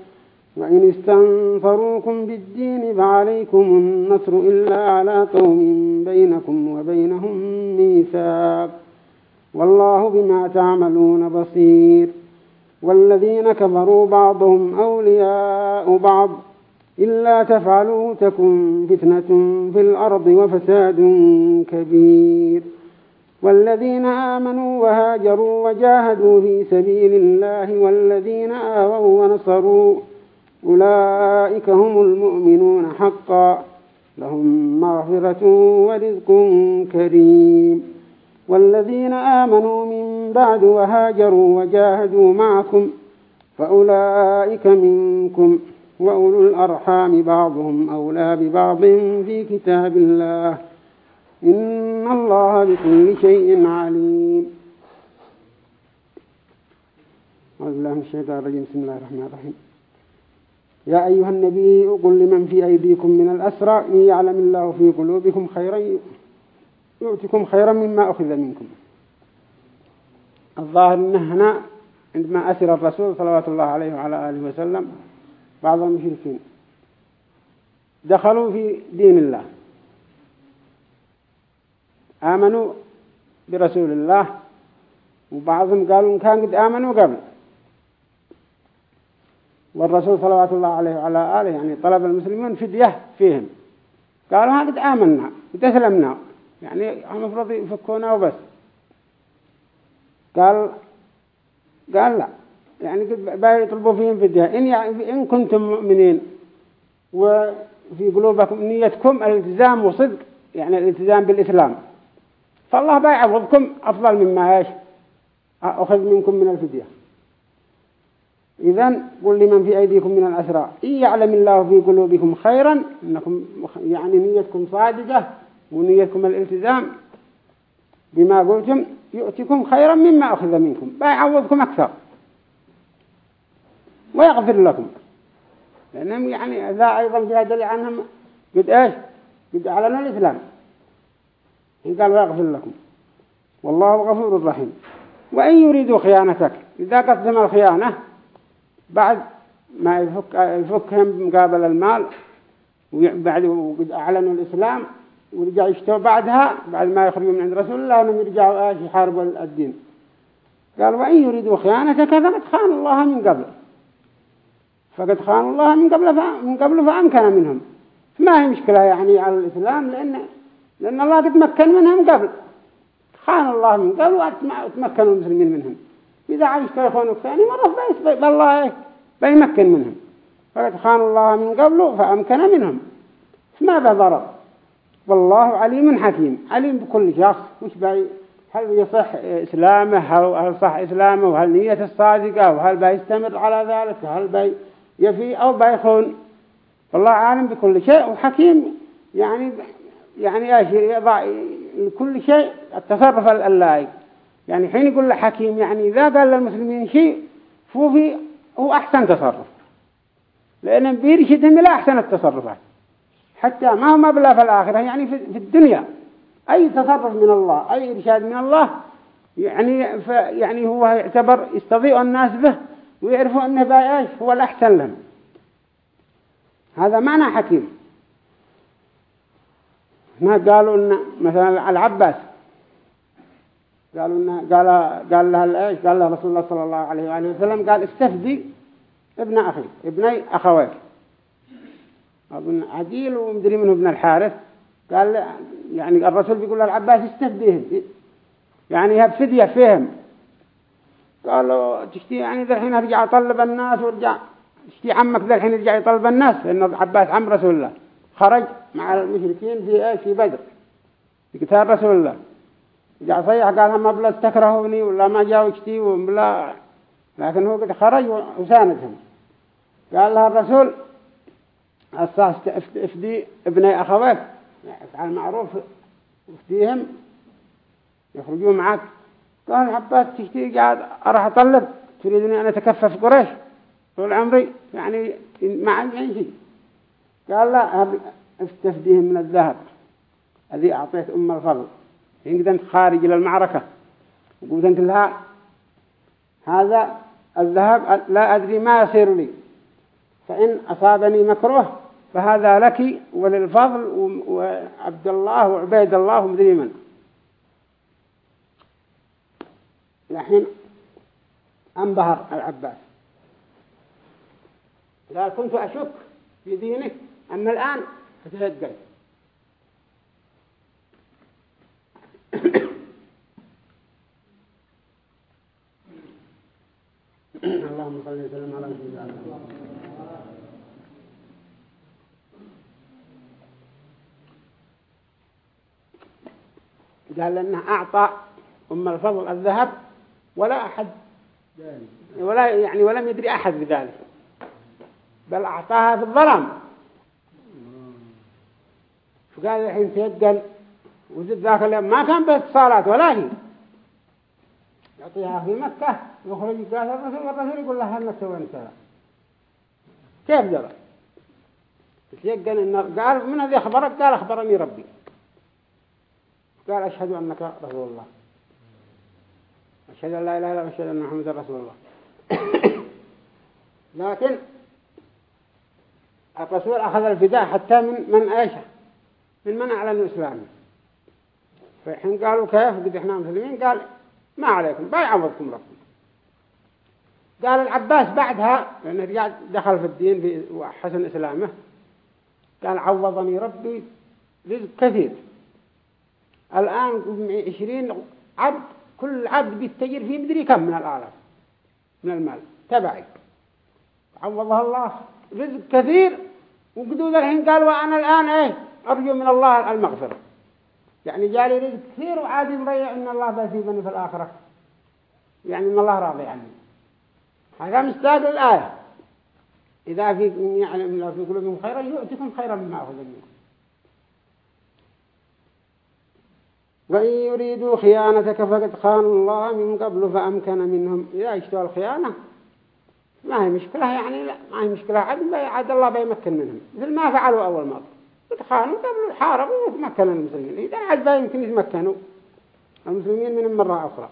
وإن استنصروكم بالدين فعليكم النصر إلا على قوم بينكم وبينهم ميثاق. والله بما تعملون بصير. والذين كفروا بعضهم أولياء بعض. إلا تفعلوا تكن فتنة في الأرض وفساد كبير. والذين آمنوا وهاجروا وجاهدوا في سبيل الله والذين آووا ونصروا أولئك هم المؤمنون حقا. لهم مغفرة ورزق كريم. والذين آمنوا من بعد وهاجروا وجاهدوا معكم فأولئك منكم. وأولو الأرحام بعضهم أولى ببعض في كتاب الله. إن الله بكل شيء عليم. أعوذ بالله من الشيطان الرجيم. بسم الله الرحمن الرحيم. يا أيها النبي قل لمن في أيديكم من الأسرى إن يعلم الله في قلوبكم خيرا يؤتكم خيرا مما أخذ منكم. الظاهر أنه هنا عندما أسر الرسول صلى الله عليه وعلى آله وسلم بعض المشركين دخلوا في دين الله. آمنوا برسول الله وبعضهم قالوا إن كان قد آمنوا قبل. والرسول صلى الله عليه وعلى آله يعني طلب المسلمين فدية فيهم. قالوا ها قد آمنا قد أسلمنا. يعني المفروض يفكونا وبس. قال قال لا. يعني بيطلبوا فيهم فدية. إن, يعني إن كنتم مؤمنين وفي قلوبكم نيتكم الالتزام وصدق يعني الالتزام بالإسلام. فالله بيعوضكم أفضل مما إيش؟ أخذ منكم من الفدية. إذن قل لمن في أيديكم من الأسرى إن يعلم الله في قلوبكم خيرا إنكم يعني نيتكم صادقة ونيتكم الالتزام بما قلتم يؤتكم خيرا مما أخذ منكم بيعوضكم أكثر ويغفر لكم. لأنهم يعني ذا أيضا في هذا عنهم قد إيش؟ قد أعلنوا الإسلام. قال ويغفر لكم. والله غفور رحيم. وإن يريدوا خيانتك إذا قدم الخيانة بعد ما يفك يفكهم مقابل المال وبعد وقد أعلنوا الإسلام ورجع يشتوا بعدها بعد ما يخرجوا من عند رسول الله أنهم يرجعوا إيش يحاربوا الدين. قال وإن يريدوا خيانتك فقد خان الله من قبل. فقد خان الله من قبل من قبل فأمكن منهم. ما هي مشكلة يعني على الإسلام؟ لأن لأن الله قد مكن منهم قبل. خان الله من قبل وتمكنوا المسلمين منهم. إذا عايش يخونوا ثاني مرة بالله بيمكن منهم. فقد خان الله من قبل فأمكن منهم. ما ضرر؟ والله عليم حكيم. عليم بكل شخص. وش باي هل يصح إسلامه؟ هل صح إسلامه؟ وهل نية الصادقة؟ وهل بيستمر على ذلك؟ هل بي يفي أو بيخون؟ والله عالم بكل شيء وحكيم. يعني يعني يضع كل شيء التصرف اللائق. يعني حين يقول له حكيم يعني إذا قال للمسلمين شيء فهو في هو أحسن تصرف. لأن بيرشدهم إلى أحسن التصرفات حتى ما هو مبلغ في الآخرة يعني في الدنيا. أي تصرف من الله أي إرشاد من الله يعني يعني هو يعتبر يستضيء الناس به ويعرفوا أنه بايش هو الأحسن لهم. هذا معنى حكيم. ما قالوا إن مثلا العباس قالوا إن قال قال له إيش قال له رسول الله صلى الله عليه وآله وسلم قال استفدي ابن أخي ابني أخويك. ابن عديل ومدري منه ابن الحارث. قال يعني الرسول بيقول للعباس استفديهم يعني هب فدية فيهم قالوا تشتي يعني ذا الحين ارجع اطلب الناس وارجع تشتي عمك ذا الحين يرجع يطلب الناس لأن العباس عم رسول الله. خرج مع المشركين في إيش؟ في بدر. في قتال رسول الله. رجع صيح قال هم بلا تكرهوني ولا ما جاءوا يشتي ولا لكن هو قد خرج وساندهم قال لها الرسول الصاص افدي ابني أخوات افعل معروف افديهم يخرجون معك قال عباس تشتي قاعد أروح أطلب تريدني أن أتكفف قريش طول عمري يعني ما عندي شيء قال لا استفديهم من الذهب الذي أعطيت أم الفضل حين كنت خارج إلى المعركة. وقلت أنت لها هذا الذهب لا أدري ما يصير لي. فإن أصابني مكروه فهذا لك وللفضل وعبد الله وعبيد الله ومدري من. الحين أنبهر العباس. قال كنت أشك في دينك أما الآن فتهدد. اللهم صل وسلم على سيدنا قال لأنه أعطى أم الفضل الذهب ولا أحد. ولا يعني ولم يدري أحد بذلك. بل أعطاها في الظلام. فقال الحين تيقن وزد ذاك اليوم ما كان باتصالات ولا هي. يعطيها في مكة يخرج قال الرسول والرسول يقول لها هل وين سوى كيف جرى؟ تيقن إن قال من هذه أخبرك؟ قال أخبرني ربي. قال أشهد أنك رسول الله. أشهد أن لا إله إلا أشهد أن محمد رسول الله. لكن الرسول أخذ الفداء حتى من من إيش؟ من من أعلن الإسلام. فحين قالوا كيف؟ قد إحنا مسلمين؟ قال ما عليكم بيعوضكم ربكم. قال العباس بعدها لأنه دخل في الدين وحسن إسلامه قال عوضني ربي رزق كثير. الآن عشرين عبد كل عبد بيتجر فيه مدري كم من الآلاف من المال. تبعي. عوضها الله رزق كثير وقدود الحين قال وأنا الآن إيه؟ أرجو من الله المغفرة. يعني جالي رزق كثير وعادي مريع إن الله بيثيبني في الآخرة. يعني إن الله راضي عني هذا مستاد الآية. إذا في يعني في قلوبهم خيرا يؤتكم خيرا مما أخذ منكم. وإن يريدوا خيانتك فقد خانوا الله من قبل فأمكن منهم. إذا اشتوا الخيانة. ما هي مشكلة يعني لا ما هي مشكلة. عاد الله بيمكن منهم. مثل ما فعلوا أول مرة. قد خانوا قبل حاربوا وتمكن المسلمين. إذا عاد يمكن يتمكنوا. المسلمين من مرة أخرى.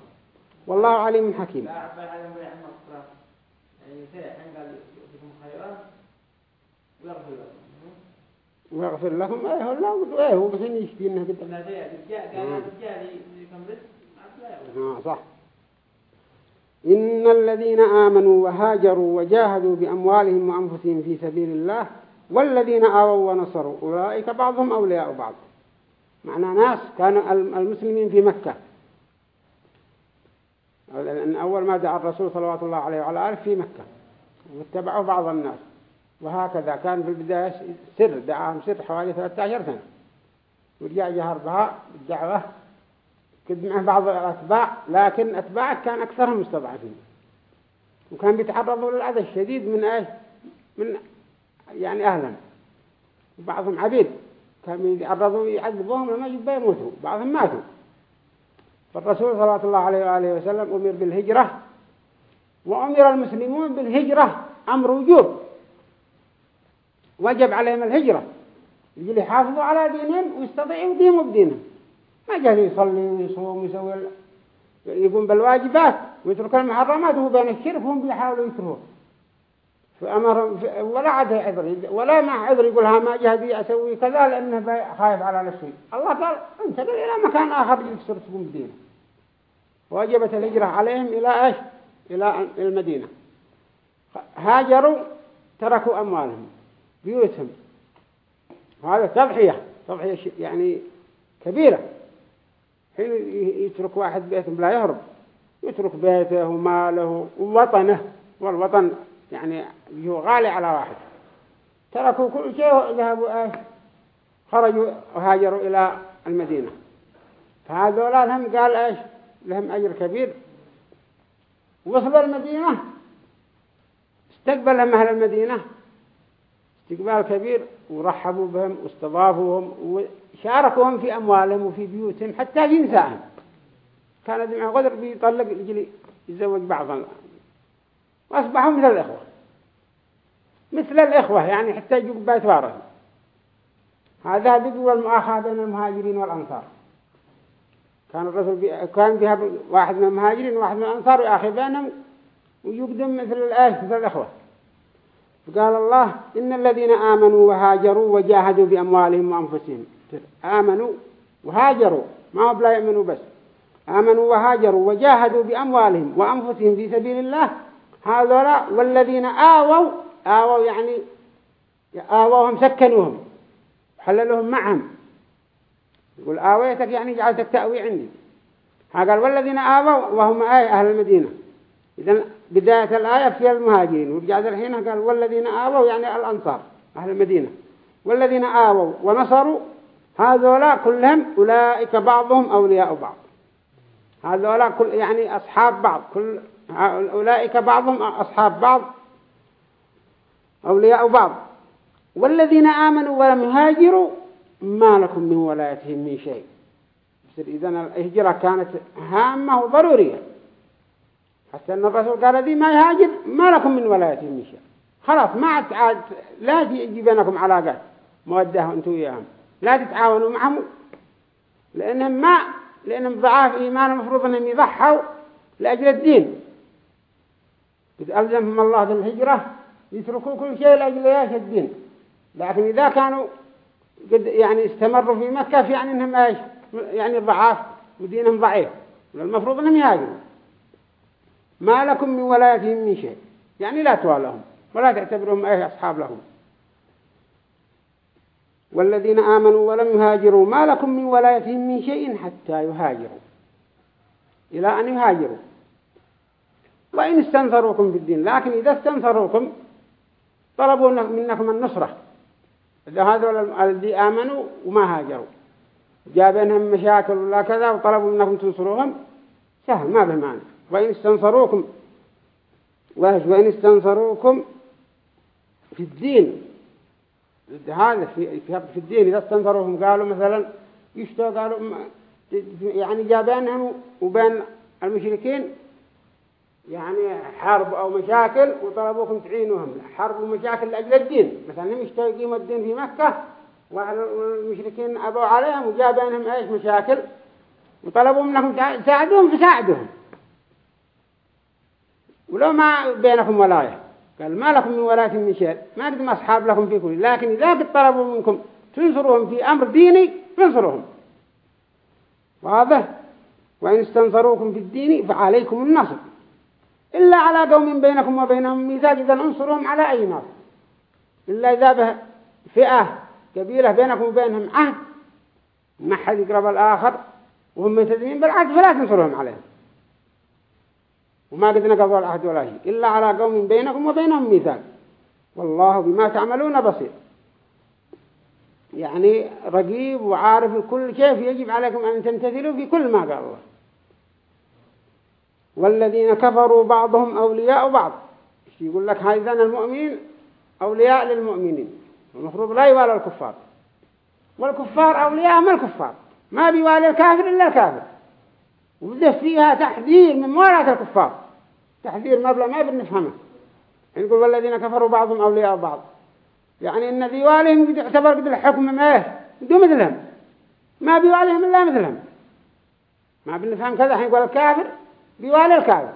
والله عليم حكيم. يعني ويغفر لهم إيه هو لا إيه هو بس يشتي إنه قد آه صح. إن الذين آمنوا وهاجروا وجاهدوا بأموالهم وأنفسهم في سبيل الله والذين آووا ونصروا أولئك بعضهم أولياء بعض. معنى ناس كانوا المسلمين في مكة. لأن أول ما دعا الرسول صلى الله عليه وعلى آله في مكة. واتبعوا بعض الناس. وهكذا كان في البداية سر دعاهم سر حوالي 13 سنة. ورجع جهر بها الدعوة كد معه بعض الأتباع لكن أتباعه كان أكثرهم مستضعفين. وكان بيتعرضوا للأذى الشديد من إيش؟ من يعني أهلا. وبعضهم عبيد. كانوا يتعرضوا يعذبوهم لما يموتوا. بعضهم ماتوا. فالرسول صلى الله عليه وآله وسلم أمر بالهجرة وأمر المسلمون بالهجرة أمر وجوب. وجب عليهم الهجرة. يجي يحافظوا على دينهم ويستطيعوا دينهم بدينهم. ما جاء يصلي ويصوم ويسوي يقوم بالواجبات ويترك المحرمات وهو بين الشرك هم بيحاولوا يتركوه فأمر ولا عاد عذر. ولا مع عذر يقول ها ما جهدي أسوي كذا لأنه خايف على نفسي الله قال انتقل إلى مكان آخر يكسر تقوم بدينه. وجبت الهجرة عليهم إلى إيش؟ إلى المدينة. هاجروا تركوا أموالهم بيوتهم. هذا تضحية تضحية يعني كبيرة. حين يترك واحد بيته لا يهرب. يترك بيته وماله ووطنه والوطن يعني هو غالي على واحد. تركوا كل شيء وذهبوا إيش خرجوا وهاجروا إلى المدينة. فهذولا لهم قال إيش؟ لهم أجر كبير. وصلوا المدينة استقبلهم أهل المدينة. استقبال كبير ورحبوا بهم واستضافوهم وشاركوهم في أموالهم وفي بيوتهم حتى في نسائهم كان دمع غدر بيطلق يجي يتزوج بعضا وأصبحوا مثل الإخوة. مثل الإخوة يعني حتى يجوا بيت هذا بيقول المؤاخاة بين المهاجرين والأنصار. كان الرسول بي... كان بها واحد من المهاجرين وواحد من الأنصار وآخر بينهم ويقدم مثل الآية مثل الإخوة. فقال الله إن الذين آمنوا وهاجروا وجاهدوا بأموالهم وأنفسهم. آمنوا وهاجروا ما هو بلا يؤمنوا بس. آمنوا وهاجروا وجاهدوا بأموالهم وأنفسهم في سبيل الله هؤلاء والذين آووا آووا يعني آووهم سكنوهم حللوهم معهم. يقول آويتك يعني جعلتك تأوي عندي. قال والذين آووا وهم آية أهل المدينة. إذن بداية الآية في المهاجرين. ورجع الحين قال والذين آووا يعني الأنصار أهل المدينة. والذين آووا ونصروا هذولا كلهم أولئك بعضهم أولياء بعض. هذولا كل يعني أصحاب بعض كل أولئك بعضهم أصحاب بعض أولياء بعض. والذين آمنوا ولم يهاجروا ما لكم من ولايتهم من شيء. إذن الهجرة كانت هامة وضرورية. حتى أن الرسول قال ذي ما يهاجر ما لكم من ولاية من شيء. خلاص ما عاد لا تجي بينكم علاقات مودة أنتم وياهم. لا تتعاونوا معهم. لأنهم ما لأنهم ضعاف إيمان المفروض أنهم يضحوا لأجل الدين. إذا ألزمهم الله بالهجرة يتركوا كل شيء لأجل ياش الدين. لكن إذا كانوا قد يعني استمروا في مكة في يعني أنهم إيش؟ يعني ضعاف ودينهم ضعيف. المفروض أنهم يهاجروا. ما لكم من ولايتهم من شيء. يعني لا توالهم ولا تعتبرهم أي أصحاب لهم. والذين آمنوا ولم يهاجروا ما لكم من ولايتهم من شيء حتى يهاجروا. إلى أن يهاجروا. وإن استنصروكم في الدين. لكن إذا استنصروكم طلبوا منكم النصرة. إذا هذول الذي آمنوا وما هاجروا. جاء بينهم مشاكل ولا كذا وطلبوا منكم تنصروهم سهل ما به معنى وإن استنصروكم وإن استنصروكم في الدين. هذا في في الدين. إذا استنصروهم قالوا مثلا يشتوا قالوا؟ يعني جاء بينهم وبين المشركين يعني حرب أو مشاكل وطلبوكم تعينوهم. حرب ومشاكل لأجل الدين. مثلا هم يشتوا يقيموا الدين في مكة والمشركين أبوا عليهم وجاء بينهم إيش؟ مشاكل. وطلبوا منكم تساعدوهم فساعدوهم ولو ما بينكم ولاية. قال ما لكم من ولاية من شيء. ما قدم أصحاب لكم في كل لكن إذا قد طلبوا منكم تنصروهم في أمر ديني فانصروهم واضح؟ وإن استنصروكم في الدين فعليكم النصر. إلا على قوم بينكم وبينهم ميثاق إذا أنصرهم على أي نصر إلا إذا به فئة قبيلة بينكم وبينهم عهد ما حد يقرب الآخر وهم ملتزمين بالعهد فلا تنصرهم عليهم. وما قد نقضوا العهد ولا شيء. إلا على قوم بينكم وبينهم ميثاق. والله بما تعملون بصير. يعني رقيب وعارف كل كيف يجب عليكم أن تمتثلوا في كل ما قال الله. والذين كفروا بعضهم أولياء بعض. يقول لك هذا المؤمنين أولياء للمؤمنين. المفروض لا يوالى الكفار. والكفار أولياء ما الكفار؟ ما بيوالي الكافر إلا الكافر. وبده فيها تحذير من موالاة الكفار. تحذير مبلغ ما بنفهمه يقول والذين كفروا بعضهم أولياء بعض. يعني إن بيواليهم قد يعتبر قد الحكم إيه؟ دو مثلهم. ما بيواليهم إلا مثلهم. ما بنفهم كذا. حين يقول الكافر بيوالي الكافر.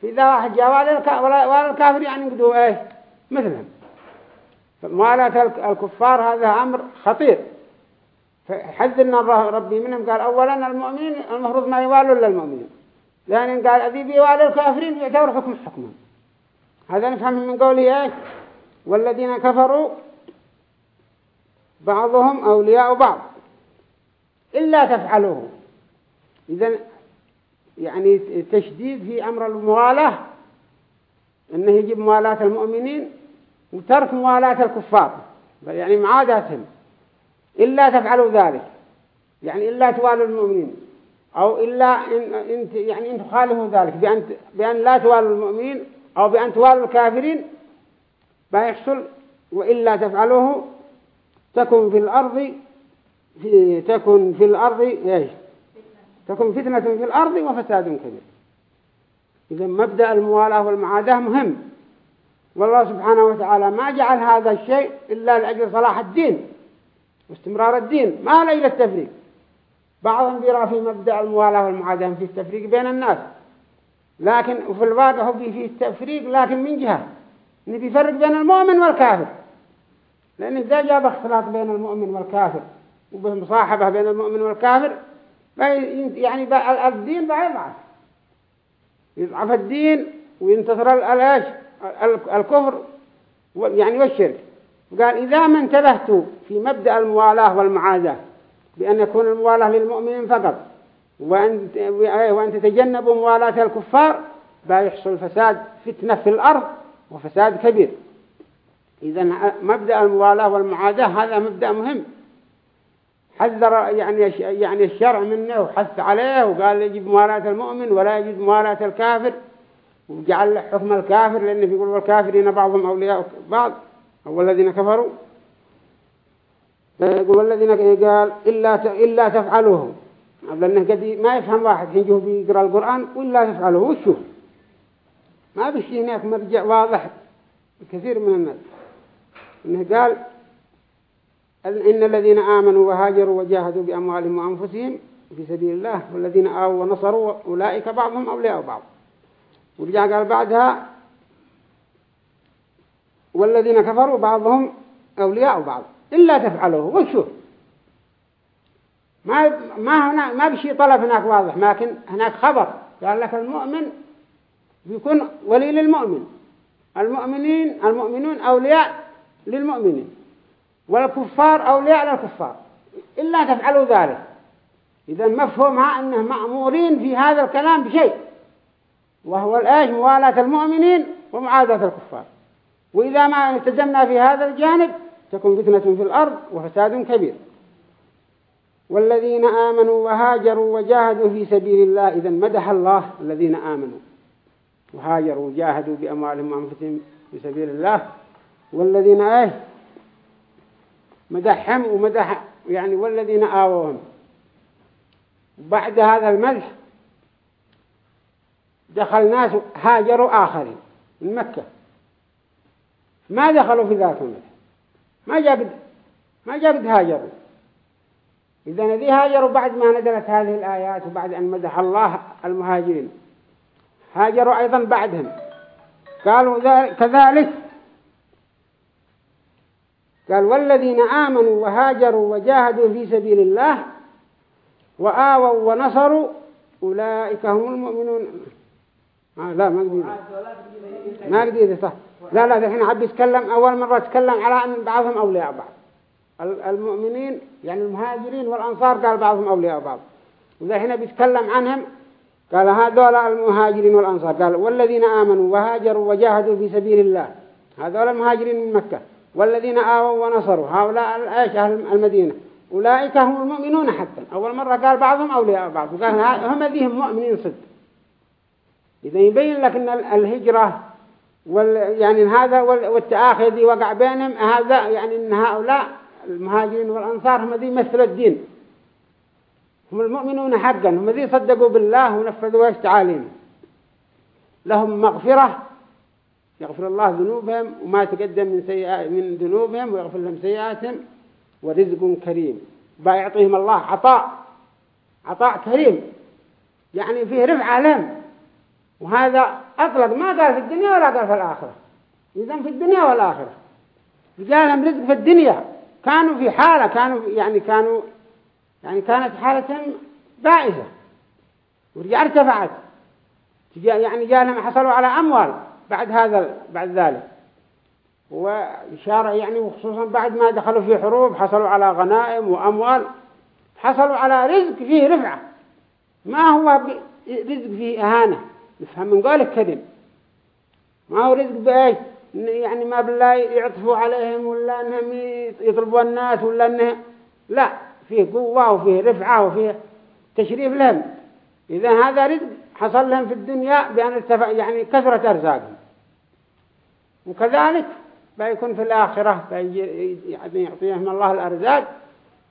في ذا واحد جاء والي الكافر يعني قدوا إيه مثلهم فموالاة الكفار هذا أمر خطير. فحذرنا ربي منهم. قال أولا المؤمنين المفروض ما يوالوا إلا المؤمنين. لأن قال أذي بيوالي الكافرين يعتبر حكم حكما. هذا نفهم من قوله إيه والذين كفروا بعضهم أولياء بعض. إلا تفعلوه. إذا يعني تشديد في أمر الموالاة أنه يجب موالاة المؤمنين وترك موالاة الكفار. يعني معاداتهم إلا تفعلوا ذلك. يعني إلا توالوا المؤمنين. أو إلا إن, إن يعني إن تخالفوا ذلك. بأن, بأن لا توالوا المؤمنين أو بأن توالوا الكافرين. بيحصل وإلا تفعلوه. تكن في الأرض في تكن في الأرض إيش؟ تكن فتنة في الأرض وفساد كبير. إذا مبدأ الموالاة والمعاداة مهم. والله سبحانه وتعالى ما جعل هذا الشيء إلا لأجل صلاح الدين واستمرار الدين ما إلى التفريق. بعضهم بيرى في مبدأ الموالاة والمعاداة في التفريق بين الناس. لكن وفي الواقع هو فيه التفريق لكن من جهة؟ نبي يفرق بين المؤمن والكافر. لأن إذا جاب اختلاط بين المؤمن والكافر وبمصاحبة بين المؤمن والكافر يعني الدين بقى يضعف يضعف الدين وينتصر الألاش الكفر يعني والشرك. قال إذا ما انتبهتوا في مبدأ الموالاة والمعاداة بأن يكون الموالاة للمؤمنين فقط وأن, وأن تتجنبوا موالاة الكفار بيحصل فساد فتنة في الأرض وفساد كبير. إذا مبدأ الموالاة والمعاداة هذا مبدأ مهم. حذر يعني يعني الشرع منه وحث عليه وقال يجب موالاة المؤمن ولا يجب موالاة الكافر. وجعل حكم الكافر لأنه يقول والكافرين بعضهم أولياء بعض. أو الذين كفروا. يقول والذين قال إلا إلا تفعلوه. لأنه قد ما يفهم واحد حين بيقرأ القرآن وإلا تفعلوه وشوف ما بشي هناك مرجع واضح كثير من الناس. إنه قال إن الذين آمنوا وهاجروا وجاهدوا بأموالهم وأنفسهم في سبيل الله والذين آووا ونصروا أولئك بعضهم أولياء بعض. ورجع قال بعدها والذين كفروا بعضهم أولياء بعض. إلا تفعلوه وشوف ما ما هنا ما بشي طلب هناك واضح لكن هناك خبر قال لك المؤمن بيكون ولي للمؤمن. المؤمنين المؤمنون أولياء للمؤمنين. والكفار أولياء للكفار إلا تفعلوا ذلك. إذا مفهومها أنه مأمورين في هذا الكلام بشيء وهو الآيش موالاة المؤمنين ومعادة الكفار. وإذا ما التزمنا في هذا الجانب تكون فتنة في الأرض وفساد كبير. والذين آمنوا وهاجروا وجاهدوا في سبيل الله إذا مدح الله الذين آمنوا. وهاجروا وجاهدوا بأموالهم وأنفسهم في سبيل الله. والذين آه مدحهم ومدح يعني والذين آووهم. بعد هذا المدح دخل ناس هاجروا آخرين من مكة. ما دخلوا في ذاك المدح. ما جاب ما جاب هاجروا. إذا الذي هاجروا بعد ما نزلت هذه الآيات وبعد أن مدح الله المهاجرين. هاجروا أيضا بعدهم. قالوا كذلك قال والذين آمنوا وهاجروا وجاهدوا في سبيل الله وآووا ونصروا أولئك هم المؤمنون. آه لا ما قدير ما قدير صح لا لا الحين عبد يتكلم أول مرة تكلم على أن بعضهم أولياء بعض. المؤمنين يعني المهاجرين والأنصار قال بعضهم أولياء بعض. هنا بيتكلم عنهم قال هذول المهاجرين والأنصار. قال والذين آمنوا وهاجروا وجاهدوا في سبيل الله. هذول المهاجرين من مكة. والذين آووا ونصروا. هؤلاء إيش؟ أهل المدينة. أولئك هم المؤمنون حتى. أول مرة قال بعضهم أولياء بعض. وقال هم ذيهم مؤمنين صدق. إذا يبين لك أن الهجرة وال يعني هذا والتآخي وقع بينهم هذا يعني أن هؤلاء المهاجرين والأنصار هم ذي مثل الدين. هم المؤمنون حقا. هم ذي صدقوا بالله ونفذوا إيش تعاليم. لهم مغفرة يغفر الله ذنوبهم وما تقدم من سيئات من ذنوبهم ويغفر لهم سيئاتهم ورزق كريم. بيعطيهم الله عطاء عطاء كريم. يعني فيه رفع لهم. وهذا أطلق ما قال في الدنيا ولا قال في الآخرة. إذن في الدنيا والآخرة. رجالهم رزق في الدنيا. كانوا في حالة كانوا يعني كانوا يعني كانت حالة بائسة. ورجع ارتفعت. يعني جاء حصلوا على أموال. بعد هذا بعد ذلك. وإشارة يعني وخصوصا بعد ما دخلوا في حروب حصلوا على غنائم وأموال حصلوا على رزق فيه رفعة. ما هو رزق فيه أهانة؟ نفهم من قولك كذب ما هو رزق بإيش؟ يعني ما بالله يعطفوا عليهم ولا أنهم يطلبوا الناس ولا أنه لا فيه قوة وفيه رفعة وفيه تشريف لهم. إذا هذا رزق حصل لهم في الدنيا بأن ارتفع يعني كثرة أرزاقهم. وكذلك بيكون في الآخرة يعني يعطيهم الله الأرزاق.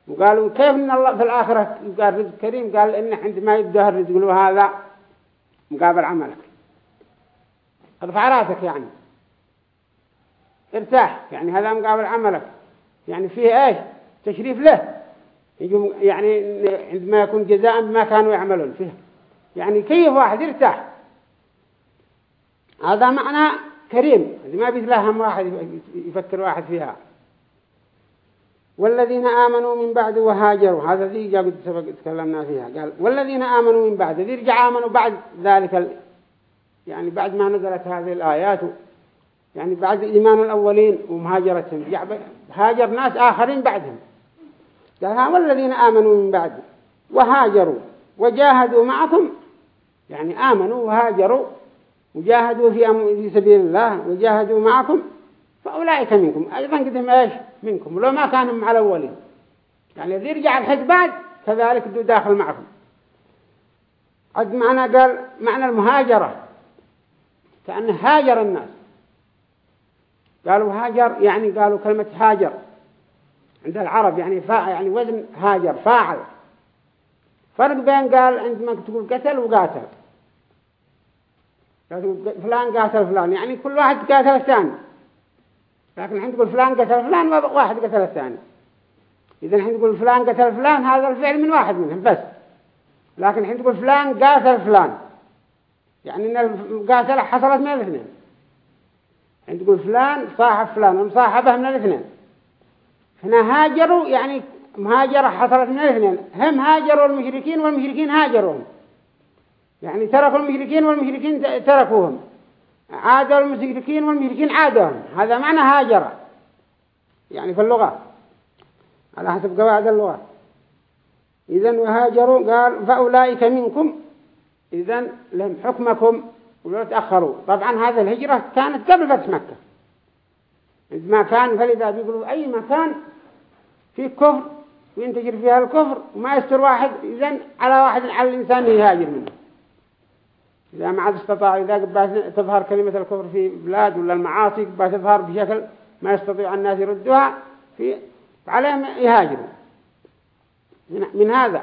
وقالوا كيف إن الله في الآخرة؟ قال رزق كريم قال إن عندما يبدأ الرزق له هذا مقابل عملك. ارفع رأسك يعني. ارتاح يعني هذا مقابل عملك. يعني فيه إيش؟ تشريف له. يعني عندما يكون جزاء بما كانوا يعملون فيه. يعني كيف واحد يرتاح؟ هذا معنى كريم. ما بيتلهم واحد يفكر واحد فيها. والذين آمنوا من بعد وهاجروا. هذا ذي قد سبق تكلمنا فيها. قال والذين آمنوا من بعد ذي رجع آمنوا بعد ذلك يعني بعد ما نزلت هذه الآيات. يعني بعد إيمان الأولين ومهاجرتهم. هاجر ناس آخرين بعدهم. قال والذين آمنوا من بعد وهاجروا وجاهدوا معكم يعني آمنوا وهاجروا وجاهدوا في سبيل الله وجاهدوا معكم فأولئك منكم. أيضا قدهم إيش؟ منكم. ولو ما كانوا مع الأولين. يعني الذي يرجع الحج بعد كذلك دو داخل معكم. عد معنا قال معنى المهاجرة. كأنه هاجر الناس. قالوا هاجر يعني قالوا كلمة هاجر. عند العرب يعني فا يعني وزن هاجر فاعل. فرق بين قال عندما تقول قتل وقاتل. فلان قاتل فلان. يعني كل واحد قاتل الثاني. لكن الحين تقول فلان قتل فلان واحد قتل الثاني. إذا الحين تقول فلان قتل فلان هذا الفعل من واحد منهم بس. لكن الحين تقول فلان قاتل فلان. يعني إن القاتلة حصلت من الاثنين. الحين تقول فلان صاحب فلان ومصاحبه من الاثنين. هنا هاجروا يعني مهاجرة حصلت من الاثنين. هم هاجروا المشركين والمشركين هاجروهم يعني تركوا المشركين والمشركين تركوهم. عادوا المشركين والمشركين عادوهم. هذا معنى هاجر. يعني في اللغة. على حسب قواعد اللغة. إذا وهاجروا قال فأولئك منكم. إذا لهم حكمكم ولو تأخروا. طبعا هذه الهجرة كانت قبل فتح مكة. عندما كان فلذا بيقولوا أي مكان فيه كفر وينتشر فيها الكفر؟ وما يستر واحد. إذن على واحد على الإنسان يهاجر منه. إذا ما عاد استطاع إذا تظهر كلمة الكفر في بلاد ولا المعاصي تظهر بشكل ما يستطيع الناس يردوها في عليهم يهاجروا. من هذا.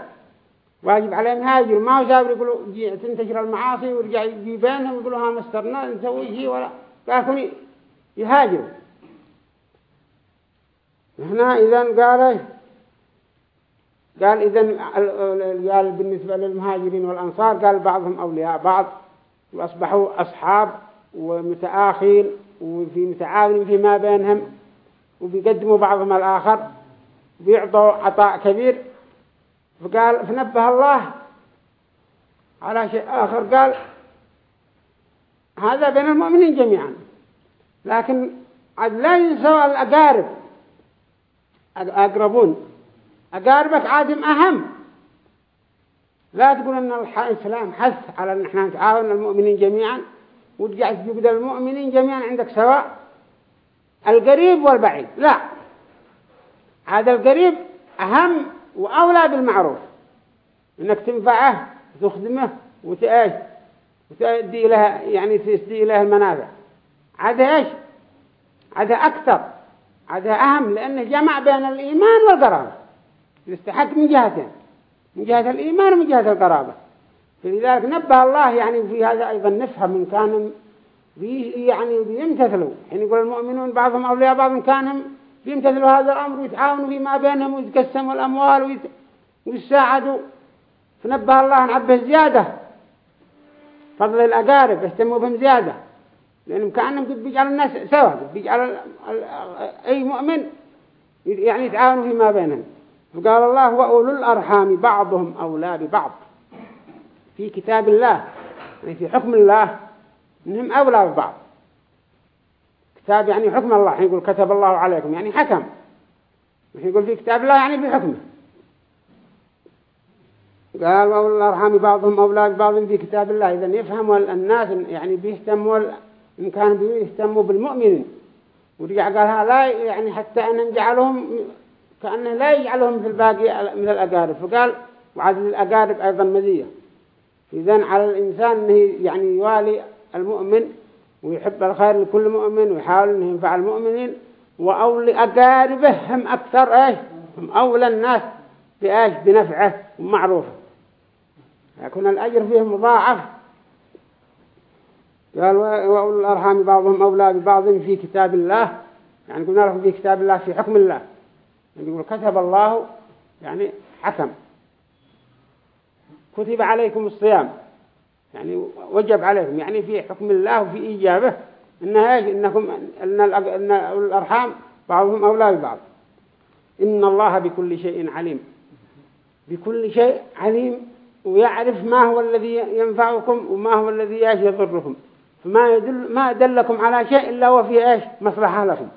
واجب عليهم يهاجروا. ما هو سابر يقولوا تنتشر المعاصي ويرجع يجي بينهم يقولوا ها مسترنا نسوي شيء ولا لكن يهاجروا. هنا إذا قال قال إذا قال بالنسبة للمهاجرين والأنصار قال بعضهم أولياء بعض وأصبحوا أصحاب ومتآخين وفي متعاون فيما بينهم وبيقدموا بعضهم الآخر بيعطوا عطاء كبير. فقال فنبه الله على شيء آخر. قال هذا بين المؤمنين جميعا لكن لا ينسوا الأقارب أقربون أقاربك عادم أهم. لا تقول أن الإسلام حث على أن إحنا نتعاون المؤمنين جميعا وتقعد تجبد المؤمنين جميعا عندك سواء القريب والبعيد. لا. هذا القريب أهم وأولى بالمعروف. إنك تنفعه وتخدمه وتأج وتأدي له يعني تسدي له المنافع. هذا إيش؟ هذا أكثر. هذا أهم لأنه جمع بين الإيمان والقرابة يستحق من جهتين. من جهة الإيمان ومن جهة القرابة. فلذلك نبه الله يعني في هذا أيضا نفهم من كان يعني بيمتثلوا. يعني يقول المؤمنون بعضهم أولياء بعضهم كانهم بيمتثلوا هذا الأمر ويتعاونوا فيما بينهم ويتقسموا الأموال ويت... ويساعدوا فنبه الله نعبه زيادة. فضل الأقارب يهتموا بهم زيادة. لأنهم كأنهم قد بيجعل الناس سوا بيجعل أي مؤمن يعني يتعاونوا فيما بينهم. فقال الله وأولو الأرحام بعضهم أولى ببعض. في كتاب الله يعني في حكم الله إنهم أولى ببعض. كتاب يعني حكم الله يقول كتب الله عليكم يعني حكم. يقول في كتاب الله يعني في حكمه قال وأولو الأرحام بعضهم أولى ببعض في كتاب الله. إذا يفهم الناس يعني بيهتموا إن كانوا بيهتموا بالمؤمنين. ورجع قالها لا يعني حتى أن نجعلهم كأنه لا يجعلهم مثل باقي من الأقارب. فقال وعد الأقارب أيضا مزية. إذن على الإنسان أنه يعني يوالي المؤمن ويحب الخير لكل مؤمن ويحاول أنه ينفع المؤمنين وأولي أقاربه هم أكثر إيش؟ هم أولى الناس بإيش؟ بنفعه ومعروفه. يكون الأجر فيه مضاعف. قال وأولي الأرحام بعضهم أولى ببعض في كتاب الله. يعني قلنا لهم في كتاب الله في حكم الله. يقول كتب الله يعني حكم. كتب عليكم الصيام يعني وجب عليكم يعني في حكم الله وفي إيجابه. إنها إنكم إن الأرحام بعضهم أولى ببعض. إن الله بكل شيء عليم. بكل شيء عليم ويعرف ما هو الذي ينفعكم وما هو الذي يضركم. فما يدل ما دلكم على شيء إلا وفيه إيش؟ مصلحة لكم.